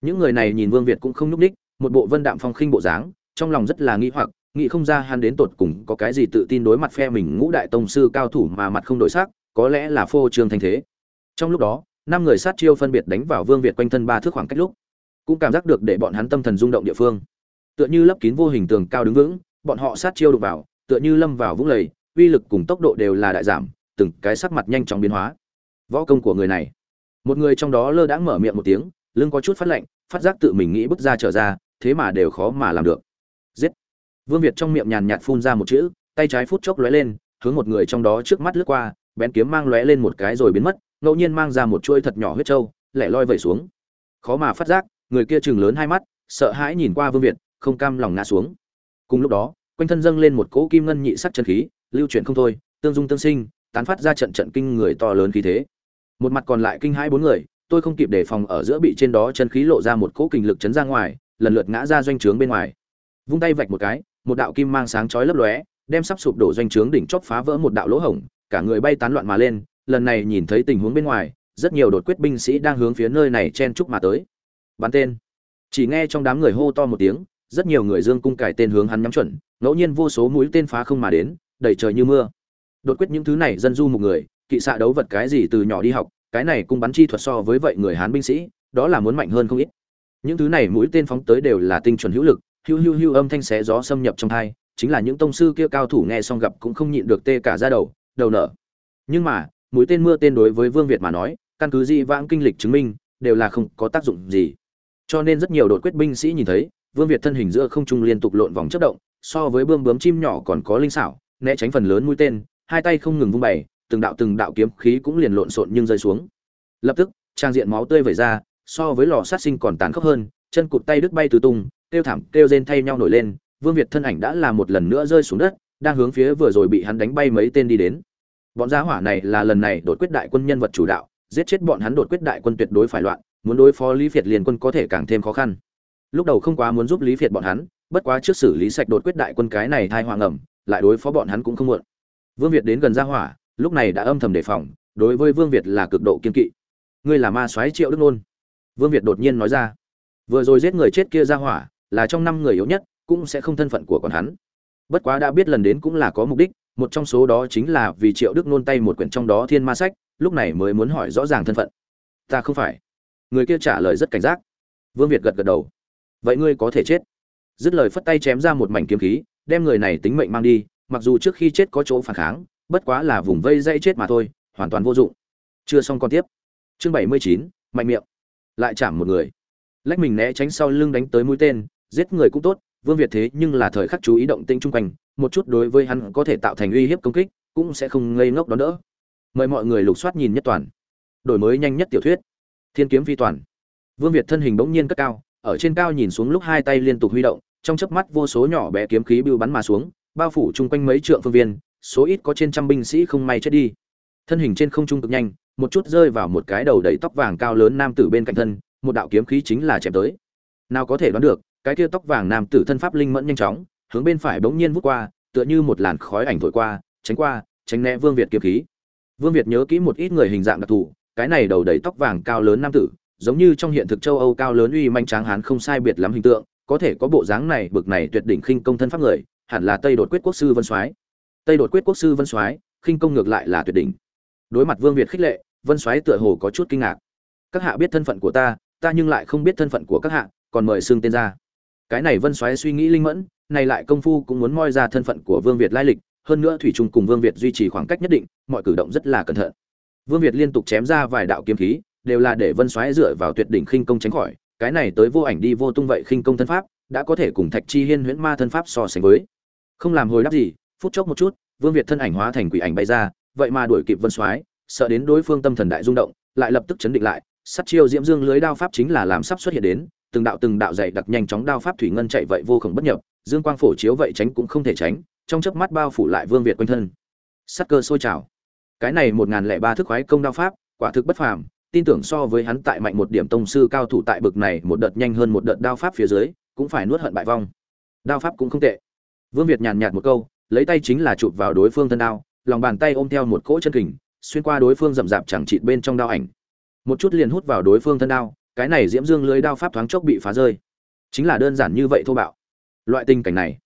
Những người này nhìn vương việt cũng không nhúc ních một bộ vân đạm phong khinh bộ dáng, trong lòng rất là nghĩ hoặc, nghĩ không ra hắn đến tột cùng có cái gì tự tin đối mặt phe mình ngũ đại tông sư cao thủ mà mặt không đổi sắc, có lẽ là phô trương thanh thế. Trong lúc đó, năm người sát chiêu phân biệt đánh vào vương việt quanh thân ba thước khoảng cách lúc, cũng cảm giác được để bọn hắn tâm thần rung động địa phương. Tựa như lấp kín vô hình tường cao đứng vững, bọn họ sát chiêu đục vào, tựa như lâm vào vũng lầy uy lực cùng tốc độ đều là đại giảm, từng cái sắc mặt nhanh chóng biến hóa. Võ công của người này. Một người trong đó lơ đãng mở miệng một tiếng, lưng có chút phát lạnh, phát giác tự mình nghĩ bước ra trở ra, thế mà đều khó mà làm được. Giết. Vương việt trong miệng nhàn nhạt phun ra một chữ, tay trái phút chốc lóe lên, hướng một người trong đó trước mắt lướt qua, bén kiếm mang lóe lên một cái rồi biến mất, ngẫu nhiên mang ra một chuôi thật nhỏ huyết trâu, lẻ loi vẩy xuống. Khó mà phát giác, người kia chừng lớn hai mắt, sợ hãi nhìn qua vương việt, không cam lòng ngã xuống. Cùng lúc đó, quanh thân dâng lên một cỗ kim ngân nhị sắc chân khí lưu chuyển không thôi, tương dung tương sinh, tán phát ra trận trận kinh người to lớn khí thế. Một mặt còn lại kinh hãi bốn người, tôi không kịp đề phòng ở giữa bị trên đó chân khí lộ ra một cỗ kình lực chấn ra ngoài, lần lượt ngã ra doanh trướng bên ngoài. Vung tay vạch một cái, một đạo kim mang sáng chói lấp lóe, đem sắp sụp đổ doanh trướng đỉnh chóp phá vỡ một đạo lỗ hổng, cả người bay tán loạn mà lên, lần này nhìn thấy tình huống bên ngoài, rất nhiều đột quyết binh sĩ đang hướng phía nơi này chen chúc mà tới. Bắn tên. Chỉ nghe trong đám người hô to một tiếng, rất nhiều người dương cung cải tên hướng hắn nhắm chuẩn, ngẫu nhiên vô số mũi tên phá không mà đến đầy trời như mưa. Đột quyết những thứ này dân du một người, kỵ xạ đấu vật cái gì từ nhỏ đi học, cái này cung bắn chi thuật so với vậy người hán binh sĩ, đó là muốn mạnh hơn không ít. Những thứ này mũi tên phóng tới đều là tinh chuẩn hữu lực hưu hưu hưu âm thanh xé gió xâm nhập trong thai, chính là những tông sư kia cao thủ nghe xong gặp cũng không nhịn được tê cả ra đầu đầu nở. Nhưng mà, mũi tên mưa tên đối với vương việt mà nói, căn cứ di vãng kinh lịch chứng minh, đều là không có tác dụng gì. Cho nên rất nhiều đột quyết binh sĩ nhìn thấy, vương việt thân hình giữa không trung liên tục lộn vòng chất động, so với bươm bướm chim nhỏ còn có linh xảo né tránh phần lớn mũi tên, hai tay không ngừng vung bày, từng đạo từng đạo kiếm khí cũng liền lộn xộn nhưng rơi xuống. Lập tức, trang diện máu tươi vẩy ra, so với lò sát sinh còn tàn khốc hơn, chân cụt tay đứt bay tứ tung, kêu thảm, kêu rên thay nhau nổi lên, vương việt thân ảnh đã là một lần nữa rơi xuống đất, đang hướng phía vừa rồi bị hắn đánh bay mấy tên đi đến. Bọn gia hỏa này là lần này đột quyết đại quân nhân vật chủ đạo, giết chết bọn hắn đột quyết đại quân tuyệt đối phải loạn, muốn đối phó lý việt liền quân có thể càng thêm khó khăn. Lúc đầu không quá muốn giúp lý việt bọn hắn, bất quá trước xử lý sạch đột quyết đại quân cái này thai hoàng ẩm lại đối phó bọn hắn cũng không muộn. Vương việt đến gần gia hỏa, lúc này đã âm thầm đề phòng, đối với vương việt là cực độ kiên kỵ. Ngươi là ma soái triệu đức nôn. Vương việt đột nhiên nói ra. Vừa rồi giết người chết kia gia hỏa, là trong năm người yếu nhất, cũng sẽ không thân phận của còn hắn. Bất quá đã biết lần đến cũng là có mục đích, một trong số đó chính là vì triệu đức nôn tay một quyển trong đó thiên ma sách, lúc này mới muốn hỏi rõ ràng thân phận. Ta không phải. Người kia trả lời rất cảnh giác. Vương việt gật gật đầu. Vậy ngươi có thể chết. Dứt lời phất tay chém ra một mảnh kiếm khí đem người này tính mệnh mang đi, mặc dù trước khi chết có chỗ phản kháng, bất quá là vùng vây dây chết mà thôi, hoàn toàn vô dụng. Chưa xong còn tiếp. Chương bảy mươi chín, mạnh miệng. Lại chạm một người. Lách mình né tránh sau lưng đánh tới mũi tên, giết người cũng tốt, vương việt thế nhưng là thời khắc chú ý động tĩnh chung quanh, một chút đối với hắn có thể tạo thành uy hiếp công kích, cũng sẽ không ngây ngốc đón đỡ. Mời mọi người lục soát nhìn nhất toàn. Đổi mới nhanh nhất tiểu thuyết. Thiên kiếm phi toàn. Vương việt thân hình bỗng nhiên cất cao, ở trên cao nhìn xuống lúc hai tay liên tục huy động trong chớp mắt vô số nhỏ bé kiếm khí bưu bắn mà xuống, bao phủ chung quanh mấy trượng phương viên, số ít có trên trăm binh sĩ không may chết đi. Thân hình trên không trung cực nhanh, một chút rơi vào một cái đầu đầy tóc vàng cao lớn nam tử bên cạnh thân, một đạo kiếm khí chính là chém tới. Nào có thể đoán được, cái kia tóc vàng nam tử thân pháp linh mẫn nhanh chóng, hướng bên phải bỗng nhiên vút qua, tựa như một làn khói ảnh thổi qua, tránh qua, tránh né vương việt kiếm khí. Vương việt nhớ kỹ một ít người hình dạng đặc thù, cái này đầu đầy tóc vàng cao lớn nam tử, giống như trong hiện thực châu âu cao lớn uy manh tráng hán không sai biệt lắm hình tượng có thể có bộ dáng này bực này tuyệt đỉnh khinh công thân pháp người, hẳn là tây đột quyết quốc sư vân soái. Tây đột quyết quốc sư vân soái, khinh công ngược lại là tuyệt đỉnh. Đối mặt vương việt khích lệ, vân soái tựa hồ có chút kinh ngạc. Các hạ biết thân phận của ta ta nhưng lại không biết thân phận của các hạ, còn mời xưng tên ra. Cái này vân soái suy nghĩ linh mẫn, này lại công phu cũng muốn moi ra thân phận của vương việt lai lịch, hơn nữa thủy trung cùng vương việt duy trì khoảng cách nhất định, mọi cử động rất là cẩn thận. Vương việt liên tục chém ra vài đạo kiếm khí, đều là để vân soái dựa vào tuyệt đỉnh khinh công tránh khỏi cái này tới vô ảnh đi vô tung vậy khinh công thân pháp, đã có thể cùng thạch chi hiên huyễn ma thân pháp so sánh với. Không làm hồi đáp gì, phút chốc một chút, vương việt thân ảnh hóa thành quỷ ảnh bay ra, vậy mà đuổi kịp vân soái, sợ đến đối phương tâm thần đại rung động, lại lập tức chấn định lại, sát chiêu diễm dương lưới đao pháp chính là làm sắp xuất hiện đến, từng đạo từng đạo dày đặc nhanh chóng đao pháp thủy ngân chạy vậy vô cùng bất nhập, dương quang phổ chiếu vậy tránh cũng không thể tránh, trong chớp mắt bao phủ lại vương việt quanh thân. Sát cơ sôi trào. Cái này một ngàn lẻ ba thức khoái công đao pháp, quả thực bất phàm tin tưởng so với hắn tại mạnh một điểm tông sư cao thủ tại bực này, một đợt nhanh hơn một đợt đao pháp phía dưới, cũng phải nuốt hận bại vong. Đao pháp cũng không tệ. Vương việt nhàn nhạt một câu, lấy tay chính là chụp vào đối phương thân đao, lòng bàn tay ôm theo một cỗ chân kình, xuyên qua đối phương rậm rạp chẳng chịt bên trong đao ảnh. Một chút liền hút vào đối phương thân đao, cái này diễm dương lưới đao pháp thoáng chốc bị phá rơi. Chính là đơn giản như vậy thô bạo. Loại tình cảnh này,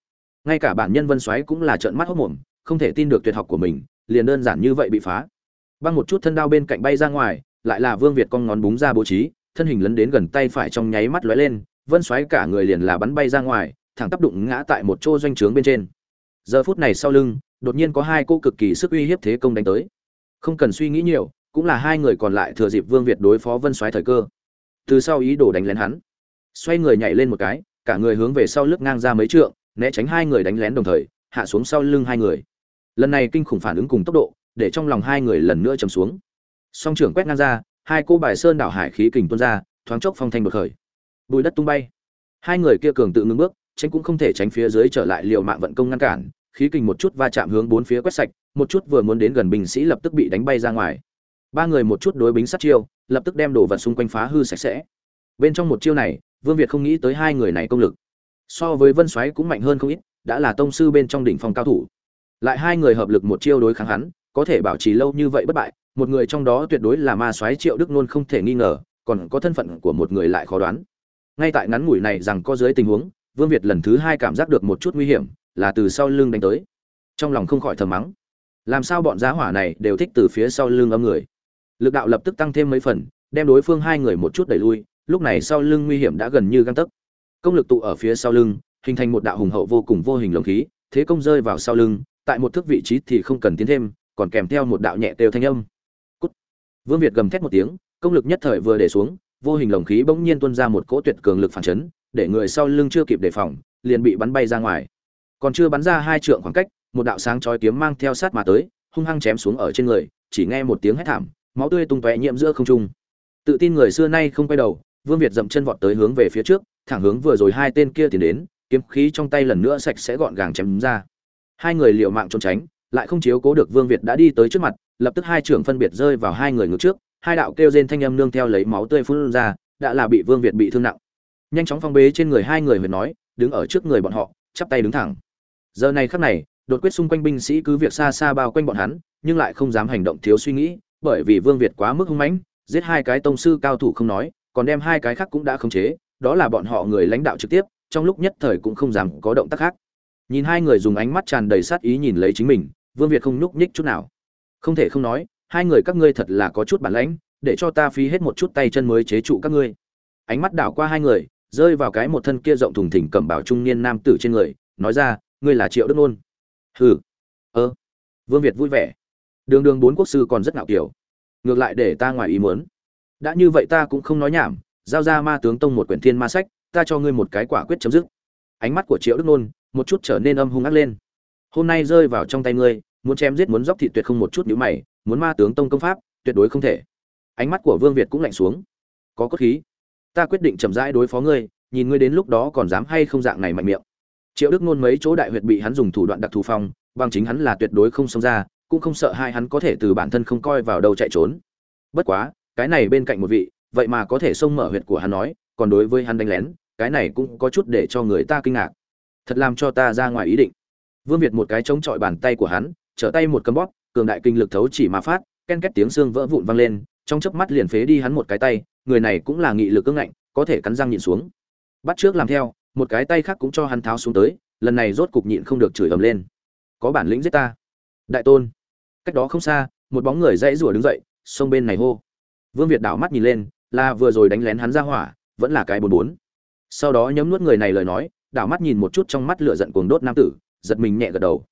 ngay cả bản nhân vân xoáy cũng là trợn mắt hốc mồm, không thể tin được tuyệt học của mình, liền đơn giản như vậy bị phá. Băng một chút thân đao bên cạnh bay ra ngoài lại là vương việt con ngón búng ra bố trí, thân hình lấn đến gần tay phải trong nháy mắt lóe lên, vân xoáy cả người liền là bắn bay ra ngoài, thẳng tắp đụng ngã tại một chỗ doanh trướng bên trên. Giờ phút này sau lưng, đột nhiên có hai cô cực kỳ sức uy hiếp thế công đánh tới. Không cần suy nghĩ nhiều, cũng là hai người còn lại thừa dịp vương việt đối phó vân xoáy thời cơ. Từ sau ý đồ đánh lén hắn, xoay người nhảy lên một cái, cả người hướng về sau lướt ngang ra mấy trượng, né tránh hai người đánh lén đồng thời, hạ xuống sau lưng hai người. Lần này kinh khủng phản ứng cùng tốc độ, để trong lòng hai người lần nữa trầm xuống song trưởng quét ngang ra, hai cô bài sơn đảo hải khí kình tuôn ra, thoáng chốc phong thanh đột khởi. Bùi đất tung bay. Hai người kia cường tự ngưng bước, tránh cũng không thể tránh phía dưới trở lại liều mạng vận công ngăn cản, khí kình một chút va chạm hướng bốn phía quét sạch, một chút vừa muốn đến gần binh sĩ lập tức bị đánh bay ra ngoài. Ba người một chút đối bính sát chiêu, lập tức đem đồ vật xung quanh phá hư sạch sẽ. Bên trong một chiêu này, vương việt không nghĩ tới hai người này công lực. So với vân xoáy cũng mạnh hơn không ít, đã là tông sư bên trong đỉnh phong cao thủ. Lại hai người hợp lực một chiêu đối kháng hắn, có thể bảo trì lâu như vậy bất bại một người trong đó tuyệt đối là ma soái triệu đức nôn không thể nghi ngờ, còn có thân phận của một người lại khó đoán. Ngay tại ngắn ngủi này rằng có dưới tình huống, vương việt lần thứ hai cảm giác được một chút nguy hiểm, là từ sau lưng đánh tới. Trong lòng không khỏi thầm mắng, làm sao bọn giá hỏa này đều thích từ phía sau lưng âm người? Lực đạo lập tức tăng thêm mấy phần, đem đối phương hai người một chút đẩy lui, lúc này sau lưng nguy hiểm đã gần như găng tấc. Công lực tụ ở phía sau lưng, hình thành một đạo hùng hậu vô cùng vô hình lồng khí, thế công rơi vào sau lưng, tại một thước vị trí thì không cần tiến thêm, còn kèm theo một đạo nhẹ têu thanh âm vương việt gầm thét một tiếng, công lực nhất thời vừa để xuống, vô hình lồng khí bỗng nhiên tuôn ra một cỗ tuyệt cường lực phản chấn, để người sau lưng chưa kịp đề phòng, liền bị bắn bay ra ngoài. Còn chưa bắn ra hai trượng khoảng cách, một đạo sáng chói kiếm mang theo sát mà tới, hung hăng chém xuống ở trên người, chỉ nghe một tiếng hét thảm, máu tươi tung tóe nhiễm giữa không trung. Tự tin người xưa nay không quay đầu, vương việt dậm chân vọt tới hướng về phía trước, thẳng hướng vừa rồi hai tên kia tiến đến, kiếm khí trong tay lần nữa sạch sẽ gọn gàng chém ra. Hai người liều mạng trốn tránh, lại không chiếu cố được vương việt đã đi tới trước mặt lập tức hai trưởng phân biệt rơi vào hai người ngược trước, hai đạo kêu rên thanh âm nương theo lấy máu tươi phun ra, đã là bị vương việt bị thương nặng. Nhanh chóng phong bế trên người hai người huyền nói, đứng ở trước người bọn họ, chắp tay đứng thẳng. Giờ này khắc này, đột quyết xung quanh binh sĩ cứ việc xa xa bao quanh bọn hắn, nhưng lại không dám hành động thiếu suy nghĩ, bởi vì vương việt quá mức hung mãnh, giết hai cái tông sư cao thủ không nói, còn đem hai cái khác cũng đã khống chế, đó là bọn họ người lãnh đạo trực tiếp, trong lúc nhất thời cũng không dám có động tác khác. Nhìn hai người dùng ánh mắt tràn đầy sát ý nhìn lấy chính mình, vương việt không nhúc nhích chút nào không thể không nói, hai người các ngươi thật là có chút bản lãnh, để cho ta phí hết một chút tay chân mới chế trụ các ngươi. Ánh mắt đảo qua hai người, rơi vào cái một thân kia rộng thùng thỉnh cẩm bảo trung niên nam tử trên người, nói ra, ngươi là triệu đức nôn. Hừ. Ơ. Vương việt vui vẻ. Đường đường bốn quốc sư còn rất ngạo kiểu. Ngược lại để ta ngoài ý muốn. Đã như vậy ta cũng không nói nhảm, giao ra ma tướng tông một quyển thiên ma sách, ta cho ngươi một cái quả quyết chấm dứt. Ánh mắt của triệu đức nôn một chút trở nên âm hung ác lên. Hôm nay rơi vào trong tay ngươi muốn chém giết muốn dốc thị tuyệt không một chút nhíu mày, muốn ma tướng tông công pháp, tuyệt đối không thể. Ánh mắt của vương việt cũng lạnh xuống. Có cốt khí. Ta quyết định chậm rãi đối phó ngươi, nhìn ngươi đến lúc đó còn dám hay không dạng này mạnh miệng. Triệu đức nôn mấy chỗ đại huyệt bị hắn dùng thủ đoạn đặc thù phong, bằng chính hắn là tuyệt đối không xông ra, cũng không sợ hai hắn có thể từ bản thân không coi vào đâu chạy trốn. Bất quá, cái này bên cạnh một vị, vậy mà có thể xông mở huyệt của hắn nói, còn đối với hắn đánh lén, cái này cũng có chút để cho người ta kinh ngạc. Thật làm cho ta ra ngoài ý định. Vương việt một cái chống chọi bàn tay của hắn trở tay một cấm bóp, cường đại kinh lực thấu chỉ mà phát, ken két tiếng xương vỡ vụn vang lên, trong chớp mắt liền phế đi hắn một cái tay, người này cũng là nghị lực cứng ngạnh, có thể cắn răng nhịn xuống. Bắt trước làm theo, một cái tay khác cũng cho hắn tháo xuống tới, lần này rốt cục nhịn không được chửi ầm lên. Có bản lĩnh giết ta. Đại tôn. Cách đó không xa, một bóng người dãy rủa đứng dậy xông bên này hô. Vương việt đảo mắt nhìn lên, là vừa rồi đánh lén hắn ra hỏa, vẫn là cái bốn bốn. Sau đó nhấm nuốt người này lời nói, đảo mắt nhìn một chút trong mắt lửa giận cuồng đốt nam tử, giật mình nhẹ gật đầu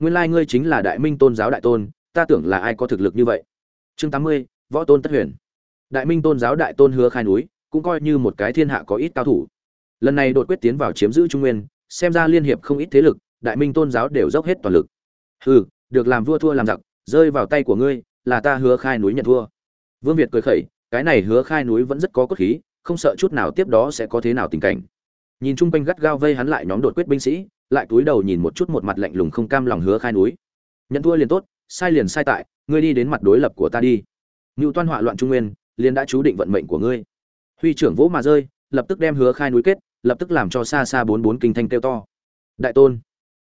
nguyên lai ngươi chính là đại minh tôn giáo đại tôn, ta tưởng là ai có thực lực như vậy. Chương tám mươi, võ tôn tất huyền. Đại minh tôn giáo đại tôn hứa khai núi, cũng coi như một cái thiên hạ có ít cao thủ. Lần này đột quyết tiến vào chiếm giữ trung nguyên, xem ra liên hiệp không ít thế lực, đại minh tôn giáo đều dốc hết toàn lực. Hừ, được làm vua thua làm giặc, rơi vào tay của ngươi, là ta hứa khai núi nhận thua. Vương việt cười khẩy, cái này hứa khai núi vẫn rất có cốt khí, không sợ chút nào tiếp đó sẽ có thế nào tình cảnh. Nhìn chung quanh gắt gao vây hắn lại nhóm đột quyết binh sĩ lại túi đầu nhìn một chút một mặt lạnh lùng không cam lòng hứa khai núi. Nhận thua liền tốt, sai liền sai tại, ngươi đi đến mặt đối lập của ta đi. Ngưu toan họa loạn trung nguyên, liền đã chú định vận mệnh của ngươi. Huy trưởng vỗ mà rơi, lập tức đem hứa khai núi kết, lập tức làm cho xa xa bốn bốn kinh thanh kêu to. Đại tôn,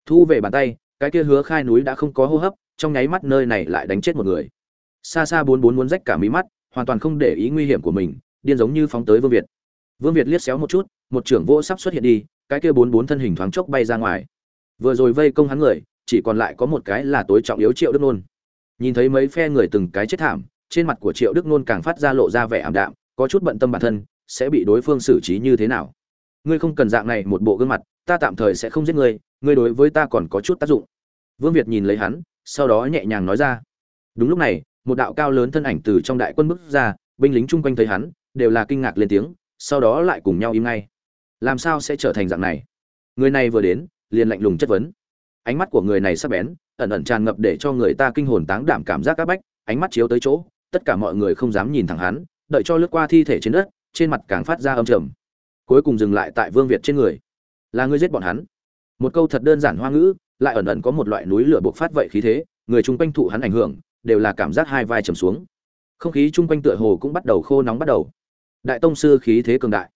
thu về bàn tay, cái kia hứa khai núi đã không có hô hấp, trong nháy mắt nơi này lại đánh chết một người. Xa xa bốn bốn muốn rách cả mí mắt, hoàn toàn không để ý nguy hiểm của mình, điên giống như phóng tới vương việt. Vương việt liếc xéo một chút, một trưởng vô sắp xuất hiện đi cái kia bốn bốn thân hình thoáng chốc bay ra ngoài. Vừa rồi vây công hắn người, chỉ còn lại có một cái là tối trọng yếu triệu đức nôn. Nhìn thấy mấy phe người từng cái chết thảm, trên mặt của triệu đức nôn càng phát ra lộ ra vẻ ảm đạm, có chút bận tâm bản thân, sẽ bị đối phương xử trí như thế nào. Ngươi không cần dạng này một bộ gương mặt, ta tạm thời sẽ không giết ngươi ngươi đối với ta còn có chút tác dụng. Vương việt nhìn lấy hắn, sau đó nhẹ nhàng nói ra. Đúng lúc này, một đạo cao lớn thân ảnh từ trong đại quân bước ra, binh lính chung quanh thấy hắn, đều là kinh ngạc lên tiếng, sau đó lại cùng nhau im ngay làm sao sẽ trở thành dạng này? Người này vừa đến, liền lạnh lùng chất vấn. Ánh mắt của người này sắp bén, ẩn ẩn tràn ngập để cho người ta kinh hồn táng đảm cảm giác áp bách, ánh mắt chiếu tới chỗ, tất cả mọi người không dám nhìn thẳng hắn, đợi cho lướt qua thi thể trên đất, trên mặt càng phát ra âm trầm. Cuối cùng dừng lại tại vương việt trên người. Là ngươi giết bọn hắn? Một câu thật đơn giản hoa ngữ, lại ẩn ẩn có một loại núi lửa bộc phát vậy khí thế, người chung quanh thụ hắn ảnh hưởng, đều là cảm giác hai vai trầm xuống. Không khí chung quanh tựa hồ cũng bắt đầu khô nóng bắt đầu. Đại tông sư khí thế cường đại.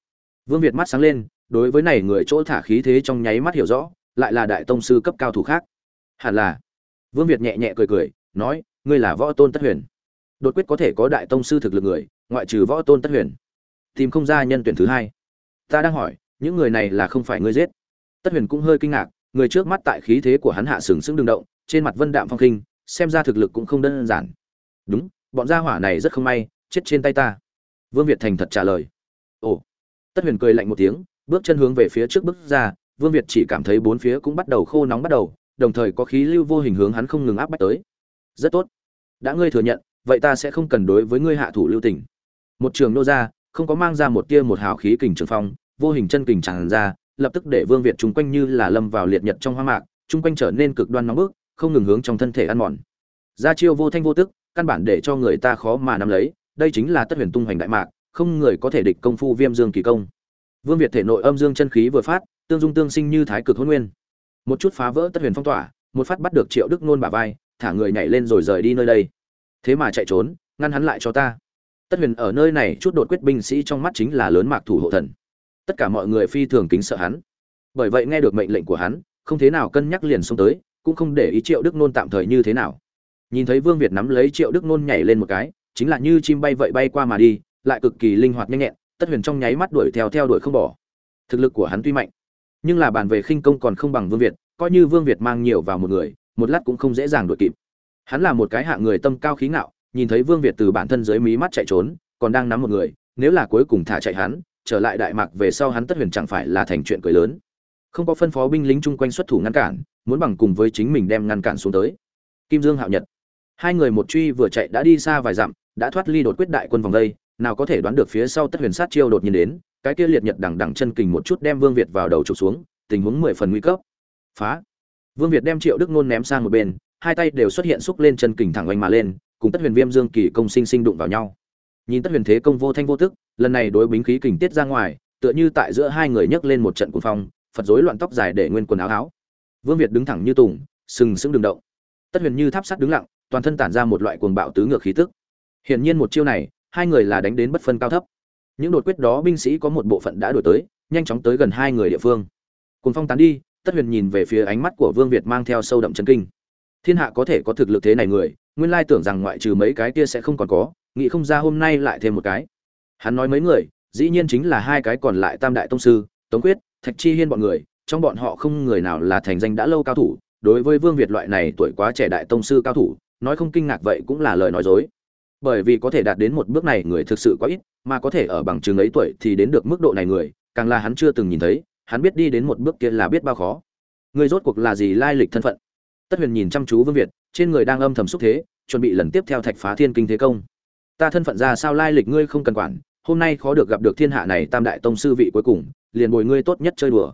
Vương việt mắt sáng lên đối với này người chỗ thả khí thế trong nháy mắt hiểu rõ, lại là đại tông sư cấp cao thủ khác. Hẳn là, vương việt nhẹ nhẹ cười cười, nói, ngươi là võ tôn tất huyền. Đột quyết có thể có đại tông sư thực lực người, ngoại trừ võ tôn tất huyền. Tìm không ra nhân tuyển thứ hai. Ta đang hỏi, những người này là không phải ngươi giết. Tất huyền cũng hơi kinh ngạc, người trước mắt tại khí thế của hắn hạ sừng sững đường động, trên mặt vân đạm phong khinh, xem ra thực lực cũng không đơn giản. Đúng, bọn gia hỏa này rất không may, chết trên tay ta. Vương việt thành thật trả lời. Ồ. Tất huyền cười lạnh một tiếng bước chân hướng về phía trước bước ra, vương việt chỉ cảm thấy bốn phía cũng bắt đầu khô nóng bắt đầu, đồng thời có khí lưu vô hình hướng hắn không ngừng áp bách tới. Rất tốt. Đã ngươi thừa nhận, vậy ta sẽ không cần đối với ngươi hạ thủ lưu tình. Một trường nô ra, không có mang ra một tia một hào khí kình trường phong, vô hình chân kình tràn ra, lập tức để vương việt chung quanh như là lâm vào liệt nhật trong hoa mạc chung quanh trở nên cực đoan nóng bức, không ngừng hướng trong thân thể ăn mòn. Ra chiêu vô thanh vô tức, căn bản để cho người ta khó mà nắm lấy, đây chính là tất huyền tung hoành đại mạc, không người có thể địch công phu viêm dương kỳ công vương việt thể nội âm dương chân khí vừa phát, tương dung tương sinh như thái cực hỗn nguyên. Một chút phá vỡ tất huyền phong tỏa, một phát bắt được triệu đức nôn bả vai, thả người nhảy lên rồi rời đi nơi đây. Thế mà chạy trốn, ngăn hắn lại cho ta. Tất huyền ở nơi này chút đột quyết binh sĩ trong mắt chính là lớn mạc thủ hộ thần. Tất cả mọi người phi thường kính sợ hắn. Bởi vậy nghe được mệnh lệnh của hắn, không thế nào cân nhắc liền xông tới, cũng không để ý triệu đức nôn tạm thời như thế nào. Nhìn thấy vương việt nắm lấy triệu đức nôn nhảy lên một cái, chính là như chim bay vậy bay qua mà đi, lại cực kỳ linh hoạt nhanh nhẹn tất huyền trong nháy mắt đuổi theo theo đuổi không bỏ. Thực lực của hắn tuy mạnh, nhưng là bàn về khinh công còn không bằng vương việt, coi như vương việt mang nhiều vào một người, một lát cũng không dễ dàng đuổi kịp. Hắn là một cái hạng người tâm cao khí ngạo, nhìn thấy vương việt từ bản thân dưới mí mắt chạy trốn, còn đang nắm một người, nếu là cuối cùng thả chạy hắn, trở lại đại mạc về sau hắn tất huyền chẳng phải là thành chuyện cười lớn. Không có phân phó binh lính chung quanh xuất thủ ngăn cản, muốn bằng cùng với chính mình đem ngăn cản xuống tới. Kim dương hạo nhật. Hai người một truy vừa chạy đã đi xa vài dặm, đã thoát ly đột quyết đại quân vòng đây nào có thể đoán được phía sau tất huyền sát chiêu đột nhiên đến, cái kia liệt nhật đằng đằng chân kình một chút đem vương việt vào đầu trục xuống, tình huống mười phần nguy cấp. Phá. Vương việt đem triệu đức nôn ném sang một bên, hai tay đều xuất hiện xúc lên chân kình thẳng oanh mà lên, cùng tất huyền viêm dương kỳ công sinh sinh đụng vào nhau. Nhìn tất huyền thế công vô thanh vô tức, lần này đối bính khí kình tiết ra ngoài, tựa như tại giữa hai người nhấc lên một trận cuồng phong, phật rối loạn tóc dài để nguyên quần áo áo. Vương việt đứng thẳng như tùng, sừng sững đường động. Tất huyền như tháp sắt đứng lặng, toàn thân tản ra một loại cuồng bạo tứ ngược khí tức. Hiển nhiên một chiêu này hai người là đánh đến bất phân cao thấp. Những đột quyết đó binh sĩ có một bộ phận đã đổi tới, nhanh chóng tới gần hai người địa phương. Cuồng phong tán đi, tất huyền nhìn về phía ánh mắt của vương việt mang theo sâu đậm chân kinh. Thiên hạ có thể có thực lực thế này người, nguyên lai tưởng rằng ngoại trừ mấy cái kia sẽ không còn có, nghĩ không ra hôm nay lại thêm một cái. Hắn nói mấy người, dĩ nhiên chính là hai cái còn lại tam đại tông sư, tống quyết, thạch chi hiên bọn người, trong bọn họ không người nào là thành danh đã lâu cao thủ, đối với vương việt loại này tuổi quá trẻ đại tông sư cao thủ, nói không kinh ngạc vậy cũng là lời nói dối bởi vì có thể đạt đến một bước này người thực sự quá ít, mà có thể ở bằng chứng ấy tuổi thì đến được mức độ này người, càng là hắn chưa từng nhìn thấy, hắn biết đi đến một bước kia là biết bao khó. Người rốt cuộc là gì lai lịch thân phận? Tất huyền nhìn chăm chú vương việt, trên người đang âm thầm xúc thế, chuẩn bị lần tiếp theo thạch phá thiên kinh thế công. Ta thân phận ra sao lai lịch ngươi không cần quản, hôm nay khó được gặp được thiên hạ này tam đại tông sư vị cuối cùng, liền bồi ngươi tốt nhất chơi đùa.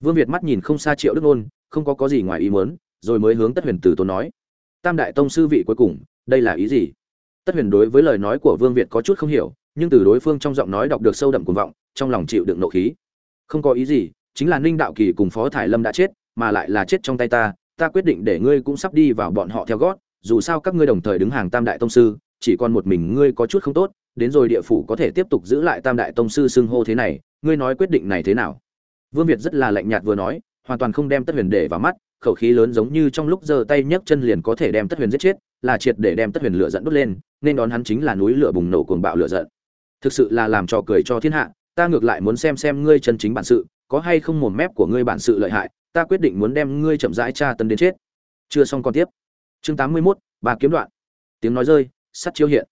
Vương việt mắt nhìn không xa triệu đức nôn, không có có gì ngoài ý muốn, rồi mới hướng tất huyền từ tốn nói. Tam đại tông sư vị cuối cùng, đây là ý gì? Tất huyền đối với lời nói của vương việt có chút không hiểu, nhưng từ đối phương trong giọng nói đọc được sâu đậm cuồng vọng, trong lòng chịu đựng nộ khí. Không có ý gì, chính là ninh đạo kỳ cùng phó thải lâm đã chết, mà lại là chết trong tay ta ta quyết định để ngươi cũng sắp đi vào bọn họ theo gót, dù sao các ngươi đồng thời đứng hàng tam đại tông sư, chỉ còn một mình ngươi có chút không tốt, đến rồi địa phủ có thể tiếp tục giữ lại tam đại tông sư xưng hô thế này, ngươi nói quyết định này thế nào? Vương việt rất là lạnh nhạt vừa nói, hoàn toàn không đem tất huyền để vào mắt khẩu khí lớn giống như trong lúc giơ tay nhấc chân liền có thể đem tất huyền giết chết là triệt để đem tất huyền lửa giận đốt lên nên đón hắn chính là núi lửa bùng nổ cuồng bạo lửa giận. Thực sự là làm trò cười cho thiên hạ ta ngược lại muốn xem xem ngươi chân chính bản sự có hay không mồm mép của ngươi bản sự lợi hại ta quyết định muốn đem ngươi chậm rãi tra tấn đến chết. Chưa xong còn tiếp. Chương tám mươi 81, ba kiếm đoạn. Tiếng nói rơi sắt chiêu hiện.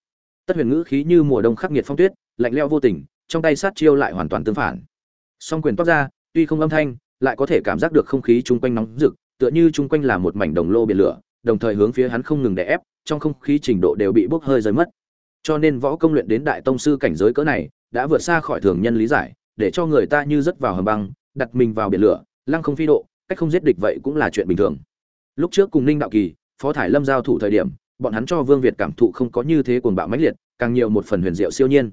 Tất huyền ngữ khí như mùa đông khắc nghiệt phong tuyết lạnh lẽo vô tình trong tay sát chiêu lại hoàn toàn tương phản. Song quyền toát ra tuy không âm thanh lại có thể cảm giác được không khí chung quanh nóng rực tựa như chung quanh là một mảnh đồng lô biển lửa, đồng thời hướng phía hắn không ngừng đè ép, trong không khí trình độ đều bị bốc hơi rơi mất. Cho nên võ công luyện đến đại tông sư cảnh giới cỡ này, đã vượt xa khỏi thường nhân lý giải, để cho người ta như rớt vào hầm băng, đặt mình vào biển lửa, lăng không phi độ, cách không giết địch vậy cũng là chuyện bình thường. Lúc trước cùng ninh đạo kỳ, phó thải lâm giao thủ thời điểm, bọn hắn cho vương việt cảm thụ không có như thế cuồng bạo mãnh liệt, càng nhiều một phần huyền diệu siêu nhiên.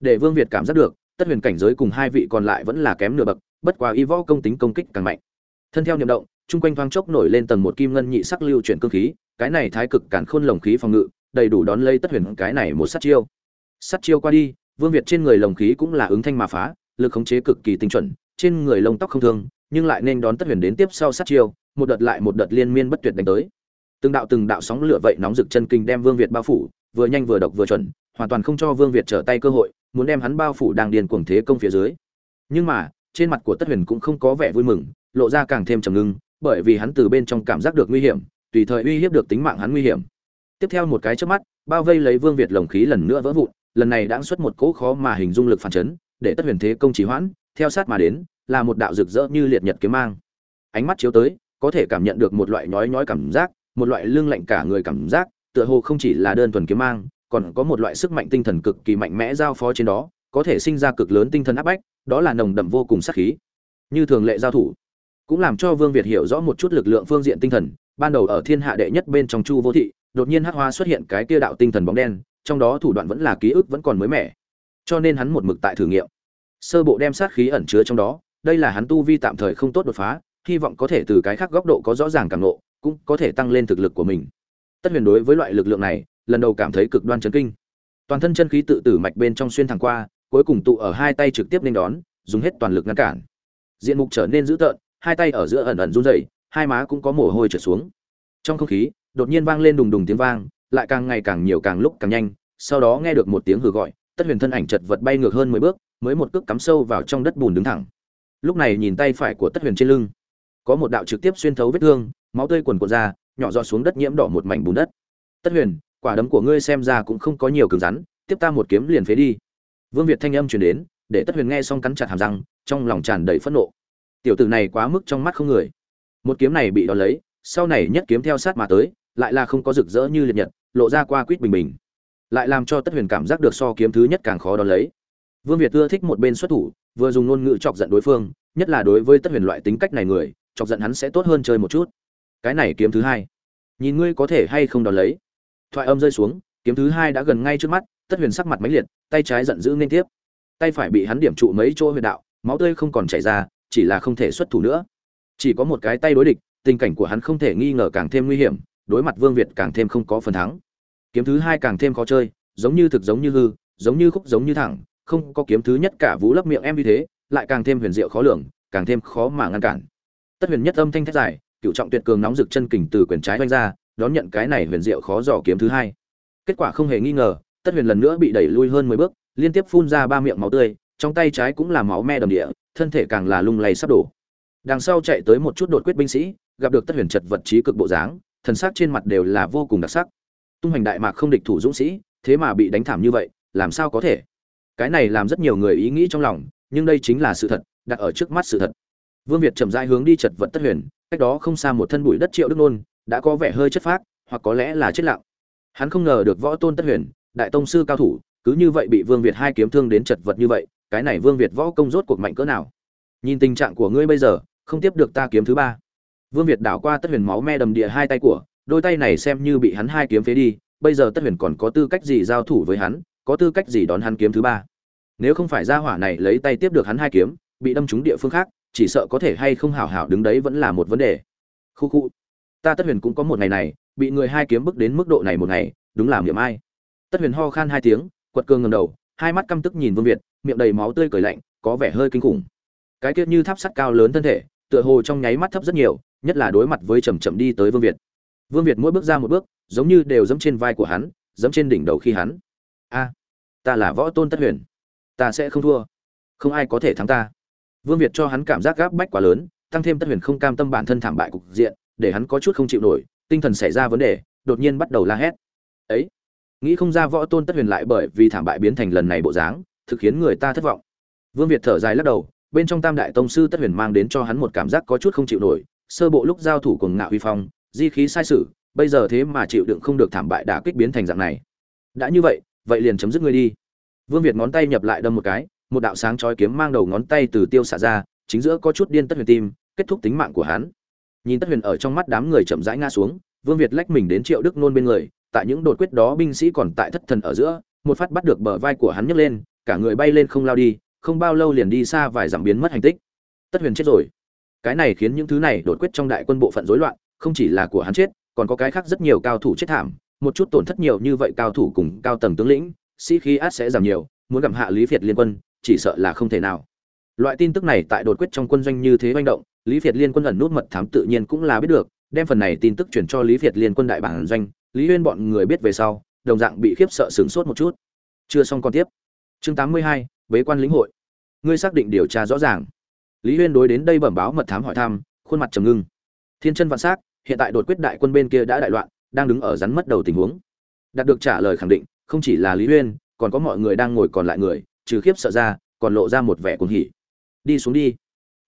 Để vương việt cảm giác được, tất huyền cảnh giới cùng hai vị còn lại vẫn là kém nửa bậc, bất quá y võ công tính công kích càng mạnh. Thân theo niệm động chung quanh thoáng chốc nổi lên tầng một kim ngân nhị sắc lưu chuyển cương khí, cái này thái cực cản khôn lồng khí phòng ngự, đầy đủ đón lấy tất huyền cái này một sát chiêu. Sát chiêu qua đi, vương việt trên người lồng khí cũng là ứng thanh mà phá, lực khống chế cực kỳ tinh chuẩn, trên người lông tóc không thương, nhưng lại nên đón tất huyền đến tiếp sau sát chiêu, một đợt lại một đợt liên miên bất tuyệt đánh tới. Từng đạo từng đạo sóng lửa vậy nóng rực chân kinh đem vương việt bao phủ, vừa nhanh vừa độc vừa chuẩn, hoàn toàn không cho vương việt trở tay cơ hội, muốn đem hắn bao phủ đang điền cuồng thế công phía dưới. Nhưng mà, trên mặt của tất huyền cũng không có vẻ vui mừng, lộ ra càng thêm trầm ngưng bởi vì hắn từ bên trong cảm giác được nguy hiểm, tùy thời uy hiếp được tính mạng hắn nguy hiểm. Tiếp theo một cái trước mắt, bao vây lấy vương việt lồng khí lần nữa vỡ vụn, lần này đã xuất một cỗ khó mà hình dung lực phản chấn, để tất huyền thế công trì hoãn, theo sát mà đến, là một đạo rực rỡ như liệt nhật kiếm mang. Ánh mắt chiếu tới, có thể cảm nhận được một loại nhói nhói cảm giác, một loại lưng lạnh cả người cảm giác, tựa hồ không chỉ là đơn thuần kiếm mang, còn có một loại sức mạnh tinh thần cực kỳ mạnh mẽ giao phó trên đó, có thể sinh ra cực lớn tinh thần áp bách, đó là nồng đậm vô cùng sát khí. Như thường lệ giao thủ cũng làm cho vương việt hiểu rõ một chút lực lượng phương diện tinh thần. Ban đầu ở thiên hạ đệ nhất bên trong chu vô thị đột nhiên hắc hoa xuất hiện cái kia đạo tinh thần bóng đen trong đó thủ đoạn vẫn là ký ức vẫn còn mới mẻ. Cho nên hắn một mực tại thử nghiệm. Sơ bộ đem sát khí ẩn chứa trong đó đây là hắn tu vi tạm thời không tốt đột phá hy vọng có thể từ cái khác góc độ có rõ ràng cảm ngộ, cũng có thể tăng lên thực lực của mình. Tất huyền đối với loại lực lượng này lần đầu cảm thấy cực đoan chấn kinh. Toàn thân chân khí tự tử mạch bên trong xuyên thẳng qua cuối cùng tụ ở hai tay trực tiếp nên đón dùng hết toàn lực ngăn cản. Diện mục trở nên dữ tợn hai tay ở giữa ẩn ẩn run rẩy, hai má cũng có mồ hôi trượt xuống. Trong không khí, đột nhiên vang lên đùng đùng tiếng vang, lại càng ngày càng nhiều càng lúc càng nhanh, sau đó nghe được một tiếng hừ gọi, tất huyền thân ảnh chật vật bay ngược hơn mười bước, mới một cước cắm sâu vào trong đất bùn đứng thẳng. Lúc này nhìn tay phải của tất huyền trên lưng, có một đạo trực tiếp xuyên thấu vết thương, máu tươi quần quần ra, nhỏ giọt xuống đất nhiễm đỏ một mảnh bùn đất. Tất huyền, quả đấm của ngươi xem ra cũng không có nhiều cứng rắn, tiếp ta một kiếm liền phế đi. Vương việt thanh âm truyền đến, để tất huyền nghe xong cắn chặt hàm răng, trong lòng tràn đầy phẫn nộ tiểu tử này quá mức trong mắt không người. Một kiếm này bị đón lấy, sau này nhất kiếm theo sát mà tới, lại là không có rực rỡ như liệt nhật, lộ ra qua quýt bình bình. Lại làm cho tất huyền cảm giác được so kiếm thứ nhất càng khó đón lấy. Vương việt ưa thích một bên xuất thủ, vừa dùng ngôn ngữ chọc giận đối phương, nhất là đối với tất huyền loại tính cách này người, chọc giận hắn sẽ tốt hơn chơi một chút. Cái này kiếm thứ hai. Nhìn ngươi có thể hay không đón lấy. Thoại âm rơi xuống, kiếm thứ hai đã gần ngay trước mắt, tất huyền sắc mặt máy liệt, tay trái giận dữ nên tiếp. Tay phải bị hắn điểm trụ mấy chỗ huyệt đạo, máu tươi không còn chảy ra chỉ là không thể xuất thủ nữa. Chỉ có một cái tay đối địch, tình cảnh của hắn không thể nghi ngờ càng thêm nguy hiểm, đối mặt vương việt càng thêm không có phần thắng. Kiếm thứ hai càng thêm khó chơi, giống như thực giống như hư, giống như khúc giống như thẳng, không có kiếm thứ nhất cả vũ lấp miệng em như thế, lại càng thêm huyền diệu khó lường, càng thêm khó mà ngăn cản. Tất huyền nhất âm thanh thét dài cựu trọng tuyệt cường nóng rực chân kình từ quyền trái oanh ra, đón nhận cái này huyền diệu khó dò kiếm thứ hai. Kết quả không hề nghi ngờ, tất huyền lần nữa bị đẩy lui hơn mười bước, liên tiếp phun ra ba miệng máu tươi, trong tay trái cũng là máu me đầm địa thân thể càng là lung lay sắp đổ. Đằng sau chạy tới một chút đột quyết binh sĩ, gặp được tất huyền chật vật trí cực bộ dáng, thần sắc trên mặt đều là vô cùng đặc sắc. Tung hành đại mạc không địch thủ dũng sĩ, thế mà bị đánh thảm như vậy, làm sao có thể? Cái này làm rất nhiều người ý nghĩ trong lòng, nhưng đây chính là sự thật, đặt ở trước mắt sự thật. Vương việt chậm rãi hướng đi chật vật tất huyền, cách đó không xa một thân bụi đất triệu đức nôn, đã có vẻ hơi chất phác, hoặc có lẽ là chết lặng. Hắn không ngờ được võ tôn tất huyền, đại tông sư cao thủ, cứ như vậy bị vương việt hai kiếm thương đến chật vật như vậy cái này vương việt võ công rốt cuộc mạnh cỡ nào? Nhìn tình trạng của ngươi bây giờ, không tiếp được ta kiếm thứ ba. Vương việt đảo qua tất huyền máu me đầm địa hai tay của, đôi tay này xem như bị hắn hai kiếm phế đi, bây giờ tất huyền còn có tư cách gì giao thủ với hắn, có tư cách gì đón hắn kiếm thứ ba? Nếu không phải ra hỏa này lấy tay tiếp được hắn hai kiếm, bị đâm trúng địa phương khác, chỉ sợ có thể hay không hảo hảo đứng đấy vẫn là một vấn đề. Khu khu. Ta tất huyền cũng có một ngày này, bị người hai kiếm bức đến mức độ này một ngày, đúng là miệng ai. Tất huyền ho khan hai tiếng, quật cương ngầm đầu hai mắt căm tức nhìn vương việt, miệng đầy máu tươi cười lạnh, có vẻ hơi kinh khủng. Cái kia như tháp sắt cao lớn thân thể, tựa hồ trong nháy mắt thấp rất nhiều, nhất là đối mặt với chầm chậm đi tới vương việt. Vương việt mỗi bước ra một bước, giống như đều dẫm trên vai của hắn, dẫm trên đỉnh đầu khi hắn. A, ta là võ tôn tất huyền. Ta sẽ không thua. Không ai có thể thắng ta. Vương việt cho hắn cảm giác gáp bách quá lớn, tăng thêm tất huyền không cam tâm bản thân thảm bại cục diện, để hắn có chút không chịu nổi, tinh thần xảy ra vấn đề, đột nhiên bắt đầu la hét. Ấy nghĩ không ra võ tôn tất huyền lại bởi vì thảm bại biến thành lần này bộ dáng, thực khiến người ta thất vọng. Vương việt thở dài lắc đầu, bên trong tam đại tông sư tất huyền mang đến cho hắn một cảm giác có chút không chịu nổi, sơ bộ lúc giao thủ cùng ngạo huy phong, di khí sai sự bây giờ thế mà chịu đựng không được thảm bại đã kích biến thành dạng này. Đã như vậy vậy liền chấm dứt ngươi đi. Vương việt ngón tay nhập lại đâm một cái, một đạo sáng chói kiếm mang đầu ngón tay từ tiêu xả ra, chính giữa có chút điên tất huyền tim, kết thúc tính mạng của hắn. Nhìn tất huyền ở trong mắt đám người chậm rãi ngã xuống, vương việt lách mình đến triệu đức nôn bên người tại những đột quyết đó binh sĩ còn tại thất thần ở giữa, một phát bắt được bờ vai của hắn nhấc lên, cả người bay lên không lao đi, không bao lâu liền đi xa vài dặm biến mất hành tích. Tất huyền chết rồi. Cái này khiến những thứ này đột quyết trong đại quân bộ phận rối loạn, không chỉ là của hắn chết, còn có cái khác rất nhiều cao thủ chết thảm, một chút tổn thất nhiều như vậy cao thủ cùng cao tầng tướng lĩnh, sĩ khí át sẽ giảm nhiều, muốn gặm hạ lý việt liên quân, chỉ sợ là không thể nào. Loại tin tức này tại đột quyết trong quân doanh như thế manh động, lý việt liên quân ẩn nút mật thám tự nhiên cũng là biết được, đem phần này tin tức chuyển cho lý việt liên quân đại bản doanh lý huyên bọn người biết về sau, đồng dạng bị khiếp sợ sửng sốt một chút. Chưa xong còn tiếp. Chương tám mươi hai, bế quan lĩnh hội. Ngươi xác định điều tra rõ ràng. Lý huyên đối đến đây bẩm báo mật thám hỏi thăm, khuôn mặt trầm ngưng. Thiên chân vạn s á c hiện tại đột quyết đại quân bên kia đã đại loạn, đang đứng ở rắn mất đầu tình huống. Đạt được trả lời khẳng định, không chỉ là lý huyên, còn có mọi người đang ngồi còn lại người, trừ khiếp sợ ra, còn lộ ra một vẻ cuồng hỉ. Đi xuống đi.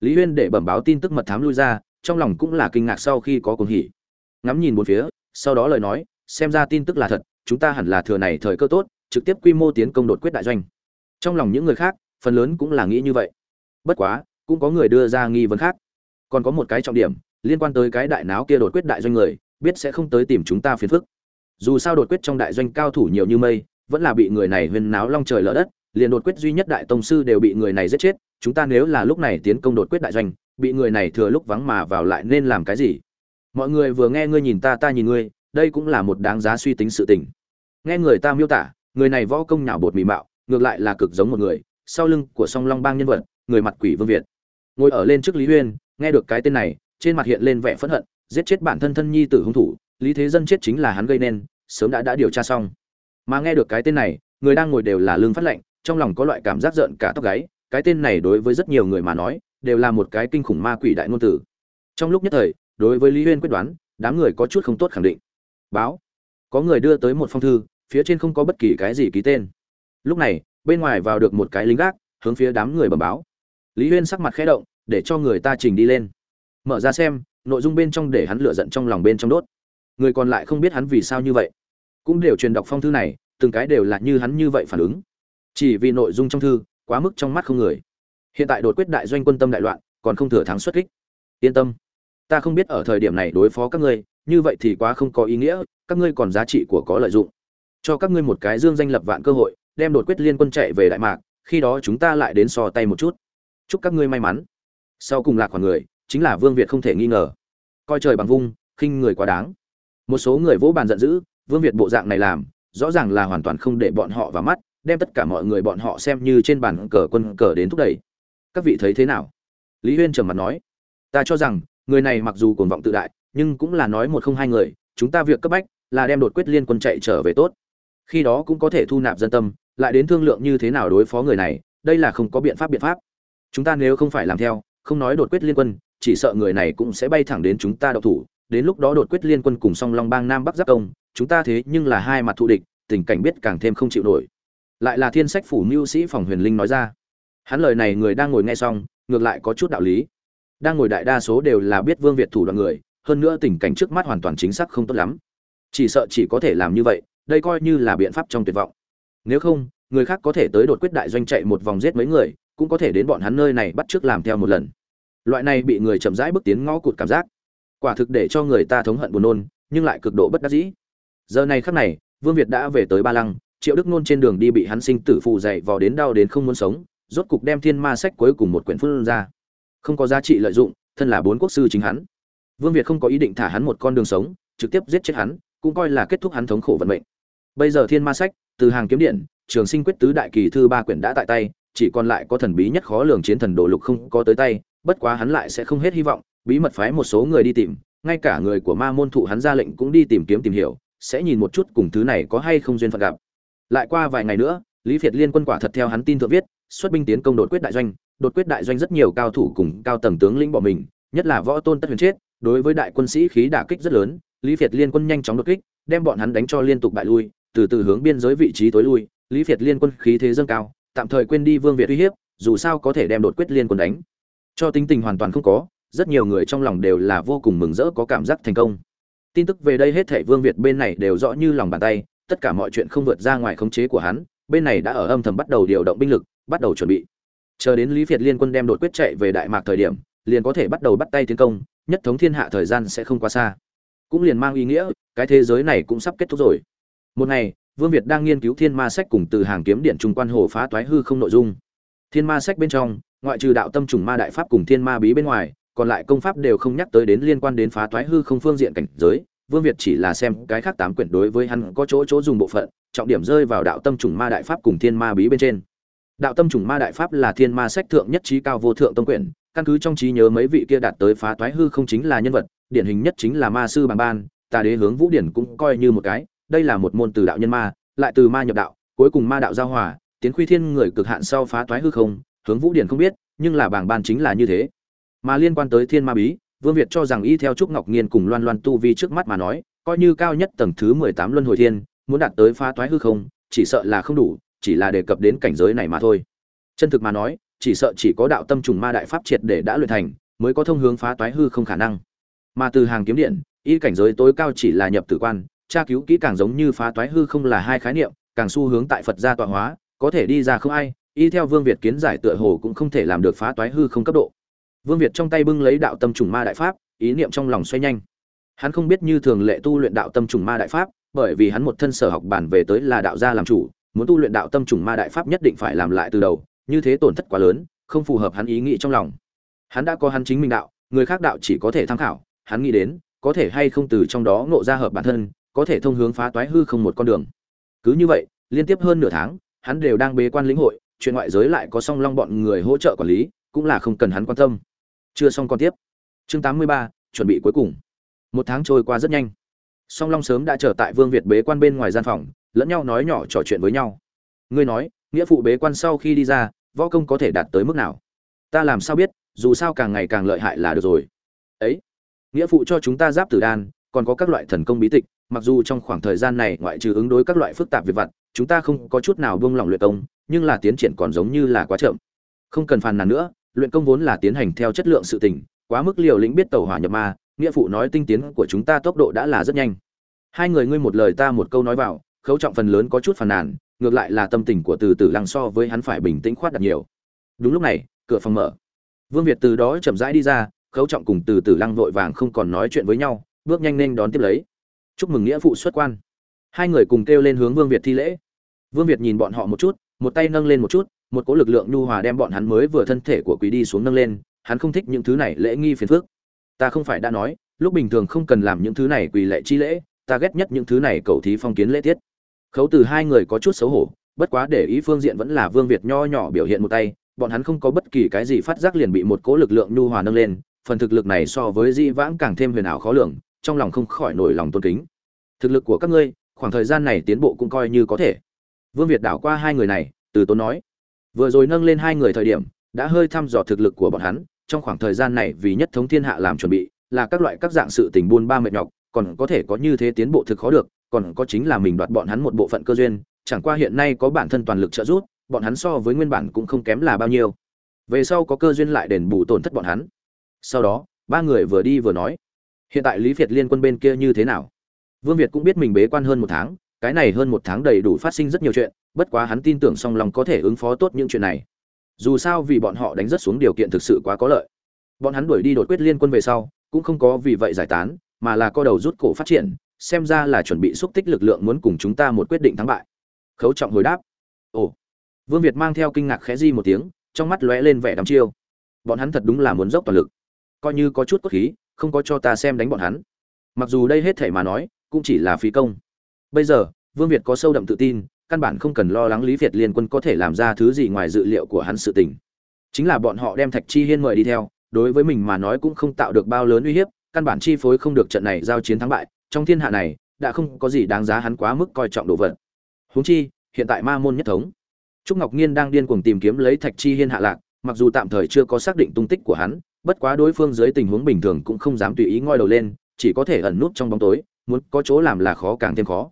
Lý huyên để bẩm báo tin tức mật thám lui ra, trong lòng cũng là kinh ngạc sau khi có cuồng hỉ. Ngắm nhìn bốn phía sau đó lời nói, xem ra tin tức là thật, chúng ta hẳn là thừa này thời cơ tốt, trực tiếp quy mô tiến công đột quyết đại doanh. Trong lòng những người khác, phần lớn cũng là nghĩ như vậy. Bất quá, cũng có người đưa ra nghi vấn khác. Còn có một cái trọng điểm, liên quan tới cái đại náo kia đột quyết đại doanh người, biết sẽ không tới tìm chúng ta phiền phức. Dù sao đột quyết trong đại doanh cao thủ nhiều như mây, vẫn là bị người này huyên náo long trời lở đất, liền đột quyết duy nhất đại tông sư đều bị người này giết chết, chúng ta nếu là lúc này tiến công đột quyết đại doanh, bị người này thừa lúc vắng mà vào lại nên làm cái gì? Mọi người vừa nghe ngươi nhìn ta ta nhìn ngươi, đây cũng là một đáng giá suy tính sự tình. Nghe người ta miêu tả, người này võ công nhảo bột mì mạo, ngược lại là cực giống một người. Sau lưng của song long bang nhân vật, người mặt quỷ vương việt. Ngồi ở lên trước lý huyên, nghe được cái tên này, trên mặt hiện lên vẻ phẫn hận, giết chết bản thân thân nhi tử hung thủ, lý thế dân chết chính là hắn gây nên, sớm đã đã điều tra xong. Mà nghe được cái tên này, người đang ngồi đều là lương phát lệnh, trong lòng có loại cảm giác giận cả tóc gáy, cái tên này đối với rất nhiều người mà nói, đều là một cái kinh khủng ma quỷ đại ngôn tử trong lúc nhất thời đối với lý huyên quyết đoán, đám người có chút không tốt khẳng định. Báo. Có người đưa tới một phong thư, phía trên không có bất kỳ cái gì ký tên. Lúc này, bên ngoài vào được một cái lính gác, hướng phía đám người bẩm báo. Lý huyên sắc mặt khẽ động, để cho người ta trình đi lên. Mở ra xem, nội dung bên trong để hắn lựa giận trong lòng bên trong đốt. Người còn lại không biết hắn vì sao như vậy. Cũng đều truyền đọc phong thư này, từng cái đều là như hắn như vậy phản ứng. Chỉ vì nội dung trong thư, quá mức trong mắt không người. Hiện tại đột quyết đại doanh quân tâm đại loạn, còn không thừa thắng xuất kích. Yên tâm ta không biết ở thời điểm này đối phó các ngươi, như vậy thì quá không có ý nghĩa, các ngươi còn giá trị của có lợi dụng. Cho các ngươi một cái dương danh lập vạn cơ hội, đem đột quyết liên quân chạy về đại mạc, khi đó chúng ta lại đến so tay một chút. Chúc các ngươi may mắn. Sau cùng lạc khoảng người, chính là vương việt không thể nghi ngờ. Coi trời bằng vung, khinh người quá đáng. Một số người vỗ bàn giận dữ, vương việt bộ dạng này làm, rõ ràng là hoàn toàn không để bọn họ vào mắt, đem tất cả mọi người bọn họ xem như trên bàn cờ quân cờ đến thúc đẩy. Các vị thấy thế nào? Lý huyên trầm mặt nói, ta cho rằng người này mặc dù cuồng vọng tự đại, nhưng cũng là nói một không hai người, chúng ta việc cấp bách là đem đột quyết liên quân chạy trở về tốt. Khi đó cũng có thể thu nạp dân tâm, lại đến thương lượng như thế nào đối phó người này, đây là không có biện pháp biện pháp. Chúng ta nếu không phải làm theo, không nói đột quyết liên quân, chỉ sợ người này cũng sẽ bay thẳng đến chúng ta đậu thủ. Đến lúc đó đột quyết liên quân cùng song long bang nam bắc giáp công chúng ta thế nhưng là hai mặt thù địch, tình cảnh biết càng thêm không chịu nổi. Lại là thiên sách phủ mưu sĩ phòng huyền linh nói ra. Hắn lời này người đang ngồi nghe xong, ngược lại có chút đạo lý đang ngồi đại đa số đều là biết vương việt thủ đoạn người, hơn nữa tình cảnh trước mắt hoàn toàn chính xác không tốt lắm. Chỉ sợ chỉ có thể làm như vậy, đây coi như là biện pháp trong tuyệt vọng. Nếu không, người khác có thể tới đột quyết đại doanh chạy một vòng giết mấy người, cũng có thể đến bọn hắn nơi này bắt trước làm theo một lần. Loại này bị người chậm rãi bước tiến ngõ cụt cảm giác, quả thực để cho người ta thống hận buồn nôn, nhưng lại cực độ bất đắc dĩ. Giờ này khắc này, vương việt đã về tới ba lăng, triệu đức nôn trên đường đi bị hắn sinh tử phù dậy vò đến đau đến không muốn sống, rốt cục đem thiên ma sách cuối cùng một quyển phương ra không có giá trị lợi dụng, thân là bốn quốc sư chính hắn. Vương việt không có ý định thả hắn một con đường sống, trực tiếp giết chết hắn, cũng coi là kết thúc hắn thống khổ vận mệnh. Bây giờ thiên ma sách, từ hàng kiếm điện, trường sinh quyết tứ đại kỳ thư ba quyển đã tại tay, chỉ còn lại có thần bí nhất khó lường chiến thần đồ lục không có tới tay, bất quá hắn lại sẽ không hết hy vọng, bí mật phái một số người đi tìm, ngay cả người của ma môn thụ hắn ra lệnh cũng đi tìm kiếm tìm hiểu, sẽ nhìn một chút cùng thứ này có hay không duyên phận gặp. Lại qua vài ngày nữa, lý việt liên quân quả thật theo hắn tin thượng viết, xuất binh tiến công đột quyết đại doanh đột quyết đại doanh rất nhiều cao thủ cùng cao tầng tướng lĩnh bỏ mình, nhất là võ tôn tất huyền chết, đối với đại quân sĩ khí đả kích rất lớn, lý việt liên quân nhanh chóng đột kích, đem bọn hắn đánh cho liên tục bại lui, từ từ hướng biên giới vị trí tối lui, lý việt liên quân khí thế dâng cao, tạm thời quên đi vương việt uy hiếp, dù sao có thể đem đột quyết liên quân đánh. Cho tính tình hoàn toàn không có, rất nhiều người trong lòng đều là vô cùng mừng rỡ có cảm giác thành công. Tin tức về đây hết thảy vương việt bên này đều rõ như lòng bàn tay, tất cả mọi chuyện không vượt ra ngoài khống chế của hắn, bên này đã ở âm thầm bắt đầu điều động binh lực, bắt đầu chuẩn bị chờ đến lý việt liên quân đem đột quyết chạy về đại mạc thời điểm, liền có thể bắt đầu bắt tay tiến công, nhất thống thiên hạ thời gian sẽ không quá xa. Cũng liền mang ý nghĩa, cái thế giới này cũng sắp kết thúc rồi. Một ngày, vương việt đang nghiên cứu thiên ma sách cùng từ hàng kiếm điện trung quan hồ phá toái hư không nội dung. Thiên ma sách bên trong, ngoại trừ đạo tâm trùng ma đại pháp cùng thiên ma bí bên ngoài, còn lại công pháp đều không nhắc tới đến liên quan đến phá toái hư không phương diện cảnh giới. Vương việt chỉ là xem cái khác tám quyển đối với hắn có chỗ chỗ dùng bộ phận, trọng điểm rơi vào đạo tâm trùng ma đại pháp cùng thiên ma bí bên trên đạo tâm trùng ma đại pháp là thiên ma sách thượng nhất trí cao vô thượng tông quyển, căn cứ trong trí nhớ mấy vị kia đạt tới phá toái hư không chính là nhân vật, điển hình nhất chính là ma sư bằng ban, tà đế hướng vũ điển cũng coi như một cái, đây là một môn từ đạo nhân ma, lại từ ma nhập đạo, cuối cùng ma đạo giao hòa, tiến khuy thiên người cực hạn sau phá toái hư không, hướng vũ điển không biết, nhưng là bảng ban chính là như thế. Mà liên quan tới thiên ma bí, vương việt cho rằng y theo trúc ngọc nghiên cùng loan loan tu vi trước mắt mà nói, coi như cao nhất tầng thứ mười tám luân hồi thiên, muốn đạt tới phá toái hư không, chỉ sợ là không đủ chỉ là đề cập đến cảnh giới này mà thôi. Chân thực mà nói, chỉ sợ chỉ có đạo tâm trùng ma đại pháp triệt để đã luyện thành, mới có thông hướng phá toái hư không khả năng. Mà từ hàng kiếm điện, y cảnh giới tối cao chỉ là nhập tử quan, tra cứu kỹ càng giống như phá toái hư không là hai khái niệm, càng xu hướng tại phật gia tọa hóa, có thể đi ra không ai, y theo vương việt kiến giải tựa hồ cũng không thể làm được phá toái hư không cấp độ. Vương việt trong tay bưng lấy đạo tâm trùng ma đại pháp, ý niệm trong lòng xoay nhanh. Hắn không biết như thường lệ tu luyện đạo tâm trùng ma đại pháp, bởi vì hắn một thân sở học bản về tới là đạo gia làm chủ muốn tu luyện đạo tâm trùng ma đại pháp nhất định phải làm lại từ đầu như thế tổn thất quá lớn không phù hợp hắn ý nghĩ trong lòng. Hắn đã có hắn chính mình đạo người khác đạo chỉ có thể tham khảo hắn nghĩ đến có thể hay không từ trong đó ngộ ra hợp bản thân có thể thông hướng phá toái hư không một con đường. Cứ như vậy liên tiếp hơn nửa tháng hắn đều đang bế quan lĩnh hội chuyện ngoại giới lại có song long bọn người hỗ trợ quản lý cũng là không cần hắn quan tâm. Chưa xong con tiếp. Chương 83, chuẩn bị cuối cùng. Một tháng trôi qua rất nhanh. Song long sớm đã trở tại vương việt bế quan bên ngoài gian phòng lẫn nhau nói nhỏ trò chuyện với nhau. Ngươi nói, nghĩa phụ bế quan sau khi đi ra, võ công có thể đạt tới mức nào? Ta làm sao biết, dù sao càng ngày càng lợi hại là được rồi. Ấy, nghĩa phụ cho chúng ta giáp tử đan, còn có các loại thần công bí tịch, mặc dù trong khoảng thời gian này ngoại trừ ứng đối các loại phức tạp việc vặt, chúng ta không có chút nào buông lỏng luyện công, nhưng là tiến triển còn giống như là quá chậm. Không cần phàn nàn nữa, luyện công vốn là tiến hành theo chất lượng sự tình, quá mức liều lĩnh biết tẩu hỏa nhập ma, nghĩa phụ nói tinh tiến của chúng ta tốc độ đã là rất nhanh. Hai người ngươi một lời ta một câu nói vào khấu trọng phần lớn có chút phàn nàn, ngược lại là tâm tình của từ tử lăng so với hắn phải bình tĩnh khoát đặt nhiều. Đúng lúc này, cửa phòng mở. Vương việt từ đó chậm rãi đi ra, khấu trọng cùng từ tử lăng vội vàng không còn nói chuyện với nhau, bước nhanh nên đón tiếp lấy. Chúc mừng nghĩa phụ xuất quan. Hai người cùng kêu lên hướng vương việt thi lễ. Vương việt nhìn bọn họ một chút, một tay nâng lên một chút, một cỗ lực lượng nhu hòa đem bọn hắn mới vừa thân thể của quý đi xuống nâng lên, hắn không thích những thứ này lễ nghi phiền phước ta không phải đã nói, lúc bình thường không cần làm những thứ này quỳ lệ chi lễ, ta ghét nhất những thứ này cầu thí phong kiến lễ tiết khấu từ hai người có chút xấu hổ, bất quá để ý phương diện vẫn là vương việt nho nhỏ biểu hiện một tay, bọn hắn không có bất kỳ cái gì phát giác liền bị một cỗ lực lượng nhu hòa nâng lên, phần thực lực này so với di vãng càng thêm huyền ảo khó lường, trong lòng không khỏi nổi lòng tôn kính. Thực lực của các ngươi, khoảng thời gian này tiến bộ cũng coi như có thể. Vương việt đảo qua hai người này, từ tốn nói. Vừa rồi nâng lên hai người thời điểm, đã hơi thăm dò thực lực của bọn hắn, trong khoảng thời gian này vì nhất thống thiên hạ làm chuẩn bị, là các loại các dạng sự tình buôn ba mệt nhọc, còn có thể có như thế tiến bộ thực khó được còn có chính là mình đoạt bọn hắn một bộ phận cơ duyên, chẳng qua hiện nay có bản thân toàn lực trợ giúp, bọn hắn so với nguyên bản cũng không kém là bao nhiêu. Về sau có cơ duyên lại đền bù tổn thất bọn hắn. Sau đó, ba người vừa đi vừa nói, hiện tại lý việt liên quân bên kia như thế nào? Vương việt cũng biết mình bế quan hơn một tháng, cái này hơn một tháng đầy đủ phát sinh rất nhiều chuyện, bất quá hắn tin tưởng song lòng có thể ứng phó tốt những chuyện này. Dù sao vì bọn họ đánh rất xuống điều kiện thực sự quá có lợi. Bọn hắn đuổi đi đột quyết liên quân về sau, cũng không có vì vậy giải tán, mà là co đầu rút cổ phát triển xem ra là chuẩn bị xúc tích lực lượng muốn cùng chúng ta một quyết định thắng bại. Khấu trọng hồi đáp. Ồ. Vương việt mang theo kinh ngạc khẽ di một tiếng, trong mắt lóe lên vẻ đăm chiêu. Bọn hắn thật đúng là muốn dốc toàn lực. Coi như có chút cốt khí, không có cho ta xem đánh bọn hắn. Mặc dù đây hết thể mà nói, cũng chỉ là phí công. Bây giờ, vương việt có sâu đậm tự tin, căn bản không cần lo lắng lý việt liên quân có thể làm ra thứ gì ngoài dự liệu của hắn sự tình. Chính là bọn họ đem thạch chi hiên mời đi theo, đối với mình mà nói cũng không tạo được bao lớn uy hiếp, căn bản chi phối không được trận này giao chiến thắng bại trong thiên hạ này đã không có gì đáng giá hắn quá mức coi trọng đồ vật. Huống chi, hiện tại ma môn nhất thống. Trúc ngọc nhiên đang điên cuồng tìm kiếm lấy thạch chi hiên hạ lạc, mặc dù tạm thời chưa có xác định tung tích của hắn, bất quá đối phương dưới tình huống bình thường cũng không dám tùy ý ngoi đầu lên, chỉ có thể ẩn nút trong bóng tối, muốn có chỗ làm là khó càng thêm khó.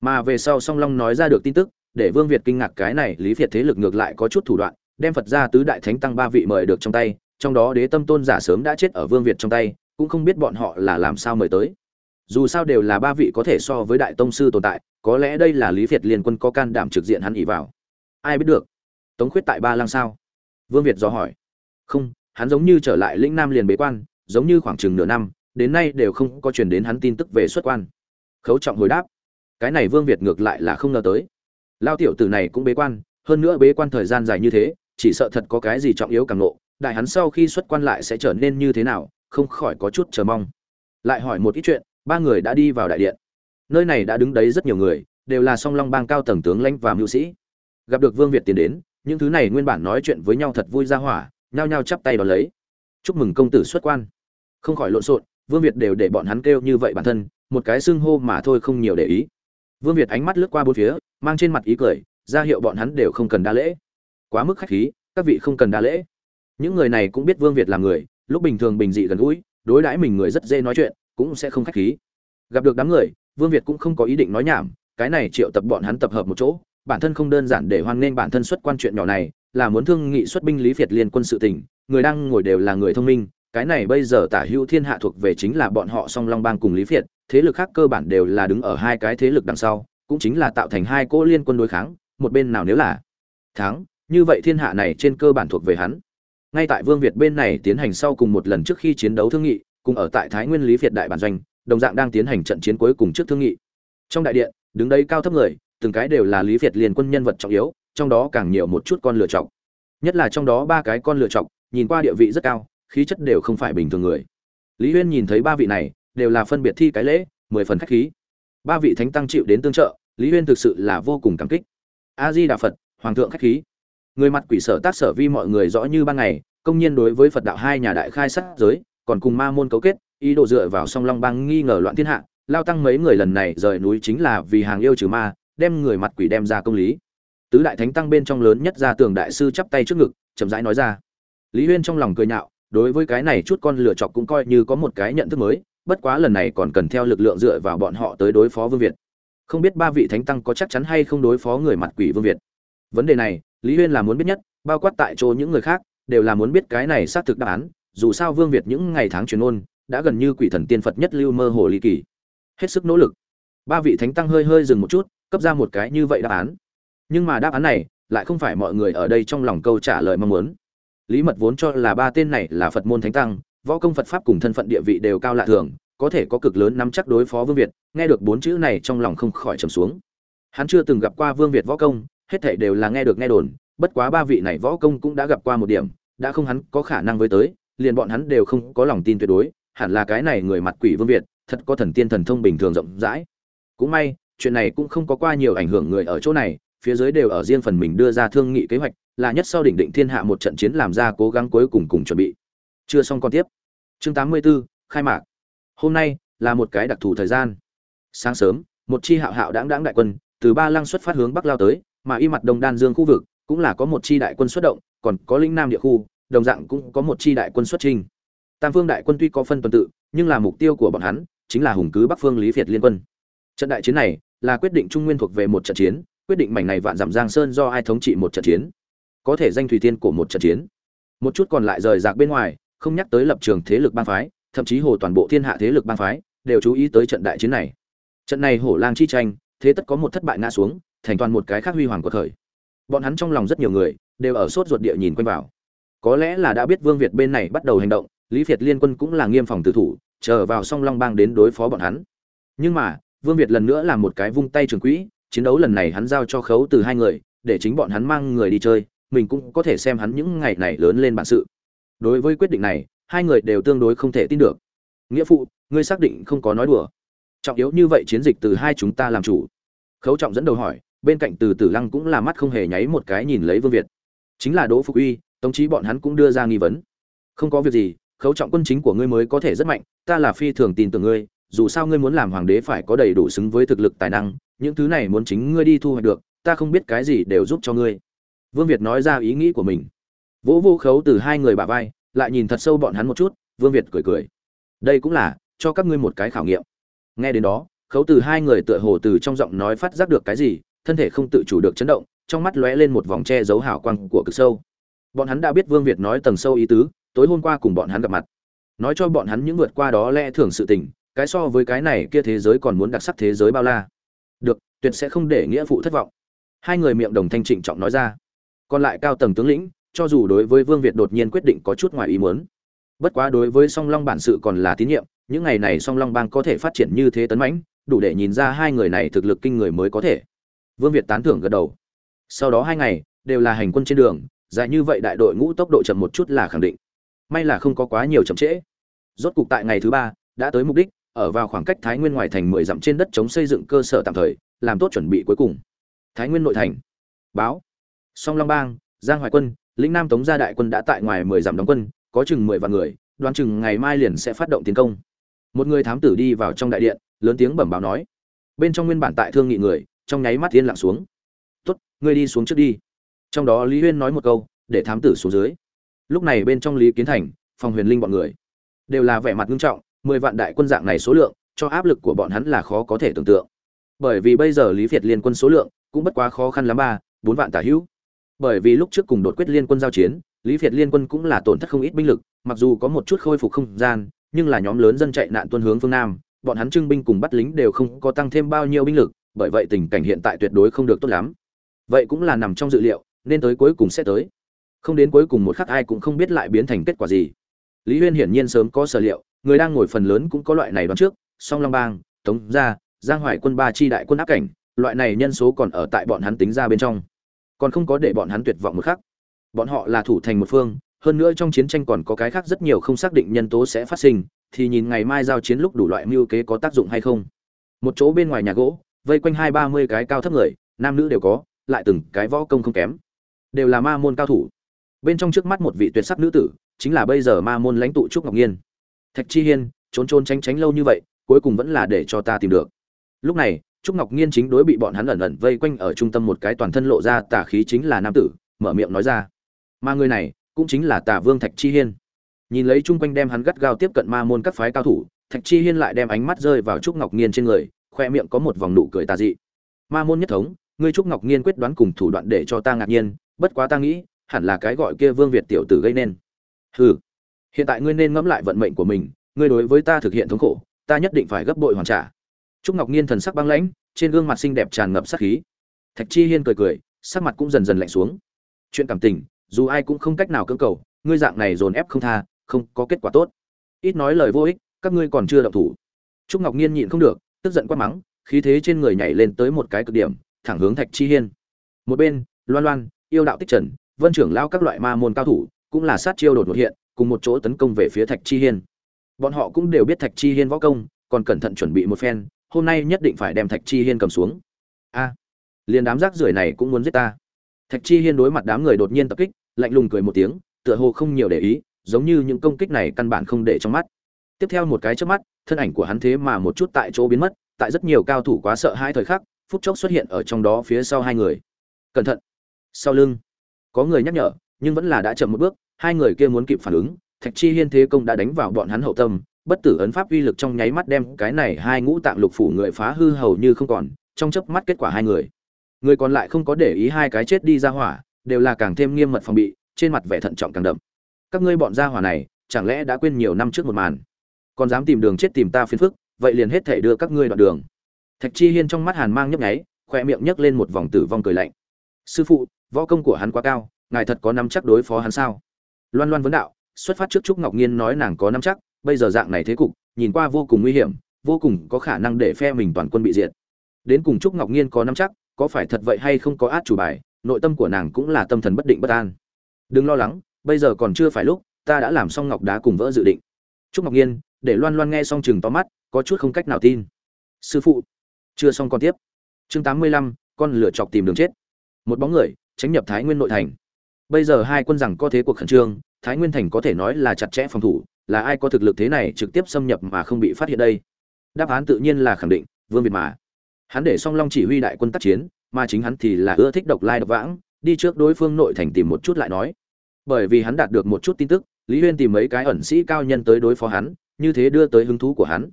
Mà về sau song long nói ra được tin tức, để vương việt kinh ngạc cái này, lý việt thế lực ngược lại có chút thủ đoạn, đem phật ra tứ đại thánh tăng ba vị mời được trong tay, trong đó đế tâm tôn giả sớm đã chết ở vương việt trong tay, cũng không biết bọn họ là làm sao mời tới dù sao đều là ba vị có thể so với đại tông sư tồn tại, có lẽ đây là lý việt liên quân có can đảm trực diện hắn ỉ vào. Ai biết được? Tống khuyết tại ba lang sao? Vương việt dò hỏi. Không, hắn giống như trở lại lĩnh nam liền bế quan, giống như khoảng chừng nửa năm, đến nay đều không có truyền đến hắn tin tức về xuất quan. Khấu trọng hồi đáp. Cái này vương việt ngược lại là không ngờ tới. Lao tiểu tử này cũng bế quan, hơn nữa bế quan thời gian dài như thế, chỉ sợ thật có cái gì trọng yếu càng lộ đại hắn sau khi xuất quan lại sẽ trở nên như thế nào, không khỏi có chút chờ mong. Lại hỏi một ít chuyện ba người đã đi vào đại điện. Nơi này đã đứng đấy rất nhiều người, đều là song long bang cao tầng tướng lãnh và mưu sĩ. Gặp được vương việt tiến đến, những thứ này nguyên bản nói chuyện với nhau thật vui ra hỏa, nhao nhao chắp tay đón lấy. Chúc mừng công tử xuất quan. Không khỏi lộn xộn, vương việt đều để bọn hắn kêu như vậy bản thân, một cái xưng hô mà thôi không nhiều để ý. Vương việt ánh mắt lướt qua bốn phía, mang trên mặt ý cười, ra hiệu bọn hắn đều không cần đa lễ. Quá mức khách khí, các vị không cần đa lễ. Những người này cũng biết vương việt là người, lúc bình thường bình dị gần gũi, đối đãi mình người rất dễ nói chuyện cũng sẽ không khách khí. Gặp được đám người, vương việt cũng không có ý định nói nhảm, cái này triệu tập bọn hắn tập hợp một chỗ, bản thân không đơn giản để hoan nên bản thân xuất quan chuyện nhỏ này, là muốn thương nghị xuất binh lý việt liên quân sự tỉnh người đang ngồi đều là người thông minh, cái này bây giờ tả hữu thiên hạ thuộc về chính là bọn họ song long bang cùng lý việt, thế lực khác cơ bản đều là đứng ở hai cái thế lực đằng sau, cũng chính là tạo thành hai cỗ liên quân đối kháng, một bên nào nếu là thắng, như vậy thiên hạ này trên cơ bản thuộc về hắn. Ngay tại vương việt bên này tiến hành sau cùng một lần trước khi chiến đấu thương nghị cùng ở tại thái nguyên lý việt đại bản doanh, đồng dạng đang tiến hành trận chiến cuối cùng trước thương nghị. Trong đại điện, đứng đây cao thấp người, từng cái đều là lý việt liền quân nhân vật trọng yếu, trong đó càng nhiều một chút con lựa chọn. Nhất là trong đó ba cái con lựa chọn, nhìn qua địa vị rất cao, khí chất đều không phải bình thường người. Lý huyên nhìn thấy ba vị này, đều là phân biệt thi cái lễ, mười phần khách khí. Ba vị thánh tăng chịu đến tương trợ, lý huyên thực sự là vô cùng cảm kích. A di đà phật hoàng thượng khách khí. Người mặt quỷ sở tác sở vi mọi người rõ như ban ngày, công nhiên đối với phật đạo hai nhà đại khai sát giới còn cùng ma môn cấu kết, ý đồ dựa vào song long bang nghi ngờ loạn thiên hạ, lao tăng mấy người lần này rời núi chính là vì hàng yêu trừ ma, đem người mặt quỷ đem ra công lý. Tứ đại thánh tăng bên trong lớn nhất ra tường đại sư chắp tay trước ngực, chậm rãi nói ra. Lý huyên trong lòng cười nhạo, đối với cái này chút con lựa chọc cũng coi như có một cái nhận thức mới, bất quá lần này còn cần theo lực lượng dựa vào bọn họ tới đối phó vương việt. Không biết ba vị thánh tăng có chắc chắn hay không đối phó người mặt quỷ vương việt. Vấn đề này, lý huyên là muốn biết nhất, bao quát tại chỗ những người khác, đều là muốn biết cái này xác thực đáp án dù sao vương việt những ngày tháng truyền ôn đã gần như quỷ thần tiên phật nhất lưu mơ hồ ly kỳ. Hết sức nỗ lực. Ba vị thánh tăng hơi hơi dừng một chút, cấp ra một cái như vậy đáp án. Nhưng mà đáp án này lại không phải mọi người ở đây trong lòng câu trả lời mong muốn. Lý mật vốn cho là ba tên này là phật môn thánh tăng, võ công phật pháp cùng thân phận địa vị đều cao lạ thường, có thể có cực lớn nắm chắc đối phó vương việt, nghe được bốn chữ này trong lòng không khỏi trầm xuống. Hắn chưa từng gặp qua vương việt võ công, hết thảy đều là nghe được nghe đồn, bất quá ba vị này võ công cũng đã gặp qua một điểm, đã không hắn có khả năng với tới liền bọn hắn đều không có lòng tin tuyệt đối hẳn là cái này người mặt quỷ vương việt thật có thần tiên thần thông bình thường rộng rãi. Cũng may chuyện này cũng không có qua nhiều ảnh hưởng người ở chỗ này phía dưới đều ở riêng phần mình đưa ra thương nghị kế hoạch là nhất sau đỉnh định thiên hạ một trận chiến làm ra cố gắng cuối cùng cùng chuẩn bị. Chưa xong còn tiếp. Chương 84, khai mạc. Hôm nay là một cái đặc thù thời gian. Sáng sớm một chi hạo hạo đáng đáng đại quân từ ba lăng xuất phát hướng bắc lao tới mà y mặt đông đan dương khu vực cũng là có một chi đại quân xuất động còn có linh nam địa khu đồng dạng cũng có một chi đại quân xuất trình tam phương đại quân tuy có phân tuần tự, nhưng là mục tiêu của bọn hắn chính là hùng cứ bắc phương lý việt liên quân. Trận đại chiến này là quyết định trung nguyên thuộc về một trận chiến, quyết định mảnh này vạn giảm giang sơn do ai thống trị một trận chiến. Có thể danh thủy tiên của một trận chiến. Một chút còn lại rời rạc bên ngoài, không nhắc tới lập trường thế lực bang phái, thậm chí hồ toàn bộ thiên hạ thế lực bang phái đều chú ý tới trận đại chiến này. Trận này hổ lang chi tranh, thế tất có một thất bại ngã xuống, thành toàn một cái khác huy hoàng của thời. Bọn hắn trong lòng rất nhiều người đều ở sốt ruột địa nhìn quanh vào có lẽ là đã biết vương việt bên này bắt đầu hành động, lý việt liên quân cũng là nghiêm phòng tử thủ, chờ vào song long bang đến đối phó bọn hắn. Nhưng mà, vương việt lần nữa là một cái vung tay trường quỹ, chiến đấu lần này hắn giao cho khấu từ hai người, để chính bọn hắn mang người đi chơi, mình cũng có thể xem hắn những ngày này lớn lên bản sự. Đối với quyết định này, hai người đều tương đối không thể tin được. Nghĩa phụ, ngươi xác định không có nói đùa. Trọng yếu như vậy chiến dịch từ hai chúng ta làm chủ. Khấu trọng dẫn đầu hỏi, bên cạnh từ tử lăng cũng là mắt không hề nháy một cái nhìn lấy vương việt. Chính là đỗ phục uy tống chí bọn hắn cũng đưa ra nghi vấn. Không có việc gì, khấu trọng quân chính của ngươi mới có thể rất mạnh, ta là phi thường tin tưởng ngươi, dù sao ngươi muốn làm hoàng đế phải có đầy đủ xứng với thực lực tài năng, những thứ này muốn chính ngươi đi thu hoạch được, ta không biết cái gì đều giúp cho ngươi. Vương việt nói ra ý nghĩ của mình. Vỗ vô khấu từ hai người bà vai, lại nhìn thật sâu bọn hắn một chút, vương việt cười cười. Đây cũng là, cho các ngươi một cái khảo nghiệm. Nghe đến đó, khấu từ hai người tựa hồ từ trong giọng nói phát giác được cái gì, thân thể không tự chủ được chấn động, trong mắt lóe lên một vòng che giấu hảo quang của cực sâu bọn hắn đã biết vương việt nói tầng sâu ý tứ, tối hôm qua cùng bọn hắn gặp mặt. Nói cho bọn hắn những vượt qua đó lẽ thường sự tình, cái so với cái này kia thế giới còn muốn đặc sắc thế giới bao la. Được, tuyệt sẽ không để nghĩa phụ thất vọng. Hai người miệng đồng thanh trịnh trọng nói ra. Còn lại cao tầng tướng lĩnh, cho dù đối với vương việt đột nhiên quyết định có chút ngoài ý muốn, bất quá đối với song long bản sự còn là tín nhiệm, những ngày này song long bang có thể phát triển như thế tấn mãnh, đủ để nhìn ra hai người này thực lực kinh người mới có thể. Vương việt tán thưởng gật đầu. Sau đó hai ngày, đều là hành quân trên đường dài như vậy đại đội ngũ tốc độ chậm một chút là khẳng định. May là không có quá nhiều chậm trễ. Rốt cục tại ngày thứ ba, đã tới mục đích, ở vào khoảng cách thái nguyên ngoài thành mười dặm trên đất chống xây dựng cơ sở tạm thời, làm tốt chuẩn bị cuối cùng. Thái nguyên nội thành. Báo. Song long bang, giang hoài quân, lĩnh nam tống gia đại quân đã tại ngoài mười dặm đóng quân, có chừng mười vạn người, đoán chừng ngày mai liền sẽ phát động tiến công. Một người thám tử đi vào trong đại điện, lớn tiếng bẩm báo nói. Bên trong nguyên bản tại thương nghị người, trong nháy mắt yên lặng xuống. Tốt, ngươi đi xuống trước đi trong đó lý huyên nói một câu, để thám tử xuống dưới. Lúc này bên trong lý kiến thành phòng huyền linh bọn người, đều là vẻ mặt nghiêm trọng, mười vạn đại quân dạng này số lượng, cho áp lực của bọn hắn là khó có thể tưởng tượng. Bởi vì bây giờ lý việt liên quân số lượng cũng bất quá khó khăn lắm ba, bốn vạn tả hữu. Bởi vì lúc trước cùng đột quyết liên quân giao chiến, lý việt liên quân cũng là tổn thất không ít binh lực, mặc dù có một chút khôi phục không gian, nhưng là nhóm lớn dân chạy nạn tuân hướng phương nam, bọn hắn trưng binh cùng bắt lính đều không có tăng thêm bao nhiêu binh lực, bởi vậy tình cảnh hiện tại tuyệt đối không được tốt lắm. Vậy cũng là nằm trong dự liệu nên tới cuối cùng sẽ tới. Không đến cuối cùng một khắc ai cũng không biết lại biến thành kết quả gì. Lý huyên hiển nhiên sớm có sở liệu, người đang ngồi phần lớn cũng có loại này đoán trước, song long bang, tống gia, giang hoài quân ba chi đại quân áp cảnh, loại này nhân số còn ở tại bọn hắn tính ra bên trong. Còn không có để bọn hắn tuyệt vọng một khắc. Bọn họ là thủ thành một phương, hơn nữa trong chiến tranh còn có cái khác rất nhiều không xác định nhân tố sẽ phát sinh, thì nhìn ngày mai giao chiến lúc đủ loại mưu kế có tác dụng hay không. Một chỗ bên ngoài nhà gỗ, vây quanh hai ba mươi cái cao thấp người, nam nữ đều có, lại từng cái võ công không kém đều là ma môn cao thủ. Bên trong trước mắt một vị tuyệt sắc nữ tử, chính là bây giờ ma môn lãnh tụ trúc ngọc nhiên. Thạch chi hiên, trốn trốn tránh tránh lâu như vậy, cuối cùng vẫn là để cho ta tìm được. Lúc này, trúc ngọc nhiên chính đối bị bọn hắn ẩn ẩn vây quanh ở trung tâm một cái toàn thân lộ ra tà khí chính là nam tử, mở miệng nói ra. Mà người này, cũng chính là tà vương thạch chi hiên. Nhìn lấy chung quanh đem hắn gắt gao tiếp cận ma môn các phái cao thủ, thạch chi hiên lại đem ánh mắt rơi vào trúc ngọc nhiên trên người, khoe miệng có một vòng nụ cười tà dị. Ma môn nhất thống ngươi trúc ngọc nhiên quyết đoán cùng thủ đoạn để cho ta ngạc nhiên, bất quá ta nghĩ, hẳn là cái gọi kia vương việt tiểu tử gây nên. Hừ, hiện tại ngươi nên ngẫm lại vận mệnh của mình, ngươi đối với ta thực hiện thống khổ, ta nhất định phải gấp bội hoàn trả. Trúc ngọc nhiên thần sắc băng lãnh, trên gương mặt xinh đẹp tràn ngập sát khí. Thạch chi hiên cười cười, sắc mặt cũng dần dần lạnh xuống. Chuyện cảm tình, dù ai cũng không cách nào cưỡng cầu, ngươi dạng này dồn ép không tha, không có kết quả tốt. Ít nói lời vô ích, các ngươi còn chưa động thủ. Trúc ngọc nhiên nhịn không được, tức giận quát mắng, khí thế trên người nhảy lên tới một cái cực điểm thẳng hướng thạch chi hiên. Một bên, loan loan, yêu đạo tích trần, vân trưởng lao các loại ma môn cao thủ cũng là sát chiêu đột ngột hiện, cùng một chỗ tấn công về phía thạch chi hiên. Bọn họ cũng đều biết thạch chi hiên võ công, còn cẩn thận chuẩn bị một phen, hôm nay nhất định phải đem thạch chi hiên cầm xuống. A, liền đám rác rưởi này cũng muốn giết ta. Thạch chi hiên đối mặt đám người đột nhiên tập kích, lạnh lùng cười một tiếng, tựa hồ không nhiều để ý, giống như những công kích này căn bản không để trong mắt. Tiếp theo một cái trước mắt, thân ảnh của hắn thế mà một chút tại chỗ biến mất, tại rất nhiều cao thủ quá sợ hai thời khắc phút chốc xuất hiện ở trong đó phía sau hai người. Cẩn thận. Sau lưng. Có người nhắc nhở, nhưng vẫn là đã chậm một bước, hai người kia muốn kịp phản ứng, thạch chi hiên thế công đã đánh vào bọn hắn hậu tâm, bất tử ấn pháp uy lực trong nháy mắt đem cái này hai ngũ tạng lục phủ người phá hư hầu như không còn, trong chớp mắt kết quả hai người. Người còn lại không có để ý hai cái chết đi ra hỏa, đều là càng thêm nghiêm mật phòng bị, trên mặt vẻ thận trọng càng đậm. Các ngươi bọn ra hỏa này, chẳng lẽ đã quên nhiều năm trước một màn? Còn dám tìm đường chết tìm ta phiền phức, vậy liền hết thể đưa các ngươi đoạn đường thạch chi hiên trong mắt hàn mang nhấp nháy, khoe miệng nhấc lên một vòng tử vong cười lạnh. Sư phụ, võ công của hắn quá cao, ngài thật có nắm chắc đối phó hắn sao? Loan loan vấn đạo, xuất phát trước trúc ngọc nhiên nói nàng có nắm chắc, bây giờ dạng này thế cục, nhìn qua vô cùng nguy hiểm, vô cùng có khả năng để phe mình toàn quân bị diệt. Đến cùng trúc ngọc nhiên có nắm chắc, có phải thật vậy hay không có át chủ bài, nội tâm của nàng cũng là tâm thần bất định bất an. Đừng lo lắng, bây giờ còn chưa phải lúc, ta đã làm xong ngọc đá cùng vỡ dự định. Trúc ngọc nhiên để loan loan nghe xong chừng to mắt, có chút không cách nào tin. Sư phụ chưa xong con tiếp. Chương tám mươi lăm, con lửa chọc tìm đường chết. Một bóng người, tránh nhập thái nguyên nội thành. Bây giờ hai quân rằng có thế cuộc khẩn trương, thái nguyên thành có thể nói là chặt chẽ phòng thủ, là ai có thực lực thế này trực tiếp xâm nhập mà không bị phát hiện đây? Đáp án tự nhiên là khẳng định, vương việt mà. Hắn để song long chỉ huy đại quân tác chiến, mà chính hắn thì là ưa thích độc lai độc vãng, đi trước đối phương nội thành tìm một chút lại nói. Bởi vì hắn đạt được một chút tin tức, lý huyên tìm mấy cái ẩn sĩ cao nhân tới đối phó hắn, như thế đưa tới hứng thú của hắn.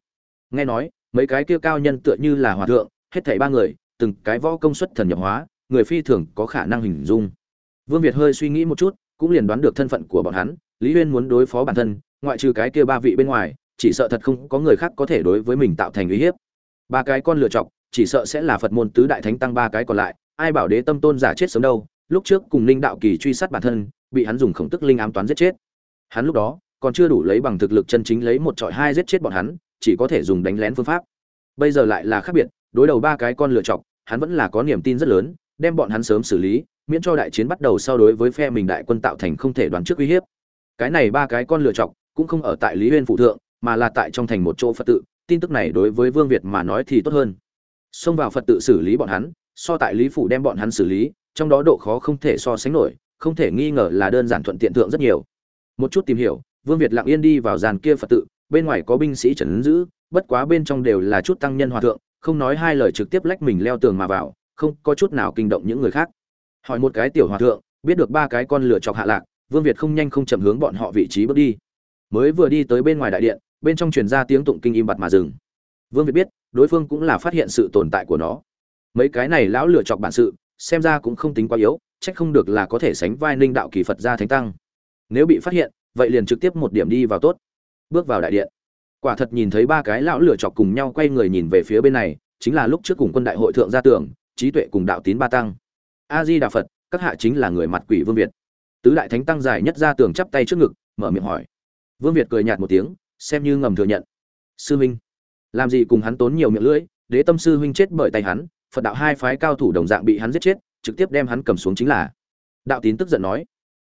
Nghe nói mấy cái kia cao nhân tựa như là hòa thượng, hết thảy ba người, từng cái võ công suất thần nhập hóa, người phi thường có khả năng hình dung. Vương việt hơi suy nghĩ một chút, cũng liền đoán được thân phận của bọn hắn, lý huyên muốn đối phó bản thân, ngoại trừ cái kia ba vị bên ngoài, chỉ sợ thật không có người khác có thể đối với mình tạo thành uy hiếp. Ba cái con lựa chọc chỉ sợ sẽ là phật môn tứ đại thánh tăng ba cái còn lại, ai bảo đế tâm tôn giả chết sớm đâu, lúc trước cùng linh đạo kỳ truy sát bản thân, bị hắn dùng khổng tức linh ám toán giết chết. Hắn lúc đó, còn chưa đủ lấy bằng thực lực chân chính lấy một trọi hai giết chết bọn hắn chỉ có thể dùng đánh lén phương pháp. Bây giờ lại là khác biệt, đối đầu ba cái con lựa chọc hắn vẫn là có niềm tin rất lớn, đem bọn hắn sớm xử lý, miễn cho đại chiến bắt đầu sau đối với phe mình đại quân tạo thành không thể đoán trước uy hiếp. Cái này ba cái con lựa chọc cũng không ở tại lý huyên phụ thượng, mà là tại trong thành một chỗ phật tự, tin tức này đối với vương việt mà nói thì tốt hơn. Xông vào phật tự xử lý bọn hắn, so tại lý phủ đem bọn hắn xử lý, trong đó độ khó không thể so sánh nổi, không thể nghi ngờ là đơn giản thuận tiện thượng rất nhiều. Một chút tìm hiểu, vương việt lặng yên đi vào dàn kia phật tự bên ngoài có binh sĩ trấn giữ, bất quá bên trong đều là chút tăng nhân hòa thượng, không nói hai lời trực tiếp lách mình leo tường mà vào, không có chút nào kinh động những người khác. Hỏi một cái tiểu hòa thượng, biết được ba cái con lửa chọc hạ lạc, vương việt không nhanh không chậm hướng bọn họ vị trí bước đi. Mới vừa đi tới bên ngoài đại điện, bên trong truyền ra tiếng tụng kinh im bặt mà dừng. Vương việt biết, đối phương cũng là phát hiện sự tồn tại của nó. Mấy cái này lão lửa chọc bản sự, xem ra cũng không tính quá yếu trách không được là có thể sánh vai ninh đạo kỳ phật gia thánh tăng. Nếu bị phát hiện, vậy liền trực tiếp một điểm đi vào tốt bước vào đại điện. Quả thật nhìn thấy ba cái lão lửa chọc cùng nhau quay người nhìn về phía bên này, chính là lúc trước cùng quân đại hội thượng gia tưởng, trí tuệ cùng đạo tín ba tăng. A di đà phật các hạ chính là người mặt quỷ vương việt. Tứ đại thánh tăng dài nhất ra tường chắp tay trước ngực, mở miệng hỏi. Vương việt cười nhạt một tiếng, xem như ngầm thừa nhận. Sư huynh làm gì cùng hắn tốn nhiều miệng lưỡi, đế tâm sư huynh chết bởi tay hắn, phật đạo hai phái cao thủ đồng dạng bị hắn giết chết, trực tiếp đem hắn cầm xuống chính là. Đạo tín tức giận nói.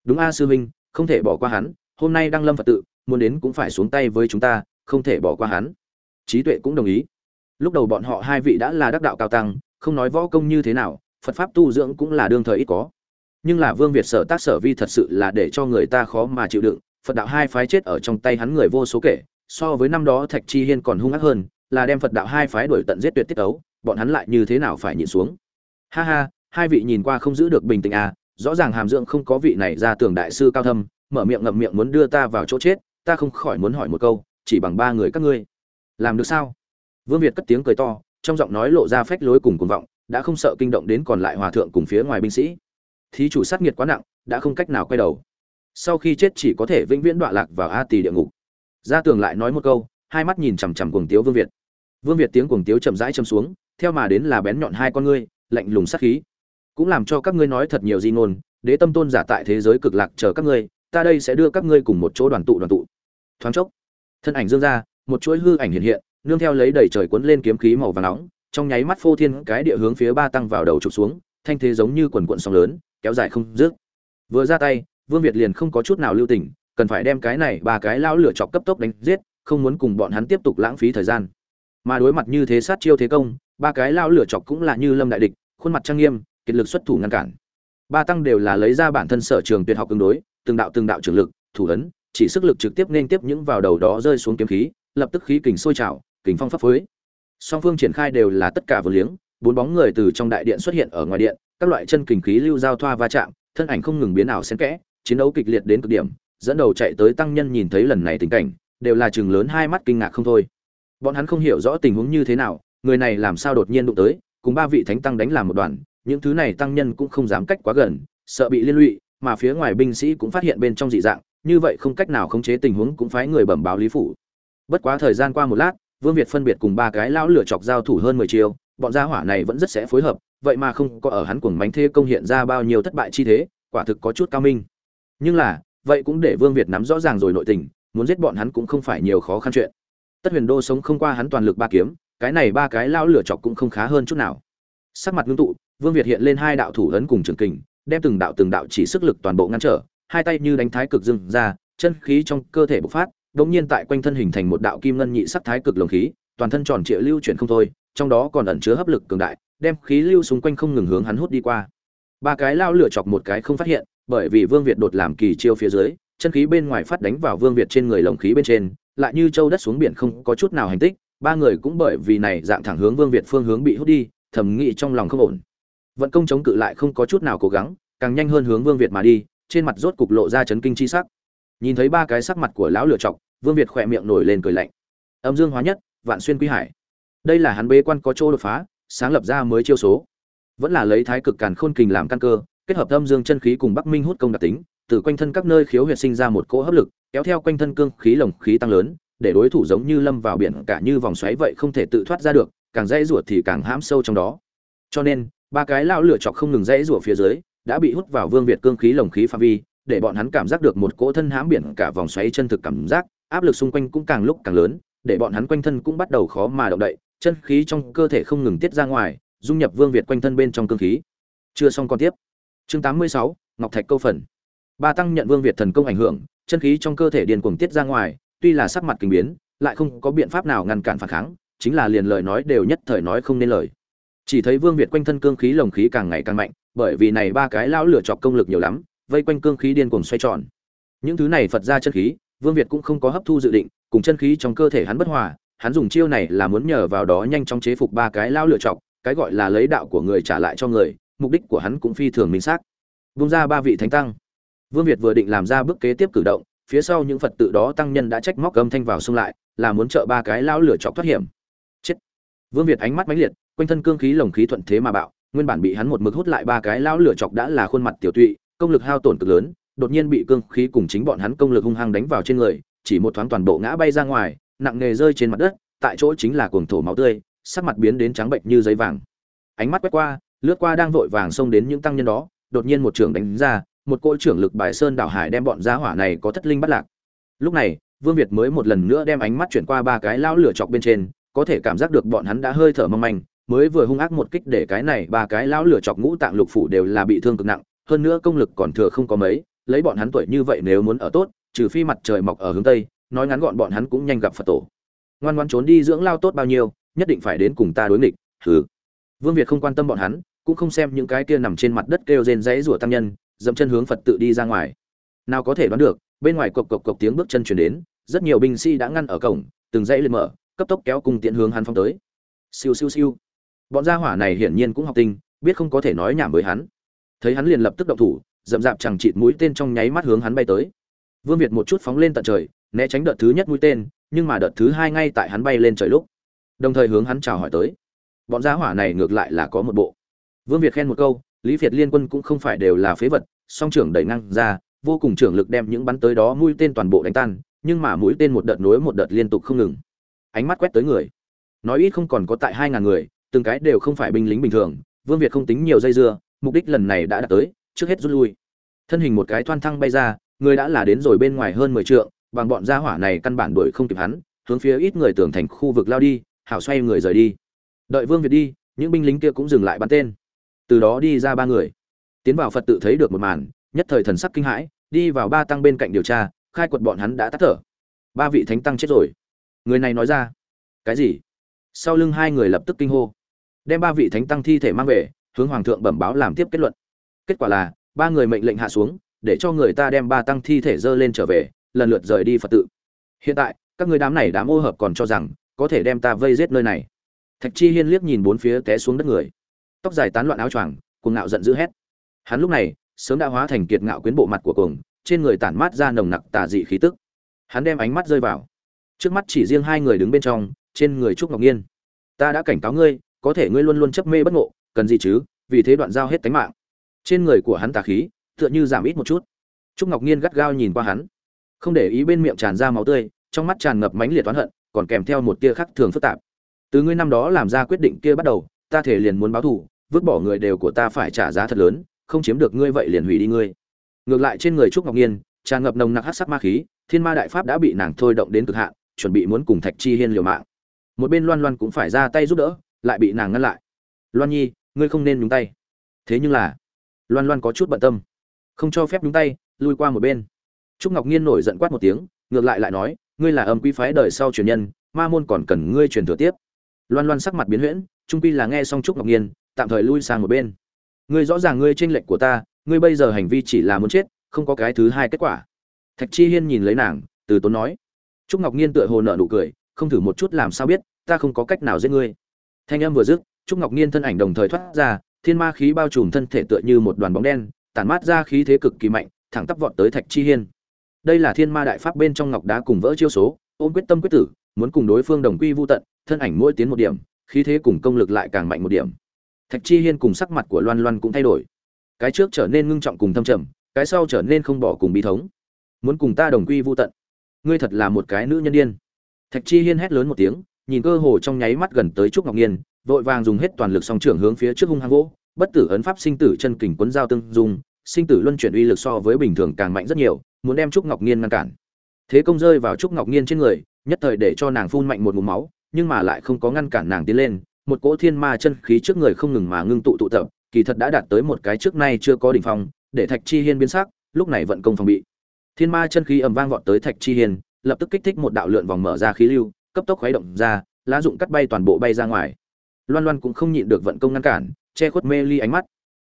Đúng a, sư huynh không thể bỏ qua hắn, hôm nay đang lâm phật tự muốn đến cũng phải xuống tay với chúng ta, không thể bỏ qua hắn. Trí tuệ cũng đồng ý. Lúc đầu bọn họ hai vị đã là đắc đạo cao tăng, không nói võ công như thế nào, phật pháp tu dưỡng cũng là đương thời ít có. Nhưng là vương việt sở tác sở vi thật sự là để cho người ta khó mà chịu đựng, phật đạo hai phái chết ở trong tay hắn người vô số kể, so với năm đó thạch chi hiên còn hung ác hơn, là đem phật đạo hai phái đuổi tận giết tuyệt tiết ấu bọn hắn lại như thế nào phải nhịn xuống? Ha ha, hai vị nhìn qua không giữ được bình tĩnh à rõ ràng hàm dưỡng không có vị này ra tưởng đại sư cao thâm, mở miệng ngậm miệng muốn đưa ta vào chỗ chết ta không khỏi muốn hỏi một câu, chỉ bằng ba người các ngươi. Làm được sao? Vương việt cất tiếng cười to, trong giọng nói lộ ra phách lối cùng cuồng vọng, đã không sợ kinh động đến còn lại hòa thượng cùng phía ngoài binh sĩ. Thí chủ sát nghiệt quá nặng, đã không cách nào quay đầu. Sau khi chết chỉ có thể vĩnh viễn đọa lạc vào a tỳ địa ngục. Gia tường lại nói một câu, hai mắt nhìn chằm chằm cuồng tiếu vương việt. Vương việt tiếng cuồng tiếu chậm rãi châm xuống, theo mà đến là bén nhọn hai con ngươi, lạnh lùng sát khí. Cũng làm cho các ngươi nói thật nhiều di ngôn, đế tâm tôn giả tại thế giới cực lạc chờ các ngươi, ta đây sẽ đưa các ngươi cùng một chỗ đoàn tụ đoàn tụ thoáng chốc. Thân ảnh dương ra, một chuỗi hư ảnh hiện hiện, nương theo lấy đầy trời cuốn lên kiếm khí màu vàng nóng, trong nháy mắt phô thiên cái địa hướng phía ba tăng vào đầu trục xuống, thanh thế giống như quần cuộn sóng lớn, kéo dài không dứt. Vừa ra tay, vương việt liền không có chút nào lưu tình, cần phải đem cái này ba cái lão lửa chọc cấp tốc đánh giết, không muốn cùng bọn hắn tiếp tục lãng phí thời gian. Mà đối mặt như thế sát chiêu thế công, ba cái lão lửa chọc cũng là như lâm đại địch, khuôn mặt trang nghiêm, kiệt lực xuất thủ ngăn cản. Ba tăng đều là lấy ra bản thân sở trường tuyệt học tương đối, từng đạo từng đạo trường lực, thủ ấn chỉ sức lực trực tiếp nên tiếp những vào đầu đó rơi xuống kiếm khí, lập tức khí kình sôi trào, kình phong pháp phối song phương triển khai đều là tất cả vô liếng, bốn bóng người từ trong đại điện xuất hiện ở ngoài điện, các loại chân kình khí lưu giao thoa va chạm, thân ảnh không ngừng biến ảo xen kẽ, chiến đấu kịch liệt đến cực điểm, dẫn đầu chạy tới tăng nhân nhìn thấy lần này tình cảnh, đều là chừng lớn hai mắt kinh ngạc không thôi. Bọn hắn không hiểu rõ tình huống như thế nào, người này làm sao đột nhiên đụng tới, cùng ba vị thánh tăng đánh làm một đoàn, những thứ này tăng nhân cũng không dám cách quá gần, sợ bị liên lụy, mà phía ngoài binh sĩ cũng phát hiện bên trong dị dạng như vậy không cách nào khống chế tình huống cũng phái người bẩm báo lý phủ. Bất quá thời gian qua một lát, vương việt phân biệt cùng ba cái lão lửa chọc giao thủ hơn mười chiêu, bọn gia hỏa này vẫn rất sẽ phối hợp, vậy mà không có ở hắn cuồng mánh thê công hiện ra bao nhiêu thất bại chi thế, quả thực có chút cao minh. Nhưng là, vậy cũng để vương việt nắm rõ ràng rồi nội tình, muốn giết bọn hắn cũng không phải nhiều khó khăn chuyện. Tất huyền đô sống không qua hắn toàn lực ba kiếm, cái này ba cái lão lửa chọc cũng không khá hơn chút nào. Sắc mặt ngưng tụ, vương việt hiện lên hai đạo thủ ấn cùng trường kình, đem từng đạo từng đạo chỉ sức lực toàn bộ ngăn trở hai tay như đánh thái cực dưng ra, chân khí trong cơ thể bộc phát, đột nhiên tại quanh thân hình thành một đạo kim ngân nhị sắc thái cực lồng khí, toàn thân tròn trịa lưu chuyển không thôi, trong đó còn ẩn chứa hấp lực cường đại, đem khí lưu xung quanh không ngừng hướng hắn hút đi qua. Ba cái lao lửa chọc một cái không phát hiện, bởi vì vương việt đột làm kỳ chiêu phía dưới, chân khí bên ngoài phát đánh vào vương việt trên người lồng khí bên trên, lại như châu đất xuống biển không có chút nào hành tích, ba người cũng bởi vì này dạng thẳng hướng vương việt phương hướng bị hút đi, thầm nghĩ trong lòng không ổn. Vận công chống cự lại không có chút nào cố gắng, càng nhanh hơn hướng vương việt mà đi trên mặt rốt cục lộ ra chấn kinh chi sắc. Nhìn thấy ba cái sắc mặt của lão lựa trọc, vương việt khỏe miệng nổi lên cười lạnh. Âm dương hóa nhất vạn xuyên quý hải. Đây là hắn bế quan có chỗ đột phá sáng lập ra mới chiêu số. Vẫn là lấy thái cực càn khôn kình làm căn cơ kết hợp âm dương chân khí cùng bắc minh hút công đặc tính từ quanh thân các nơi khiếu huyệt sinh ra một cỗ hấp lực kéo theo quanh thân cương khí lồng khí tăng lớn để đối thủ giống như lâm vào biển cả như vòng xoáy vậy không thể tự thoát ra được càng dãy rủa thì càng hãm sâu trong đó. Cho nên ba cái lão lửa chọc không ngừng dãy rủa phía dưới đã bị hút vào vương việt cương khí lồng khí phạm vi để bọn hắn cảm giác được một cỗ thân hãm biển cả vòng xoáy chân thực cảm giác áp lực xung quanh cũng càng lúc càng lớn để bọn hắn quanh thân cũng bắt đầu khó mà động đậy chân khí trong cơ thể không ngừng tiết ra ngoài dung nhập vương việt quanh thân bên trong cương khí. Chưa xong còn tiếp. Chương 86, ngọc thạch câu phần. Ba tăng nhận vương việt thần công ảnh hưởng chân khí trong cơ thể điền cuồng tiết ra ngoài tuy là sắc mặt kinh biến lại không có biện pháp nào ngăn cản phản kháng chính là liền lời nói đều nhất thời nói không nên lời. Chỉ thấy vương việt quanh thân cương khí lồng khí càng ngày càng mạnh bởi vì này ba cái lão lửa chọc công lực nhiều lắm, vây quanh cương khí điên cuồng xoay tròn. Những thứ này phật ra chân khí, vương việt cũng không có hấp thu dự định, cùng chân khí trong cơ thể hắn bất hòa, hắn dùng chiêu này là muốn nhờ vào đó nhanh chóng chế phục ba cái lão lửa chọc, cái gọi là lấy đạo của người trả lại cho người, mục đích của hắn cũng phi thường minh xác. Vung ra ba vị thánh tăng. Vương việt vừa định làm ra bước kế tiếp cử động, phía sau những phật tự đó tăng nhân đã trách móc âm thanh vào xung lại, là muốn trợ ba cái lão lửa chọc thoát hiểm. Chết. Vương việt ánh mắt mãnh liệt, quanh thân cương khí lồng khí thuận thế mà bạo nguyên bản bị hắn một mực hút lại ba cái lão lửa chọc đã là khuôn mặt tiểu tụy, công lực hao tổn cực lớn, đột nhiên bị cương khí cùng chính bọn hắn công lực hung hăng đánh vào trên người, chỉ một thoáng toàn bộ ngã bay ra ngoài, nặng nề rơi trên mặt đất, tại chỗ chính là cuồng thổ máu tươi, sắc mặt biến đến trắng bệnh như giấy vàng. Ánh mắt quét qua, lướt qua đang vội vàng xông đến những tăng nhân đó, đột nhiên một trường đánh ra, một cỗ trưởng lực bài sơn đảo hải đem bọn gia hỏa này có thất linh bắt lạc. Lúc này, vương việt mới một lần nữa đem ánh mắt chuyển qua ba cái lão lửa chọc bên trên, có thể cảm giác được bọn hắn đã hơi thở mong manh mới vừa hung ác một kích để cái này ba cái lão lửa chọc ngũ tạng lục phủ đều là bị thương cực nặng, hơn nữa công lực còn thừa không có mấy, lấy bọn hắn tuổi như vậy nếu muốn ở tốt, trừ phi mặt trời mọc ở hướng tây, nói ngắn gọn bọn hắn cũng nhanh gặp phật tổ. Ngoan ngoan trốn đi dưỡng lao tốt bao nhiêu, nhất định phải đến cùng ta đối nghịch, hừ. Vương việt không quan tâm bọn hắn, cũng không xem những cái kia nằm trên mặt đất kêu rên rẫy rủa tăng nhân, dậm chân hướng phật tự đi ra ngoài. Nào có thể đoán được, bên ngoài cộc cộc cộc tiếng bước chân truyền đến, rất nhiều binh sĩ đã ngăn ở cổng, từng dãy lên mở, cấp tốc kéo cùng tiện hướng hắn phong tới. Siêu siêu siêu bọn gia hỏa này hiển nhiên cũng học tinh biết không có thể nói nhảm với hắn. Thấy hắn liền lập tức động thủ dậm dạp chẳng chịt mũi tên trong nháy mắt hướng hắn bay tới. Vương việt một chút phóng lên tận trời né tránh đợt thứ nhất mũi tên nhưng mà đợt thứ hai ngay tại hắn bay lên trời lúc đồng thời hướng hắn chào hỏi tới. Bọn gia hỏa này ngược lại là có một bộ. Vương việt khen một câu lý việt liên quân cũng không phải đều là phế vật song trưởng đẩy năng, ra vô cùng trưởng lực đem những bắn tới đó mũi tên toàn bộ đánh tan nhưng mà mũi tên một đợt nối một đợt liên tục không ngừng. Ánh mắt quét tới người. Nói ít không còn có tại hai ngàn người từng cái đều không phải binh lính bình thường, vương việt không tính nhiều dây dưa, mục đích lần này đã đạt tới, trước hết rút lui. Thân hình một cái thoăn thăng bay ra, người đã là đến rồi bên ngoài hơn mười trượng, bằng bọn gia hỏa này căn bản đuổi không kịp hắn, hướng phía ít người tưởng thành khu vực lao đi, hảo xoay người rời đi. Đợi vương việt đi, những binh lính kia cũng dừng lại bắn tên. Từ đó đi ra ba người. Tiến vào phật tự thấy được một màn, nhất thời thần sắc kinh hãi, đi vào ba tăng bên cạnh điều tra, khai quật bọn hắn đã tắt thở. Ba vị thánh tăng chết rồi. Người này nói ra. Cái gì? Sau lưng hai người lập tức kinh hô đem ba vị thánh tăng thi thể mang về, hướng hoàng thượng bẩm báo làm tiếp kết luận. Kết quả là, ba người mệnh lệnh hạ xuống, để cho người ta đem ba tăng thi thể dơ lên trở về, lần lượt rời đi phật tự. Hiện tại, các người đám này đám ô hợp còn cho rằng, có thể đem ta vây giết nơi này. Thạch chi hiên liếc nhìn bốn phía té xuống đất người. Tóc dài tán loạn áo choàng, cuồng ngạo giận dữ hét. Hắn lúc này, sớm đã hóa thành kiệt ngạo quyến bộ mặt của cuồng, trên người tản mát ra nồng nặc tà dị khí tức. Hắn đem ánh mắt rơi vào. Trước mắt chỉ riêng hai người đứng bên trong, trên người trúc ngọc nhiên. Ta đã cảnh cáo ngươi có thể ngươi luôn luôn chấp mê bất ngộ, cần gì chứ, vì thế đoạn giao hết tánh mạng. Trên người của hắn tà khí, tựa như giảm ít một chút. Trúc ngọc nhiên gắt gao nhìn qua hắn. Không để ý bên miệng tràn ra máu tươi, trong mắt tràn ngập mãnh liệt oán hận, còn kèm theo một tia khắc thường phức tạp. Từ ngươi năm đó làm ra quyết định kia bắt đầu, ta thể liền muốn báo thù, vứt bỏ người đều của ta phải trả giá thật lớn, không chiếm được ngươi vậy liền hủy đi ngươi. Ngược lại trên người trúc ngọc nhiên tràn ngập nồng nặc hắc sắc ma khí, thiên ma đại pháp đã bị nàng thôi động đến cực hạn, chuẩn bị muốn cùng thạch chi hiên liều mạng. Một bên loan loan cũng phải ra tay giúp đỡ lại bị nàng ngăn lại. Loan nhi, ngươi không nên nhúng tay. Thế nhưng là, loan loan có chút bận tâm. Không cho phép nhúng tay, lui qua một bên. Trúc ngọc nhiên nổi giận quát một tiếng, ngược lại lại nói, ngươi là âm quy phái đời sau truyền nhân, ma môn còn cần ngươi truyền thừa tiếp. Loan loan sắc mặt biến huyễn, trung quy là nghe xong trúc ngọc nhiên tạm thời lui sang một bên. Ngươi rõ ràng ngươi tranh lệch của ta, ngươi bây giờ hành vi chỉ là muốn chết, không có cái thứ hai kết quả. Thạch chi hiên nhìn lấy nàng, từ tốn nói. Trúc ngọc nhiên tựa hồ nở nụ cười, không thử một chút làm sao biết, ta không có cách nào giết ngươi thanh âm vừa dứt, trúc ngọc nhiên thân ảnh đồng thời thoát ra, thiên ma khí bao trùm thân thể tựa như một đoàn bóng đen, tản mát ra khí thế cực kỳ mạnh, thẳng tắp vọt tới thạch chi hiên. Đây là thiên ma đại pháp bên trong ngọc đá cùng vỡ chiêu số, ôm quyết tâm quyết tử, muốn cùng đối phương đồng quy vô tận, thân ảnh mỗi tiến một điểm, khí thế cùng công lực lại càng mạnh một điểm. Thạch chi hiên cùng sắc mặt của loan loan cũng thay đổi. Cái trước trở nên ngưng trọng cùng thâm trầm, cái sau trở nên không bỏ cùng bi thống. Muốn cùng ta đồng quy vô tận. Ngươi thật là một cái nữ nhân điên. Thạch chi hiên hét lớn một tiếng nhìn cơ hồ trong nháy mắt gần tới trúc ngọc nhiên, vội vàng dùng hết toàn lực song trưởng hướng phía trước hung hăng gỗ, bất tử ấn pháp sinh tử chân kình quấn giao tương dung sinh tử luân chuyển uy lực so với bình thường càng mạnh rất nhiều, muốn đem trúc ngọc nhiên ngăn cản. Thế công rơi vào trúc ngọc nhiên trên người, nhất thời để cho nàng phun mạnh một ngụm máu, nhưng mà lại không có ngăn cản nàng tiến lên, một cỗ thiên ma chân khí trước người không ngừng mà ngưng tụ tụ tập, kỳ thật đã đạt tới một cái trước nay chưa có đỉnh phong, để thạch chi hiên biến sắc, lúc này vận công phòng bị. Thiên ma chân khí ầm vang vọt tới thạch chi hiên, lập tức kích thích một đạo lượn vòng mở ra khí lưu cấp tốc khuấy động ra, lá dụng cắt bay toàn bộ bay ra ngoài. Loan loan cũng không nhịn được vận công ngăn cản, che khuất mê ly ánh mắt.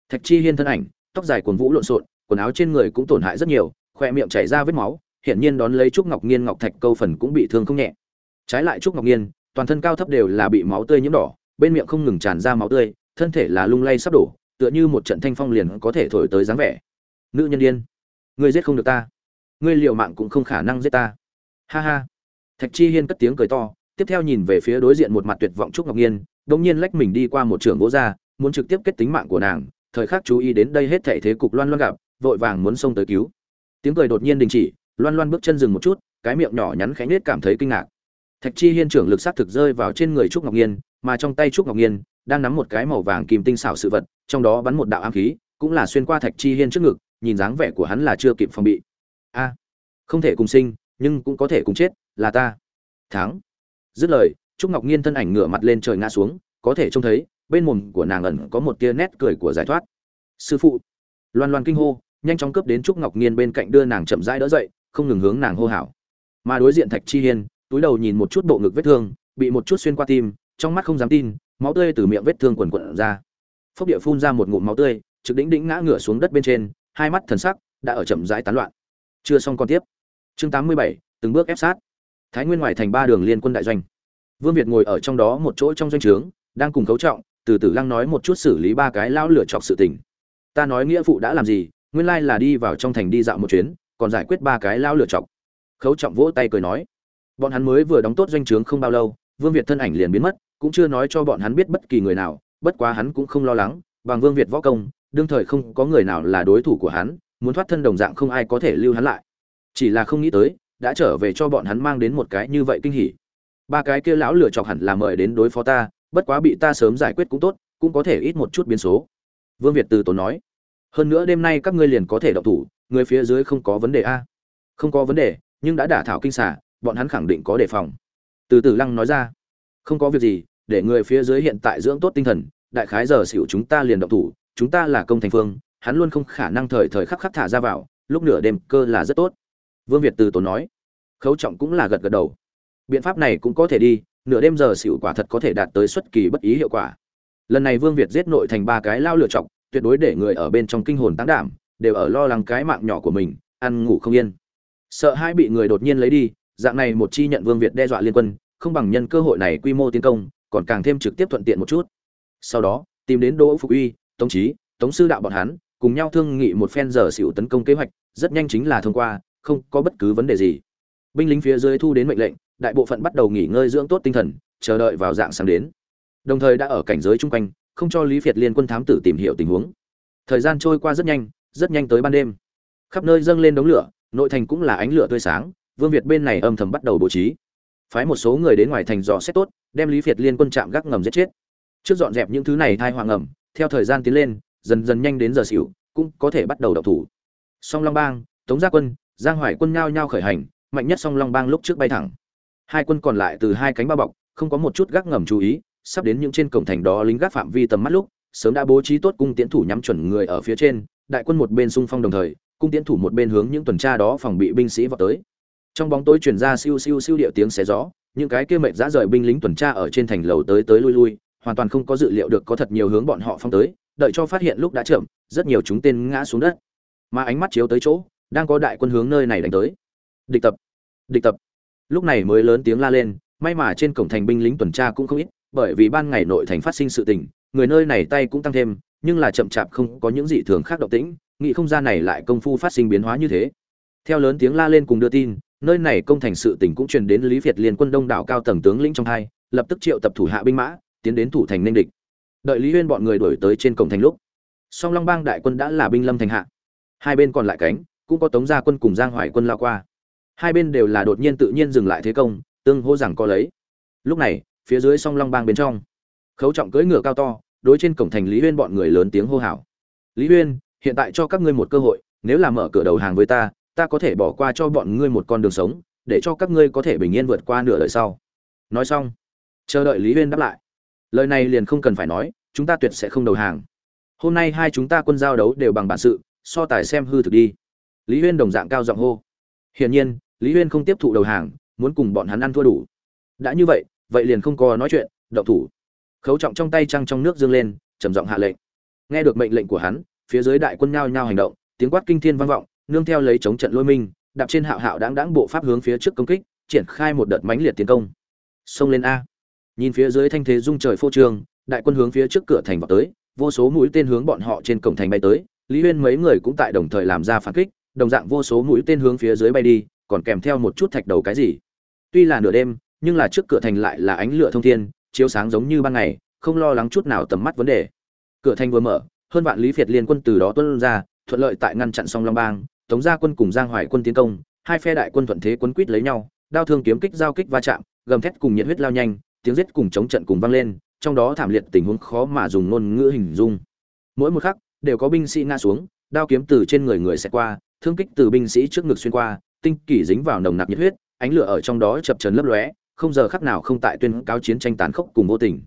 Thạch chi hiên thân ảnh, tóc dài cuồng vũ lộn xộn, quần áo trên người cũng tổn hại rất nhiều, khoe miệng chảy ra vết máu, hiển nhiên đón lấy trúc ngọc nghiên ngọc thạch câu phần cũng bị thương không nhẹ. Trái lại trúc ngọc nghiên, toàn thân cao thấp đều là bị máu tươi nhiễm đỏ, bên miệng không ngừng tràn ra máu tươi, thân thể là lung lay sắp đổ, tựa như một trận thanh phong liền có thể thổi tới dáng vẻ. Nữ nhân điên, ngươi giết không được ta. Ngươi liều mạng cũng không khả năng giết ta. Ha ha thạch chi hiên cất tiếng cười to, tiếp theo nhìn về phía đối diện một mặt tuyệt vọng trúc ngọc nhiên đống nhiên lách mình đi qua một trường gỗ ra, muốn trực tiếp kết tính mạng của nàng, thời khắc chú ý đến đây hết thảy thế cục loan loan gặp, vội vàng muốn xông tới cứu. Tiếng cười đột nhiên đình chỉ, loan loan bước chân dừng một chút, cái miệng nhỏ nhắn khẽ nết cảm thấy kinh ngạc. Thạch chi hiên trưởng lực sát thực rơi vào trên người trúc ngọc nhiên, mà trong tay trúc ngọc nhiên đang nắm một cái màu vàng kim tinh xảo sự vật, trong đó bắn một đạo ám khí, cũng là xuyên qua thạch chi hiên trước ngực, nhìn dáng vẻ của hắn là chưa kịp phòng bị. A, không thể cùng sinh, nhưng cũng có thể cùng chết là ta. Thắng. Dứt lời, trúc ngọc nhiên thân ảnh ngửa mặt lên trời ngã xuống, có thể trông thấy, bên mồm của nàng ẩn có một tia nét cười của giải thoát. Sư phụ. Loan loan kinh hô, nhanh chóng cướp đến trúc ngọc nhiên bên cạnh đưa nàng chậm rãi đỡ dậy, không ngừng hướng nàng hô hào. Mà đối diện thạch chi hiên, túi đầu nhìn một chút bộ ngực vết thương, bị một chút xuyên qua tim, trong mắt không dám tin, máu tươi từ miệng vết thương quần quận ra. Phốc địa phun ra một ngụm máu tươi, trực đỉnh đỉnh ngã ngửa xuống đất bên trên, hai mắt thần sắc đã ở chậm rãi tán loạn. Chưa xong con tiếp. Chương tám mươi bảy, từng bước ép sát thái nguyên ngoài thành ba đường liên quân đại doanh. Vương việt ngồi ở trong đó một chỗ trong doanh trướng, đang cùng cấu trọng, từ từ lăng nói một chút xử lý ba cái lão lửa chọc sự tình. Ta nói nghĩa phụ đã làm gì, nguyên lai là đi vào trong thành đi dạo một chuyến, còn giải quyết ba cái lão lửa chọc. Khấu trọng vỗ tay cười nói. Bọn hắn mới vừa đóng tốt doanh trướng không bao lâu, vương việt thân ảnh liền biến mất, cũng chưa nói cho bọn hắn biết bất kỳ người nào, bất quá hắn cũng không lo lắng, bằng vương việt võ công, đương thời không có người nào là đối thủ của hắn, muốn thoát thân đồng dạng không ai có thể lưu hắn lại. Chỉ là không nghĩ tới đã trở về cho bọn hắn mang đến một cái như vậy kinh hỉ. Ba cái kia lão lửa chọc hẳn là mời đến đối phó ta, bất quá bị ta sớm giải quyết cũng tốt, cũng có thể ít một chút biến số. Vương việt từ tốn nói, hơn nữa đêm nay các ngươi liền có thể động thủ, người phía dưới không có vấn đề a. Không có vấn đề, nhưng đã đả thảo kinh xả bọn hắn khẳng định có đề phòng. Từ từ lăng nói ra, không có việc gì, để người phía dưới hiện tại dưỡng tốt tinh thần, đại khái giờ xỉu chúng ta liền động thủ, chúng ta là công thành phương, hắn luôn không khả năng thời thời khắc khắc thả ra vào, lúc nửa đêm cơ là rất tốt vương việt từ tốn nói. Khấu trọng cũng là gật gật đầu. Biện pháp này cũng có thể đi nửa đêm giờ xỉu quả thật có thể đạt tới xuất kỳ bất ý hiệu quả. Lần này vương việt giết nội thành ba cái lao lựa trọng, tuyệt đối để người ở bên trong kinh hồn tán đảm đều ở lo lắng cái mạng nhỏ của mình ăn ngủ không yên. Sợ hai bị người đột nhiên lấy đi dạng này một chi nhận vương việt đe dọa liên quân không bằng nhân cơ hội này quy mô tiến công còn càng thêm trực tiếp thuận tiện một chút. Sau đó tìm đến đỗ phục uy tống trí tống sư đạo bọn hắn cùng nhau thương nghị một phen giờ xỉu tấn công kế hoạch rất nhanh chính là thông qua không có bất cứ vấn đề gì. Binh lính phía dưới thu đến mệnh lệnh, đại bộ phận bắt đầu nghỉ ngơi dưỡng tốt tinh thần, chờ đợi vào dạng sáng đến. Đồng thời đã ở cảnh giới chung quanh, không cho lý việt liên quân thám tử tìm hiểu tình huống. Thời gian trôi qua rất nhanh rất nhanh tới ban đêm. Khắp nơi dâng lên đống lửa, nội thành cũng là ánh lửa tươi sáng, vương việt bên này âm thầm bắt đầu bố trí. Phái một số người đến ngoài thành dò xét tốt, đem lý việt liên quân chạm gác ngầm giết chết. Trước dọn dẹp những thứ này thai hoàng ngầm theo thời gian tiến lên, dần dần nhanh đến giờ xỉu, cũng có thể bắt đầu đậu thủ. Song long bang, tống gia quân giang hoài quân nhao nhao khởi hành, mạnh nhất song long bang lúc trước bay thẳng. Hai quân còn lại từ hai cánh bao bọc, không có một chút gác ngầm chú ý, sắp đến những trên cổng thành đó lính gác phạm vi tầm mắt lúc, sớm đã bố trí tốt cung tiến thủ nhắm chuẩn người ở phía trên, đại quân một bên xung phong đồng thời, cung tiến thủ một bên hướng những tuần tra đó phòng bị binh sĩ vào tới. Trong bóng tối truyền ra siêu siêu siêu điệu tiếng xé gió, những cái kia mệt dã rời binh lính tuần tra ở trên thành lầu tới tới lui lui, hoàn toàn không có dự liệu được có thật nhiều hướng bọn họ phong tới, đợi cho phát hiện lúc đã chậm, rất nhiều chúng tên ngã xuống đất. Mà ánh mắt chiếu tới chỗ đang có đại quân hướng nơi này đánh tới. Địch tập địch tập. Lúc này mới lớn tiếng la lên, may mà trên cổng thành binh lính tuần tra cũng không ít, bởi vì ban ngày nội thành phát sinh sự tình, người nơi này tay cũng tăng thêm, nhưng là chậm chạp không có những dị thường khác động tĩnh, nghĩ không gian này lại công phu phát sinh biến hóa như thế. Theo lớn tiếng la lên cùng đưa tin, nơi này công thành sự tình cũng truyền đến lý việt liên quân đông đảo cao tầng tướng lĩnh trong hai, lập tức triệu tập thủ hạ binh mã, tiến đến thủ thành ninh địch. Đợi lý huyên bọn người đuổi tới trên cổng thành lúc, song long bang đại quân đã là binh lâm thành hạ. Hai bên còn lại cánh cũng có tống gia quân cùng giang hoài quân lao qua. Hai bên đều là đột nhiên tự nhiên dừng lại thế công, tương hô rằng có lấy. Lúc này, phía dưới song long bang bên trong, khấu trọng cưỡi ngựa cao to, đối trên cổng thành lý huyên bọn người lớn tiếng hô hào. Lý huyên, hiện tại cho các ngươi một cơ hội, nếu là mở cửa đầu hàng với ta ta có thể bỏ qua cho bọn ngươi một con đường sống, để cho các ngươi có thể bình yên vượt qua nửa đời sau. Nói xong, chờ đợi lý huyên đáp lại. Lời này liền không cần phải nói, chúng ta tuyệt sẽ không đầu hàng. Hôm nay hai chúng ta quân giao đấu đều bằng bản sự, so tài xem hư thực đi lý huyên đồng dạng cao giọng hô. Hiển nhiên, lý huyên không tiếp thụ đầu hàng, muốn cùng bọn hắn ăn thua đủ. Đã như vậy vậy liền không có nói chuyện, động thủ. Khấu trọng trong tay trăng trong nước dương lên, trầm giọng hạ lệnh. Nghe được mệnh lệnh của hắn, phía dưới đại quân nhao nhao hành động, tiếng quát kinh thiên vang vọng, nương theo lấy chống trận lôi minh, đạp trên hạo hạo đáng đáng bộ pháp hướng phía trước công kích, triển khai một đợt mãnh liệt tiến công. Xông lên a. Nhìn phía dưới thanh thế dung trời phô trương, đại quân hướng phía trước cửa thành vào tới, vô số mũi tên hướng bọn họ trên cổng thành bay tới, lý huyên mấy người cũng tại đồng thời làm ra phản kích đồng dạng vô số mũi tên hướng phía dưới bay đi, còn kèm theo một chút thạch đầu cái gì. Tuy là nửa đêm, nhưng là trước cửa thành lại là ánh lửa thông thiên, chiếu sáng giống như ban ngày, không lo lắng chút nào tầm mắt vấn đề. Cửa thành vừa mở, hơn vạn lý phiệt liên quân từ đó tuân ra, thuận lợi tại ngăn chặn song long bang, tống gia quân cùng giang hoài quân tiến công, hai phe đại quân thuận thế quấn quýt lấy nhau, đao thương kiếm kích giao kích va chạm, gầm thét cùng nhiệt huyết lao nhanh, tiếng giết cùng chống trận cùng vang lên, trong đó thảm liệt tình huống khó mà dùng ngôn ngữ hình dung. Mỗi một khắc, đều có binh sĩ ngã xuống, đao kiếm từ trên người người sẽ qua thương kích từ binh sĩ trước ngực xuyên qua, tinh kỳ dính vào nồng nặc nhiệt huyết, ánh lửa ở trong đó chập chờn lấp lóe, không giờ khắc nào không tại tuyên cáo chiến tranh tàn khốc cùng vô tình.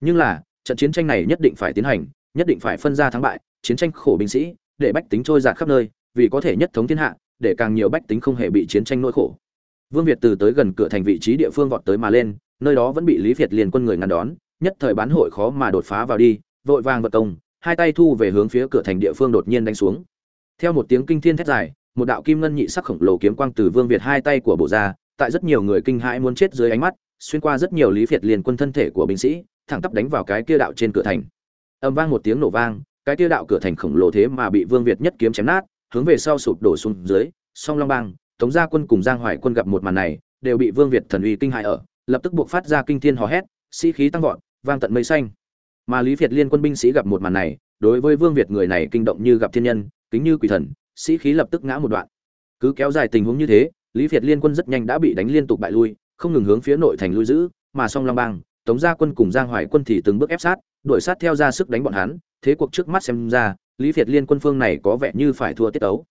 Nhưng là, trận chiến tranh này nhất định phải tiến hành, nhất định phải phân ra thắng bại, chiến tranh khổ binh sĩ, để bách tính trôi dạt khắp nơi, vì có thể nhất thống thiên hạ, để càng nhiều bách tính không hề bị chiến tranh nỗi khổ. Vương việt từ tới gần cửa thành vị trí địa phương vọt tới mà lên, nơi đó vẫn bị lý việt liền quân người ngăn đón, nhất thời bán hội khó mà đột phá vào đi, vội vàng vật công, hai tay thu về hướng phía cửa thành địa phương đột nhiên đánh xuống theo một tiếng kinh thiên thét dài, một đạo kim ngân nhị sắc khổng lồ kiếm quang từ vương việt hai tay của bộ ra, tại rất nhiều người kinh hãi muốn chết dưới ánh mắt, xuyên qua rất nhiều lý việt liền quân thân thể của binh sĩ, thẳng tắp đánh vào cái kia đạo trên cửa thành. Âm vang một tiếng nổ vang, cái kia đạo cửa thành khổng lồ thế mà bị vương việt nhất kiếm chém nát, hướng về sau sụp đổ xuống dưới, song long bang, tống gia quân cùng giang hoài quân gặp một màn này, đều bị vương việt thần uy kinh hãi ở, lập tức buộc phát ra kinh thiên hò hét, sĩ khí tăng vọt, vang tận mây xanh. Mà lý việt liên quân binh sĩ gặp một màn này, đối với vương việt người này kinh động như gặp thiên nhân kính như quỷ thần, sĩ khí lập tức ngã một đoạn. Cứ kéo dài tình huống như thế, lý việt liên quân rất nhanh đã bị đánh liên tục bại lui, không ngừng hướng phía nội thành lui giữ, mà song long bang, tống gia quân cùng giang hoài quân thì từng bước ép sát, đuổi sát theo ra sức đánh bọn hắn, thế cuộc trước mắt xem ra, lý việt liên quân phương này có vẻ như phải thua tiết tấu.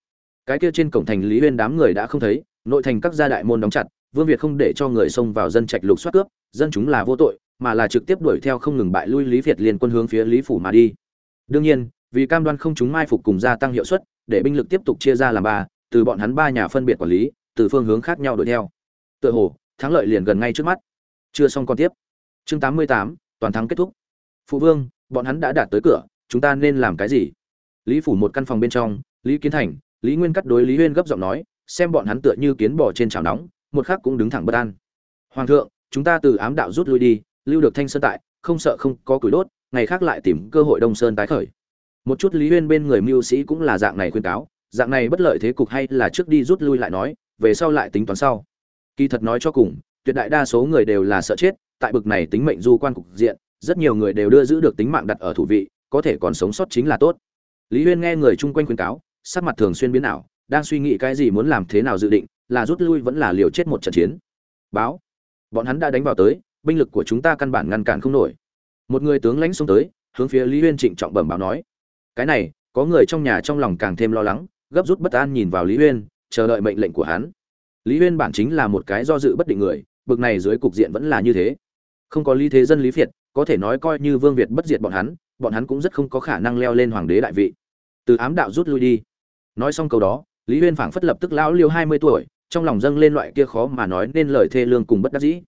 Cái kia trên cổng thành lý huyên đám người đã không thấy, nội thành các gia đại môn đóng chặt, vương việt không để cho người xông vào dân trạch lục soát cướp, dân chúng là vô tội, mà là trực tiếp đuổi theo không ngừng bại lui lý việt liên quân hướng phía lý phủ mà đi. Đương nhiên vì cam đoan không chúng mai phục cùng gia tăng hiệu suất, để binh lực tiếp tục chia ra làm ba, từ bọn hắn ba nhà phân biệt quản lý, từ phương hướng khác nhau đuổi theo. Tựa hồ, thắng lợi liền gần ngay trước mắt. Chưa xong còn tiếp. Chương tám mươi tám, toàn thắng kết thúc. Phụ vương, bọn hắn đã đạt tới cửa, chúng ta nên làm cái gì? Lý phủ một căn phòng bên trong, lý kiến thành, lý nguyên cắt đối lý huyên gấp giọng nói, xem bọn hắn tựa như kiến bò trên chảo nóng, một khắc cũng đứng thẳng bất an. Hoàng thượng, chúng ta từ ám đạo rút lui đi, lưu được thanh sơn tại, không sợ không có củi đốt, ngày khác lại tìm cơ hội đông sơn tái khởi một chút lý huyên bên người mưu sĩ cũng là dạng này khuyên cáo, dạng này bất lợi thế cục hay là trước đi rút lui lại nói, về sau lại tính toán sau. Kỳ thật nói cho cùng, tuyệt đại đa số người đều là sợ chết, tại bực này tính mệnh du quan cục diện, rất nhiều người đều đưa giữ được tính mạng đặt ở thủ vị, có thể còn sống sót chính là tốt. Lý huyên nghe người chung quanh khuyên cáo, sắc mặt thường xuyên biến ảo, đang suy nghĩ cái gì muốn làm thế nào dự định, là rút lui vẫn là liều chết một trận chiến. Báo. Bọn hắn đã đánh vào tới, binh lực của chúng ta căn bản ngăn cản không nổi. Một người tướng lãnh xông tới, hướng phía lý huyên trịnh trọng bẩm báo nói cái này, có người trong nhà trong lòng càng thêm lo lắng, gấp rút bất an nhìn vào lý huyên chờ đợi mệnh lệnh của hắn. Lý huyên bản chính là một cái do dự bất định người, bực này dưới cục diện vẫn là như thế. Không có lý thế dân, lý việt, có thể nói coi như vương việt bất diệt bọn hắn bọn hắn cũng rất không có khả năng leo lên hoàng đế đại vị. Từ ám đạo rút lui đi. Nói xong câu đó, lý huyên phảng phất lập tức lão liêu hai mươi tuổi, trong lòng dâng lên loại kia khó mà nói nên lời thê lương cùng bất đắc dĩ.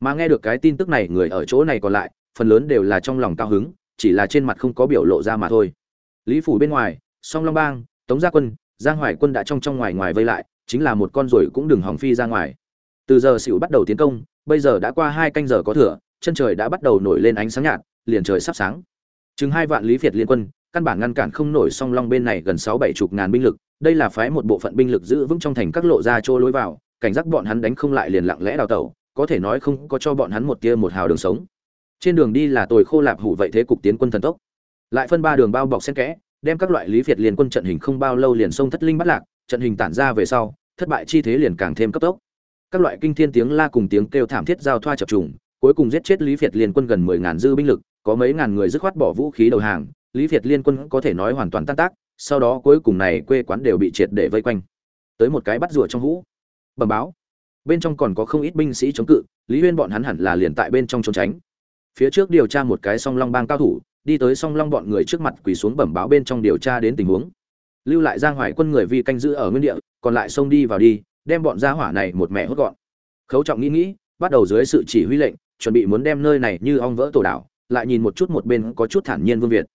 Mà nghe được cái tin tức này, người ở chỗ này còn lại, phần lớn đều là trong lòng cao hứng, chỉ là trên mặt không có biểu lộ ra mà thôi lý phủ bên ngoài, song long bang, tống gia quân, giang hoài quân đã trong trong ngoài ngoài vây lại, chính là một con ruồi cũng đừng hỏng phi ra ngoài. Từ giờ xỉu bắt đầu tiến công, bây giờ đã qua hai canh giờ có thừa, chân trời đã bắt đầu nổi lên ánh sáng nhạt, liền trời sắp sáng. Chừng hai vạn lý việt liên quân, căn bản ngăn cản không nổi song long bên này gần sáu bảy chục ngàn binh lực, đây là phái một bộ phận binh lực giữ vững trong thành các lộ ra chỗ lối vào, cảnh giác bọn hắn đánh không lại liền lặng lẽ đào tẩu, có thể nói không có cho bọn hắn một tia một hào đường sống. Trên đường đi là tồi khô lạp hủ vậy thế cục tiến quân thần tốc lại phân ba đường bao bọc xen kẽ, đem các loại lý việt liên quân trận hình không bao lâu liền xông thất linh bắt lạc, trận hình tản ra về sau, thất bại chi thế liền càng thêm cấp tốc. Các loại kinh thiên tiếng la cùng tiếng kêu thảm thiết giao thoa chập trùng, cuối cùng giết chết lý việt liên quân gần mười ngàn dư binh lực, có mấy ngàn người dứt khoát bỏ vũ khí đầu hàng, lý việt liên quân có thể nói hoàn toàn tan tác, sau đó cuối cùng này quê quán đều bị triệt để vây quanh. Tới một cái bắt rùa trong hũ. Bẩm báo. Bên trong còn có không ít binh sĩ chống cự, lý huyên bọn hắn hẳn là liền tại bên trong trốn tránh. Phía trước điều tra một cái song long bang cao thủ đi tới song long bọn người trước mặt quỳ xuống bẩm báo bên trong điều tra đến tình huống. Lưu lại giang hoài quân người vi canh giữ ở nguyên địa, còn lại xông đi vào đi, đem bọn gia hỏa này một mẹ hốt gọn. Khấu trọng nghĩ nghĩ, bắt đầu dưới sự chỉ huy lệnh, chuẩn bị muốn đem nơi này như ong vỡ tổ đảo, lại nhìn một chút một bên có chút thản nhiên vương việt.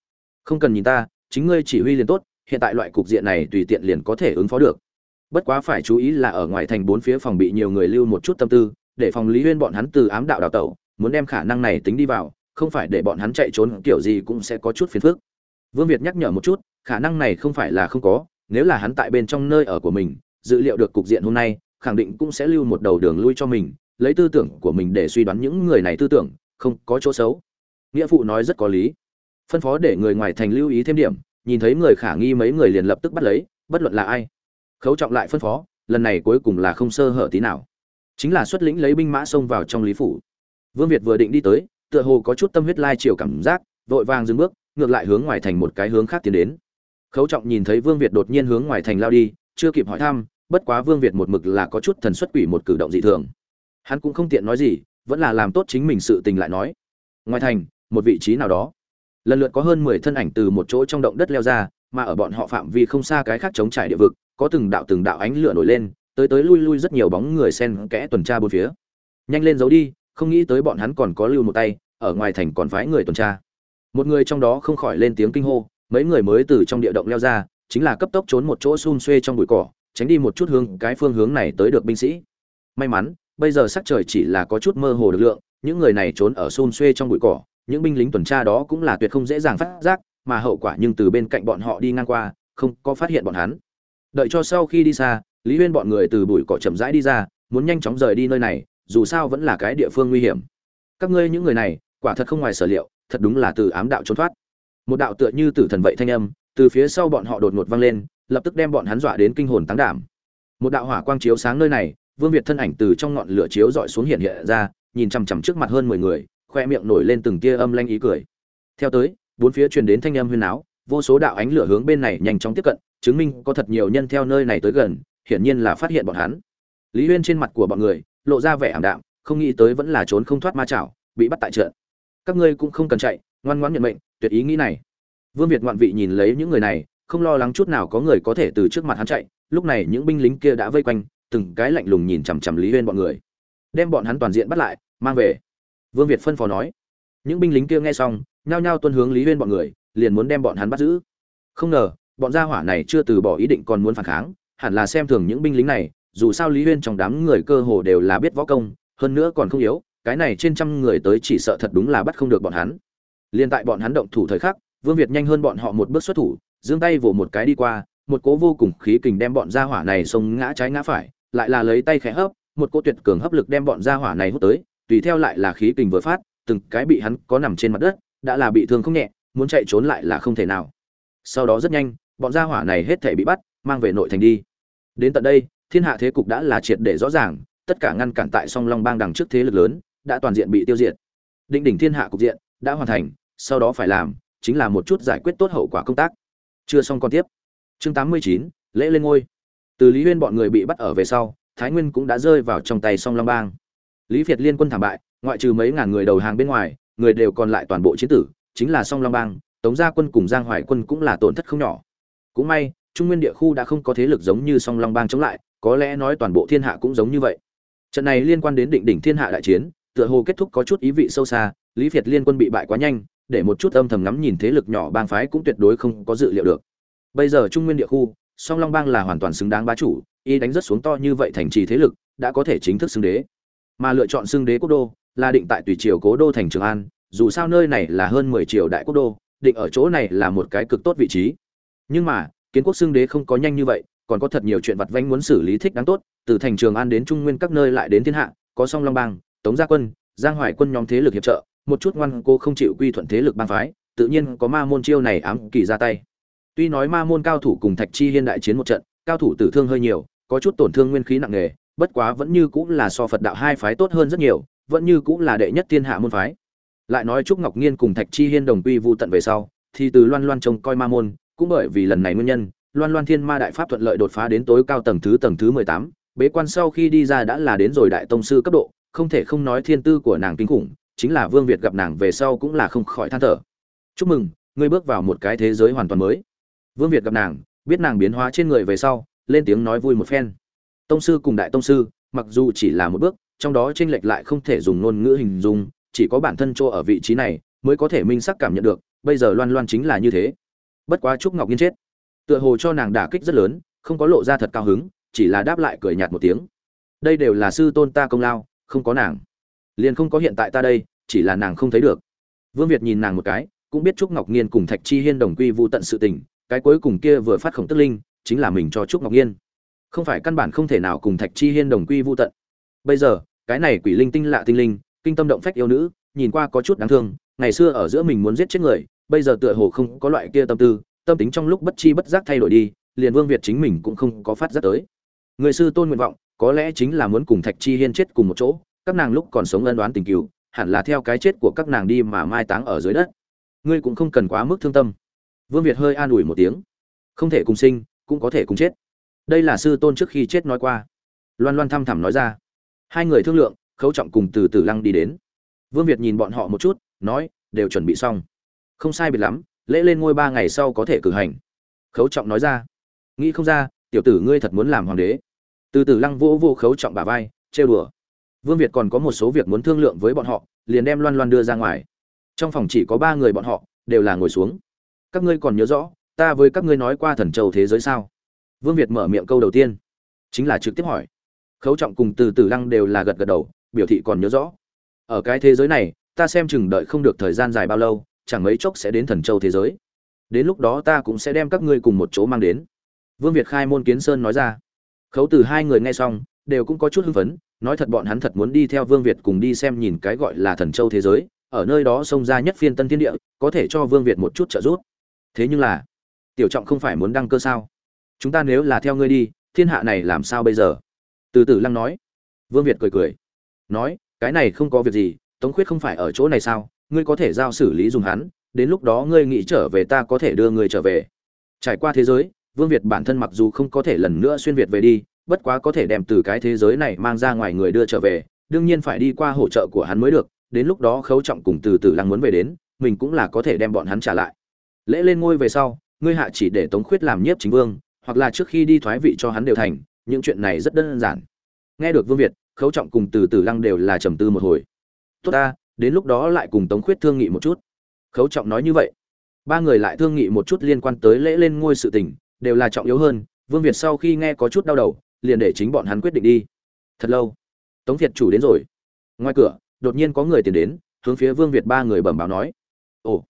Không cần nhìn ta, chính ngươi chỉ huy liền tốt, hiện tại loại cục diện này tùy tiện liền có thể ứng phó được. Bất quá phải chú ý là ở ngoài thành bốn phía phòng bị nhiều người lưu một chút tâm tư, để phòng lý huyên bọn hắn từ ám đạo đào tẩu, muốn đem khả năng này tính đi vào không phải để bọn hắn chạy trốn, kiểu gì cũng sẽ có chút phiền phức. Vương việt nhắc nhở một chút, khả năng này không phải là không có, nếu là hắn tại bên trong nơi ở của mình, dự liệu được cục diện hôm nay, khẳng định cũng sẽ lưu một đầu đường lui cho mình, lấy tư tưởng của mình để suy đoán những người này tư tưởng, không có chỗ xấu. Nghĩa phụ nói rất có lý. Phân phó để người ngoài thành lưu ý thêm điểm, nhìn thấy người khả nghi mấy người liền lập tức bắt lấy, bất luận là ai. Khấu trọng lại phân phó, lần này cuối cùng là không sơ hở tí nào. Chính là xuất lĩnh lấy binh mã xông vào trong lý phủ. Vương việt vừa định đi tới tựa hồ có chút tâm huyết lai chiều cảm giác, vội vàng dừng bước, ngược lại hướng ngoài thành một cái hướng khác tiến đến. Khấu trọng nhìn thấy vương việt đột nhiên hướng ngoài thành lao đi, chưa kịp hỏi thăm, bất quá vương việt một mực là có chút thần xuất quỷ một cử động dị thường. Hắn cũng không tiện nói gì, vẫn là làm tốt chính mình sự tình lại nói. Ngoài thành, một vị trí nào đó. Lần lượt có hơn mười thân ảnh từ một chỗ trong động đất leo ra, mà ở bọn họ phạm vi không xa cái khác chống trải địa vực, có từng đạo từng đạo ánh lửa nổi lên, tới tới lui lui rất nhiều bóng người sen kẽ tuần tra bốn phía. Nhanh lên giấu đi, không nghĩ tới bọn hắn còn có lưu một tay ở ngoài thành còn phái người tuần tra. Một người trong đó không khỏi lên tiếng kinh hô, mấy người mới từ trong địa động leo ra, chính là cấp tốc trốn một chỗ xun xuê trong bụi cỏ, tránh đi một chút hướng, cái phương hướng này tới được binh sĩ. May mắn, bây giờ sắc trời chỉ là có chút mơ hồ lực lượng, những người này trốn ở xun xuê trong bụi cỏ, những binh lính tuần tra đó cũng là tuyệt không dễ dàng phát giác, mà hậu quả nhưng từ bên cạnh bọn họ đi ngang qua, không có phát hiện bọn hắn. Đợi cho sau khi đi xa, lý huyên bọn người từ bụi cỏ chậm rãi đi ra, muốn nhanh chóng rời đi nơi này, dù sao vẫn là cái địa phương nguy hiểm. Các ngươi những người này quả thật không ngoài sở liệu, thật đúng là từ ám đạo trốn thoát. Một đạo tựa như tử thần vậy thanh âm, từ phía sau bọn họ đột ngột vang lên, lập tức đem bọn hắn dọa đến kinh hồn táng đảm. Một đạo hỏa quang chiếu sáng nơi này, vương việt thân ảnh từ trong ngọn lửa chiếu dọi xuống hiện hiện ra, nhìn chằm chằm trước mặt hơn mười người, khoe miệng nổi lên từng tia âm lanh ý cười. Theo tới, bốn phía truyền đến thanh âm huyên áo vô số đạo ánh lửa hướng bên này nhanh chóng tiếp cận, chứng minh có thật nhiều nhân theo nơi này tới gần, hiển nhiên là phát hiện bọn hắn. Lý huyên trên mặt của bọn người, lộ ra vẻ ảm đạm, không nghĩ tới vẫn là trốn không thoát ma chảo, bị bắt tại trận các ngươi cũng không cần chạy, ngoan ngoãn nhận mệnh, tuyệt ý nghĩ này. Vương việt ngoạn vị nhìn lấy những người này, không lo lắng chút nào có người có thể từ trước mặt hắn chạy. Lúc này những binh lính kia đã vây quanh, từng cái lạnh lùng nhìn chằm chằm lý huyên bọn người. Đem bọn hắn toàn diện bắt lại, mang về. Vương việt phân phó nói. Những binh lính kia nghe xong, nhao nhao tuân hướng lý huyên bọn người, liền muốn đem bọn hắn bắt giữ. Không ngờ, bọn gia hỏa này chưa từ bỏ ý định còn muốn phản kháng, hẳn là xem thường những binh lính này, dù sao lý huyên trong đám người cơ hồ đều là biết võ công, hơn nữa còn không yếu cái này trên trăm người tới chỉ sợ thật đúng là bắt không được bọn hắn. Liên tại bọn hắn động thủ thời khắc, vương việt nhanh hơn bọn họ một bước xuất thủ, giương tay vỗ một cái đi qua, một cỗ vô cùng khí kình đem bọn gia hỏa này xông ngã trái ngã phải, lại là lấy tay khẽ hấp, một cỗ tuyệt cường hấp lực đem bọn gia hỏa này hút tới, tùy theo lại là khí kình vừa phát, từng cái bị hắn có nằm trên mặt đất, đã là bị thương không nhẹ, muốn chạy trốn lại là không thể nào. Sau đó rất nhanh, bọn gia hỏa này hết thể bị bắt, mang về nội thành đi. Đến tận đây, thiên hạ thế cục đã là triệt để rõ ràng, tất cả ngăn cản tại song long bang đằng trước thế lực lớn đã toàn diện bị tiêu diệt. Định đỉnh thiên hạ cục diện đã hoàn thành, sau đó phải làm chính là một chút giải quyết tốt hậu quả công tác. Chưa xong còn tiếp. Chương tám mươi chín, lễ lên ngôi. Từ lý huyên bọn người bị bắt ở về sau, thái nguyên cũng đã rơi vào trong tay song long bang. Lý việt liên quân thảm bại, ngoại trừ mấy ngàn người đầu hàng bên ngoài, người đều còn lại toàn bộ chiến tử, chính là song long bang, tống gia quân cùng giang hoài quân cũng là tổn thất không nhỏ. Cũng may, trung nguyên địa khu đã không có thế lực giống như song long bang chống lại, có lẽ nói toàn bộ thiên hạ cũng giống như vậy. Trận này liên quan đến định đỉnh thiên hạ đại chiến tựa hồ kết thúc có chút ý vị sâu xa, lý việt liên quân bị bại quá nhanh, để một chút âm thầm ngắm nhìn thế lực nhỏ bang phái cũng tuyệt đối không có dự liệu được. Bây giờ trung nguyên địa khu, song long bang là hoàn toàn xứng đáng bá chủ, y đánh rất xuống to như vậy thành trì thế lực, đã có thể chính thức xưng đế. Mà lựa chọn xưng đế quốc đô, là định tại tùy triều cố đô thành trường an, dù sao nơi này là hơn mười triều đại quốc đô, định ở chỗ này là một cái cực tốt vị trí. Nhưng mà, kiến quốc xưng đế không có nhanh như vậy, còn có thật nhiều chuyện vặt vanh muốn xử lý thích đáng tốt, từ thành trường an đến trung nguyên các nơi lại đến thiên hạ, có song long bang tống gia quân, giang hoài quân nhóm thế lực hiệp trợ, một chút ngoan cô không chịu quy thuận thế lực bang phái, tự nhiên có ma môn chiêu này ám kỳ ra tay. Tuy nói ma môn cao thủ cùng thạch chi hiên đại chiến một trận, cao thủ tử thương hơi nhiều, có chút tổn thương nguyên khí nặng nề, bất quá vẫn như cũng là so phật đạo hai phái tốt hơn rất nhiều, vẫn như cũng là đệ nhất thiên hạ môn phái. Lại nói trúc ngọc Nghiên cùng thạch chi hiên đồng quy vu tận về sau, thì từ loan loan trông coi ma môn, cũng bởi vì lần này nguyên nhân, loan loan thiên ma đại pháp thuận lợi đột phá đến tối cao tầng thứ tầng thứ mười tám, bế quan sau khi đi ra đã là đến rồi đại tông sư cấp độ không thể không nói thiên tư của nàng kinh khủng, chính là vương việt gặp nàng về sau cũng là không khỏi than thở. Chúc mừng, ngươi bước vào một cái thế giới hoàn toàn mới. Vương việt gặp nàng, biết nàng biến hóa trên người về sau, lên tiếng nói vui một phen. Tông sư cùng đại tông sư, mặc dù chỉ là một bước, trong đó chênh lệch lại không thể dùng ngôn ngữ hình dung, chỉ có bản thân chỗ ở vị trí này mới có thể minh sắc cảm nhận được, bây giờ loan loan chính là như thế. Bất quá trúc ngọc nhiên chết, tựa hồ cho nàng đả kích rất lớn, không có lộ ra thật cao hứng, chỉ là đáp lại cười nhạt một tiếng. Đây đều là sư tôn ta công lao không có nàng. Liền không có hiện tại ta đây, chỉ là nàng không thấy được. Vương việt nhìn nàng một cái, cũng biết trúc ngọc nhiên cùng thạch chi hiên đồng quy vô tận sự tình, cái cuối cùng kia vừa phát khổng tức linh, chính là mình cho trúc ngọc nhiên không phải căn bản không thể nào cùng thạch chi hiên đồng quy vô tận. Bây giờ, cái này quỷ linh tinh lạ tinh linh, kinh tâm động phách yêu nữ, nhìn qua có chút đáng thương, ngày xưa ở giữa mình muốn giết chết người, bây giờ tựa hồ không có loại kia tâm tư, tâm tính trong lúc bất chi bất giác thay đổi đi, liền vương việt chính mình cũng không có phát giác tới. Người sư tôn nguyện vọng có lẽ chính là muốn cùng thạch chi hiên chết cùng một chỗ, các nàng lúc còn sống ân đoán tình cừu, hẳn là theo cái chết của các nàng đi mà mai táng ở dưới đất. Ngươi cũng không cần quá mức thương tâm. Vương việt hơi an ủi một tiếng. Không thể cùng sinh, cũng có thể cùng chết. Đây là sư tôn trước khi chết nói qua. Loan loan thăm thẳm nói ra. Hai người thương lượng, khấu trọng cùng từ từ lăng đi đến. Vương việt nhìn bọn họ một chút, nói, đều chuẩn bị xong. Không sai biệt lắm, lễ lên ngôi ba ngày sau có thể cử hành. Khấu trọng nói ra. Nghĩ không ra, tiểu tử ngươi thật muốn làm hoàng đế từ từ lăng vỗ vô khấu trọng bà vai, trêu đùa. Vương việt còn có một số việc muốn thương lượng với bọn họ, liền đem loan loan đưa ra ngoài. Trong phòng chỉ có ba người bọn họ, đều là ngồi xuống. Các ngươi còn nhớ rõ, ta với các ngươi nói qua thần châu thế giới sao? Vương việt mở miệng câu đầu tiên. Chính là trực tiếp hỏi. Khấu trọng cùng từ từ lăng đều là gật gật đầu, biểu thị còn nhớ rõ. Ở cái thế giới này, ta xem chừng đợi không được thời gian dài bao lâu, chẳng mấy chốc sẽ đến thần châu thế giới. Đến lúc đó ta cũng sẽ đem các ngươi cùng một chỗ mang đến. Vương việt khai môn kiến sơn nói ra khấu từ hai người nghe xong, đều cũng có chút hưng phấn, nói thật bọn hắn thật muốn đi theo vương việt cùng đi xem nhìn cái gọi là thần châu thế giới, ở nơi đó xông ra nhất phiên tân thiên địa, có thể cho vương việt một chút trợ giúp. Thế nhưng là, tiểu trọng không phải muốn đăng cơ sao? Chúng ta nếu là theo ngươi đi, thiên hạ này làm sao bây giờ? Từ từ lăng nói. Vương việt cười cười. Nói, cái này không có việc gì, tống khuyết không phải ở chỗ này sao? Ngươi có thể giao xử lý dùng hắn, đến lúc đó ngươi nghĩ trở về ta có thể đưa ngươi trở về. Trải qua thế giới vương việt bản thân mặc dù không có thể lần nữa xuyên việt về đi, bất quá có thể đem từ cái thế giới này mang ra ngoài người đưa trở về, đương nhiên phải đi qua hỗ trợ của hắn mới được, đến lúc đó khấu trọng cùng từ từ lăng muốn về đến, mình cũng là có thể đem bọn hắn trả lại. Lễ lên ngôi về sau, ngươi hạ chỉ để tống khuyết làm nhiếp chính vương, hoặc là trước khi đi thoái vị cho hắn đều thành, những chuyện này rất đơn giản. Nghe được vương việt, khấu trọng cùng từ từ lăng đều là trầm tư một hồi. Tốt ta, đến lúc đó lại cùng tống khuyết thương nghị một chút. Khấu trọng nói như vậy. Ba người lại thương nghị một chút liên quan tới lễ lên ngôi sự tình đều là trọng yếu hơn, vương việt sau khi nghe có chút đau đầu, liền để chính bọn hắn quyết định đi. Thật lâu, tống việt chủ đến rồi. Ngoài cửa, đột nhiên có người tìm đến, hướng phía vương việt ba người bẩm báo nói. Ồ,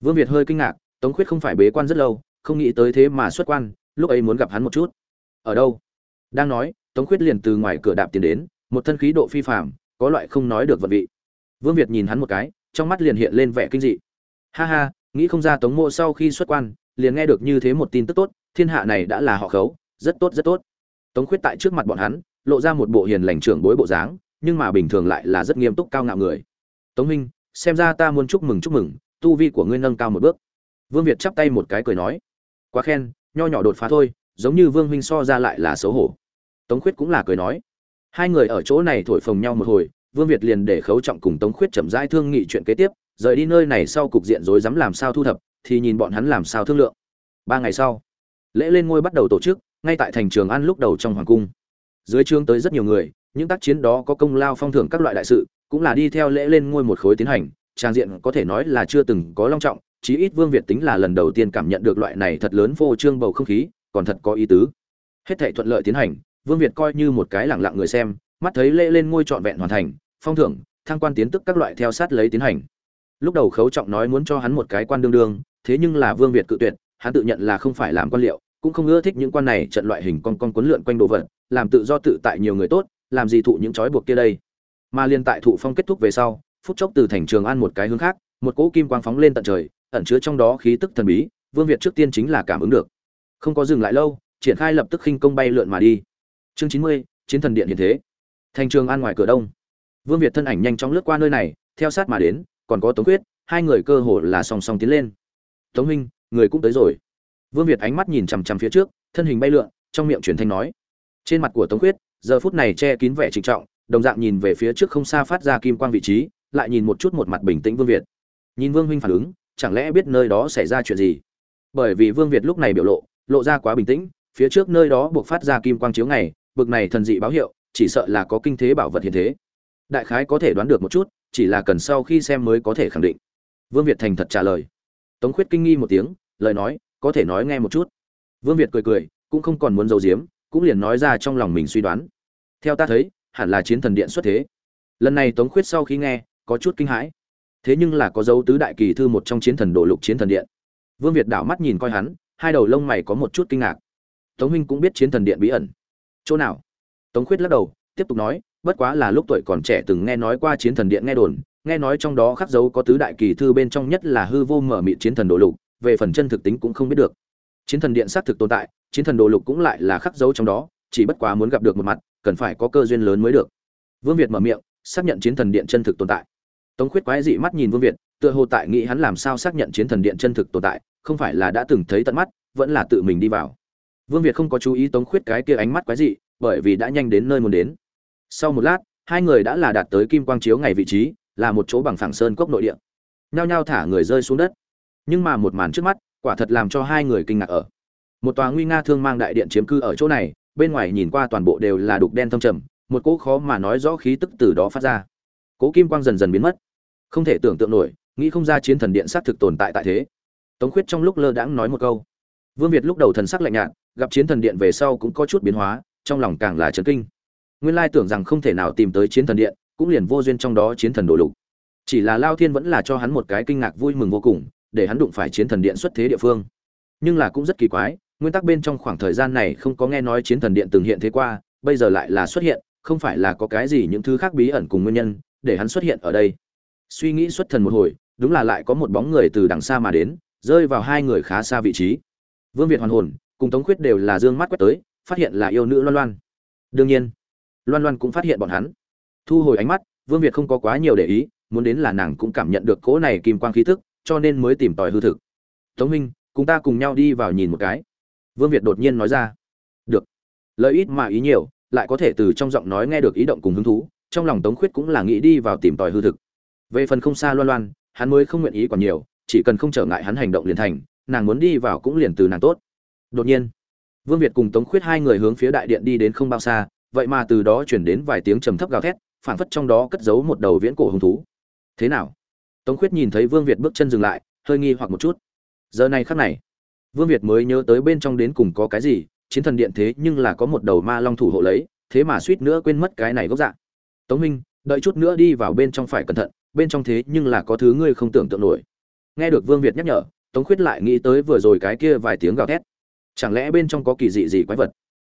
vương việt hơi kinh ngạc, tống khuyết không phải bế quan rất lâu, không nghĩ tới thế mà xuất quan, lúc ấy muốn gặp hắn một chút. Ở đâu? Đang nói, tống khuyết liền từ ngoài cửa đạp tiến đến, một thân khí độ phi phạm có loại không nói được vật vị. Vương việt nhìn hắn một cái, trong mắt liền hiện lên vẻ kinh dị. Ha ha, nghĩ không ra tống mộ sau khi xuất quan, liền nghe được như thế một tin tức tốt thiên hạ này đã là họ khấu, rất tốt rất tốt. Tống khuyết tại trước mặt bọn hắn, lộ ra một bộ hiền lành trưởng bối bộ dáng, nhưng mà bình thường lại là rất nghiêm túc cao ngạo người. Tống minh xem ra ta muốn chúc mừng chúc mừng, tu vi của ngươi nâng cao một bước. Vương việt chắp tay một cái cười nói, quá khen, nho nhỏ đột phá thôi, giống như vương huynh so ra lại là xấu hổ. Tống khuyết cũng là cười nói, hai người ở chỗ này thổi phồng nhau một hồi, vương việt liền để khấu trọng cùng tống khuyết chậm rãi thương nghị chuyện kế tiếp, rời đi nơi này sau cục diện rối rắm làm sao thu thập, thì nhìn bọn hắn làm sao thương lượng. Ba ngày sau lễ lên ngôi bắt đầu tổ chức, ngay tại thành trường An lúc đầu trong hoàng cung. Dưới trướng tới rất nhiều người, những tác chiến đó có công lao phong thưởng các loại đại sự, cũng là đi theo lễ lên ngôi một khối tiến hành. Trang diện có thể nói là chưa từng có long trọng, chí ít vương việt tính là lần đầu tiên cảm nhận được loại này thật lớn vô trương bầu không khí, còn thật có ý tứ. Hết thảy thuận lợi tiến hành, vương việt coi như một cái lẳng lặng người xem, mắt thấy lễ lên ngôi trọn vẹn hoàn thành, phong thưởng, thăng quan tiến tức các loại theo sát lấy tiến hành. Lúc đầu khấu trọng nói muốn cho hắn một cái quan đương đương, thế nhưng là vương việt cự tuyệt hắn tự nhận là không phải làm quan liệu, cũng không ưa thích những quan này trận loại hình con con cuốn lượn quanh đồ vật, làm tự do tự tại nhiều người tốt, làm gì thụ những trói buộc kia đây. Mà liên tại thụ phong kết thúc về sau, phút chốc từ thành trường an một cái hướng khác, một cỗ kim quang phóng lên tận trời, ẩn chứa trong đó khí tức thần bí, vương việt trước tiên chính là cảm ứng được. Không có dừng lại lâu, triển khai lập tức khinh công bay lượn mà đi. Chương chín mươi, chiến thần điện hiện thế. Thành trường an ngoài cửa đông. Vương việt thân ảnh nhanh chóng lướt qua nơi này, theo sát mà đến, còn có tống quyết hai người cơ hồ là song song tiến lên. Tống minh người cũng tới rồi. Vương việt ánh mắt nhìn chằm chằm phía trước, thân hình bay lượn, trong miệng truyền thanh nói. Trên mặt của tống quyết giờ phút này che kín vẻ trịnh trọng, đồng dạng nhìn về phía trước không xa phát ra kim quang vị trí, lại nhìn một chút một mặt bình tĩnh vương việt. Nhìn vương huynh phản ứng, chẳng lẽ biết nơi đó xảy ra chuyện gì? Bởi vì vương việt lúc này biểu lộ lộ ra quá bình tĩnh, phía trước nơi đó buộc phát ra kim quang chiếu ngày, bực này thần dị báo hiệu, chỉ sợ là có kinh thế bảo vật hiện thế. Đại khái có thể đoán được một chút, chỉ là cần sau khi xem mới có thể khẳng định. Vương việt thành thật trả lời. Tống khuyết kinh nghi một tiếng lời nói, có thể nói nghe một chút. Vương việt cười cười, cũng không còn muốn giấu giếm, cũng liền nói ra trong lòng mình suy đoán. Theo ta thấy, hẳn là chiến thần điện xuất thế. Lần này tống khuyết sau khi nghe, có chút kinh hãi. Thế nhưng là có dấu tứ đại kỳ thư một trong chiến thần đồ lục chiến thần điện. Vương việt đảo mắt nhìn coi hắn, hai đầu lông mày có một chút kinh ngạc. Tống huynh cũng biết chiến thần điện bí ẩn. Chỗ nào? Tống khuyết lắc đầu, tiếp tục nói, bất quá là lúc tuổi còn trẻ từng nghe nói qua chiến thần điện nghe đồn, nghe nói trong đó khắc dấu có tứ đại kỳ thư bên trong nhất là hư vô mở mịt chiến thần đồ lục về phần chân thực tính cũng không biết được. Chiến thần điện xác thực tồn tại, chiến thần đồ lục cũng lại là khắc dấu trong đó, chỉ bất quá muốn gặp được một mặt, cần phải có cơ duyên lớn mới được. Vương việt mở miệng, xác nhận chiến thần điện chân thực tồn tại. Tống khuyết quái dị mắt nhìn vương việt, tựa hồ tại nghĩ hắn làm sao xác nhận chiến thần điện chân thực tồn tại, không phải là đã từng thấy tận mắt, vẫn là tự mình đi vào. Vương việt không có chú ý tống khuyết cái kia ánh mắt quái dị, bởi vì đã nhanh đến nơi muốn đến. Sau một lát, hai người đã là đạt tới kim quang chiếu ngày vị trí, là một chỗ bằng phẳng sơn cốc nội địa. Nhao nhao thả người rơi xuống đất nhưng mà một màn trước mắt, quả thật làm cho hai người kinh ngạc ở. Một tòa nguy nga thương mang đại điện chiếm cư ở chỗ này, bên ngoài nhìn qua toàn bộ đều là đục đen thâm trầm, một cỗ khó mà nói rõ khí tức từ đó phát ra. Cỗ kim quang dần dần biến mất. Không thể tưởng tượng nổi, nghĩ không ra chiến thần điện xác thực tồn tại tại thế. Tống khuyết trong lúc lơ đãng nói một câu. Vương việt lúc đầu thần sắc lạnh nhạt, gặp chiến thần điện về sau cũng có chút biến hóa, trong lòng càng là chấn kinh. Nguyên lai tưởng rằng không thể nào tìm tới chiến thần điện, cũng liền vô duyên trong đó chiến thần đổ lục. Chỉ là lao thiên vẫn là cho hắn một cái kinh ngạc vui mừng vô cùng để hắn đụng phải chiến thần điện xuất thế địa phương. Nhưng là cũng rất kỳ quái, nguyên tắc bên trong khoảng thời gian này không có nghe nói chiến thần điện từng hiện thế qua, bây giờ lại là xuất hiện, không phải là có cái gì những thứ khác bí ẩn cùng nguyên nhân để hắn xuất hiện ở đây. Suy nghĩ xuất thần một hồi, đúng là lại có một bóng người từ đằng xa mà đến, rơi vào hai người khá xa vị trí. Vương việt hoàn hồn, cùng tống khuyết đều là dương mắt quét tới, phát hiện là yêu nữ loan loan. Đương nhiên, loan loan cũng phát hiện bọn hắn. Thu hồi ánh mắt, vương việt không có quá nhiều để ý, muốn đến là nàng cũng cảm nhận được cỗ này kim quang khí thức cho nên mới tìm tòi hư thực. Tống minh cùng ta cùng nhau đi vào nhìn một cái. Vương việt đột nhiên nói ra. Được. Lời ít mà ý nhiều, lại có thể từ trong giọng nói nghe được ý động cùng hứng thú, trong lòng tống khuyết cũng là nghĩ đi vào tìm tòi hư thực. Về phần không xa loan loan, hắn mới không nguyện ý còn nhiều, chỉ cần không trở ngại hắn hành động liền thành, nàng muốn đi vào cũng liền từ nàng tốt. Đột nhiên, vương việt cùng tống khuyết hai người hướng phía đại điện đi đến không bao xa, vậy mà từ đó chuyển đến vài tiếng trầm thấp gào thét, phảng phất trong đó cất giấu một đầu viễn cổ hứng thú. Thế nào? Tống khuyết nhìn thấy vương việt bước chân dừng lại, hơi nghi hoặc một chút. Giờ này khắc này, vương việt mới nhớ tới bên trong đến cùng có cái gì, chiến thần điện thế nhưng là có một đầu ma long thủ hộ lấy, thế mà suýt nữa quên mất cái này gốc dạng tống minh, đợi chút nữa đi vào bên trong phải cẩn thận, bên trong thế nhưng là có thứ ngươi không tưởng tượng nổi. Nghe được vương việt nhắc nhở, tống khuyết lại nghĩ tới vừa rồi cái kia vài tiếng gào thét. Chẳng lẽ bên trong có kỳ dị gì quái vật?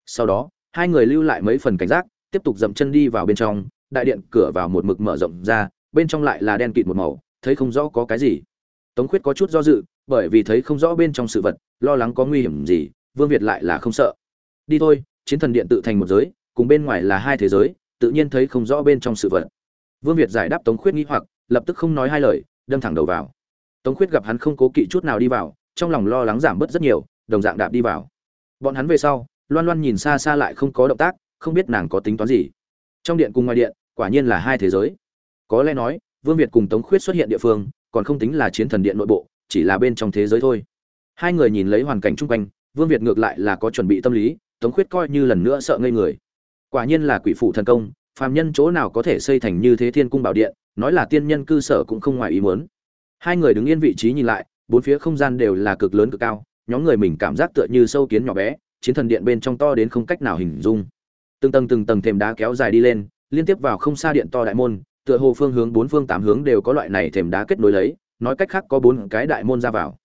Sau đó, hai người lưu lại mấy phần cảnh giác, tiếp tục dậm chân đi vào bên trong, đại điện cửa vào một mực mở rộng ra, bên trong lại là đen kịt một màu thấy không rõ có cái gì. Tống khuyết có chút do dự, bởi vì thấy không rõ bên trong sự vật, lo lắng có nguy hiểm gì, vương việt lại là không sợ. Đi thôi, chiến thần điện tự thành một giới, cùng bên ngoài là hai thế giới, tự nhiên thấy không rõ bên trong sự vật. Vương việt giải đáp tống khuyết nghĩ hoặc, lập tức không nói hai lời, đâm thẳng đầu vào. Tống khuyết gặp hắn không cố kỵ chút nào đi vào, trong lòng lo lắng giảm bớt rất nhiều, đồng dạng đạp đi vào. Bọn hắn về sau, loan loan nhìn xa xa lại không có động tác, không biết nàng có tính toán gì. Trong điện cùng ngoài điện, quả nhiên là hai thế giới. Có lẽ nói vương việt cùng tống khuyết xuất hiện địa phương, còn không tính là chiến thần điện nội bộ, chỉ là bên trong thế giới thôi. Hai người nhìn lấy hoàn cảnh chung quanh, vương việt ngược lại là có chuẩn bị tâm lý, tống khuyết coi như lần nữa sợ ngây người. Quả nhiên là quỷ phụ thần công, phàm nhân chỗ nào có thể xây thành như thế thiên cung bảo điện, nói là tiên nhân cư sở cũng không ngoài ý muốn. Hai người đứng yên vị trí nhìn lại, bốn phía không gian đều là cực lớn cực cao, nhóm người mình cảm giác tựa như sâu kiến nhỏ bé, chiến thần điện bên trong to đến không cách nào hình dung. Từng tầng từng tầng thềm đá kéo dài đi lên, liên tiếp vào không xa điện to đại môn tựa hồ phương hướng bốn phương tám hướng đều có loại này thềm đá kết nối lấy, nói cách khác có bốn cái đại môn ra vào.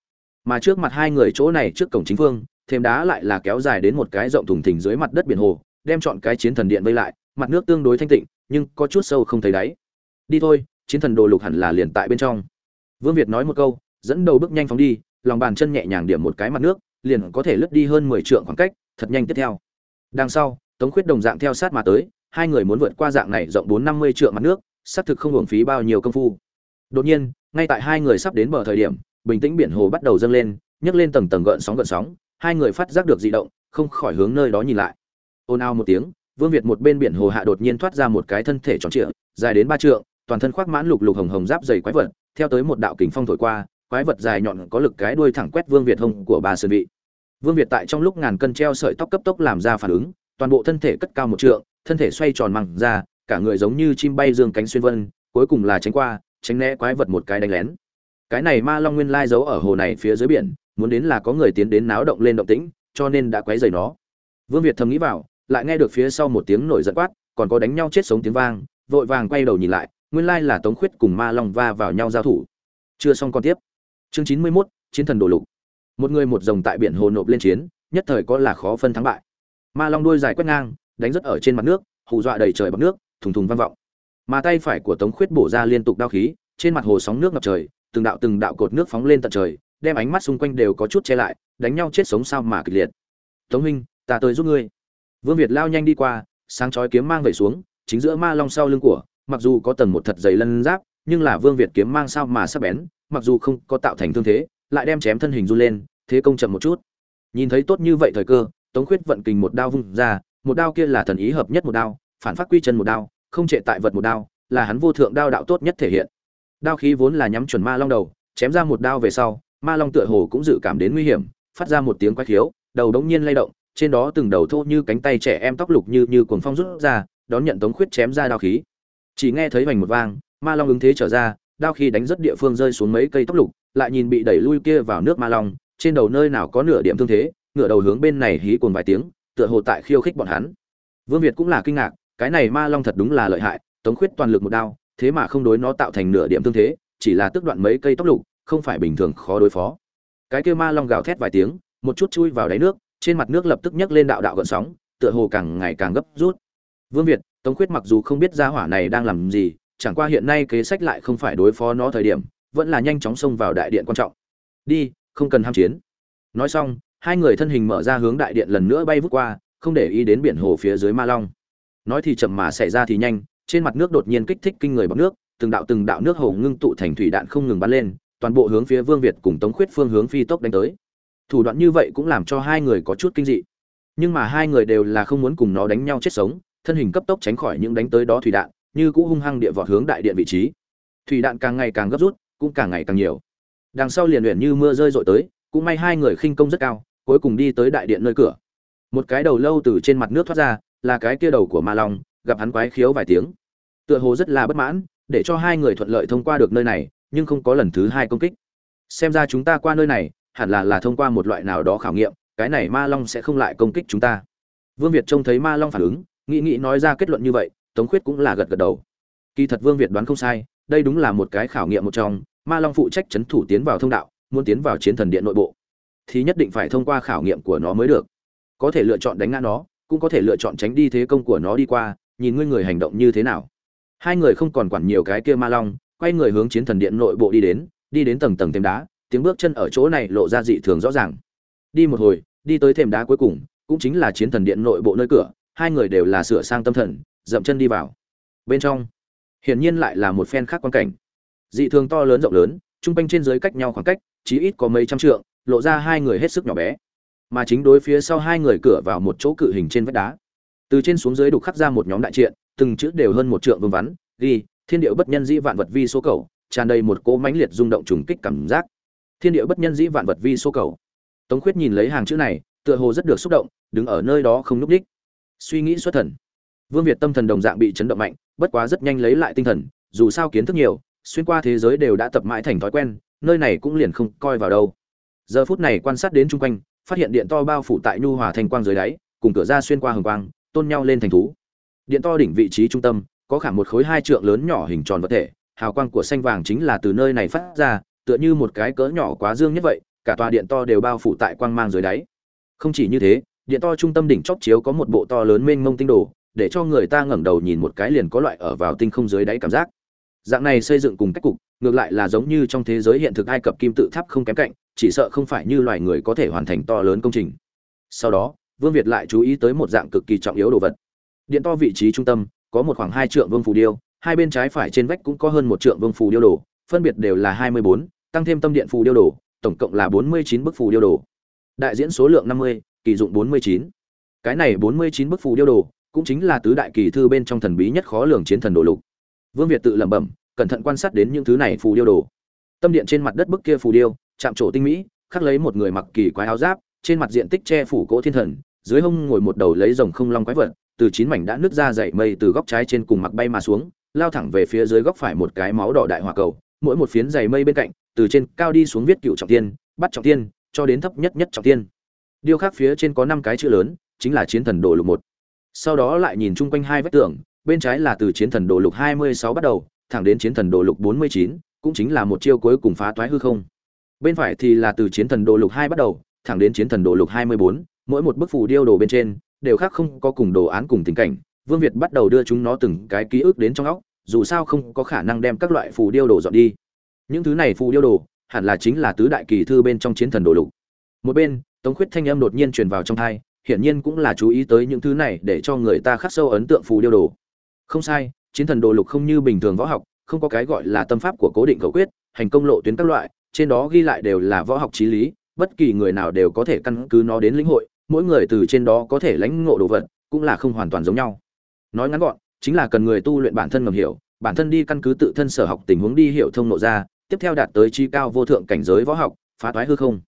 Mà trước mặt hai người chỗ này trước cổng chính phương, thềm đá lại là kéo dài đến một cái rộng thùng thình dưới mặt đất biển hồ, đem chọn cái chiến thần điện vây lại, mặt nước tương đối thanh tịnh, nhưng có chút sâu không thấy đáy. Đi thôi, chiến thần đồ lục hẳn là liền tại bên trong. Vương việt nói một câu, dẫn đầu bước nhanh phóng đi, lòng bàn chân nhẹ nhàng điểm một cái mặt nước, liền có thể lướt đi hơn mười trượng khoảng cách, thật nhanh tiếp theo. Đằng sau, tống khuyết đồng dạng theo sát mà tới, hai người muốn vượt qua dạng này rộng bốn năm mươi trượng mặt nước xác thực không hưởng phí bao nhiêu công phu. Đột nhiên, ngay tại hai người sắp đến bờ thời điểm, bình tĩnh biển hồ bắt đầu dâng lên, nhấc lên tầng tầng gợn sóng gợn sóng, hai người phát giác được dị động, không khỏi hướng nơi đó nhìn lại. Ôn ao một tiếng, vương việt một bên biển hồ hạ đột nhiên thoát ra một cái thân thể tròn trịa, dài đến ba trượng, toàn thân khoác mãn lục lục hồng hồng giáp dày quái vật, theo tới một đạo kình phong thổi qua, quái vật dài nhọn có lực cái đuôi thẳng quét vương việt hông của bà sơn vị. Vương việt tại trong lúc ngàn cân treo sợi tóc cấp tốc làm ra phản ứng, toàn bộ thân thể cất cao một trượng, thân thể xoay tròn măng ra cả người giống như chim bay dương cánh xuyên vân cuối cùng là tránh qua tránh né quái vật một cái đánh lén. Cái này ma long nguyên lai giấu ở hồ này phía dưới biển muốn đến là có người tiến đến náo động lên động tĩnh cho nên đã quấy rầy nó. Vương việt thầm nghĩ vào lại nghe được phía sau một tiếng nổi giận quát còn có đánh nhau chết sống tiếng vang vội vàng quay đầu nhìn lại nguyên lai là tống khuyết cùng ma long va vào nhau giao thủ. Chưa xong con tiếp. Chương chín mươi 91, chiến thần đổ lục. Một người một rồng tại biển hồ nộp lên chiến nhất thời có là khó phân thắng bại. Ma long đuôi dài quét ngang đánh rất ở trên mặt nước hù dọa đầy trời bằng nước thùng thùng vang vọng. Mà tay phải của tống khuyết bổ ra liên tục đao khí, trên mặt hồ sóng nước ngập trời, từng đạo từng đạo cột nước phóng lên tận trời, đem ánh mắt xung quanh đều có chút che lại, đánh nhau chết sống sao mà kịch liệt. Tống huynh, ta tới giúp ngươi. Vương việt lao nhanh đi qua, sáng chói kiếm mang về xuống, chính giữa ma long sau lưng của, mặc dù có tầng một thật dày lân giáp, nhưng là vương việt kiếm mang sao mà sắc bén, mặc dù không có tạo thành thương thế, lại đem chém thân hình run lên, thế công chậm một chút. Nhìn thấy tốt như vậy thời cơ, tống khuyết vận kình một đao vung ra, một đao kia là thần ý hợp nhất một đao phản phát quy chân một đao, không trệ tại vật một đao, là hắn vô thượng đao đạo tốt nhất thể hiện. Đao khí vốn là nhắm chuẩn ma long đầu, chém ra một đao về sau, ma long tựa hồ cũng dự cảm đến nguy hiểm, phát ra một tiếng quái khiếu, đầu đống nhiên lay động, trên đó từng đầu thô như cánh tay trẻ em tóc lục như như cuồng phong rút ra, đón nhận tống khuyết chém ra đao khí. Chỉ nghe thấy vành một vang, ma long ứng thế trở ra, đao khí đánh rất địa phương rơi xuống mấy cây tóc lục, lại nhìn bị đẩy lui kia vào nước ma long, trên đầu nơi nào có nửa điểm thương thế, ngửa đầu hướng bên này hí cuồng vài tiếng, tựa hồ tại khiêu khích bọn hắn. Vương việt cũng là kinh ngạc cái này ma long thật đúng là lợi hại, tống khuyết toàn lực một đao, thế mà không đối nó tạo thành nửa điểm tương thế, chỉ là tước đoạn mấy cây tóc lục, không phải bình thường khó đối phó. Cái kia ma long gào thét vài tiếng, một chút chui vào đáy nước, trên mặt nước lập tức nhấc lên đạo đạo gợn sóng, tựa hồ càng ngày càng gấp rút. Vương việt, tống khuyết mặc dù không biết gia hỏa này đang làm gì, chẳng qua hiện nay kế sách lại không phải đối phó nó thời điểm, vẫn là nhanh chóng xông vào đại điện quan trọng. Đi, không cần ham chiến. Nói xong, hai người thân hình mở ra hướng đại điện lần nữa bay vút qua, không để ý đến biển hồ phía dưới ma long nói thì chậm mà xảy ra thì nhanh, trên mặt nước đột nhiên kích thích kinh người bọc nước, từng đạo từng đạo nước hồ ngưng tụ thành thủy đạn không ngừng bắn lên, toàn bộ hướng phía vương việt cùng tống khuyết phương hướng phi tốc đánh tới. Thủ đoạn như vậy cũng làm cho hai người có chút kinh dị. Nhưng mà hai người đều là không muốn cùng nó đánh nhau chết sống, thân hình cấp tốc tránh khỏi những đánh tới đó thủy đạn, như cũ hung hăng địa vọt hướng đại điện vị trí. Thủy đạn càng ngày càng gấp rút, cũng càng ngày càng nhiều. Đằng sau liền luyện như mưa rơi rội tới, cũng may hai người khinh công rất cao, cuối cùng đi tới đại điện nơi cửa. Một cái đầu lâu từ trên mặt nước thoát ra là cái kia đầu của ma long, gặp hắn quái khiếu vài tiếng. Tựa hồ rất là bất mãn, để cho hai người thuận lợi thông qua được nơi này, nhưng không có lần thứ hai công kích. Xem ra chúng ta qua nơi này, hẳn là là thông qua một loại nào đó khảo nghiệm, cái này ma long sẽ không lại công kích chúng ta. Vương việt trông thấy ma long phản ứng, nghĩ nghĩ nói ra kết luận như vậy, tống khuyết cũng là gật gật đầu. Kỳ thật vương việt đoán không sai, đây đúng là một cái khảo nghiệm một trong, ma long phụ trách c h ấ n thủ tiến vào thông đạo, muốn tiến vào chiến thần điện nội bộ. Thì nhất định phải thông qua khảo nghiệm của nó mới được. Có thể lựa chọn đánh ngã nó cũng có thể lựa chọn tránh đi thế công của nó đi qua, nhìn ngươi người hành động như thế nào. Hai người không còn quản nhiều cái kia ma long, quay người hướng chiến thần điện nội bộ đi đến đi đến tầng tầng thềm đá, tiếng bước chân ở chỗ này lộ ra dị thường rõ ràng. Đi một hồi, đi tới thềm đá cuối cùng, cũng chính là chiến thần điện nội bộ nơi cửa, hai người đều là sửa sang tâm thần, dậm chân đi vào. Bên trong, hiển nhiên lại là một phen khác quan cảnh. Dị thường to lớn rộng lớn, trung quanh trên dưới cách nhau khoảng cách, chí ít có mấy trăm trượng, lộ ra hai người hết sức nhỏ bé mà chính đối phía sau hai người cửa vào một chỗ cự hình trên vách đá. Từ trên xuống dưới đục khắc ra một nhóm đại triện, từng chữ đều hơn một trượng vương vắn, ghi, thiên điệu bất nhân dĩ vạn vật vi số cầu tràn đầy một cỗ mãnh liệt rung động trùng kích cảm giác. Thiên địa bất nhân dĩ vạn vật vi số cầu tống khuyết nhìn lấy hàng chữ này, tựa hồ rất được xúc động, đứng ở nơi đó không núp đích. Suy nghĩ xuất thần. Vương việt tâm thần đồng dạng bị chấn động mạnh, bất quá rất nhanh lấy lại tinh thần, dù sao kiến thức nhiều, xuyên qua thế giới đều đã tập mãi thành thói quen, nơi này cũng liền không coi vào đâu. Giờ phút này quan sát đến chung quanh phát hiện điện to bao phủ tại nhu hòa thanh quang dưới đáy, cùng cửa ra xuyên qua hồng quang, tôn nhau lên thành thú. Điện to đỉnh vị trí trung tâm, có khảm một khối hai trượng lớn nhỏ hình tròn vật thể, hào quang của xanh vàng chính là từ nơi này phát ra, tựa như một cái cỡ nhỏ quá dương nhất vậy, cả tòa điện to đều bao phủ tại quang mang dưới đáy. Không chỉ như thế, điện to trung tâm đỉnh chóp chiếu có một bộ to lớn mênh mông tinh đồ, để cho người ta ngẩng đầu nhìn một cái liền có loại ở vào tinh không dưới đáy cảm giác. Dạng này xây dựng cùng cách cục, ngược lại là giống như trong thế giới hiện thực ai cập kim tự tháp không kém cạnh chỉ sợ không phải như loài người có thể hoàn thành to lớn công trình sau đó vương việt lại chú ý tới một dạng cực kỳ trọng yếu đồ vật điện to vị trí trung tâm có một khoảng hai trượng vương phù điêu hai bên trái phải trên vách cũng có hơn một trượng vương phù điêu đồ phân biệt đều là hai mươi bốn tăng thêm tâm điện phù điêu đồ, tổng cộng là 49 bức phù điêu đồ. Đại diễn số lượng 50, kỳ dụng 49. Cái này 49 bức phù điêu đồ, cũng chính là tứ đại kỳ thư bên trong thần bí nhất khó lường chiến thần đồ lục. Vương Việt tự lẩm bẩm, cẩn thận quan sát đến những thứ này phù điêu đồ. Tâm điện trên mặt đất bức kia phù điêu, chạm trổ tinh mỹ, khắc lấy một người mặc kỳ quái áo giáp, trên mặt diện tích che phủ cỗ thiên thần, dưới hông ngồi một đầu lấy rồng không long quái vật, từ chín mảnh đã nứt ra dậy mây từ góc trái trên cùng mặc bay mà xuống, lao thẳng về phía dưới góc phải một cái máu đỏ đại hỏa cầu, mỗi một phiến dày mây bên cạnh từ trên cao đi xuống viết cựu trọng tiên bắt trọng tiên cho đến thấp nhất nhất trọng tiên điêu khắc phía trên có năm cái chữ lớn chính là chiến thần đồ lục một. Sau đó lại nhìn chung quanh hai vách tường bên trái là từ chiến thần đồ lục hai mươi sáu bắt đầu thẳng đến chiến thần đồ lục bốn mươi chín cũng chính là một chiêu cuối cùng phá toái hư không bên phải thì là từ chiến thần đồ lục hai bắt đầu, thẳng đến chiến thần đồ lục hai mươi bốn, mỗi một bức phù điêu đồ bên trên, đều khác không có cùng đồ án cùng tình cảnh. Vương việt bắt đầu đưa chúng nó từng cái ký ức đến trong óc, dù sao không có khả năng đem các loại phù điêu đồ dọn đi. Những thứ này phù điêu đồ, hẳn là chính là tứ đại kỳ thư bên trong chiến thần đồ lục. Một bên, tống khuyết thanh âm đột nhiên truyền vào trong thai hiển nhiên cũng là chú ý tới những thứ này để cho người ta khắc sâu ấn tượng phù điêu đồ. Không sai, chiến thần đồ lục không như bình thường võ học, không có cái gọi là tâm pháp của cố định cầu quyết, hành công lộ tuyến các loại trên đó ghi lại đều là võ học trí lý, bất kỳ người nào đều có thể căn cứ nó đến lĩnh hội, mỗi người từ trên đó có thể lãnh ngộ đồ vật, cũng là không hoàn toàn giống nhau. Nói ngắn gọn, chính là cần người tu luyện bản thân ngầm hiểu, bản thân đi căn cứ tự thân sở học tình huống đi hiểu thông nộ ra, tiếp theo đạt tới chi cao vô thượng cảnh giới võ học, phá toái hư không.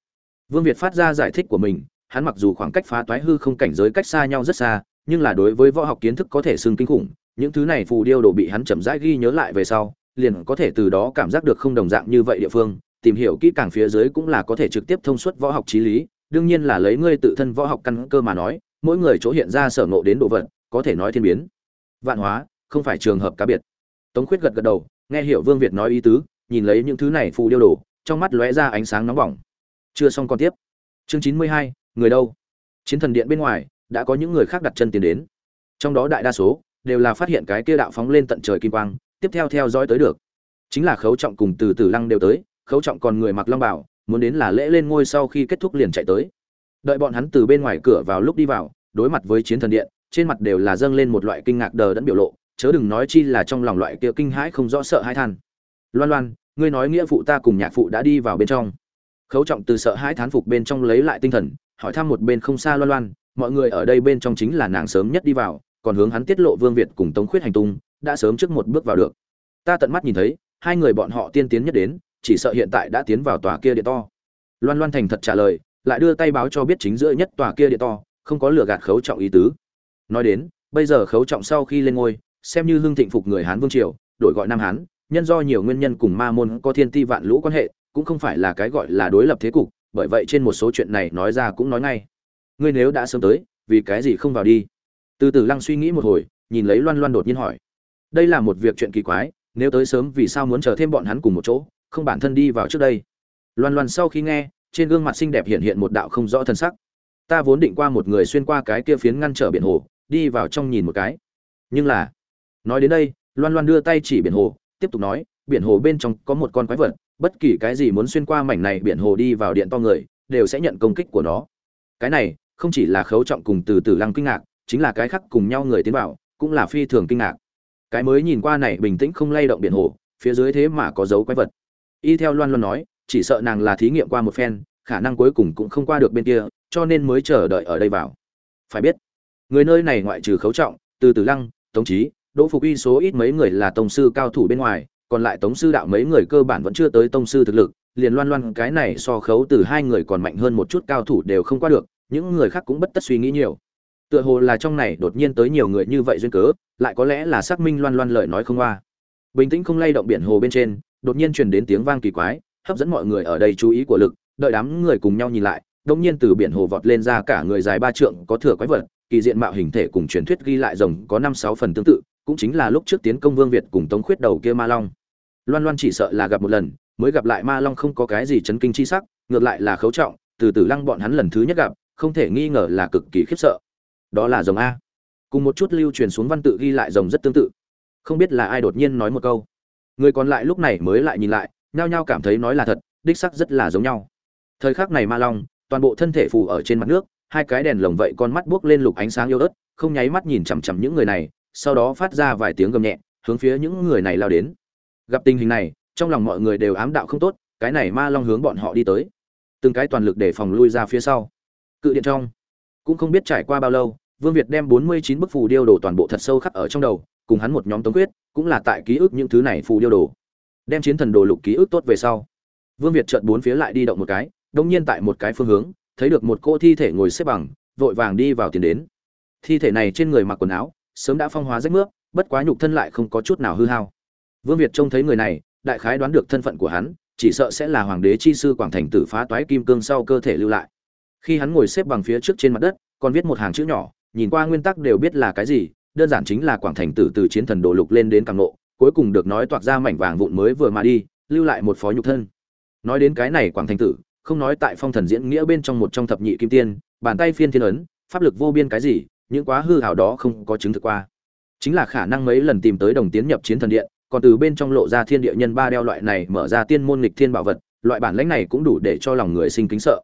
Vương việt phát ra giải thích của mình, hắn mặc dù khoảng cách phá toái hư không cảnh giới cách xa nhau rất xa, nhưng là đối với võ học kiến thức có thể xưng kinh khủng, những thứ này phù điêu đồ bị hắn chậm rãi ghi nhớ lại về sau, liền có thể từ đó cảm giác được không đồng dạng như vậy địa phương tìm hiểu kỹ càng phía dưới cũng là có thể trực tiếp thông suốt võ học trí lý, đương nhiên là lấy ngươi tự thân võ học căn cơ mà nói, mỗi người chỗ hiện ra sở ngộ đến độ vật, có thể nói thiên biến. Vạn hóa, không phải trường hợp cá biệt. Tống khuyết gật gật đầu, nghe hiểu vương việt nói ý tứ, nhìn lấy những thứ này phù điêu đồ, trong mắt lóe ra ánh sáng nóng bỏng. Chưa xong còn tiếp. Chương chín mươi hai, người đâu? Chiến thần điện bên ngoài, đã có những người khác đặt chân tiến đến. Trong đó đại đa số, đều là phát hiện cái kia đạo phóng lên tận trời kim quang, tiếp theo theo dõi tới được. Chính là khấu trọng cùng từ từ lăng đều tới khấu trọng còn người mặc long bảo, muốn đến là lễ lên ngôi sau khi kết thúc liền chạy tới. Đợi bọn hắn từ bên ngoài cửa vào lúc đi vào, đối mặt với chiến thần điện, trên mặt đều là dâng lên một loại kinh ngạc đờ đẫn biểu lộ, chớ đừng nói chi là trong lòng loại kia kinh hãi không rõ sợ hãi than. Loan loan, ngươi nói nghĩa phụ ta cùng nhạc phụ đã đi vào bên trong. Khấu trọng từ sợ hãi thán phục bên trong lấy lại tinh thần, hỏi thăm một bên không xa loan loan, mọi người ở đây bên trong chính là nàng sớm nhất đi vào, còn hướng hắn tiết lộ vương việt cùng tống khuyết hành tung, đã sớm trước một bước vào được. Ta tận mắt nhìn thấy, hai người bọn họ tiên tiến nhất đến chỉ sợ hiện tại đã tiến vào tòa kia điện to. Loan loan thành thật trả lời, lại đưa tay báo cho biết chính giữa nhất tòa kia điện to, không có lừa gạt khấu trọng ý tứ. Nói đến, bây giờ khấu trọng sau khi lên ngôi, xem như lương thịnh phục người hán vương triều, đổi gọi nam hán, nhân do nhiều nguyên nhân cùng ma môn có thiên ti vạn lũ quan hệ, cũng không phải là cái gọi là đối lập thế cục, bởi vậy trên một số chuyện này nói ra cũng nói ngay. Ngươi nếu đã sớm tới, vì cái gì không vào đi? Từ từ lăng suy nghĩ một hồi, nhìn lấy loan loan đột nhiên hỏi. Đây là một việc chuyện kỳ quái, nếu tới sớm vì sao muốn chờ thêm bọn hắn cùng một chỗ? Không bản thân đi vào trước đây. Loan loan sau khi nghe, trên gương mặt xinh đẹp hiện hiện một đạo không rõ thân sắc. Ta vốn định qua một người xuyên qua cái kia phiến ngăn trở biển hồ, đi vào trong nhìn một cái. Nhưng là, nói đến đây, loan loan đưa tay chỉ biển hồ, tiếp tục nói, biển hồ bên trong có một con quái vật, bất kỳ cái gì muốn xuyên qua mảnh này biển hồ đi vào điện to người, đều sẽ nhận công kích của nó. Cái này, không chỉ là khấu trọng cùng từ từ lăng kinh ngạc, chính là cái khác cùng nhau người tiến vào, cũng là phi thường kinh ngạc. Cái mới nhìn qua này bình tĩnh không lay động biển hồ, phía dưới thế mà có dấu quái vật y theo loan loan nói, chỉ sợ nàng là thí nghiệm qua một phen, khả năng cuối cùng cũng không qua được bên kia, cho nên mới chờ đợi ở đây vào. Phải biết, người nơi này ngoại trừ khấu trọng, từ từ lăng, tống trí đỗ phục y số ít mấy người là tông sư cao thủ bên ngoài, còn lại tống sư đạo mấy người cơ bản vẫn chưa tới tông sư thực lực, liền loan loan cái này so khấu từ hai người còn mạnh hơn một chút cao thủ đều không qua được, những người khác cũng bất tất suy nghĩ nhiều. Tựa hồ là trong này đột nhiên tới nhiều người như vậy duyên cớ, lại có lẽ là xác minh loan loan lời nói không qua. Bình tĩnh không lay động biển hồ bên trên đột nhiên truyền đến tiếng vang kỳ quái, hấp dẫn mọi người ở đây chú ý của lực, đợi đám người cùng nhau nhìn lại, đột nhiên từ biển hồ vọt lên ra cả người dài ba trượng, có thừa quái vật, kỳ diện mạo hình thể cùng truyền thuyết ghi lại rồng có năm sáu phần tương tự, cũng chính là lúc trước tiến công vương việt cùng tống khuyết đầu kia ma long. Loan loan chỉ sợ là gặp một lần, mới gặp lại ma long không có cái gì chấn kinh chi sắc, ngược lại là khấu trọng, từ từ lăng bọn hắn lần thứ nhất gặp, không thể nghi ngờ là cực kỳ khiếp sợ. Đó là rồng a. Cùng một chút lưu truyền xuống văn tự ghi lại rồng rất tương tự. Không biết là ai đột nhiên nói một câu người còn lại lúc này mới lại nhìn lại, nhao nhao cảm thấy nói là thật, đích sắc rất là giống nhau. Thời khắc này ma long, toàn bộ thân thể phù ở trên mặt nước, hai cái đèn lồng vậy con mắt buốc lên lục ánh sáng yêu ớt, không nháy mắt nhìn chằm chằm những người này, sau đó phát ra vài tiếng gầm nhẹ, hướng phía những người này lao đến. Gặp tình hình này, trong lòng mọi người đều ám đạo không tốt, cái này ma long hướng bọn họ đi tới. Từng cái toàn lực để phòng lui ra phía sau. Cự điện trong, cũng không biết trải qua bao lâu, vương việt đem bốn mươi chín bức phù điêu đổ toàn bộ thật sâu khắc ở trong đầu, cùng hắn một nhóm tống quyết cũng là tại ký ức những thứ này phù điêu đồ. Đem chiến thần đồ lục ký ức tốt về sau, vương việt chợt bốn phía lại đi động một cái, đông nhiên tại một cái phương hướng, thấy được một cô thi thể ngồi xếp bằng, vội vàng đi vào tiền đến. Thi thể này trên người mặc quần áo, sớm đã phong hóa rách nước bất quá nhục thân lại không có chút nào hư hao. Vương việt trông thấy người này, đại khái đoán được thân phận của hắn, chỉ sợ sẽ là hoàng đế chi sư quảng thành tử phá toái kim cương sau cơ thể lưu lại. Khi hắn ngồi xếp bằng phía trước trên mặt đất, còn viết một hàng chữ nhỏ, nhìn qua nguyên tắc đều biết là cái gì đơn giản chính là quảng thành tử từ chiến thần đồ lục lên đến càng nộ cuối cùng được nói toạc ra mảnh vàng vụn mới vừa mà đi, lưu lại một phó nhục thân. Nói đến cái này quảng thành tử, không nói tại phong thần diễn nghĩa bên trong một trong thập nhị kim tiên, bàn tay phiên thiên ấn, pháp lực vô biên cái gì, những quá hư hảo đó không có chứng thực qua. Chính là khả năng mấy lần tìm tới đồng tiến nhập chiến thần điện, còn từ bên trong lộ ra thiên địa nhân ba đeo loại này mở ra tiên môn nghịch thiên bảo vật, loại bản lãnh này cũng đủ để cho lòng người sinh kính sợ.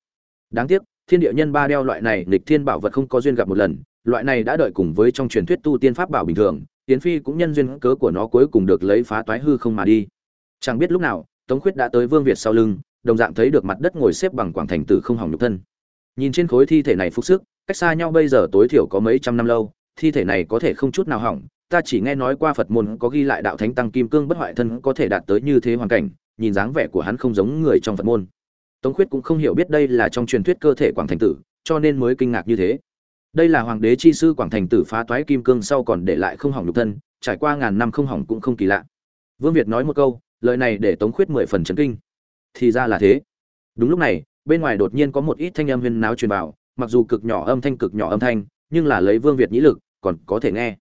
Đáng tiếc, thiên địa nhân ba đeo loại này nghịch thiên bảo vật không có duyên gặp một lần loại này đã đợi cùng với trong truyền thuyết tu tiên pháp bảo bình thường tiến phi cũng nhân duyên cớ của nó cuối cùng được lấy phá toái hư không mà đi. Chẳng biết lúc nào, tống khuyết đã tới vương việt sau lưng, đồng dạng thấy được mặt đất ngồi xếp bằng quảng thành tử không hỏng nhục thân. Nhìn trên khối thi thể này phục sức, cách xa nhau bây giờ tối thiểu có mấy trăm năm lâu, thi thể này có thể không chút nào hỏng, ta chỉ nghe nói qua phật môn có ghi lại đạo thánh tăng kim cương bất hoại thân có thể đạt tới như thế hoàn cảnh, nhìn dáng vẻ của hắn không giống người trong phật môn. Tống khuyết cũng không hiểu biết đây là trong truyền thuyết cơ thể quảng thành tử, cho nên mới kinh ngạc như thế đây là hoàng đế chi sư quảng thành tử phá toái kim cương sau còn để lại không hỏng nhục thân, trải qua ngàn năm không hỏng cũng không kỳ lạ. Vương việt nói một câu, lời này để tống khuyết mười phần chấn kinh. Thì ra là thế. Đúng lúc này, bên ngoài đột nhiên có một ít thanh âm huyên náo truyền vào, mặc dù cực nhỏ âm thanh cực nhỏ âm thanh, nhưng là lấy vương việt nhĩ lực, còn có thể nghe.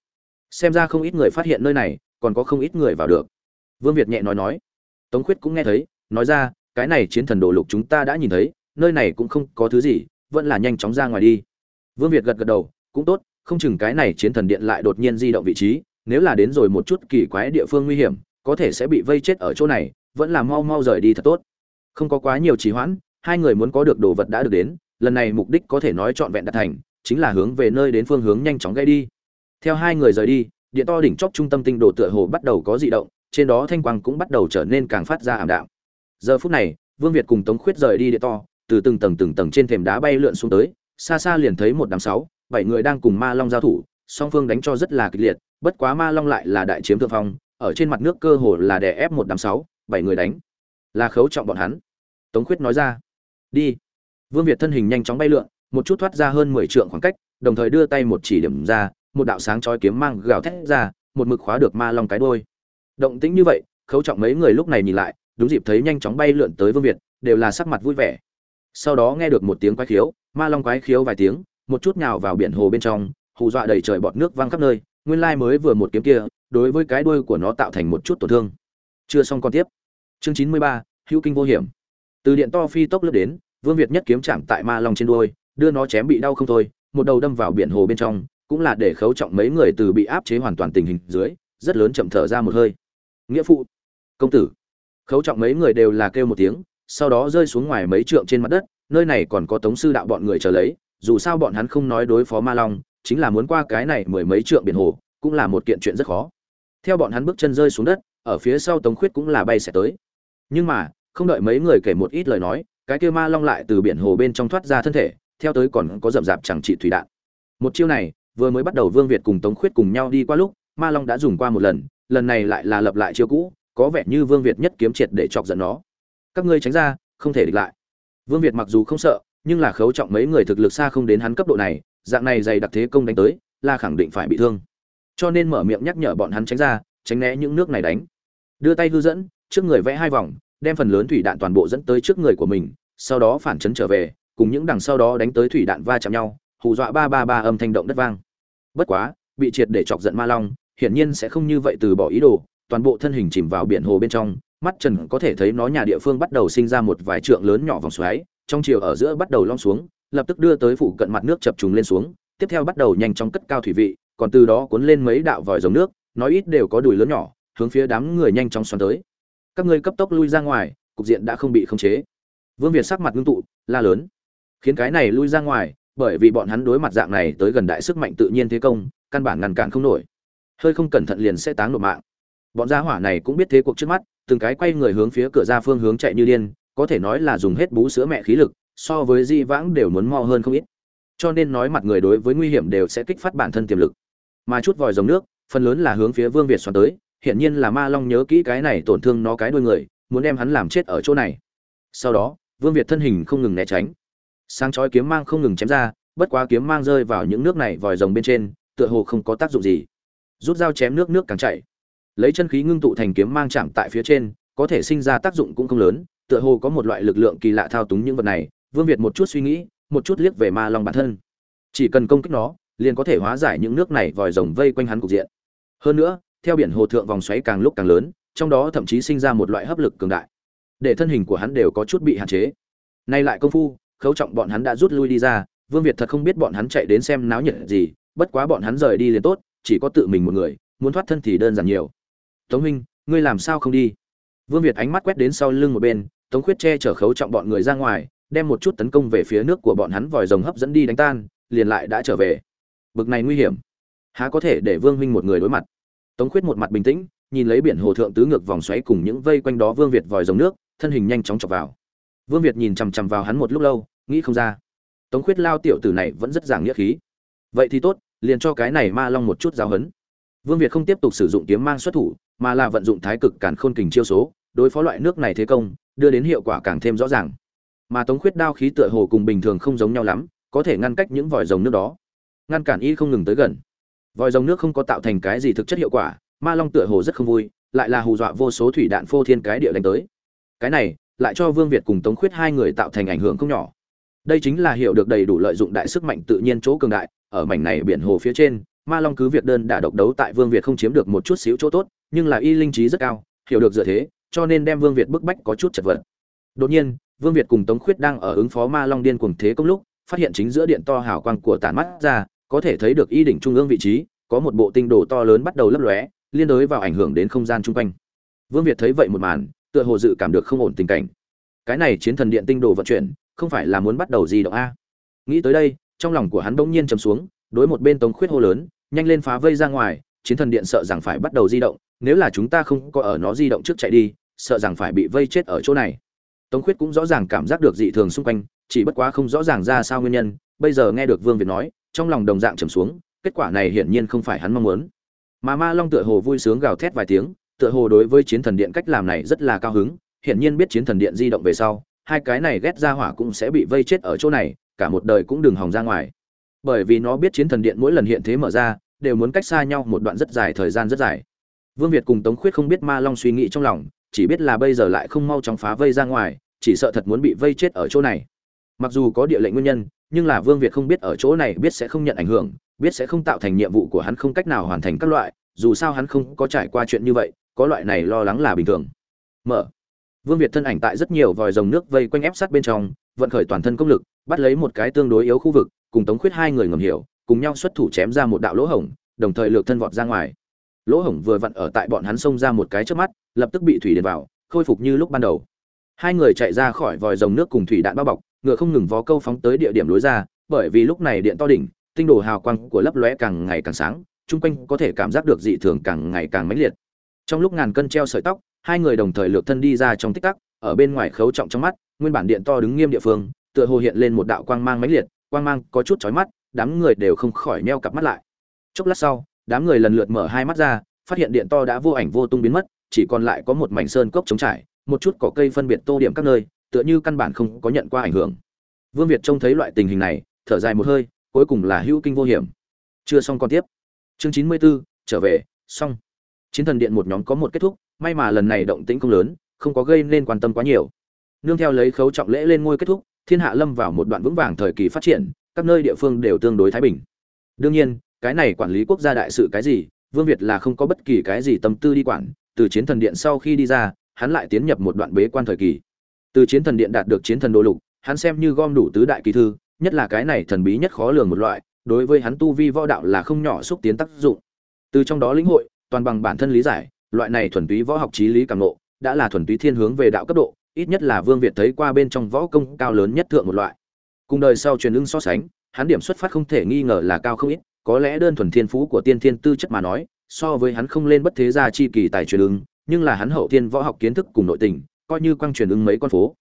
Xem ra không ít người phát hiện nơi này, còn có không ít người vào được. Vương việt nhẹ nói nói. Tống khuyết cũng nghe thấy, nói ra, cái này chiến thần đồ lục chúng ta đã nhìn thấy, nơi này cũng không có thứ gì, vẫn là nhanh chóng ra ngoài đi vương việt gật gật đầu, cũng tốt, không chừng cái này chiến thần điện lại đột nhiên di động vị trí, nếu là đến rồi một chút kỳ quái địa phương nguy hiểm, có thể sẽ bị vây chết ở chỗ này, vẫn là mau mau rời đi thật tốt. Không có quá nhiều trì hoãn, hai người muốn có được đồ vật đã được đến, lần này mục đích có thể nói trọn vẹn đạt thành, chính là hướng về nơi đến phương hướng nhanh chóng gây đi. Theo hai người rời đi, điện to đỉnh chóp trung tâm tinh đồ tựa hồ bắt đầu có dị động, trên đó thanh quang cũng bắt đầu trở nên càng phát ra ảm đạm. Giờ phút này, vương việt cùng tống khuyết rời đi điện to, từ từng tầng từng tầng trên thềm đá bay lượn xuống tới xa xa liền thấy một đám sáu, bảy người đang cùng ma long giao thủ, song phương đánh cho rất là kịch liệt, bất quá ma long lại là đại chiếm thượng phong, ở trên mặt nước cơ hồ là đè ép một đám sáu, bảy người đánh. Là khấu trọng bọn hắn. Tống khuyết nói ra. Đi. Vương việt thân hình nhanh chóng bay lượn, một chút thoát ra hơn mười trượng khoảng cách, đồng thời đưa tay một chỉ điểm ra, một đạo sáng chói kiếm mang gào thét ra, một mực khóa được ma long cái đôi động tĩnh như vậy, khấu trọng mấy người lúc này nhìn lại, đúng dịp thấy nhanh chóng bay lượn tới vương việt, đều là sắc mặt vui vẻ sau đó nghe được một tiếng quái khiếu, ma long quái khiếu vài tiếng, một chút nhào vào biển hồ bên trong, hù dọa đầy trời bọt nước văng khắp nơi, nguyên lai mới vừa một kiếm kia, đối với cái đuôi của nó tạo thành một chút tổn thương. Chưa xong con tiếp. Chương chín mươi ba, hữu kinh vô hiểm. Từ điện to phi tốc lướt đến, vương việt nhất kiếm chạm tại ma long trên đuôi, đưa nó chém bị đau không thôi, một đầu đâm vào biển hồ bên trong, cũng là để khấu trọng mấy người từ bị áp chế hoàn toàn tình hình dưới, rất lớn chậm thở ra một hơi. Nghĩa phụ, công tử. Khấu trọng mấy người đều là kêu một tiếng sau đó rơi xuống ngoài mấy trượng trên mặt đất, nơi này còn có tống sư đạo bọn người chờ lấy, dù sao bọn hắn không nói đối phó ma long, chính là muốn qua cái này mười mấy trượng biển hồ, cũng là một kiện chuyện rất khó. Theo bọn hắn bước chân rơi xuống đất, ở phía sau tống khuyết cũng là bay sẽ tới. Nhưng mà, không đợi mấy người kể một ít lời nói, cái kia ma long lại từ biển hồ bên trong thoát ra thân thể, theo tới còn có rậm rạp chẳng trị thủy đạn. Một chiêu này, vừa mới bắt đầu vương việt cùng tống khuyết cùng nhau đi qua lúc, ma long đã dùng qua một lần lần này lại là lập lại chiêu cũ, có vẻ như vương việt nhất kiếm triệt để chọc giận nó các ngươi tránh ra, không thể địch lại. Vương việt mặc dù không sợ, nhưng là khấu trọng mấy người thực lực xa không đến hắn cấp độ này, dạng này dày đặc thế công đánh tới, là khẳng định phải bị thương. Cho nên mở miệng nhắc nhở bọn hắn tránh ra, tránh né những nước này đánh. Đưa tay hư dẫn, trước người vẽ hai vòng, đem phần lớn thủy đạn toàn bộ dẫn tới trước người của mình, sau đó phản chấn trở về, cùng những đằng sau đó đánh tới thủy đạn va chạm nhau, hù dọa ba ba ba âm thanh động đất vang. Bất quá, bị triệt để chọc giận ma long, hiển nhiên sẽ không như vậy từ bỏ ý đồ, toàn bộ thân hình chìm vào biển hồ bên trong mắt trần có thể thấy nó nhà địa phương bắt đầu sinh ra một vài trượng lớn nhỏ vòng xoáy, trong chiều ở giữa bắt đầu long xuống, lập tức đưa tới phụ cận mặt nước chập trùng lên xuống, tiếp theo bắt đầu nhanh chóng cất cao thủy vị, còn từ đó cuốn lên mấy đạo vòi dòng nước nói ít đều có đùi lớn nhỏ, hướng phía đám người nhanh chóng xoắn tới. Các ngươi cấp tốc lui ra ngoài, cục diện đã không bị khống chế. Vương việt sắc mặt ngưng tụ, la lớn. Khiến cái này lui ra ngoài, bởi vì bọn hắn đối mặt dạng này tới gần đại sức mạnh tự nhiên thế công, căn bản ngăn cản không nổi. Hơi không cẩn thận liền sẽ táng nộp mạng bọn gia hỏa này cũng biết thế cuộc trước mắt, từng cái quay người hướng phía cửa ra phương hướng chạy như điên, có thể nói là dùng hết bú sữa mẹ khí lực, so với di vãng đều muốn mo hơn không ít. Cho nên nói mặt người đối với nguy hiểm đều sẽ kích phát bản thân tiềm lực. Mà chút vòi dòng nước, phần lớn là hướng phía vương việt xoắn tới hiện nhiên là ma long nhớ kỹ cái này tổn thương nó cái đuôi người, muốn đem hắn làm chết ở chỗ này. Sau đó, vương việt thân hình không ngừng né tránh. Sáng chói kiếm mang không ngừng chém ra, bất quá kiếm mang rơi vào những nước này vòi rồng bên trên, tựa hồ không có tác dụng gì. Rút dao chém nước nước càng chảy lấy chân khí ngưng tụ thành kiếm mang chạm tại phía trên, có thể sinh ra tác dụng cũng không lớn, tựa hồ có một loại lực lượng kỳ lạ thao túng những vật này. Vương việt một chút suy nghĩ, một chút liếc về ma long bản thân. Chỉ cần công kích nó, liền có thể hóa giải những nước này vòi rồng vây quanh hắn cục diện. Hơn nữa, theo biển hồ thượng vòng xoáy càng lúc càng lớn, trong đó thậm chí sinh ra một loại hấp lực cường đại, để thân hình của hắn đều có chút bị hạn chế. Nay lại công phu, khấu trọng bọn hắn đã rút lui đi ra, vương việt thật không biết bọn hắn chạy đến xem náo nhiệt gì, bất quá bọn hắn rời đi liền tốt, chỉ có tự mình một người, muốn thoát thân thì đơn giản nhiều tống huynh, ngươi làm sao không đi? Vương việt ánh mắt quét đến sau lưng một bên, tống khuyết che chở khấu trọng bọn người ra ngoài, đem một chút tấn công về phía nước của bọn hắn vòi rồng hấp dẫn đi đánh tan, liền lại đã trở về. Bực này nguy hiểm. Há có thể để vương huynh một người đối mặt? Tống khuyết một mặt bình tĩnh, nhìn lấy biển hồ thượng tứ ngược vòng xoáy cùng những vây quanh đó vương việt vòi rồng nước, thân hình nhanh chóng chọc vào. Vương việt nhìn chằm chằm vào hắn một lúc lâu, nghĩ không ra. Tống khuyết lao tiểu tử này vẫn rất giảng nghĩa khí. Vậy thì tốt, liền cho cái này ma long một chút giáo hấn vương việt không tiếp tục sử dụng kiếm mang xuất thủ mà là vận dụng thái cực càn khôn kình chiêu số, đối phó loại nước này thế công, đưa đến hiệu quả càng thêm rõ ràng. Mà tống khuyết đao khí tựa hồ cùng bình thường không giống nhau lắm, có thể ngăn cách những vòi rồng nước đó. Ngăn cản y không ngừng tới gần. Vòi rồng nước không có tạo thành cái gì thực chất hiệu quả, ma long tựa hồ rất không vui, lại là hù dọa vô số thủy đạn phô thiên cái địa đánh tới. Cái này, lại cho vương việt cùng tống khuyết hai người tạo thành ảnh hưởng không nhỏ. Đây chính là hiểu được đầy đủ lợi dụng đại sức mạnh tự nhiên chỗ cường đại, ở mảnh này biển hồ phía trên, ma long cứ việc đơn đả độc đấu tại vương việt không chiếm được một chút xíu chỗ tốt nhưng là y linh trí rất cao, hiểu được dựa thế, cho nên đem vương việt bức bách có chút chật vật. Đột nhiên, vương việt cùng tống khuyết đang ở ứng phó ma long điên cuồng thế công lúc, phát hiện chính giữa điện to hào quang của tản mắt ra, có thể thấy được y đỉnh trung ương vị trí, có một bộ tinh đồ to lớn bắt đầu lấp lóe, liên đối vào ảnh hưởng đến không gian chung quanh. Vương việt thấy vậy một màn, tựa hồ dự cảm được không ổn tình cảnh. Cái này chiến thần điện tinh đồ vận chuyển, không phải là muốn bắt đầu di động a. Nghĩ tới đây, trong lòng của hắn bỗng nhiên chầm xuống, đối một bên tống khuyết hô lớn, nhanh lên phá vây ra ngoài chiến thần điện sợ rằng phải bắt đầu di động, nếu là chúng ta không có ở nó di động trước chạy đi, sợ rằng phải bị vây chết ở chỗ này. Tống khuyết cũng rõ ràng cảm giác được dị thường xung quanh, chỉ bất quá không rõ ràng ra sao nguyên nhân, bây giờ nghe được vương việt nói, trong lòng đồng dạng trầm xuống, kết quả này hiển nhiên không phải hắn mong muốn. Mà ma long tựa hồ vui sướng gào thét vài tiếng, tựa hồ đối với chiến thần điện cách làm này rất là cao hứng, hiển nhiên biết chiến thần điện di động về sau, hai cái này ghét ra hỏa cũng sẽ bị vây chết ở chỗ này, cả một đời cũng đừng hòng ra ngoài. Bởi vì nó biết chiến thần điện mỗi lần hiện thế mở ra đều muốn cách xa nhau một đoạn rất dài, thời gian rất dài. Vương việt cùng tống khuyết không biết ma long suy nghĩ trong lòng, chỉ biết là bây giờ lại không mau chóng phá vây ra ngoài, chỉ sợ thật muốn bị vây chết ở chỗ này. Mặc dù có địa lệnh nguyên nhân, nhưng là vương việt không biết ở chỗ này biết sẽ không nhận ảnh hưởng, biết sẽ không tạo thành nhiệm vụ của hắn không cách nào hoàn thành các loại, dù sao hắn không có trải qua chuyện như vậy, có loại này lo lắng là bình thường. Mở. Vương việt thân ảnh tại rất nhiều vòi rồng nước vây quanh ép sát bên trong, vận khởi toàn thân công lực, bắt lấy một cái tương đối yếu khu vực, cùng tống khuyết hai người ngầm hiểu cùng nhau xuất thủ chém ra một đạo lỗ hổng, đồng thời lược thân vọt ra ngoài. Lỗ hổng vừa vặn ở tại bọn hắn xông ra một cái chớp mắt, lập tức bị thủy điện vào, khôi phục như lúc ban đầu. Hai người chạy ra khỏi vòi rồng nước cùng thủy đạn bao bọc, ngựa không ngừng vó câu phóng tới địa điểm lối ra, bởi vì lúc này điện to đỉnh, tinh đồ hào quang của lấp lóe càng ngày càng sáng, chung quanh có thể cảm giác được dị thường càng ngày càng mãnh liệt. Trong lúc ngàn cân treo sợi tóc, hai người đồng thời lược thân đi ra trong tích tắc, ở bên ngoài khấu trọng trong mắt, nguyên bản điện to đứng nghiêm địa phương, tựa hồ hiện lên một đạo quang mang mãnh liệt, quang mang có chút chói mắt đám người đều không khỏi neo cặp mắt lại. Chốc lát sau đám người lần lượt mở hai mắt ra phát hiện điện to đã vô ảnh vô tung biến mất chỉ còn lại có một mảnh sơn cốc trống trải một chút cỏ cây phân biệt tô điểm các nơi tựa như căn bản không có nhận qua ảnh hưởng. Vương việt trông thấy loại tình hình này thở dài một hơi cuối cùng là hữu kinh vô hiểm. Chưa xong còn tiếp. Chương chín mươi 94, trở về xong. Chiến thần điện một nhóm có một kết thúc may mà lần này động tĩnh không lớn không có gây nên quan tâm quá nhiều. Nương theo lấy khấu trọng lễ lên ngôi kết thúc thiên hạ lâm vào một đoạn vững vàng thời kỳ phát triển các nơi địa phương đều tương đối thái bình. Đương nhiên, cái này quản lý quốc gia đại sự cái gì, vương việt là không có bất kỳ cái gì tâm tư đi quản, từ chiến thần điện sau khi đi ra, hắn lại tiến nhập một đoạn bế quan thời kỳ. Từ chiến thần điện đạt được chiến thần đô lục, hắn xem như gom đủ tứ đại kỳ thư, nhất là cái này thần bí nhất khó lường một loại, đối với hắn tu vi võ đạo là không nhỏ xúc tiến tác dụng. Từ trong đó lĩnh hội, toàn bằng bản thân lý giải, loại này thuần túy võ học trí lý càng ngộ, đã là thuần túy thiên hướng về đạo cấp độ, ít nhất là vương việt thấy qua bên trong võ công cao lớn nhất thượng một loại cùng đời sau truyền ưng so sánh, hắn điểm xuất phát không thể nghi ngờ là cao không ít, có lẽ đơn thuần thiên phú của tiên thiên tư chất mà nói, so với hắn không lên bất thế gia chi kỳ tài truyền ưng, nhưng là hắn hậu thiên võ học kiến thức cùng nội tình, coi như quang truyền ưng mấy con phố.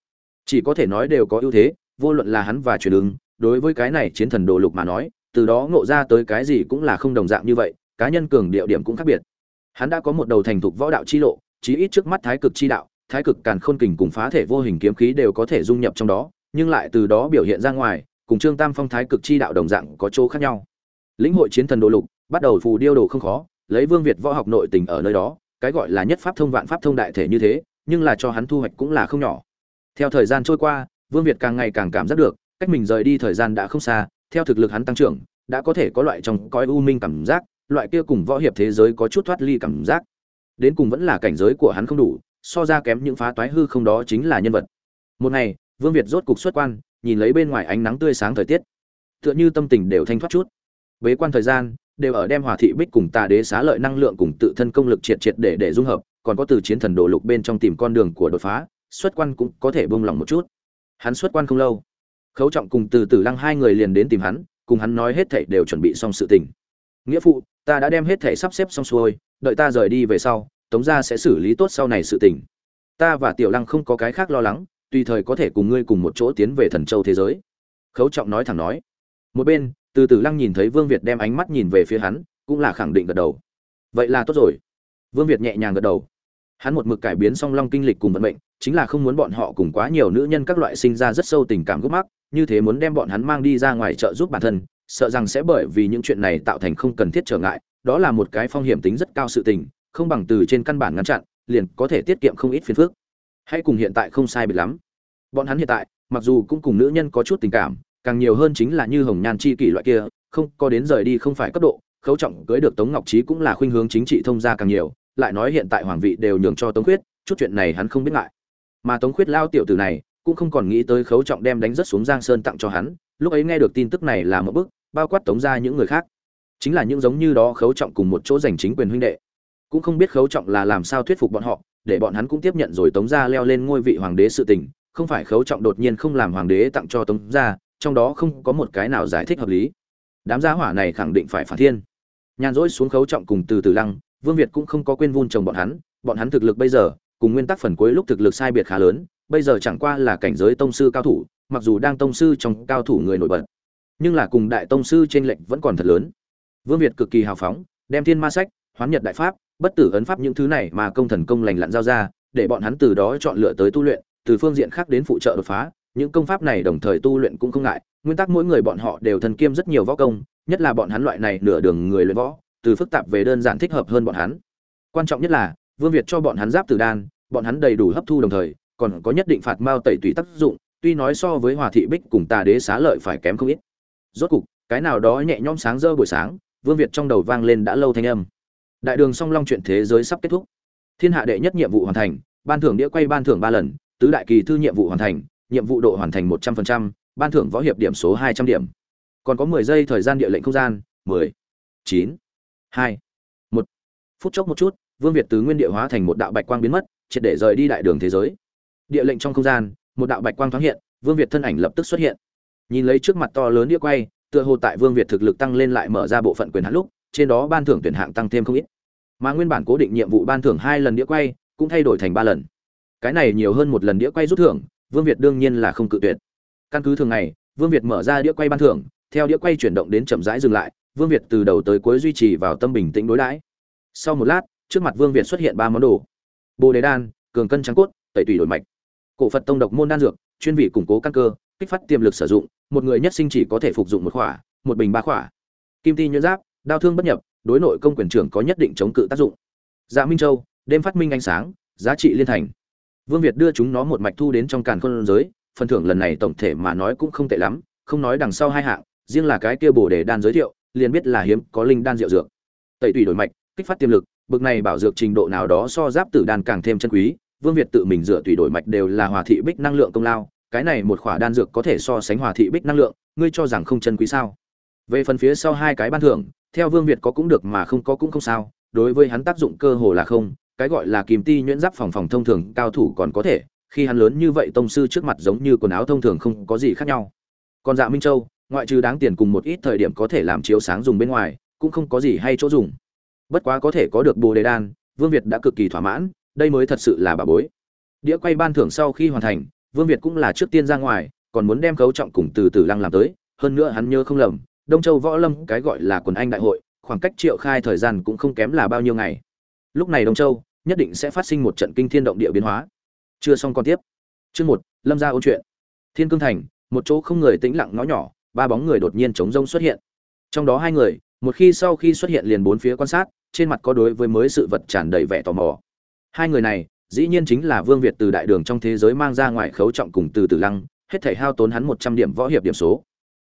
Chỉ có thể nói đều có ưu thế, vô luận là hắn và truyền ưng, đối với cái này chiến thần đồ lục mà nói, từ đó ngộ ra tới cái gì cũng là không đồng dạng như vậy, cá nhân cường điệu điểm cũng khác biệt. Hắn đã có một đầu thành thục võ đạo chi lộ, chí ít trước mắt thái cực chi đạo, thái cực càn khôn kình cùng phá thể vô hình kiếm khí đều có thể dung nhập trong đó nhưng lại từ đó biểu hiện ra ngoài, cùng trương tam phong thái cực chi đạo đồng dạng có chỗ khác nhau. Lĩnh hội chiến thần đồ lục, bắt đầu phù điêu đồ không khó, lấy vương việt võ học nội tình ở nơi đó, cái gọi là nhất pháp thông vạn pháp thông đại thể như thế, nhưng là cho hắn thu hoạch cũng là không nhỏ. Theo thời gian trôi qua, vương việt càng ngày càng cảm giác được, cách mình rời đi thời gian đã không xa, theo thực lực hắn tăng trưởng, đã có thể có loại trong coi u minh cảm giác, loại kia cùng võ hiệp thế giới có chút thoát ly cảm giác. Đến cùng vẫn là cảnh giới của hắn không đủ, so ra kém những phá toái hư không đó chính là nhân vật. Một ngày vương việt rốt cục xuất quan, nhìn lấy bên ngoài ánh nắng tươi sáng thời tiết. Tựa như tâm tình đều thanh thoát chút. Bế quan thời gian, đều ở đem hòa thị bích cùng tà đế xá lợi năng lượng cùng tự thân công lực triệt triệt để để dung hợp, còn có từ chiến thần đồ lục bên trong tìm con đường của đột phá, xuất quan cũng có thể buông lỏng một chút. Hắn xuất quan không lâu, khấu trọng cùng từ Tử lăng hai người liền đến tìm hắn, cùng hắn nói hết thảy đều chuẩn bị xong sự tình. Nghĩa phụ, ta đã đem hết thảy sắp xếp xong xuôi, đợi ta rời đi về sau, tống gia sẽ xử lý tốt sau này sự tình. Ta và tiểu lăng không có cái khác lo lắng tùy thời có thể cùng ngươi cùng một chỗ tiến về thần châu thế giới. Khấu trọng nói thẳng nói. Một bên, từ từ lăng nhìn thấy vương việt đem ánh mắt nhìn về phía hắn, cũng là khẳng định gật đầu. Vậy là tốt rồi. Vương việt nhẹ nhàng gật đầu. Hắn một mực cải biến song long kinh lịch cùng vận mệnh, chính là không muốn bọn họ cùng quá nhiều nữ nhân các loại sinh ra rất sâu tình cảm gốc mắc, như thế muốn đem bọn hắn mang đi ra ngoài trợ giúp bản thân, sợ rằng sẽ bởi vì những chuyện này tạo thành không cần thiết trở ngại, đó là một cái phong hiểm tính rất cao sự tình, không bằng từ trên căn bản ngăn chặn, liền có thể tiết kiệm không ít phiền phức hãy cùng hiện tại không sai biệt lắm. Bọn hắn hiện tại, mặc dù cũng cùng nữ nhân có chút tình cảm, càng nhiều hơn chính là như hồng nhan chi kỷ loại kia, không, có đến rời đi không phải cấp độ, khấu trọng cưới được tống ngọc trí cũng là khuynh hướng chính trị thông gia càng nhiều, lại nói hiện tại hoàng vị đều nhường cho tống khuyết, chút chuyện này hắn không biết ngại. Mà tống khuyết lao tiểu tử này, cũng không còn nghĩ tới khấu trọng đem đánh rất xuống giang sơn tặng cho hắn, lúc ấy nghe được tin tức này là một bức bao quát tống ra những người khác. Chính là những giống như đó khấu trọng cùng một chỗ giành chính quyền huynh đệ. Cũng không biết khấu trọng là làm sao thuyết phục bọn họ để bọn hắn cũng tiếp nhận rồi tống gia leo lên ngôi vị hoàng đế sự tình, không phải khấu trọng đột nhiên không làm hoàng đế tặng cho tống gia, trong đó không có một cái nào giải thích hợp lý. Đám gia hỏa này khẳng định phải phản thiên. Nhàn rỗi xuống khấu trọng cùng từ từ lăng, vương việt cũng không có quên vun trồng bọn hắn bọn hắn thực lực bây giờ, cùng nguyên tắc phần cuối lúc thực lực sai biệt khá lớn, bây giờ chẳng qua là cảnh giới tông sư cao thủ, mặc dù đang tông sư trong cao thủ người nổi bật, nhưng là cùng đại tông sư trên lệnh vẫn còn thật lớn. Vương việt cực kỳ hào phóng, đem thiên ma sách, hoán nhật đại pháp bất tử ấn pháp những thứ này mà công thần công lành lặn giao ra, để bọn hắn từ đó chọn lựa tới tu luyện, từ phương diện khác đến phụ trợ đột phá. Những công pháp này đồng thời tu luyện cũng không ngại, nguyên tắc mỗi người bọn họ đều thần kiêm rất nhiều võ công, nhất là bọn hắn loại này nửa đường người luyện võ, từ phức tạp về đơn giản thích hợp hơn bọn hắn. Quan trọng nhất là, vương việt cho bọn hắn giáp tử đan, bọn hắn đầy đủ hấp thu đồng thời, còn có nhất định phạt mao tẩy tùy tác dụng, tuy nói so với hòa thị bích cùng tà đế xá lợi phải kém không ít. Rốt cục, cái nào đó nhẹ nhõm sáng rỡ buổi sáng, vương việt trong đầu vang lên đã lâu thanh âm đại đường song long chuyện thế giới sắp kết thúc. Thiên hạ đệ nhất nhiệm vụ hoàn thành, ban thưởng đĩa quay ban thưởng ba lần, tứ đại kỳ thư nhiệm vụ hoàn thành, nhiệm vụ độ hoàn thành một trăm phần trăm, ban thưởng võ hiệp điểm số hai trăm điểm. Còn có mười giây thời gian địa lệnh không gian, mười, chín, hai, một. Phút chốc một chút, vương việt từ nguyên địa hóa thành một đạo bạch quang biến mất, triệt để rời đi đại đường thế giới. Địa lệnh trong không gian, một đạo bạch quang thoáng hiện, vương việt thân ảnh lập tức xuất hiện. Nhìn lấy trước mặt to lớn đĩa quay, tựa hồ tại vương việt thực lực tăng lên lại mở ra bộ phận quyền hạn lúc, trên đó ban thưởng tuyển hạng tăng thêm không ít mà nguyên bản cố định nhiệm vụ ban thưởng hai lần đĩa quay cũng thay đổi thành ba lần. Cái này nhiều hơn một lần đĩa quay rút thưởng, vương việt đương nhiên là không cự tuyệt. Căn cứ thường ngày, vương việt mở ra đĩa quay ban thưởng, theo đĩa quay chuyển động đến chậm rãi dừng lại, vương việt từ đầu tới cuối duy trì vào tâm bình tĩnh đối đãi. Sau một lát, trước mặt vương việt xuất hiện ba món đồ. Bồ đề đan, cường cân trắng cốt, tẩy tủy đổi mạch. Cổ phật tông độc môn đan dược, chuyên vị củng cố căn cơ, kích phát tiềm lực sử dụng, một người nhất sinh chỉ có thể phục dụng một khỏa, một bình ba khỏa. Kim ti nhuyễn giáp, đao thương bất nhập đối nội công quyền trưởng có nhất định chống cự tác dụng. Dạ minh châu, đêm phát minh ánh sáng, giá trị liên thành. Vương việt đưa chúng nó một mạch thu đến trong càn khôn giới, phần thưởng lần này tổng thể mà nói cũng không tệ lắm, không nói đằng sau hai hạng, riêng là cái kia bổ để đan giới thiệu, liền biết là hiếm, có linh đan rượu dược. Tẩy tùy đổi mạch, kích phát tiềm lực, bực này bảo dược trình độ nào đó so giáp tử đan càng thêm chân quý, vương việt tự mình dựa tùy đổi mạch đều là hòa thị bích năng lượng công lao, cái này một khỏa đan dược có thể so sánh hòa thị bích năng lượng, ngươi cho rằng không chân quý sao? Về phần phía sau hai cái ban thưởng theo vương việt có cũng được mà không có cũng không sao, đối với hắn tác dụng cơ hồ là không, cái gọi là kìm ti nhuyễn giáp phòng phòng thông thường cao thủ còn có thể, khi hắn lớn như vậy tông sư trước mặt giống như quần áo thông thường không có gì khác nhau. Còn dạ minh châu, ngoại trừ đáng tiền cùng một ít thời điểm có thể làm chiếu sáng dùng bên ngoài, cũng không có gì hay chỗ dùng. Bất quá có thể có được bồ đề đan, vương việt đã cực kỳ thỏa mãn, đây mới thật sự là bà bối. Đĩa quay ban thưởng sau khi hoàn thành, vương việt cũng là trước tiên ra ngoài, còn muốn đem cấu trọng cùng từ từ lăng làm tới, hơn nữa hắn nhớ không lầm đông châu võ lâm cái gọi là quần anh đại hội, khoảng cách triệu khai thời gian cũng không kém là bao nhiêu ngày. Lúc này đông châu, nhất định sẽ phát sinh một trận kinh thiên động địa biến hóa. Chưa xong còn tiếp. Chương một, lâm ra ôn chuyện. Thiên cương thành, một chỗ không người tĩnh lặng ngõ nhỏ, ba bóng người đột nhiên chống rông xuất hiện. Trong đó hai người, một khi sau khi xuất hiện liền bốn phía quan sát, trên mặt có đối với mới sự vật tràn đầy vẻ tò mò. Hai người này, dĩ nhiên chính là vương việt từ đại đường trong thế giới mang ra ngoài khấu trọng cùng từ từ lăng, hết thảy hao tốn hắn một trăm điểm võ hiệp điểm số.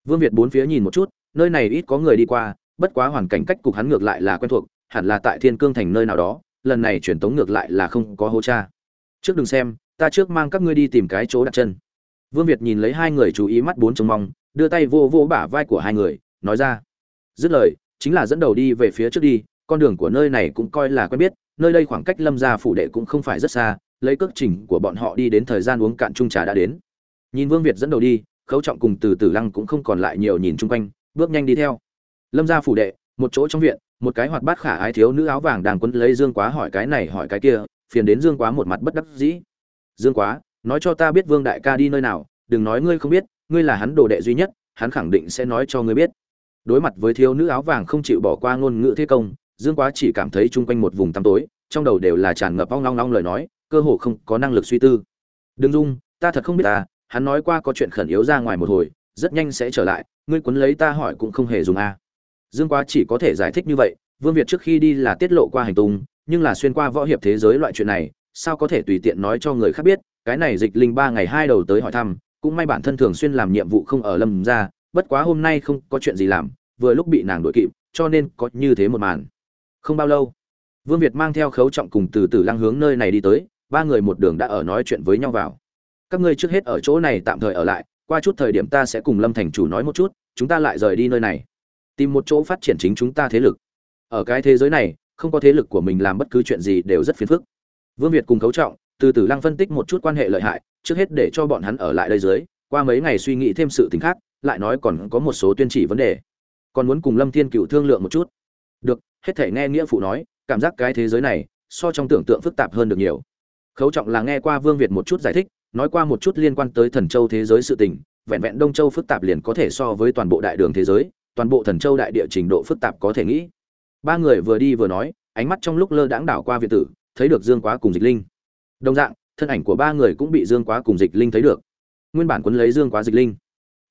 Vương việt bốn phía nhìn một chút nơi này ít có người đi qua, bất quá hoàn cảnh cách cục hắn ngược lại là quen thuộc, hẳn là tại thiên cương thành nơi nào đó, lần này truyền tống ngược lại là không có hô cha. Trước đừng xem, ta trước mang các ngươi đi tìm cái chỗ đặt chân. Vương việt nhìn lấy hai người chú ý mắt bốn trông mong, đưa tay vô vô bả vai của hai người, nói ra. Dứt lời, chính là dẫn đầu đi về phía trước đi, con đường của nơi này cũng coi là quen biết, nơi đây khoảng cách lâm gia phủ đệ cũng không phải rất xa, lấy cước trình của bọn họ đi đến thời gian uống cạn chung trà đã đến. Nhìn vương việt dẫn đầu đi, khấu trọng cùng từ tử lăng cũng không còn lại nhiều nhìn chung quanh bước nhanh đi theo. Lâm gia phủ đệ, một chỗ trong viện, một cái hoạt bát khả ái thiếu nữ áo vàng đang quấn lấy dương quá hỏi cái này hỏi cái kia, phiền đến dương quá một mặt bất đắc dĩ. Dương quá, nói cho ta biết vương đại ca đi nơi nào, đừng nói ngươi không biết, ngươi là hắn đồ đệ duy nhất, hắn khẳng định sẽ nói cho ngươi biết. Đối mặt với thiếu nữ áo vàng không chịu bỏ qua ngôn ngữ thế công, dương quá chỉ cảm thấy chung quanh một vùng tăm tối, trong đầu đều là tràn ngập ong long long lời nói, cơ hồ không có năng lực suy tư. Đừng dung ta thật không biết ta, hắn nói qua có chuyện khẩn yếu ra ngoài một hồi rất nhanh sẽ trở lại, ngươi quấn lấy ta hỏi cũng không hề dùng a. Dương quá chỉ có thể giải thích như vậy, vương việt trước khi đi là tiết lộ qua hành tung, nhưng là xuyên qua võ hiệp thế giới loại chuyện này, sao có thể tùy tiện nói cho người khác biết, cái này dịch linh ba ngày hai đầu tới hỏi thăm, cũng may bản thân thường xuyên làm nhiệm vụ không ở lâm ra, bất quá hôm nay không có chuyện gì làm, vừa lúc bị nàng đuổi kịp, cho nên có như thế một màn. Không bao lâu, vương việt mang theo khấu trọng cùng từ từ lăng hướng nơi này đi tới, ba người một đường đã ở nói chuyện với nhau vào. Các ngươi trước hết ở chỗ này tạm thời ở lại qua chút thời điểm ta sẽ cùng lâm thành chủ nói một chút, chúng ta lại rời đi nơi này. Tìm một chỗ phát triển chính chúng ta thế lực. Ở cái thế giới này, không có thế lực của mình làm bất cứ chuyện gì đều rất phiền phức. Vương việt cùng cấu trọng, từ từ lăng phân tích một chút quan hệ lợi hại, trước hết để cho bọn hắn ở lại đây dưới, qua mấy ngày suy nghĩ thêm sự t khác, lại nói còn có một số tuyên chỉ vấn đề. Còn muốn cùng lâm thiên cựu thương lượng một chút. Được, hết thể nghe nghĩa phụ nói, cảm giác cái thế giới này, so trong tưởng tượng phức tạp hơn được nhiều. Khấu trọng là nghe qua vương việt một chút giải thích nói qua một chút liên quan tới thần châu thế giới sự tình, vẹn vẹn đông châu phức tạp liền có thể so với toàn bộ đại đường thế giới, toàn bộ thần châu đại địa trình độ phức tạp có thể nghĩ. Ba người vừa đi vừa nói, ánh mắt trong lúc lơ đãng đảo qua việt tử, thấy được dương quá cùng dịch linh. Đồng dạng, thân ảnh của ba người cũng bị dương quá cùng dịch linh thấy được. Nguyên bản quấn lấy dương quá, dịch linh.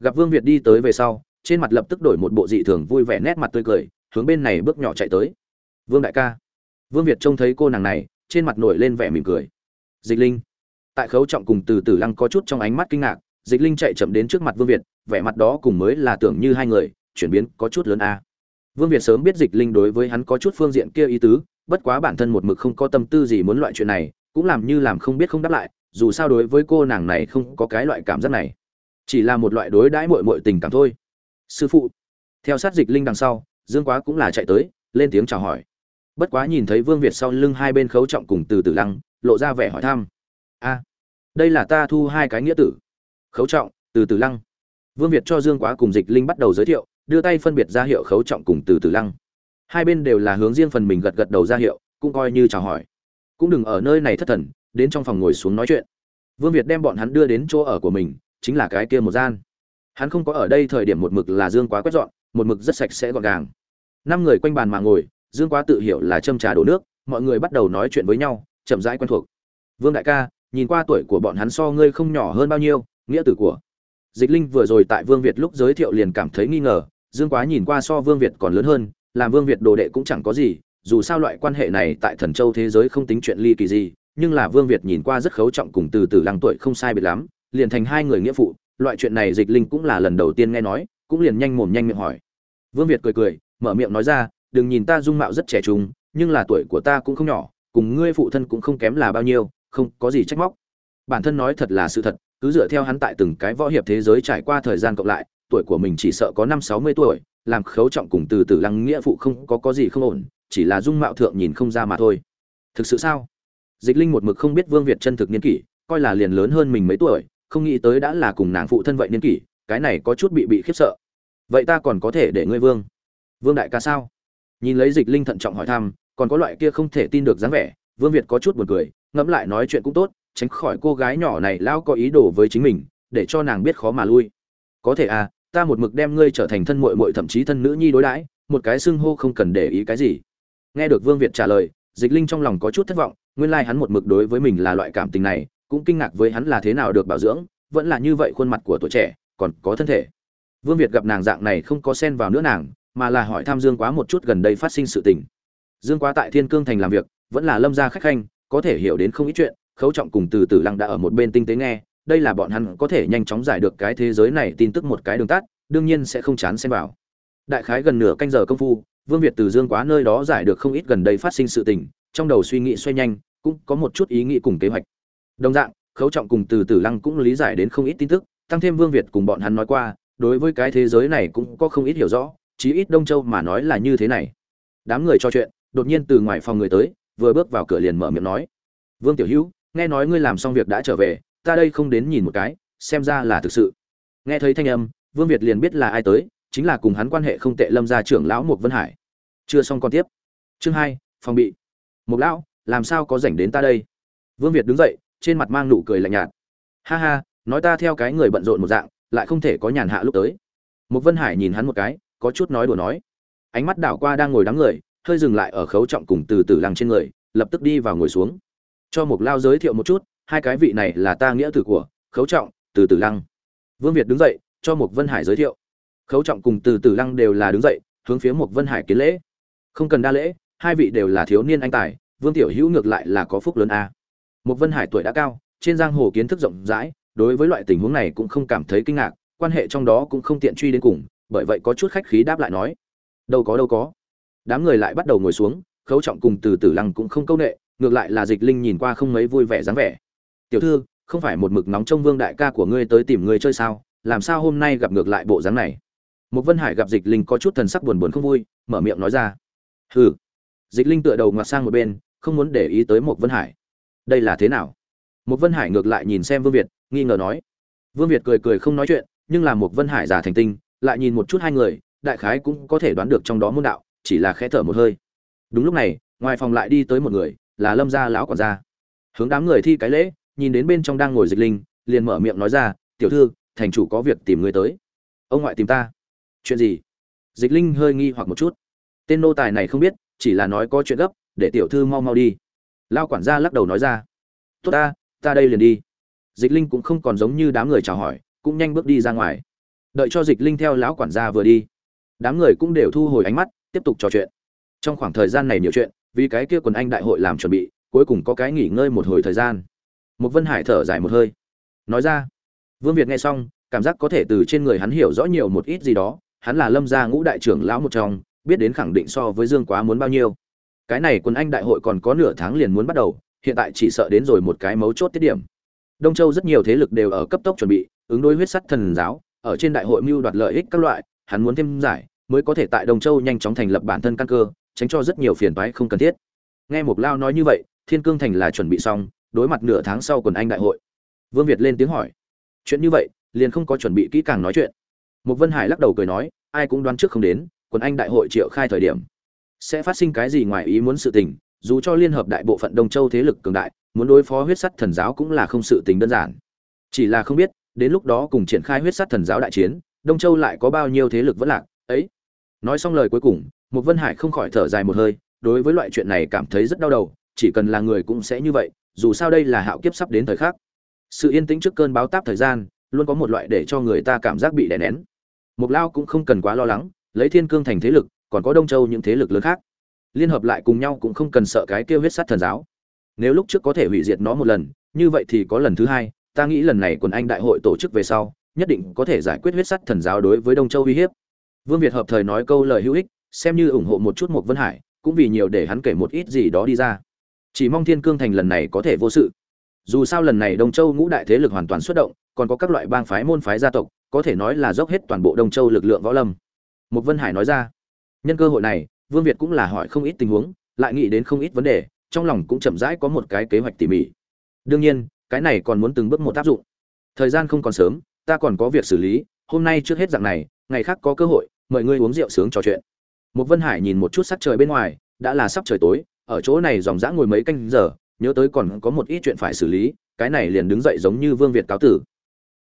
Gặp vương việt đi tới về sau, trên mặt lập tức đổi một bộ dị thường vui vẻ nét mặt tươi cười, hướng bên này bước nhỏ chạy tới. Vương đại ca. Vương việt trông thấy cô nàng này, trên mặt nổi lên vẻ mỉm cười. Dịch linh tại khấu trọng cùng từ từ lăng có chút trong ánh mắt kinh ngạc, dịch linh chạy chậm đến trước mặt vương việt, vẻ mặt đó cùng mới là tưởng như hai người, chuyển biến có chút lớn a. Vương việt sớm biết dịch linh đối với hắn có chút phương diện kia ý tứ, bất quá bản thân một mực không có tâm tư gì muốn loại chuyện này, cũng làm như làm không biết không đáp lại, dù sao đối với cô nàng này không có cái loại cảm giác này. Chỉ là một loại đối đãi mội mội tình cảm thôi. Sư phụ. Theo sát dịch linh đằng sau, dương quá cũng là chạy tới, lên tiếng chào hỏi. Bất quá nhìn thấy vương việt sau lưng hai bên khấu trọng cùng từ từ lăng, lộ ra vẻ hỏi thăm a đây là ta thu hai cái nghĩa tử. Khấu trọng, từ từ lăng. Vương việt cho dương quá cùng dịch linh bắt đầu giới thiệu, đưa tay phân biệt ra hiệu khấu trọng cùng từ từ lăng. Hai bên đều là hướng riêng phần mình gật gật đầu ra hiệu, cũng coi như chào hỏi. Cũng đừng ở nơi này thất thần, đến trong phòng ngồi xuống nói chuyện. Vương việt đem bọn hắn đưa đến chỗ ở của mình, chính là cái kia một gian. Hắn không có ở đây thời điểm một mực là dương quá quét dọn, một mực rất sạch sẽ gọn gàng. Năm người quanh bàn mà ngồi, dương quá tự hiểu là châm trà đổ nước, mọi người bắt đầu nói chuyện với nhau, chậm rãi quen thuộc. Vương đại ca nhìn qua tuổi của bọn hắn so ngươi không nhỏ hơn bao nhiêu, nghĩa tử của dịch linh vừa rồi tại vương việt lúc giới thiệu liền cảm thấy nghi ngờ, dương quá nhìn qua so vương việt còn lớn hơn, làm vương việt đồ đệ cũng chẳng có gì, dù sao loại quan hệ này tại thần châu thế giới không tính chuyện ly kỳ gì, nhưng là vương việt nhìn qua rất khấu trọng cùng từ từ lăng tuổi không sai biệt lắm, liền thành hai người nghĩa phụ, loại chuyện này dịch linh cũng là lần đầu tiên nghe nói, cũng liền nhanh mồm nhanh miệng hỏi. Vương việt cười cười, mở miệng nói ra, đừng nhìn ta dung mạo rất trẻ trung, nhưng là tuổi của ta cũng không nhỏ, cùng ngươi phụ thân cũng không kém là bao nhiêu không có gì trách móc. Bản thân nói thật là sự thật, cứ dựa theo hắn tại từng cái võ hiệp thế giới trải qua thời gian cộng lại, tuổi của mình chỉ sợ có năm sáu mươi tuổi, làm khấu trọng cùng từ từ lăng nghĩa phụ không có có gì không ổn, chỉ là dung mạo thượng nhìn không ra mà thôi. Thực sự sao? Dịch linh một mực không biết vương việt chân thực niên kỷ, coi là liền lớn hơn mình mấy tuổi, không nghĩ tới đã là cùng nàng phụ thân vậy niên kỷ, cái này có chút bị bị khiếp sợ. Vậy ta còn có thể để ngươi vương? Vương đại ca sao? Nhìn lấy dịch linh thận trọng hỏi thăm, còn có loại kia không thể tin được dáng vẻ, vương việt có chút buồn cười ngẫm lại nói chuyện cũng tốt, tránh khỏi cô gái nhỏ này lao có ý đồ với chính mình, để cho nàng biết khó mà lui. Có thể à ta một mực đem ngươi trở thành thân muội muội thậm chí thân nữ nhi đối đãi, một cái xưng hô không cần để ý cái gì. Nghe được vương việt trả lời, dịch linh trong lòng có chút thất vọng, nguyên lai hắn một mực đối với mình là loại cảm tình này, cũng kinh ngạc với hắn là thế nào được bảo dưỡng, vẫn là như vậy khuôn mặt của tuổi trẻ, còn có thân thể. Vương việt gặp nàng dạng này không có xen vào nữa nàng, mà là hỏi Tham dương quá một chút gần đây phát sinh sự tình. Dương quá tại thiên cương thành làm việc, vẫn là lâm gia khách khanh có thể hiểu đến không ít chuyện, khấu trọng cùng từ từ lăng đã ở một bên tinh tế nghe, đây là bọn hắn có thể nhanh chóng giải được cái thế giới này tin tức một cái đường tắt, đương nhiên sẽ không chán xem vào. Đại khái gần nửa canh giờ công phu, vương việt từ dương quá nơi đó giải được không ít gần đây phát sinh sự tình, trong đầu suy nghĩ xoay nhanh, cũng có một chút ý nghĩ cùng kế hoạch. Đồng dạng, khấu trọng cùng từ từ lăng cũng lý giải đến không ít tin tức, tăng thêm vương việt cùng bọn hắn nói qua, đối với cái thế giới này cũng có không ít hiểu rõ, chí ít đông châu mà nói là như thế này. Đám người cho chuyện, đột nhiên từ ngoài phòng người tới vừa bước vào cửa liền mở miệng nói, vương tiểu hữu, nghe nói ngươi làm xong việc đã trở về, ta đây không đến nhìn một cái, xem ra là thực sự. Nghe thấy thanh âm, vương việt liền biết là ai tới, chính là cùng hắn quan hệ không tệ lâm gia trưởng lão mục vân hải. Chưa xong còn tiếp. Chương hai, phòng bị. Mục lão, làm sao có rảnh đến ta đây? Vương việt đứng dậy, trên mặt mang nụ cười lạnh nhạt. Ha ha, nói ta theo cái người bận rộn một dạng, lại không thể có nhàn hạ lúc tới. Một vân hải nhìn hắn một cái, có chút nói đùa nói. Ánh mắt đảo qua đang ngồi đám người hơi dừng lại ở khấu trọng cùng từ từ lăng trên người, lập tức đi vào ngồi xuống. Cho một lao giới thiệu một chút, hai cái vị này là ta nghĩa tử của, khấu trọng, từ từ lăng. Vương việt đứng dậy, cho một vân hải giới thiệu. Khấu trọng cùng từ từ lăng đều là đứng dậy, hướng phía một vân hải kiến lễ. Không cần đa lễ, hai vị đều là thiếu niên anh tài, vương tiểu hữu ngược lại là có phúc lớn a. Một vân hải tuổi đã cao, trên giang hồ kiến thức rộng rãi, đối với loại tình huống này cũng không cảm thấy kinh ngạc, quan hệ trong đó cũng không tiện truy đến cùng, bởi vậy có chút khách khí đáp lại nói. Đâu có đâu có đám người lại bắt đầu ngồi xuống, khấu trọng cùng từ từ lăng cũng không câu nệ, ngược lại là dịch linh nhìn qua không mấy vui vẻ dáng vẻ. Tiểu thư, không phải một mực nóng trong vương đại ca của ngươi tới tìm ngươi chơi sao? Làm sao hôm nay gặp ngược lại bộ dáng này? Một vân hải gặp dịch linh có chút thần sắc buồn buồn không vui, mở miệng nói ra. Hừ. Dịch linh tựa đầu ngoặt sang một bên, không muốn để ý tới một vân hải. Đây là thế nào? Một vân hải ngược lại nhìn xem vương việt, nghi ngờ nói. Vương việt cười cười không nói chuyện, nhưng là một vân hải giả thành tinh, lại nhìn một chút hai người, đại khái cũng có thể đoán được trong đó môn đạo chỉ là khẽ thở một hơi. Đúng lúc này, ngoài phòng lại đi tới một người, là lâm gia lão quản gia. Hướng đám người thi cái lễ, nhìn đến bên trong đang ngồi dịch linh, liền mở miệng nói ra, tiểu thư, thành chủ có việc tìm người tới. Ông ngoại tìm ta. Chuyện gì? Dịch linh hơi nghi hoặc một chút. Tên nô tài này không biết, chỉ là nói có chuyện gấp, để tiểu thư mau mau đi. Lao quản gia lắc đầu nói ra. Tốt ta ta đây liền đi. Dịch linh cũng không còn giống như đám người chào hỏi, cũng nhanh bước đi ra ngoài. Đợi cho dịch linh theo lão quản gia vừa đi, đám người cũng đều thu hồi ánh mắt tiếp tục trò chuyện. Trong khoảng thời gian này nhiều chuyện, vì cái kia quần anh đại hội làm chuẩn bị, cuối cùng có cái nghỉ ngơi một hồi thời gian. Một vân hải thở dài một hơi. Nói ra, vương việt nghe xong, cảm giác có thể từ trên người hắn hiểu rõ nhiều một ít gì đó. Hắn là lâm gia ngũ đại trưởng lão một trong, biết đến khẳng định so với dương quá muốn bao nhiêu. Cái này quần anh đại hội còn có nửa tháng liền muốn bắt đầu, hiện tại chỉ sợ đến rồi một cái mấu chốt tiết điểm. Đông châu rất nhiều thế lực đều ở cấp tốc chuẩn bị, ứng đối huyết sắt thần giáo, ở trên đại hội mưu đoạt lợi ích các loại, hắn muốn thêm giải mới có thể tại đông châu nhanh chóng thành lập bản thân căn cơ, tránh cho rất nhiều phiền toái không cần thiết. Nghe mục lao nói như vậy, thiên cương thành là chuẩn bị xong, đối mặt nửa tháng sau quần anh đại hội. Vương việt lên tiếng hỏi, chuyện như vậy, liền không có chuẩn bị kỹ càng nói chuyện. Mục vân hải lắc đầu cười nói, ai cũng đoán trước không đến, quần anh đại hội triệu khai thời điểm sẽ phát sinh cái gì ngoài ý muốn sự tình, dù cho liên hợp đại bộ phận đông châu thế lực cường đại, muốn đối phó huyết sắt thần giáo cũng là không sự tình đơn giản. Chỉ là không biết, đến lúc đó cùng triển khai huyết sắt thần giáo đại chiến, đông châu lại có bao nhiêu thế lực vẫn lạc ấy. Nói xong lời cuối cùng một vân hải không khỏi thở dài một hơi, đối với loại chuyện này cảm thấy rất đau đầu, chỉ cần là người cũng sẽ như vậy, dù sao đây là hạo kiếp sắp đến thời khắc. Sự yên tĩnh trước cơn báo táp thời gian, luôn có một loại để cho người ta cảm giác bị đè nén. Mục lao cũng không cần quá lo lắng, lấy thiên cương thành thế lực, còn có đông châu những thế lực lớn khác. Liên hợp lại cùng nhau cũng không cần sợ cái kêu huyết sát thần giáo. Nếu lúc trước có thể hủy diệt nó một lần, như vậy thì có lần thứ hai, ta nghĩ lần này quần anh đại hội tổ chức về sau, nhất định có thể giải quyết huyết sắt thần giáo đối với đông châu uy hiếp vương việt hợp thời nói câu lời hữu ích, xem như ủng hộ một chút một vân hải, cũng vì nhiều để hắn kể một ít gì đó đi ra. Chỉ mong thiên cương thành lần này có thể vô sự. Dù sao lần này đông châu ngũ đại thế lực hoàn toàn xuất động, còn có các loại bang phái, môn phái gia tộc, có thể nói là dốc hết toàn bộ đông châu lực lượng võ lâm. Một vân hải nói ra. Nhân cơ hội này, vương việt cũng là hỏi không ít tình huống, lại nghĩ đến không ít vấn đề, trong lòng cũng chậm rãi có một cái kế hoạch tỉ mỉ. Đương nhiên, cái này còn muốn từng bước một áp dụng. Thời gian không còn sớm, ta còn có việc xử lý, hôm nay trước hết dạng này, ngày khác có cơ hội mời ngươi uống rượu sướng trò chuyện. Một vân hải nhìn một chút sắc trời bên ngoài, đã là sắp trời tối, ở chỗ này dòng dã ngồi mấy canh giờ, nhớ tới còn có một ít chuyện phải xử lý, cái này liền đứng dậy giống như vương việt cáo tử.